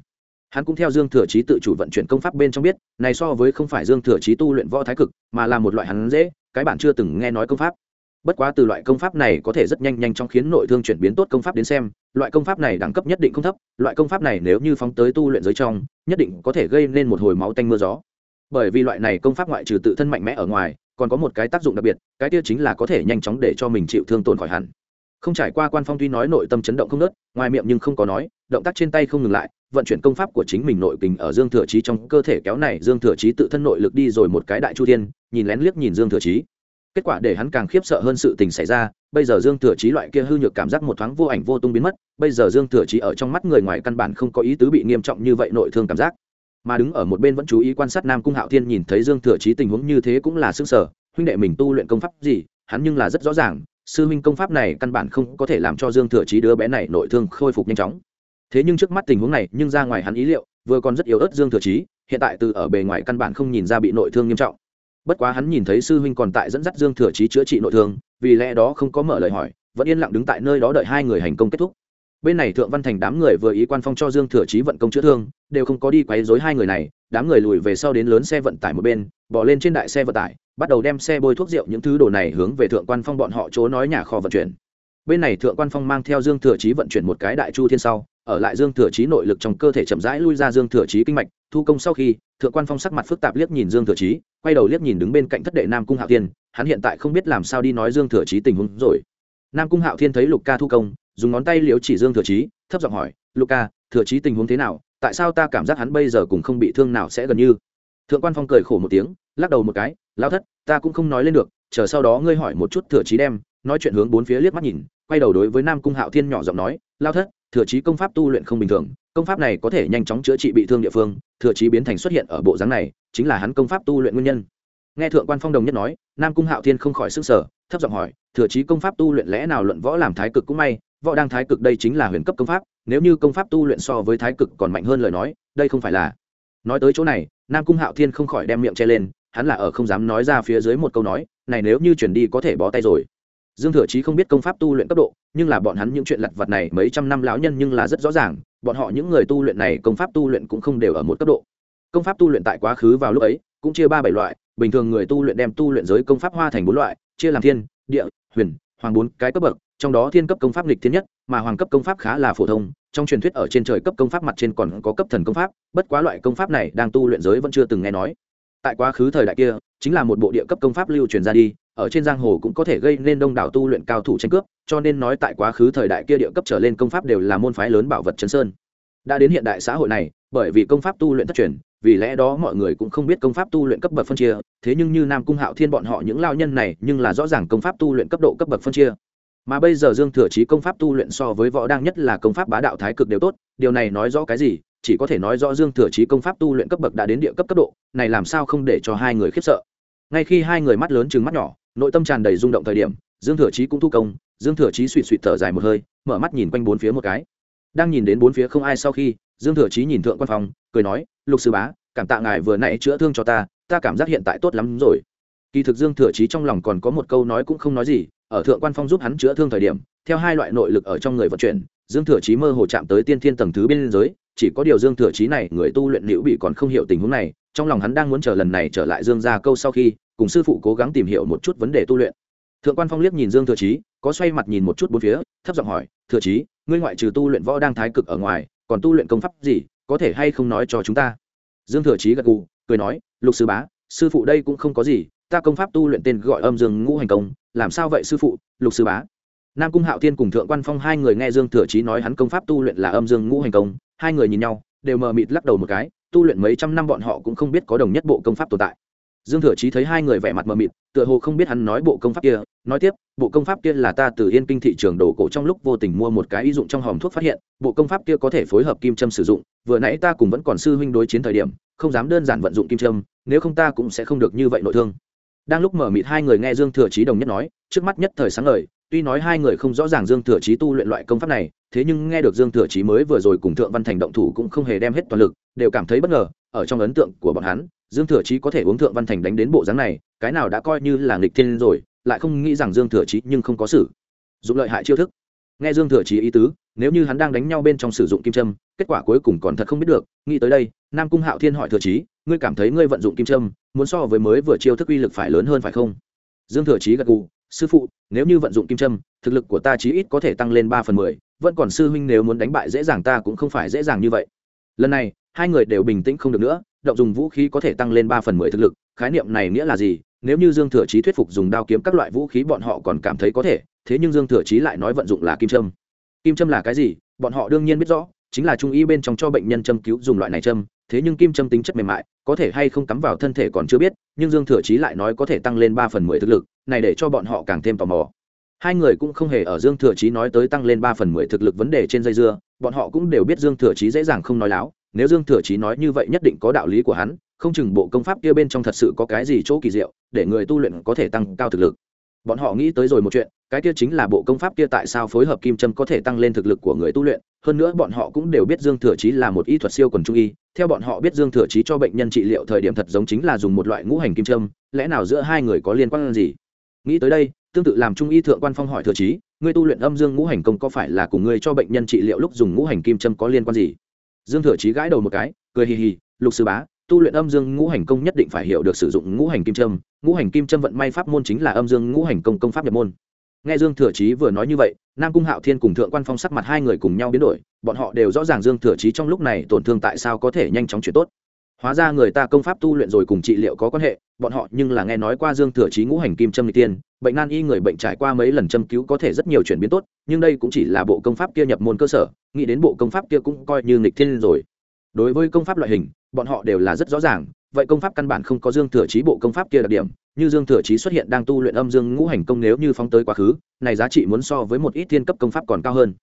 Hắn cũng theo dương thừa chí tự chủ vận chuyển công pháp bên trong biết, này so với không phải dương thừa chí tu luyện võ thái cực, mà là một loại hắn dễ, cái bản chưa từng nghe nói công pháp. Bất quá từ loại công pháp này có thể rất nhanh nhanh trong khiến nội thương chuyển biến tốt công pháp đến xem, loại công pháp này đẳng cấp nhất định không thấp, loại công pháp này nếu như phóng tới tu luyện giới trong, nhất định có thể gây nên một hồi máu tanh mưa gió bởi vì loại này công pháp ngoại trừ tự thân mạnh mẽ ở ngoài, còn có một cái tác dụng đặc biệt, cái kia chính là có thể nhanh chóng để cho mình chịu thương tổn khỏi hẳn. Không trải qua quan phong tuy nói nội tâm chấn động không nớt ngoài miệng nhưng không có nói, động tác trên tay không ngừng lại, vận chuyển công pháp của chính mình nội kình ở dương thừa trí trong cơ thể kéo này, dương thừa trí tự thân nội lực đi rồi một cái đại chu thiên, nhìn lén liếc nhìn dương thừa trí kết quả để hắn càng khiếp sợ hơn sự tình xảy ra, bây giờ dương thừa trí loại kia hư nhược cảm giác một thoáng vô ảnh vô tung biến mất, bây giờ dương thừa trí ở trong mắt người ngoài căn bản không có ý tứ bị nghiêm trọng như vậy nội thương cảm giác mà đứng ở một bên vẫn chú ý quan sát nam cung hạo thiên nhìn thấy dương thừa chí tình huống như thế cũng là xương sở. Huynh đệ mình tu luyện công pháp gì? Hắn nhưng là rất rõ ràng, sư huynh công pháp này căn bản không có thể làm cho dương thừa chí đứa bé này nội thương khôi phục nhanh chóng. Thế nhưng trước mắt tình huống này, nhưng ra ngoài hắn ý liệu, vừa còn rất yếu ớt dương thừa chí, hiện tại từ ở bề ngoài căn bản không nhìn ra bị nội thương nghiêm trọng. Bất quá hắn nhìn thấy sư huynh còn tại dẫn dắt dương thừa chí chữa trị nội thương, vì lẽ đó không có mở lời hỏi, vẫn yên lặng đứng tại nơi đó đợi hai người hành công kết thúc bên này thượng văn thành đám người vừa ý quan phong cho dương thừa chí vận công chữa thương, đều không có đi quấy dối hai người này, đám người lùi về sau đến lớn xe vận tải một bên, bỏ lên trên đại xe vận tải, bắt đầu đem xe bôi thuốc rượu những thứ đồ này hướng về thượng quan phong bọn họ chỗ nói nhà kho vận chuyển. Bên này thượng quan phong mang theo dương thừa chí vận chuyển một cái đại chu thiên sau, ở lại dương thừa chí nội lực trong cơ thể chậm rãi lui ra dương thừa chí kinh mạch, thu công sau khi, thượng quan phong sắc mặt phức tạp liếc nhìn dương thừa chí, quay đầu liếc nhìn đứng bên cạnh thất đệ nam cung hạo thiên, hắn hiện tại không biết làm sao đi nói dương thừa chí tình huống rồi. Nam cung hạo thiên thấy lục ca thu công dùng ngón tay liếu chỉ dương thừa chí thấp giọng hỏi Luca, thừa chí tình huống thế nào? Tại sao ta cảm giác hắn bây giờ cũng không bị thương nào sẽ gần như? Thượng quan phong cười khổ một tiếng lắc đầu một cái lao thất ta cũng không nói lên được chờ sau đó ngươi hỏi một chút thừa chí đem nói chuyện hướng bốn phía liếc mắt nhìn quay đầu đối với nam cung hạo thiên nhỏ giọng nói lao thất thừa chí công pháp tu luyện không bình thường công pháp này có thể nhanh chóng chữa trị bị thương địa phương thừa chí biến thành xuất hiện ở bộ dáng này chính là hắn công pháp tu luyện nguyên nhân nghe thượng quan phong đồng nhất nói, nam cung hạo thiên không khỏi s ư n g sở thấp giọng hỏi, thừa trí công pháp tu luyện lẽ nào luận võ làm thái cực cũng may, võ đang thái cực đây chính là huyền cấp công pháp, nếu như công pháp tu luyện so với thái cực còn mạnh hơn lời nói, đây không phải là nói tới chỗ này, nam cung hạo thiên không khỏi đem miệng che lên, hắn là ở không dám nói ra phía dưới một câu nói, này nếu như chuyển đi có thể bó tay rồi. Dương thừa chí không biết công pháp tu luyện cấp độ, nhưng là bọn hắn những chuyện lặt vặt này mấy trăm năm lão nhân nhưng là rất rõ ràng, bọn họ những người tu luyện này công pháp tu luyện cũng không đều ở một cấp độ. Công pháp tu luyện tại quá khứ vào lúc ấy, cũng chia ba bảy loại bình thường người tu luyện đem tu luyện giới công pháp hoa thành bốn loại, chia làm thiên, địa, huyền, hoàng bốn cái cấp bậc, trong đó thiên cấp công pháp lịch thiên nhất, mà hoàng cấp công pháp khá là phổ thông, trong truyền thuyết ở trên trời cấp công pháp mặt trên còn có cấp thần công pháp, bất quá loại công pháp này đang tu luyện giới vẫn chưa từng nghe nói. Tại quá khứ thời đại kia, chính là một bộ địa cấp công pháp lưu truyền ra đi, ở trên giang hồ cũng có thể gây nên đông đảo tu luyện cao thủ tranh cướp, cho nên nói tại quá khứ thời đại kia địa cấp trở lên công pháp đều là môn phái lớn bảo vật chấn sơn. Đã đến hiện đại xã hội này, bởi vì công pháp tu luyện thất truyền vì lẽ đó mọi người cũng không biết công pháp tu luyện cấp bậc phân chia, thế nhưng như nam cung hạo thiên bọn họ những lao nhân này nhưng là rõ ràng công pháp tu luyện cấp độ cấp bậc phân chia. Mà bây giờ dương thừa chí công pháp tu luyện so với võ đang nhất là công pháp bá đạo thái cực đều tốt, điều này nói rõ cái gì? Chỉ có thể nói rõ dương thừa chí công pháp tu luyện cấp bậc đã đến địa cấp cấp độ, này làm sao không để cho hai người khiếp sợ? Ngay khi hai người mắt lớn chừng mắt nhỏ, nội tâm tràn đầy rung động thời điểm, dương thừa chí cũng thu công, dương thừa chí suỵ suỵ thở dài một hơi, mở mắt nhìn quanh bốn phía một cái. Đang nhìn đến bốn phía không ai sau khi, dương thừa chí nhìn thượng quan phòng, cười nói lục sư bá, cảm tạ ngài vừa nãy chữa thương cho ta ta cảm giác hiện tại tốt lắm rồi. Kỳ thực dương thừa chí trong lòng còn có một câu nói cũng không nói gì, ở thượng quan phong giúp hắn chữa thương thời điểm, theo hai loại nội lực ở trong người vận chuyển, dương thừa chí mơ hồ chạm tới tiên thiên tầng thứ bên giới, chỉ có điều dương thừa chí này, người tu luyện liễu bị còn không hiểu tình huống này, trong lòng hắn đang muốn chờ lần này trở lại dương ra câu sau khi, cùng sư phụ cố gắng tìm hiểu một chút vấn đề tu luyện. Thượng quan phong liếc nhìn dương thừa chí, có xoay mặt nhìn một chút bốn phía, thấp giọng hỏi, thừa chí, ngươi ngoại trừ tu luyện võ đang thái cực ở ngoài, còn tu luyện công pháp gì? Có thể hay không nói cho chúng ta? Dương thừa chí gật gù, cười nói, lục sư bá, sư phụ đây cũng không có gì, ta công pháp tu luyện tên gọi âm dương ngũ hành công, làm sao vậy sư phụ, lục sư bá? Nam cung hạo thiên cùng thượng quan phong hai người nghe dương thừa chí nói hắn công pháp tu luyện là âm dương ngũ hành công, hai người nhìn nhau, đều mờ mịt lắc đầu một cái, tu luyện mấy trăm năm bọn họ cũng không biết có đồng nhất bộ công pháp tồn tại dương thừa chí thấy hai người vẻ mặt mờ mịt, tựa hồ không biết hắn nói bộ công pháp kia, nói tiếp, bộ công pháp kia là ta từ yên kinh thị trường đồ cổ trong lúc vô tình mua một cái ý dụng trong hòm thuốc phát hiện, bộ công pháp kia có thể phối hợp kim châm sử dụng, vừa nãy ta cùng vẫn còn sư huynh đối chiến thời điểm, không dám đơn giản vận dụng kim châm, nếu không ta cũng sẽ không được như vậy nội thương. Đang lúc mở mịt hai người nghe dương thừa chí đồng nhất nói, trước mắt nhất thời sáng ngời, tuy nói hai người không rõ ràng dương thừa chí tu luyện loại công pháp này, thế nhưng nghe được dương thừa chí mới vừa rồi cùng thượng văn thành động thủ cũng không hề đem hết toàn lực, đều cảm thấy bất ngờ, ở trong ấn tượng của bọn hắn dương thừa chí có thể uống thượng văn thành đánh đến bộ dáng này, cái nào đã coi như là nghịch thiên rồi, lại không nghĩ rằng dương thừa chí nhưng không có sự dụng lợi hại chiêu thức. Nghe dương thừa chí ý tứ, nếu như hắn đang đánh nhau bên trong sử dụng kim trâm kết quả cuối cùng còn thật không biết được, nghĩ tới đây, nam cung hạo thiên hỏi thừa chí, ngươi cảm thấy ngươi vận dụng kim trâm muốn so với mới vừa chiêu thức uy lực phải lớn hơn phải không? Dương thừa chí gật gù, sư phụ, nếu như vận dụng kim trâm thực lực của ta chí ít có thể tăng lên ba phần mười, vẫn còn sư huynh nếu muốn đánh bại dễ dàng ta cũng không phải dễ dàng như vậy. Lần này, hai người đều bình tĩnh không được nữa động dùng vũ khí có thể tăng lên ba phần mười thực lực, khái niệm này nghĩa là gì? Nếu như dương thừa chí thuyết phục dùng đao kiếm các loại vũ khí, bọn họ còn cảm thấy có thể. Thế nhưng dương thừa chí lại nói vận dụng là kim châm. kim châm là cái gì? Bọn họ đương nhiên biết rõ, chính là trung y bên trong cho bệnh nhân châm cứu dùng loại này châm. Thế nhưng kim châm tính chất mềm mại, có thể hay không cắm vào thân thể còn chưa biết, nhưng dương thừa chí lại nói có thể tăng lên ba phần mười thực lực, này để cho bọn họ càng thêm tò mò. Hai người cũng không hề ở dương thừa chí nói tới tăng lên ba phần mười thực lực vấn đề trên dây dưa, bọn họ cũng đều biết dương thừa chí dễ dàng không nói láo nếu dương thừa chí nói như vậy nhất định có đạo lý của hắn, không chừng bộ công pháp kia bên trong thật sự có cái gì chỗ kỳ diệu, để người tu luyện có thể tăng cao thực lực. Bọn họ nghĩ tới rồi một chuyện, cái kia chính là bộ công pháp kia tại sao phối hợp kim châm có thể tăng lên thực lực của người tu luyện, hơn nữa bọn họ cũng đều biết dương thừa chí là một y thuật siêu quần trung y, theo bọn họ biết dương thừa chí cho bệnh nhân trị liệu thời điểm thật giống chính là dùng một loại ngũ hành kim châm, lẽ nào giữa hai người có liên quan gì? Nghĩ tới đây, tương tự làm trung y thượng quan phong hỏi thừa chí, ngươi tu luyện âm dương ngũ hành công có phải là cùng ngươi cho bệnh nhân trị liệu lúc dùng ngũ hành kim châm có liên quan gì? Dương thừa chí gãi đầu một cái, cười hì hì, lục sư bá, tu luyện âm dương ngũ hành công nhất định phải hiểu được sử dụng ngũ hành kim châm. Ngũ hành kim châm vận may pháp môn chính là âm dương ngũ hành công công pháp nhập môn. Nghe dương thừa chí vừa nói như vậy, nam cung hạo thiên cùng thượng quan phong sắc mặt hai người cùng nhau biến đổi, bọn họ đều rõ ràng dương thừa chí trong lúc này tổn thương tại sao có thể nhanh chóng chuyển tốt hóa ra người ta công pháp tu luyện rồi cùng trị liệu có quan hệ, bọn họ nhưng là nghe nói qua dương thừa chí ngũ hành kim châm n tiên, bệnh nan y người bệnh trải qua mấy lần châm cứu có thể rất nhiều chuyển biến tốt, nhưng đây cũng chỉ là bộ công pháp kia nhập môn cơ sở, nghĩ đến bộ công pháp kia cũng coi như nghịch thiên rồi. Đối với công pháp loại hình, bọn họ đều là rất rõ ràng, vậy công pháp căn bản không có dương thừa chí bộ công pháp kia đặc điểm, như dương thừa chí xuất hiện đang tu luyện âm dương ngũ hành công nếu như phóng tới quá khứ, này giá trị muốn so với một ít thiên cấp công pháp còn cao hơn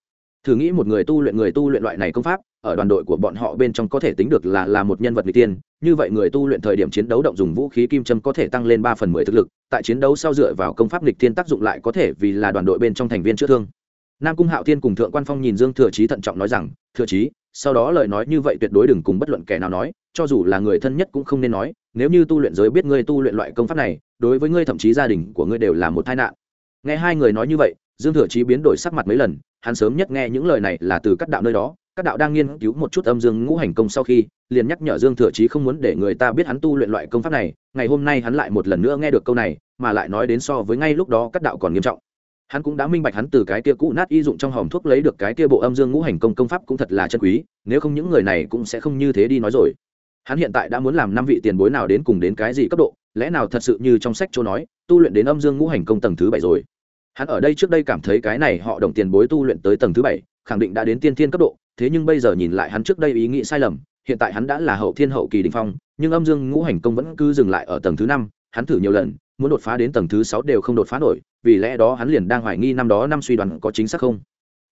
thử nghĩ một người tu luyện người tu luyện loại này công pháp, ở đoàn đội của bọn họ bên trong có thể tính được là là một nhân vật người tiên như vậy người tu luyện thời điểm chiến đấu động dùng vũ khí kim châm có thể tăng lên ba phần mười thực lực, tại chiến đấu sau dựa vào công pháp nghịch thiên tác dụng lại có thể vì là đoàn đội bên trong thành viên chữa thương. Nam cung hạo thiên cùng thượng quan phong nhìn dương thừa trí thận trọng nói rằng, thừa trí sau đó lời nói như vậy tuyệt đối đừng cùng bất luận kẻ nào nói, cho dù là người thân nhất cũng không nên nói, nếu như tu luyện giới biết ngươi tu luyện loại công pháp này, đối với ngươi thậm chí gia đình của ngươi đều là một tai nạn. Nghe hai người nói như vậy dương thừa chí biến đổi sắc mặt mấy lần, hắn sớm nhất nghe những lời này là từ các đạo nơi đó, các đạo đang nghiên cứu một chút âm dương ngũ hành công sau khi, liền nhắc nhở dương thừa chí không muốn để người ta biết hắn tu luyện loại công pháp này, ngày hôm nay hắn lại một lần nữa nghe được câu này, mà lại nói đến so với ngay lúc đó các đạo còn nghiêm trọng. Hắn cũng đã minh bạch hắn từ cái kia cũ nát y dụng trong hòm thuốc lấy được cái kia bộ âm dương ngũ hành công công pháp cũng thật là chân quý, nếu không những người này cũng sẽ không như thế đi nói rồi. Hắn hiện tại đã muốn làm năm vị tiền bối nào đến cùng đến cái gì cấp độ, lẽ nào thật sự như trong sách chỗ nói, tu luyện đến âm dương ngũ hành công tầng thứ bảy rồi? Hắn ở đây trước đây cảm thấy cái này họ đồng tiền bối tu luyện tới tầng thứ bảy khẳng định đã đến tiên thiên cấp độ thế nhưng bây giờ nhìn lại hắn trước đây ý nghĩ sai lầm hiện tại hắn đã là hậu thiên hậu kỳ đình phong nhưng âm dương ngũ hành công vẫn cứ dừng lại ở tầng thứ năm hắn thử nhiều lần muốn đột phá đến tầng thứ sáu đều không đột phá nổi vì lẽ đó hắn liền đang hoài nghi năm đó năm suy đoán có chính xác không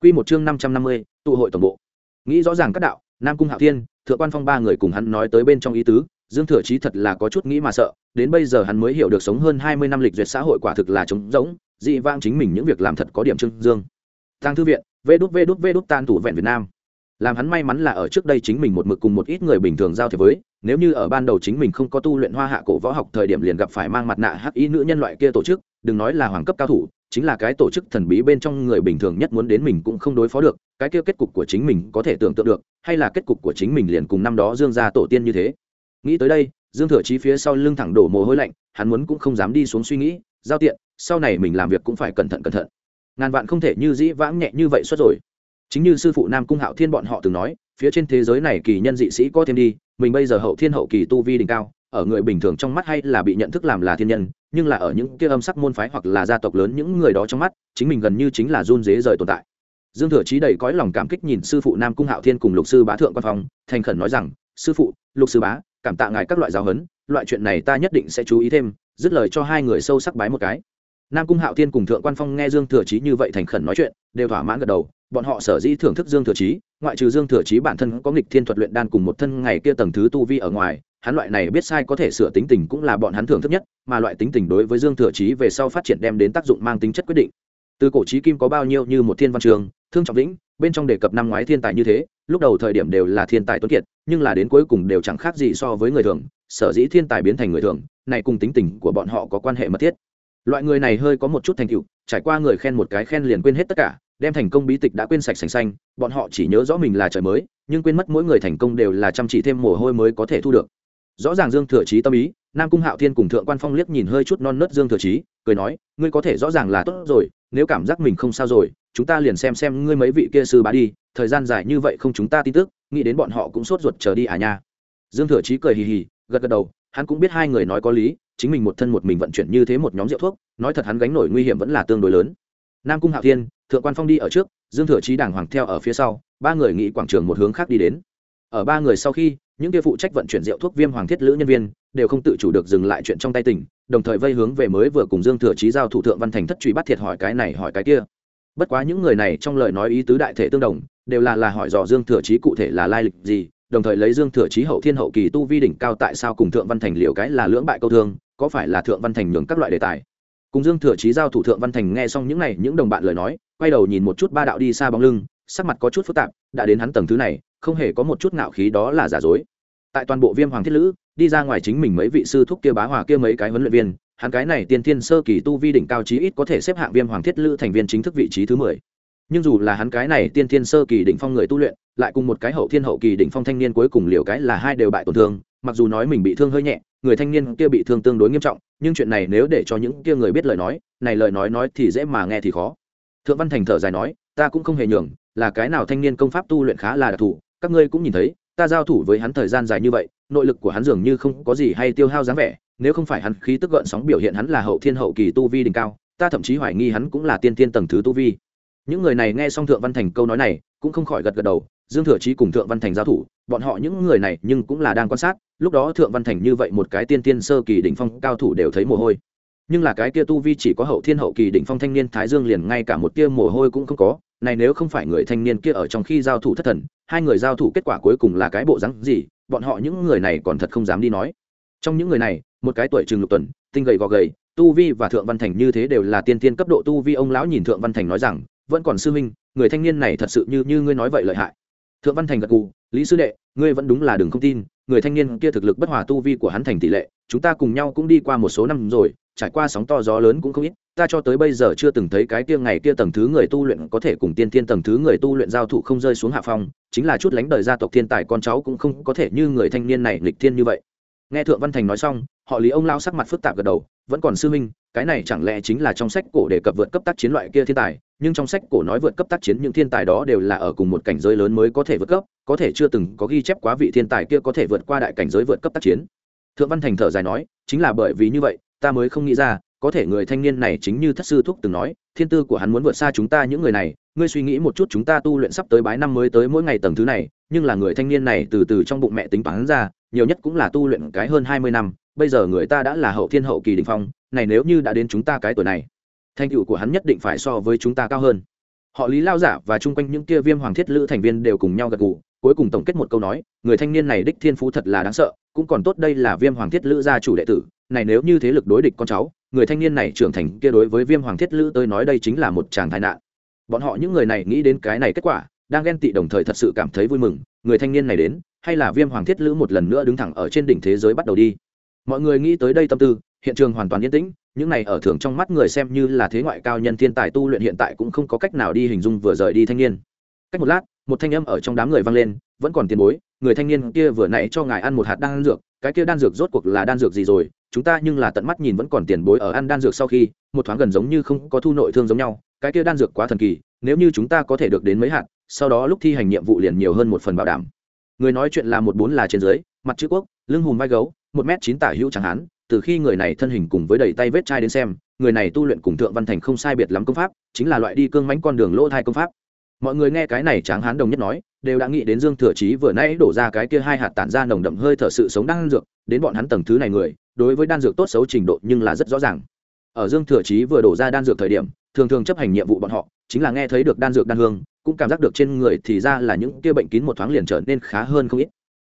Quy một chương năm trăm năm mươi, tụ hội tổng bộ. Nghĩ rõ ràng các đạo, Nam cung Hạo Thiên, Thượng Quan Phong ba người cùng hắn nói tới bên trong ý tứ, Dương Thừa Chí thật là có chút nghĩ mà sợ, đến bây giờ hắn mới hiểu được sống hơn hai mươi năm lịch duyệt xã hội quả thực là trống rỗng, dị vãng chính mình những việc làm thật có điểm trưng dương. Tăng thư viện, Vê đút vê đút vê đút tan thủ vẹn Việt Nam. Làm hắn may mắn là ở trước đây chính mình một mực cùng một ít người bình thường giao thiệp với, nếu như ở ban đầu chính mình không có tu luyện hoa hạ cổ võ học thời điểm liền gặp phải mang mặt nạ hắc y nữ nhân loại kia tổ chức, đừng nói là hoàng cấp cao thủ, chính là cái tổ chức thần bí bên trong người bình thường nhất muốn đến mình cũng không đối phó được, cái kia kết cục của chính mình có thể tưởng tượng được, hay là kết cục của chính mình liền cùng năm đó Dương gia tổ tiên như thế. Nghĩ tới đây, Dương Thừa Chí phía sau lưng thẳng đổ mồ hôi lạnh, hắn muốn cũng không dám đi xuống suy nghĩ, giao tiện, sau này mình làm việc cũng phải cẩn thận cẩn thận. Ngàn vạn không thể như dĩ vãng nhẹ như vậy suốt rồi. Chính như sư phụ Nam Cung Hạo Thiên bọn họ từng nói, phía trên thế giới này kỳ nhân dị sĩ có thêm đi, mình bây giờ hậu thiên hậu kỳ tu vi đỉnh cao, ở người bình thường trong mắt hay là bị nhận thức làm là thiên nhân, nhưng là ở những kia âm sắc môn phái hoặc là gia tộc lớn những người đó trong mắt chính mình gần như chính là run dế rời tồn tại dương thừa chí đầy cõi lòng cảm kích nhìn sư phụ nam cung hạo thiên cùng lục sư bá thượng quan phong thành khẩn nói rằng sư phụ lục sư bá cảm tạ ngài các loại giáo huấn, loại chuyện này ta nhất định sẽ chú ý thêm, dứt lời cho hai người sâu sắc bái một cái. Nam cung hạo thiên cùng thượng quan phong nghe dương thừa chí như vậy thành khẩn nói chuyện, đều thỏa mãn gật đầu, bọn họ sở dĩ thưởng thức dương thừa chí, ngoại trừ dương thừa chí bản thân có nghịch thiên thuật luyện đan cùng một thân ngày kia tầng thứ tu vi ở ngoài, hắn loại này biết sai có thể sửa tính tình cũng là bọn hắn thưởng thức nhất, mà loại tính tình đối với dương thừa chí về sau phát triển đem đến tác dụng mang tính chất quyết định. Từ cổ chí kim có bao nhiêu như một thiên văn trường thương trọng vĩnh, bên trong đề cập năm ngoái thiên tài như thế lúc đầu thời điểm đều là thiên tài tuấn kiệt nhưng là đến cuối cùng đều chẳng khác gì so với người thường sở dĩ thiên tài biến thành người thường này cùng tính tình của bọn họ có quan hệ mật thiết. Loại người này hơi có một chút thành tựu trải qua người khen một cái khen liền quên hết tất cả đem thành công bí tịch đã quên sạch sành xanh bọn họ chỉ nhớ rõ mình là trời mới nhưng quên mất mỗi người thành công đều là chăm chỉ thêm mồ hôi mới có thể thu được. Rõ ràng dương thừa chí tâm ý nam cung hạo thiên cùng thượng quan phong liếc nhìn hơi chút non nớt dương thừa chí cười nói ngươi có thể rõ ràng là tốt rồi nếu cảm giác mình không sao rồi chúng ta liền xem xem ngươi mấy vị kia sư bá đi, thời gian dài như vậy không chúng ta tin tức, nghĩ đến bọn họ cũng sốt ruột chờ đi à nha. Dương thừa chí cười hì hì, gật gật đầu, hắn cũng biết hai người nói có lý, chính mình một thân một mình vận chuyển như thế một nhóm rượu thuốc, nói thật hắn gánh nổi nguy hiểm vẫn là tương đối lớn. Nam cung hạo thiên, thượng quan phong đi ở trước, dương thừa chí đàng hoàng theo ở phía sau, ba người nghĩ quảng trường một hướng khác đi đến. Ở ba người sau khi, những kia phụ trách vận chuyển rượu thuốc viêm hoàng thiết lữ nhân viên, đều không tự chủ được dừng lại chuyện trong tay tỉnh, đồng thời vây hướng về mới vừa cùng dương thừa chí giao thủ thượng văn thành thất truy bắt thiệt hỏi cái này hỏi cái kia bất quá những người này trong lời nói ý tứ đại thể tương đồng, đều là là hỏi dò dương thừa chí cụ thể là lai lịch gì, đồng thời lấy dương thừa chí hậu thiên hậu kỳ tu vi đỉnh cao tại sao cùng thượng văn thành liệu cái là lưỡng bại câu thương, có phải là thượng văn thành nhường các loại đề tài. Cùng dương thừa chí giao thủ thượng văn thành nghe xong những này, những đồng bạn lời nói, quay đầu nhìn một chút ba đạo đi xa bóng lưng, sắc mặt có chút phức tạp, đã đến hắn tầng thứ này, không hề có một chút ngạo khí đó là giả dối. Tại toàn bộ viêm hoàng thiết lữ, đi ra ngoài chính mình mấy vị sư thúc kia bá hòa kia mấy cái huấn luyện viên hắn cái này tiên thiên sơ kỳ tu vi đỉnh cao chí ít có thể xếp hạng viêm hoàng thiết lữ thành viên chính thức vị trí thứ mười. Nhưng dù là hắn cái này tiên thiên sơ kỳ đỉnh phong người tu luyện, lại cùng một cái hậu thiên hậu kỳ đỉnh phong thanh niên cuối cùng liều cái là hai đều bại tổn thương, mặc dù nói mình bị thương hơi nhẹ, người thanh niên kia bị thương tương đối nghiêm trọng, nhưng chuyện này nếu để cho những kia người biết lời nói, này lời nói nói thì dễ mà nghe thì khó. Thượng văn thành thở dài nói, ta cũng không hề nhường, là cái nào thanh niên công pháp tu luyện khá là đặc thù, các ngươi cũng nhìn thấy, ta giao thủ với hắn thời gian dài như vậy, nội lực của hắn dường như không có gì hay tiêu hao dáng vẻ nếu không phải hắn khí tức gợn sóng biểu hiện hắn là hậu thiên hậu kỳ tu vi đỉnh cao, ta thậm chí hoài nghi hắn cũng là tiên tiên tầng thứ tu vi. Những người này nghe xong thượng văn thành câu nói này, cũng không khỏi gật gật đầu, dương thừa chí cùng thượng văn thành giao thủ, bọn họ những người này nhưng cũng là đang quan sát, lúc đó thượng văn thành như vậy một cái tiên tiên sơ kỳ đỉnh phong cao thủ đều thấy mồ hôi. Nhưng là cái kia tu vi chỉ có hậu thiên hậu kỳ đỉnh phong thanh niên thái dương liền ngay cả một tia mồ hôi cũng không có, này nếu không phải người thanh niên kia ở trong khi giao thủ thất thần, hai người giao thủ kết quả cuối cùng là cái bộ rắn gì, bọn họ những người này còn thật không dám đi nói. Trong những người này một cái tuổi chừng lục tuần, tinh gầy gò gầy, tu vi và thượng văn thành như thế đều là tiên tiên cấp độ tu vi. Ông lão nhìn thượng văn thành nói rằng, vẫn còn sư huynh, người thanh niên này thật sự như như ngươi nói vậy lợi hại. Thượng văn thành gật cù lý sư đệ, ngươi vẫn đúng là đừng không tin, người thanh niên kia thực lực bất hòa tu vi của hắn thành tỷ lệ, chúng ta cùng nhau cũng đi qua một số năm rồi, trải qua sóng to gió lớn cũng không ít, ta cho tới bây giờ chưa từng thấy cái kia ngày kia tầng thứ người tu luyện có thể cùng tiên thiên tầng thứ người tu luyện giao thủ không rơi xuống hạ phong, chính là chút lánh đời gia tộc thiên tài con cháu cũng không có thể như người thanh niên này nghịch thiên như vậy. Nghe thượng văn thành nói xong họ lý ông lao sắc mặt phức tạp gật đầu, vẫn còn sư minh cái này chẳng lẽ chính là trong sách cổ đề cập vượt cấp tác chiến loại kia thiên tài? Nhưng trong sách cổ nói vượt cấp tác chiến những thiên tài đó đều là ở cùng một cảnh giới lớn mới có thể vượt cấp, có thể chưa từng có ghi chép quá vị thiên tài kia có thể vượt qua đại cảnh giới vượt cấp tác chiến. Thượng văn thành thở dài nói, chính là bởi vì như vậy, ta mới không nghĩ ra, có thể người thanh niên này chính như thất sư thúc từng nói, thiên tư của hắn muốn vượt xa chúng ta những người này, ngươi suy nghĩ một chút chúng ta tu luyện sắp tới bái năm mới tới mỗi ngày tầng thứ này, nhưng là người thanh niên này từ từ trong bụng mẹ tính toán ra, nhiều nhất cũng là tu luyện cái hơn hai mươi năm bây giờ người ta đã là hậu thiên hậu kỳ đình phong, này nếu như đã đến chúng ta cái tuổi này, thành tựu của hắn nhất định phải so với chúng ta cao hơn. Họ lý lao giả và chung quanh những kia viêm hoàng thiết lữ thành viên đều cùng nhau gật gù, cuối cùng tổng kết một câu nói, người thanh niên này đích thiên phú thật là đáng sợ, cũng còn tốt đây là viêm hoàng thiết lữ gia chủ đệ tử, này nếu như thế lực đối địch con cháu, người thanh niên này trưởng thành kia đối với viêm hoàng thiết lữ tôi nói đây chính là một chàng tai nạn. Bọn họ những người này nghĩ đến cái này kết quả, đang ghen tị đồng thời thật sự cảm thấy vui mừng, người thanh niên này đến, hay là viêm hoàng thiết lữ một lần nữa đứng thẳng ở trên đỉnh thế giới bắt đầu đi mọi người nghĩ tới đây tâm tư, hiện trường hoàn toàn yên tĩnh, những này ở thường trong mắt người xem như là thế ngoại cao nhân thiên tài tu luyện hiện tại cũng không có cách nào đi hình dung vừa rời đi thanh niên. Cách một lát, một thanh âm ở trong đám người vang lên, vẫn còn tiền bối, người thanh niên kia vừa nãy cho ngài ăn một hạt đan dược, cái kia đan dược rốt cuộc là đan dược gì rồi, chúng ta nhưng là tận mắt nhìn vẫn còn tiền bối ở ăn đan dược sau khi, một thoáng gần giống như không có thu nội thương giống nhau, cái kia đan dược quá thần kỳ, nếu như chúng ta có thể được đến mấy hạt, sau đó lúc thi hành nhiệm vụ liền nhiều hơn một phần bảo đảm. Người nói chuyện là một bốn là trên dưới, mặt chữ quốc, lưng hùm vai gấu một m chín tả hữu chẳng hán, từ khi người này thân hình cùng với đầy tay vết chai đến xem, người này tu luyện cùng thượng văn thành không sai biệt lắm công pháp, chính là loại đi cương mánh con đường lỗ thai công pháp. Mọi người nghe cái này tráng hán đồng nhất nói, đều đã nghĩ đến dương thừa chí vừa nãy đổ ra cái kia hai hạt tản ra nồng đậm hơi thở sự sống đan dược, đến bọn hắn tầng thứ này người, đối với đan dược tốt xấu trình độ nhưng là rất rõ ràng. Ở dương thừa chí vừa đổ ra đan dược thời điểm, thường thường chấp hành nhiệm vụ bọn họ, chính là nghe thấy được đan dược đan hương, cũng cảm giác được trên người thì ra là những kia bệnh kín một thoáng liền trở nên khá hơn không ít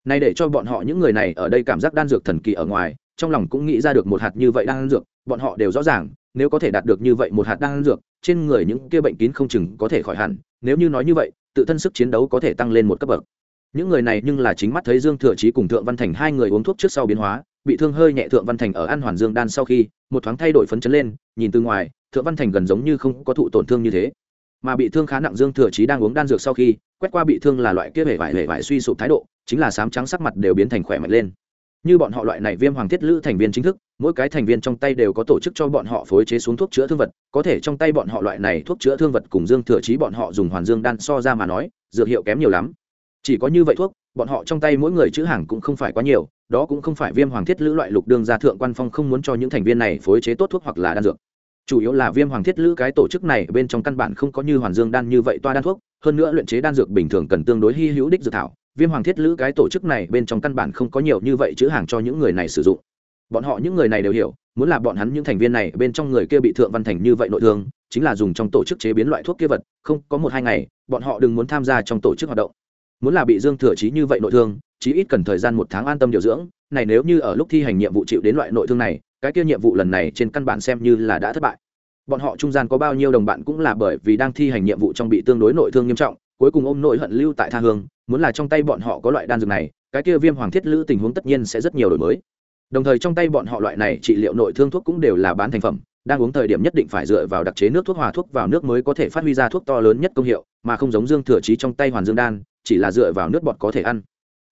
nay để cho bọn họ những người này ở đây cảm giác đan dược thần kỳ ở ngoài, trong lòng cũng nghĩ ra được một hạt như vậy đan dược, bọn họ đều rõ ràng, nếu có thể đạt được như vậy một hạt đan dược, trên người những kia bệnh kín không chừng có thể khỏi hẳn, nếu như nói như vậy, tự thân sức chiến đấu có thể tăng lên một cấp bậc. Những người này nhưng là chính mắt thấy dương thừa chí cùng thượng văn thành hai người uống thuốc trước sau biến hóa, bị thương hơi nhẹ thượng văn thành ở an hoàn dương đan sau khi, một thoáng thay đổi phấn chấn lên, nhìn từ ngoài, thượng văn thành gần giống như không có thụ tổn thương như thế. Mà bị thương khá nặng dương thừa chí đang uống đan dược sau khi quét qua bị thương là loại kia hề vải hề vải suy sụp thái độ, chính là sám trắng sắc mặt đều biến thành khỏe mạnh lên. Như bọn họ loại này viêm hoàng thiết lữ thành viên chính thức, mỗi cái thành viên trong tay đều có tổ chức cho bọn họ phối chế xuống thuốc chữa thương vật, có thể trong tay bọn họ loại này thuốc chữa thương vật cùng dương thừa chí bọn họ dùng hoàn dương đan so ra mà nói, dược hiệu kém nhiều lắm. Chỉ có như vậy thuốc, bọn họ trong tay mỗi người chữ hàng cũng không phải quá nhiều, đó cũng không phải viêm hoàng thiết lữ loại lục đương gia thượng quan phong không muốn cho những thành viên này phối chế tốt thuốc hoặc là đan dược. Chủ yếu là viêm hoàng thiết lữ cái tổ chức này bên trong căn bản không có như hoàn dương đan như vậy toa đan thuốc hơn nữa luyện chế đan dược bình thường cần tương đối hy hữu đích dược thảo, viêm hoàng thiết lữ cái tổ chức này bên trong căn bản không có nhiều như vậy chữ hàng cho những người này sử dụng. Bọn họ những người này đều hiểu, muốn là bọn hắn những thành viên này bên trong người kia bị thượng văn thành như vậy nội thương, chính là dùng trong tổ chức chế biến loại thuốc kia vật, không, có một hai ngày, bọn họ đừng muốn tham gia trong tổ chức hoạt động. Muốn là bị dương thừa trí như vậy nội thương, chí ít cần thời gian một tháng an tâm điều dưỡng, này nếu như ở lúc thi hành nhiệm vụ chịu đến loại nội thương này, cái kia nhiệm vụ lần này trên căn bản xem như là đã thất bại bọn họ trung gian có bao nhiêu đồng bạn cũng là bởi vì đang thi hành nhiệm vụ trong bị tương đối nội thương nghiêm trọng, cuối cùng ôm nội hận lưu tại tha hương, muốn là trong tay bọn họ có loại đan dược này, cái kia viêm hoàng thiết lữ tình huống tất nhiên sẽ rất nhiều đổi mới. Đồng thời trong tay bọn họ loại này trị liệu nội thương thuốc cũng đều là bán thành phẩm, đang uống thời điểm nhất định phải dựa vào đặc chế nước thuốc hòa thuốc vào nước mới có thể phát huy ra thuốc to lớn nhất công hiệu, mà không giống dương thừa trí trong tay hoàn dương đan, chỉ là dựa vào nước bọt có thể ăn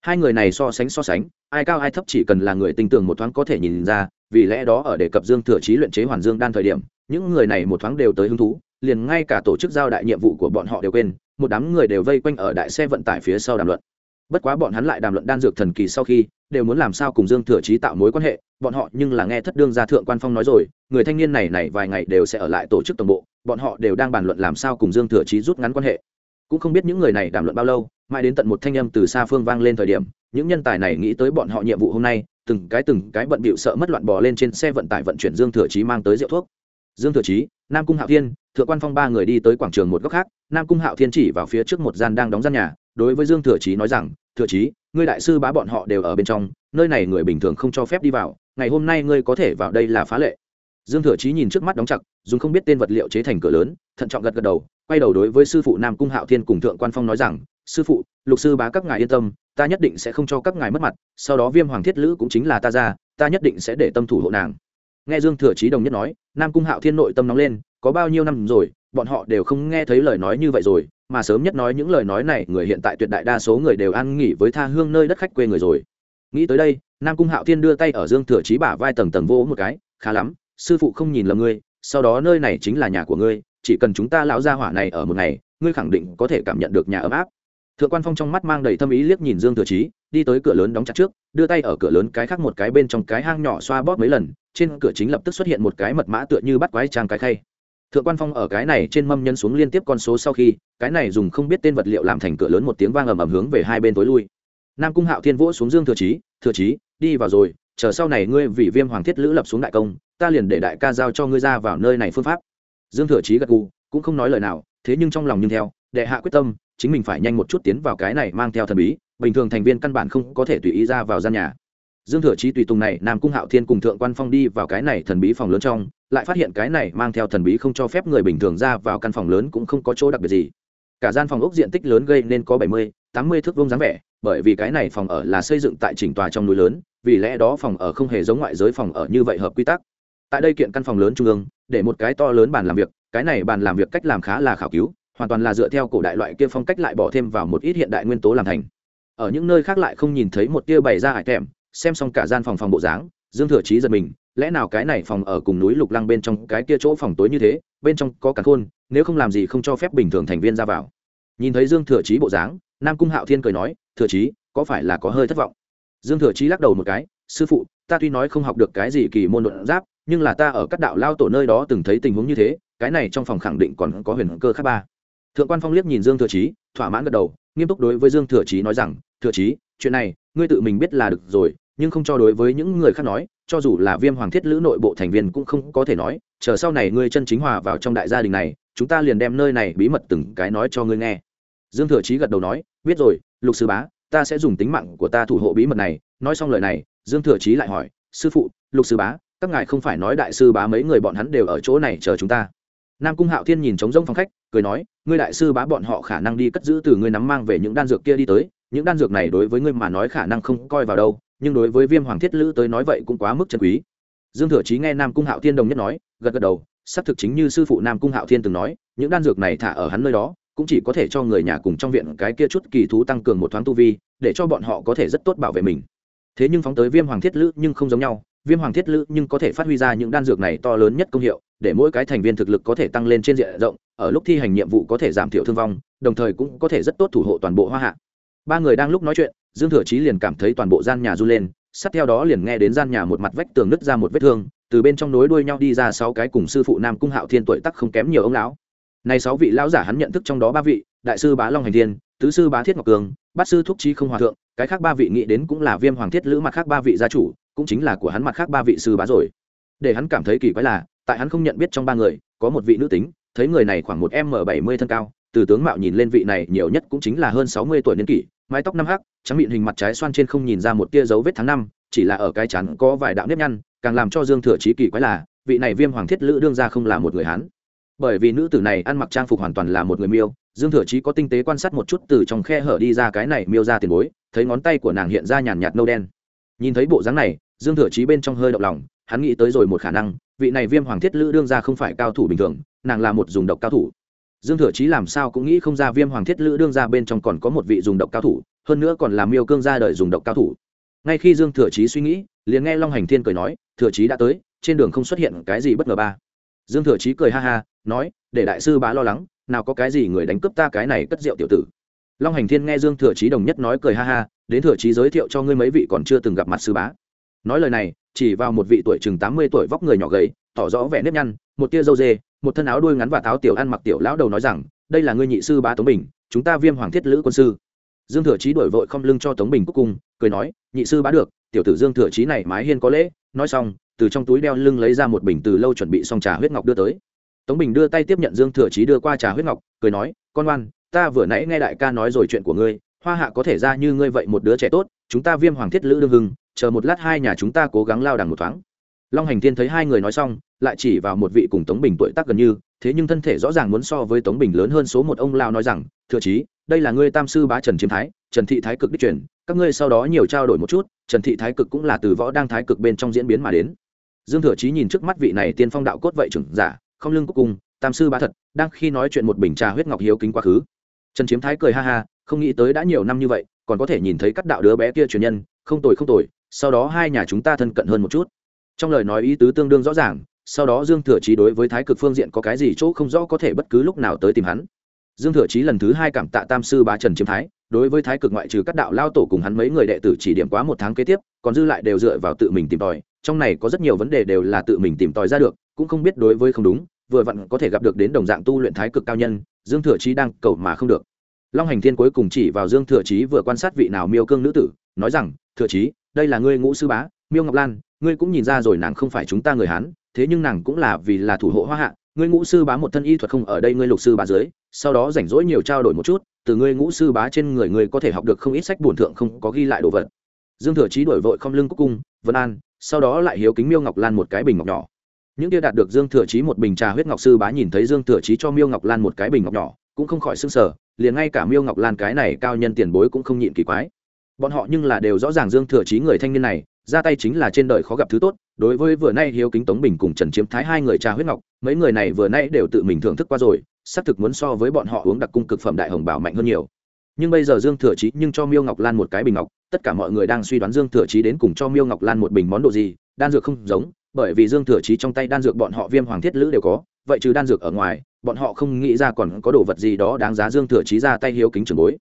hai người này so sánh so sánh, ai cao ai thấp chỉ cần là người tinh tường một thoáng có thể nhìn ra, vì lẽ đó ở đề cập dương thừa trí luyện chế hoàn dương đan thời điểm, những người này một thoáng đều tới hứng thú, liền ngay cả tổ chức giao đại nhiệm vụ của bọn họ đều quên, một đám người đều vây quanh ở đại xe vận tải phía sau đàm luận. Bất quá bọn hắn lại đàm luận đan dược thần kỳ sau khi, đều muốn làm sao cùng dương thừa trí tạo mối quan hệ, bọn họ nhưng là nghe thất đương gia thượng quan phong nói rồi, người thanh niên này này vài ngày đều sẽ ở lại tổ chức tổng bộ, bọn họ đều đang bàn luận làm sao cùng dương thừa trí rút ngắn quan hệ. Cũng không biết những người này đàm luận bao lâu mãi đến tận một thanh âm từ xa phương vang lên thời điểm những nhân tài này nghĩ tới bọn họ nhiệm vụ hôm nay từng cái từng cái bận bịu sợ mất loạn bò lên trên xe vận tải vận chuyển dương thừa Chí mang tới rượu thuốc. Dương thừa Chí, nam cung hạo thiên thượng quan phong ba người đi tới quảng trường một góc khác nam cung hạo thiên chỉ vào phía trước một gian đang đóng gian nhà đối với dương thừa Chí nói rằng thừa Chí, ngươi đại sư bá bọn họ đều ở bên trong nơi này người bình thường không cho phép đi vào ngày hôm nay ngươi có thể vào đây là phá lệ. Dương thừa Chí nhìn trước mắt đóng chặt dùng không biết tên vật liệu chế thành cửa lớn thận trọng gật gật đầu quay đầu đối với sư phụ nam cung hạo thiên cùng thượng quan phong nói rằng sư phụ, lục sư bá các ngài yên tâm, ta nhất định sẽ không cho các ngài mất mặt, sau đó viêm hoàng thiết lữ cũng chính là ta ra, ta nhất định sẽ để tâm thủ hộ nàng. Nghe dương thừa trí đồng nhất nói, nam cung hạo thiên nội tâm nóng lên, có bao nhiêu năm rồi, bọn họ đều không nghe thấy lời nói như vậy rồi, mà sớm nhất nói những lời nói này, người hiện tại tuyệt đại đa số người đều ăn nghỉ với tha hương nơi đất khách quê người rồi. Nghĩ tới đây, nam cung hạo thiên đưa tay ở dương thừa trí bả vai tầng tầng vô một cái, khá lắm, sư phụ không nhìn lầm ngươi, sau đó nơi này chính là nhà của ngươi, chỉ cần chúng ta lão gia hỏa này ở một ngày, ngươi khẳng định có thể cảm nhận được nhà ấm áp thượng quan phong trong mắt mang đầy thâm ý liếc nhìn dương thừa chí, đi tới cửa lớn đóng chặt trước, đưa tay ở cửa lớn cái khác một cái bên trong cái hang nhỏ xoa bóp mấy lần, trên cửa chính lập tức xuất hiện một cái mật mã tựa như bắt quái trang cái khay. Thượng quan phong ở cái này trên mâm nhân xuống liên tiếp con số sau khi, cái này dùng không biết tên vật liệu làm thành cửa lớn một tiếng vang ầm ầm hướng về hai bên tối lui. Nam cung hạo thiên vỗ xuống dương thừa chí thừa chí, đi vào rồi, chờ sau này ngươi vì viêm hoàng thiết lữ lập xuống đại công, ta liền để đại ca giao cho ngươi ra vào nơi này phương pháp. Dương thừa chí gật gù, cũng không nói lời nào thế nhưng trong lòng nhưng theo, đệ hạ quyết tâm, chính mình phải nhanh một chút tiến vào cái này mang theo thần bí, bình thường thành viên căn bản không có thể tùy ý ra vào gian nhà. Dương thừa chí tùy tùng này, nam cung hạo thiên cùng thượng quan phong đi vào cái này thần bí phòng lớn trong, lại phát hiện cái này mang theo thần bí không cho phép người bình thường ra vào căn phòng lớn cũng không có chỗ đặc biệt gì. Cả gian phòng ốc diện tích lớn gây nên có bảy mươi, tám mươi thước vông dáng vẻ, bởi vì cái này phòng ở là xây dựng tại chỉnh tòa trong núi lớn, vì lẽ đó phòng ở không hề giống ngoại giới phòng ở như vậy hợp quy tắc. Tại đây kiện căn phòng lớn trung ương, để một cái to lớn bàn làm việc cái này bàn làm việc cách làm khá là khảo cứu, hoàn toàn là dựa theo cổ đại loại kia phong cách lại bỏ thêm vào một ít hiện đại nguyên tố làm thành. Ở những nơi khác lại không nhìn thấy một tia bày ra hải thèm xem xong cả gian phòng phòng bộ dáng, dương thừa trí giật mình, lẽ nào cái này phòng ở cùng núi lục lăng bên trong cái kia chỗ phòng tối như thế, bên trong có cả khôn nếu không làm gì không cho phép bình thường thành viên ra vào. Nhìn thấy dương thừa trí bộ dáng, nam cung hạo thiên cười nói, thừa trí có phải là có hơi thất vọng? Dương thừa trí lắc đầu một cái, sư phụ, ta tuy nói không học được cái gì kỳ môn luận giáp, nhưng là ta ở các đạo lao tổ nơi đó từng thấy tình huống như thế cái này trong phòng khẳng định còn có huyền cơ khác ba. Thượng quan phong liếc nhìn dương thừa trí thỏa mãn gật đầu, nghiêm túc đối với dương thừa trí nói rằng, thừa trí chuyện này, ngươi tự mình biết là được rồi, nhưng không cho đối với những người khác nói, cho dù là viêm hoàng thiết lữ nội bộ thành viên cũng không có thể nói, chờ sau này ngươi chân chính hòa vào trong đại gia đình này, chúng ta liền đem nơi này bí mật từng cái nói cho ngươi nghe. Dương thừa chí gật đầu nói, biết rồi, lục sư bá, ta sẽ dùng tính mạng của ta thủ hộ bí mật này. Nói xong lời này, dương thừa chí lại hỏi, sư phụ, lục sư bá, các ngài không phải nói đại sư bá mấy người bọn hắn đều ở chỗ này chờ chúng ta? Nam cung hạo thiên nhìn trống rỗng phòng khách, cười nói, ngươi đại sư bá bọn họ khả năng đi cất giữ từ ngươi nắm mang về những đan dược kia đi tới. Những đan dược này đối với ngươi mà nói khả năng không coi vào đâu, nhưng đối với viêm hoàng thiết lữ tới nói vậy cũng quá mức chân quý. Dương thừa chí nghe nam cung hạo thiên đồng nhất nói, gật gật đầu, xác thực chính như sư phụ nam cung hạo thiên từng nói, những đan dược này thả ở hắn nơi đó, cũng chỉ có thể cho người nhà cùng trong viện cái kia chút kỳ thú tăng cường một thoáng tu vi, để cho bọn họ có thể rất tốt bảo vệ mình. Thế nhưng phóng tới viêm hoàng thiết lữ nhưng không giống nhau viêm hoàng thiết lữ nhưng có thể phát huy ra những đan dược này to lớn nhất công hiệu, để mỗi cái thành viên thực lực có thể tăng lên trên diện rộng, ở lúc thi hành nhiệm vụ có thể giảm thiểu thương vong, đồng thời cũng có thể rất tốt thủ hộ toàn bộ hoa hạ. Ba người đang lúc nói chuyện, dương thừa chí liền cảm thấy toàn bộ gian nhà run lên, sát theo đó liền nghe đến gian nhà một mặt vách tường nứt ra một vết thương, từ bên trong nối đuôi nhau đi ra sáu cái cùng sư phụ nam cung hạo thiên tuổi tắc không kém nhiều ông lão. Này sáu vị lão giả hắn nhận thức trong đó ba vị, đại sư bá long hành thiên, tứ sư bá thiết ngọc cường, bát sư thúc trí không hòa thượng, cái khác ba vị nghĩ đến cũng là viêm hoàng thiết lữ mặt khác ba vị gia chủ cũng chính là của hắn mặt khác ba vị sư bá rồi. Để hắn cảm thấy kỳ quái là, tại hắn không nhận biết trong ba người, có một vị nữ tính, thấy người này khoảng một m bảy mươi thân cao, từ tướng mạo nhìn lên vị này nhiều nhất cũng chính là hơn sáu mươi tuổi niên kỷ, mái tóc năm hắc, trắng miệng hình mặt trái xoan trên không nhìn ra một tia dấu vết tháng năm, chỉ là ở cái chắn có vài đạo nếp nhăn, càng làm cho dương thừa trí kỳ quái là, vị này viêm hoàng thiết lữ đương ra không là một người hán. Bởi vì nữ tử này ăn mặc trang phục hoàn toàn là một người miêu, dương thừa chí có tinh tế quan sát một chút từ trong khe hở đi ra cái này miêu ra tiền bối, thấy ngón tay của nàng hiện ra nhàn nhạt nâu đen. Nhìn thấy bộ dáng này dương thừa chí bên trong hơi động lòng, hắn nghĩ tới rồi một khả năng, vị này viêm hoàng thiết lữ đương ra không phải cao thủ bình thường, nàng là một dùng độc cao thủ. Dương thừa chí làm sao cũng nghĩ không ra viêm hoàng thiết lữ đương ra bên trong còn có một vị dùng độc cao thủ, hơn nữa còn là miêu cương ra đời dùng độc cao thủ. Ngay khi dương thừa chí suy nghĩ, liền nghe long hành thiên cười nói, thừa chí đã tới, trên đường không xuất hiện cái gì bất ngờ ba. Dương thừa chí cười ha ha, nói, để đại sư bá lo lắng, nào có cái gì người đánh cướp ta cái này cất rượu tiểu tử. Long hành thiên nghe dương thừa chí đồng nhất nói cười ha ha, đến thừa chí giới thiệu cho ngươi mấy vị còn chưa từng gặp mặt sư bá nói lời này, chỉ vào một vị tuổi chừng tám mươi tuổi vóc người nhỏ gầy, tỏ rõ vẻ nếp nhăn, một tia râu dê, một thân áo đuôi ngắn và tháo tiểu ăn mặc tiểu lão đầu nói rằng, đây là ngươi nhị sư bá tống bình, chúng ta viêm hoàng thiết lữ quân sư. Dương thừa chí đổi vội không lưng cho tống bình cuối cung, cười nói, nhị sư bá được, tiểu tử dương thừa chí này mái hiên có lễ. Nói xong, từ trong túi đeo lưng lấy ra một bình từ lâu chuẩn bị xong trà huyết ngọc đưa tới. Tống bình đưa tay tiếp nhận dương thừa chí đưa qua trà huyết ngọc, cười nói, con oan ta vừa nãy nghe đại ca nói rồi chuyện của ngươi, hoa hạ có thể ra như ngươi vậy một đứa trẻ tốt, chúng ta viêm hoàng thiết lữ đương hưng chờ một lát hai nhà chúng ta cố gắng lao đằng một thoáng. Long hành thiên thấy hai người nói xong, lại chỉ vào một vị cùng tống bình tuổi tác gần như, thế nhưng thân thể rõ ràng muốn so với tống bình lớn hơn số một ông lao nói rằng thừa chí, đây là ngươi tam sư bá trần chiếm thái, trần thị thái cực đích truyền, các ngươi sau đó nhiều trao đổi một chút, trần thị thái cực cũng là từ võ đang thái cực bên trong diễn biến mà đến. Dương thừa chí nhìn trước mắt vị này tiên phong đạo cốt vậy trưởng giả, không lưng cuối cùng, tam sư bá thật, đang khi nói chuyện một bình trà huyết ngọc hiếu kính quá khứ. Trần chiếm thái cười ha ha, không nghĩ tới đã nhiều năm như vậy, còn có thể nhìn thấy các đạo đứa bé kia truyền nhân, không tồi không tồi sau đó hai nhà chúng ta thân cận hơn một chút. Trong lời nói ý tứ tương đương rõ ràng, sau đó dương thừa chí đối với thái cực phương diện có cái gì chỗ không rõ có thể bất cứ lúc nào tới tìm hắn. Dương thừa chí lần thứ hai cảm tạ tam sư bá trần chiếm thái, đối với thái cực ngoại trừ các đạo lao tổ cùng hắn mấy người đệ tử chỉ điểm quá một tháng kế tiếp, còn dư lại đều dựa vào tự mình tìm tòi, trong này có rất nhiều vấn đề đều là tự mình tìm tòi ra được, cũng không biết đối với không đúng, vừa vặn có thể gặp được đến đồng dạng tu luyện thái cực cao nhân, dương thừa chí đang cầu mà không được. Long hành thiên cuối cùng chỉ vào dương thừa chí vừa quan sát vị nào miêu cương nữ tử, nói rằng, thừa chí đây là ngươi ngũ sư bá, miêu ngọc lan, ngươi cũng nhìn ra rồi nàng không phải chúng ta người hán, thế nhưng nàng cũng là vì là thủ hộ hoa hạ, ngươi ngũ sư bá một thân y thuật không ở đây ngươi lục sư bá dưới, sau đó rảnh rỗi nhiều trao đổi một chút, từ ngươi ngũ sư bá trên người ngươi có thể học được không ít sách bổn thượng không có ghi lại đồ vật. Dương thừa chí đổi vội không lưng cúc cung, vân an, sau đó lại hiếu kính miêu ngọc lan một cái bình ngọc nhỏ. Những kia đạt được dương thừa chí một bình trà huyết ngọc sư bá nhìn thấy dương thừa chí cho miêu ngọc lan một cái bình ngọc nhỏ, cũng không khỏi s sờ sở liền ngay cả miêu ngọc lan cái này cao nhân tiền bối cũng không nhịn kỳ quái bọn họ nhưng là đều rõ ràng dương thừa chí người thanh niên này, ra tay chính là trên đời khó gặp thứ tốt, đối với vừa nay hiếu kính tống bình cùng trần chiếm thái hai người trà huyết ngọc, mấy người này vừa nay đều tự mình thưởng thức qua rồi, xác thực muốn so với bọn họ uống đặc cung cực phẩm đại hồng bảo mạnh hơn nhiều. Nhưng bây giờ dương thừa chí nhưng cho miêu ngọc lan một cái bình ngọc, tất cả mọi người đang suy đoán dương thừa chí đến cùng cho miêu ngọc lan một bình món đồ gì, đan dược không giống, bởi vì dương thừa chí trong tay đan dược bọn họ viêm hoàng thiết lữ đều có, vậy trừ đan dược ở ngoài, bọn họ không nghĩ ra còn có đồ vật gì đó đáng giá dương thừa chí ra tay hiếu kính trường bối.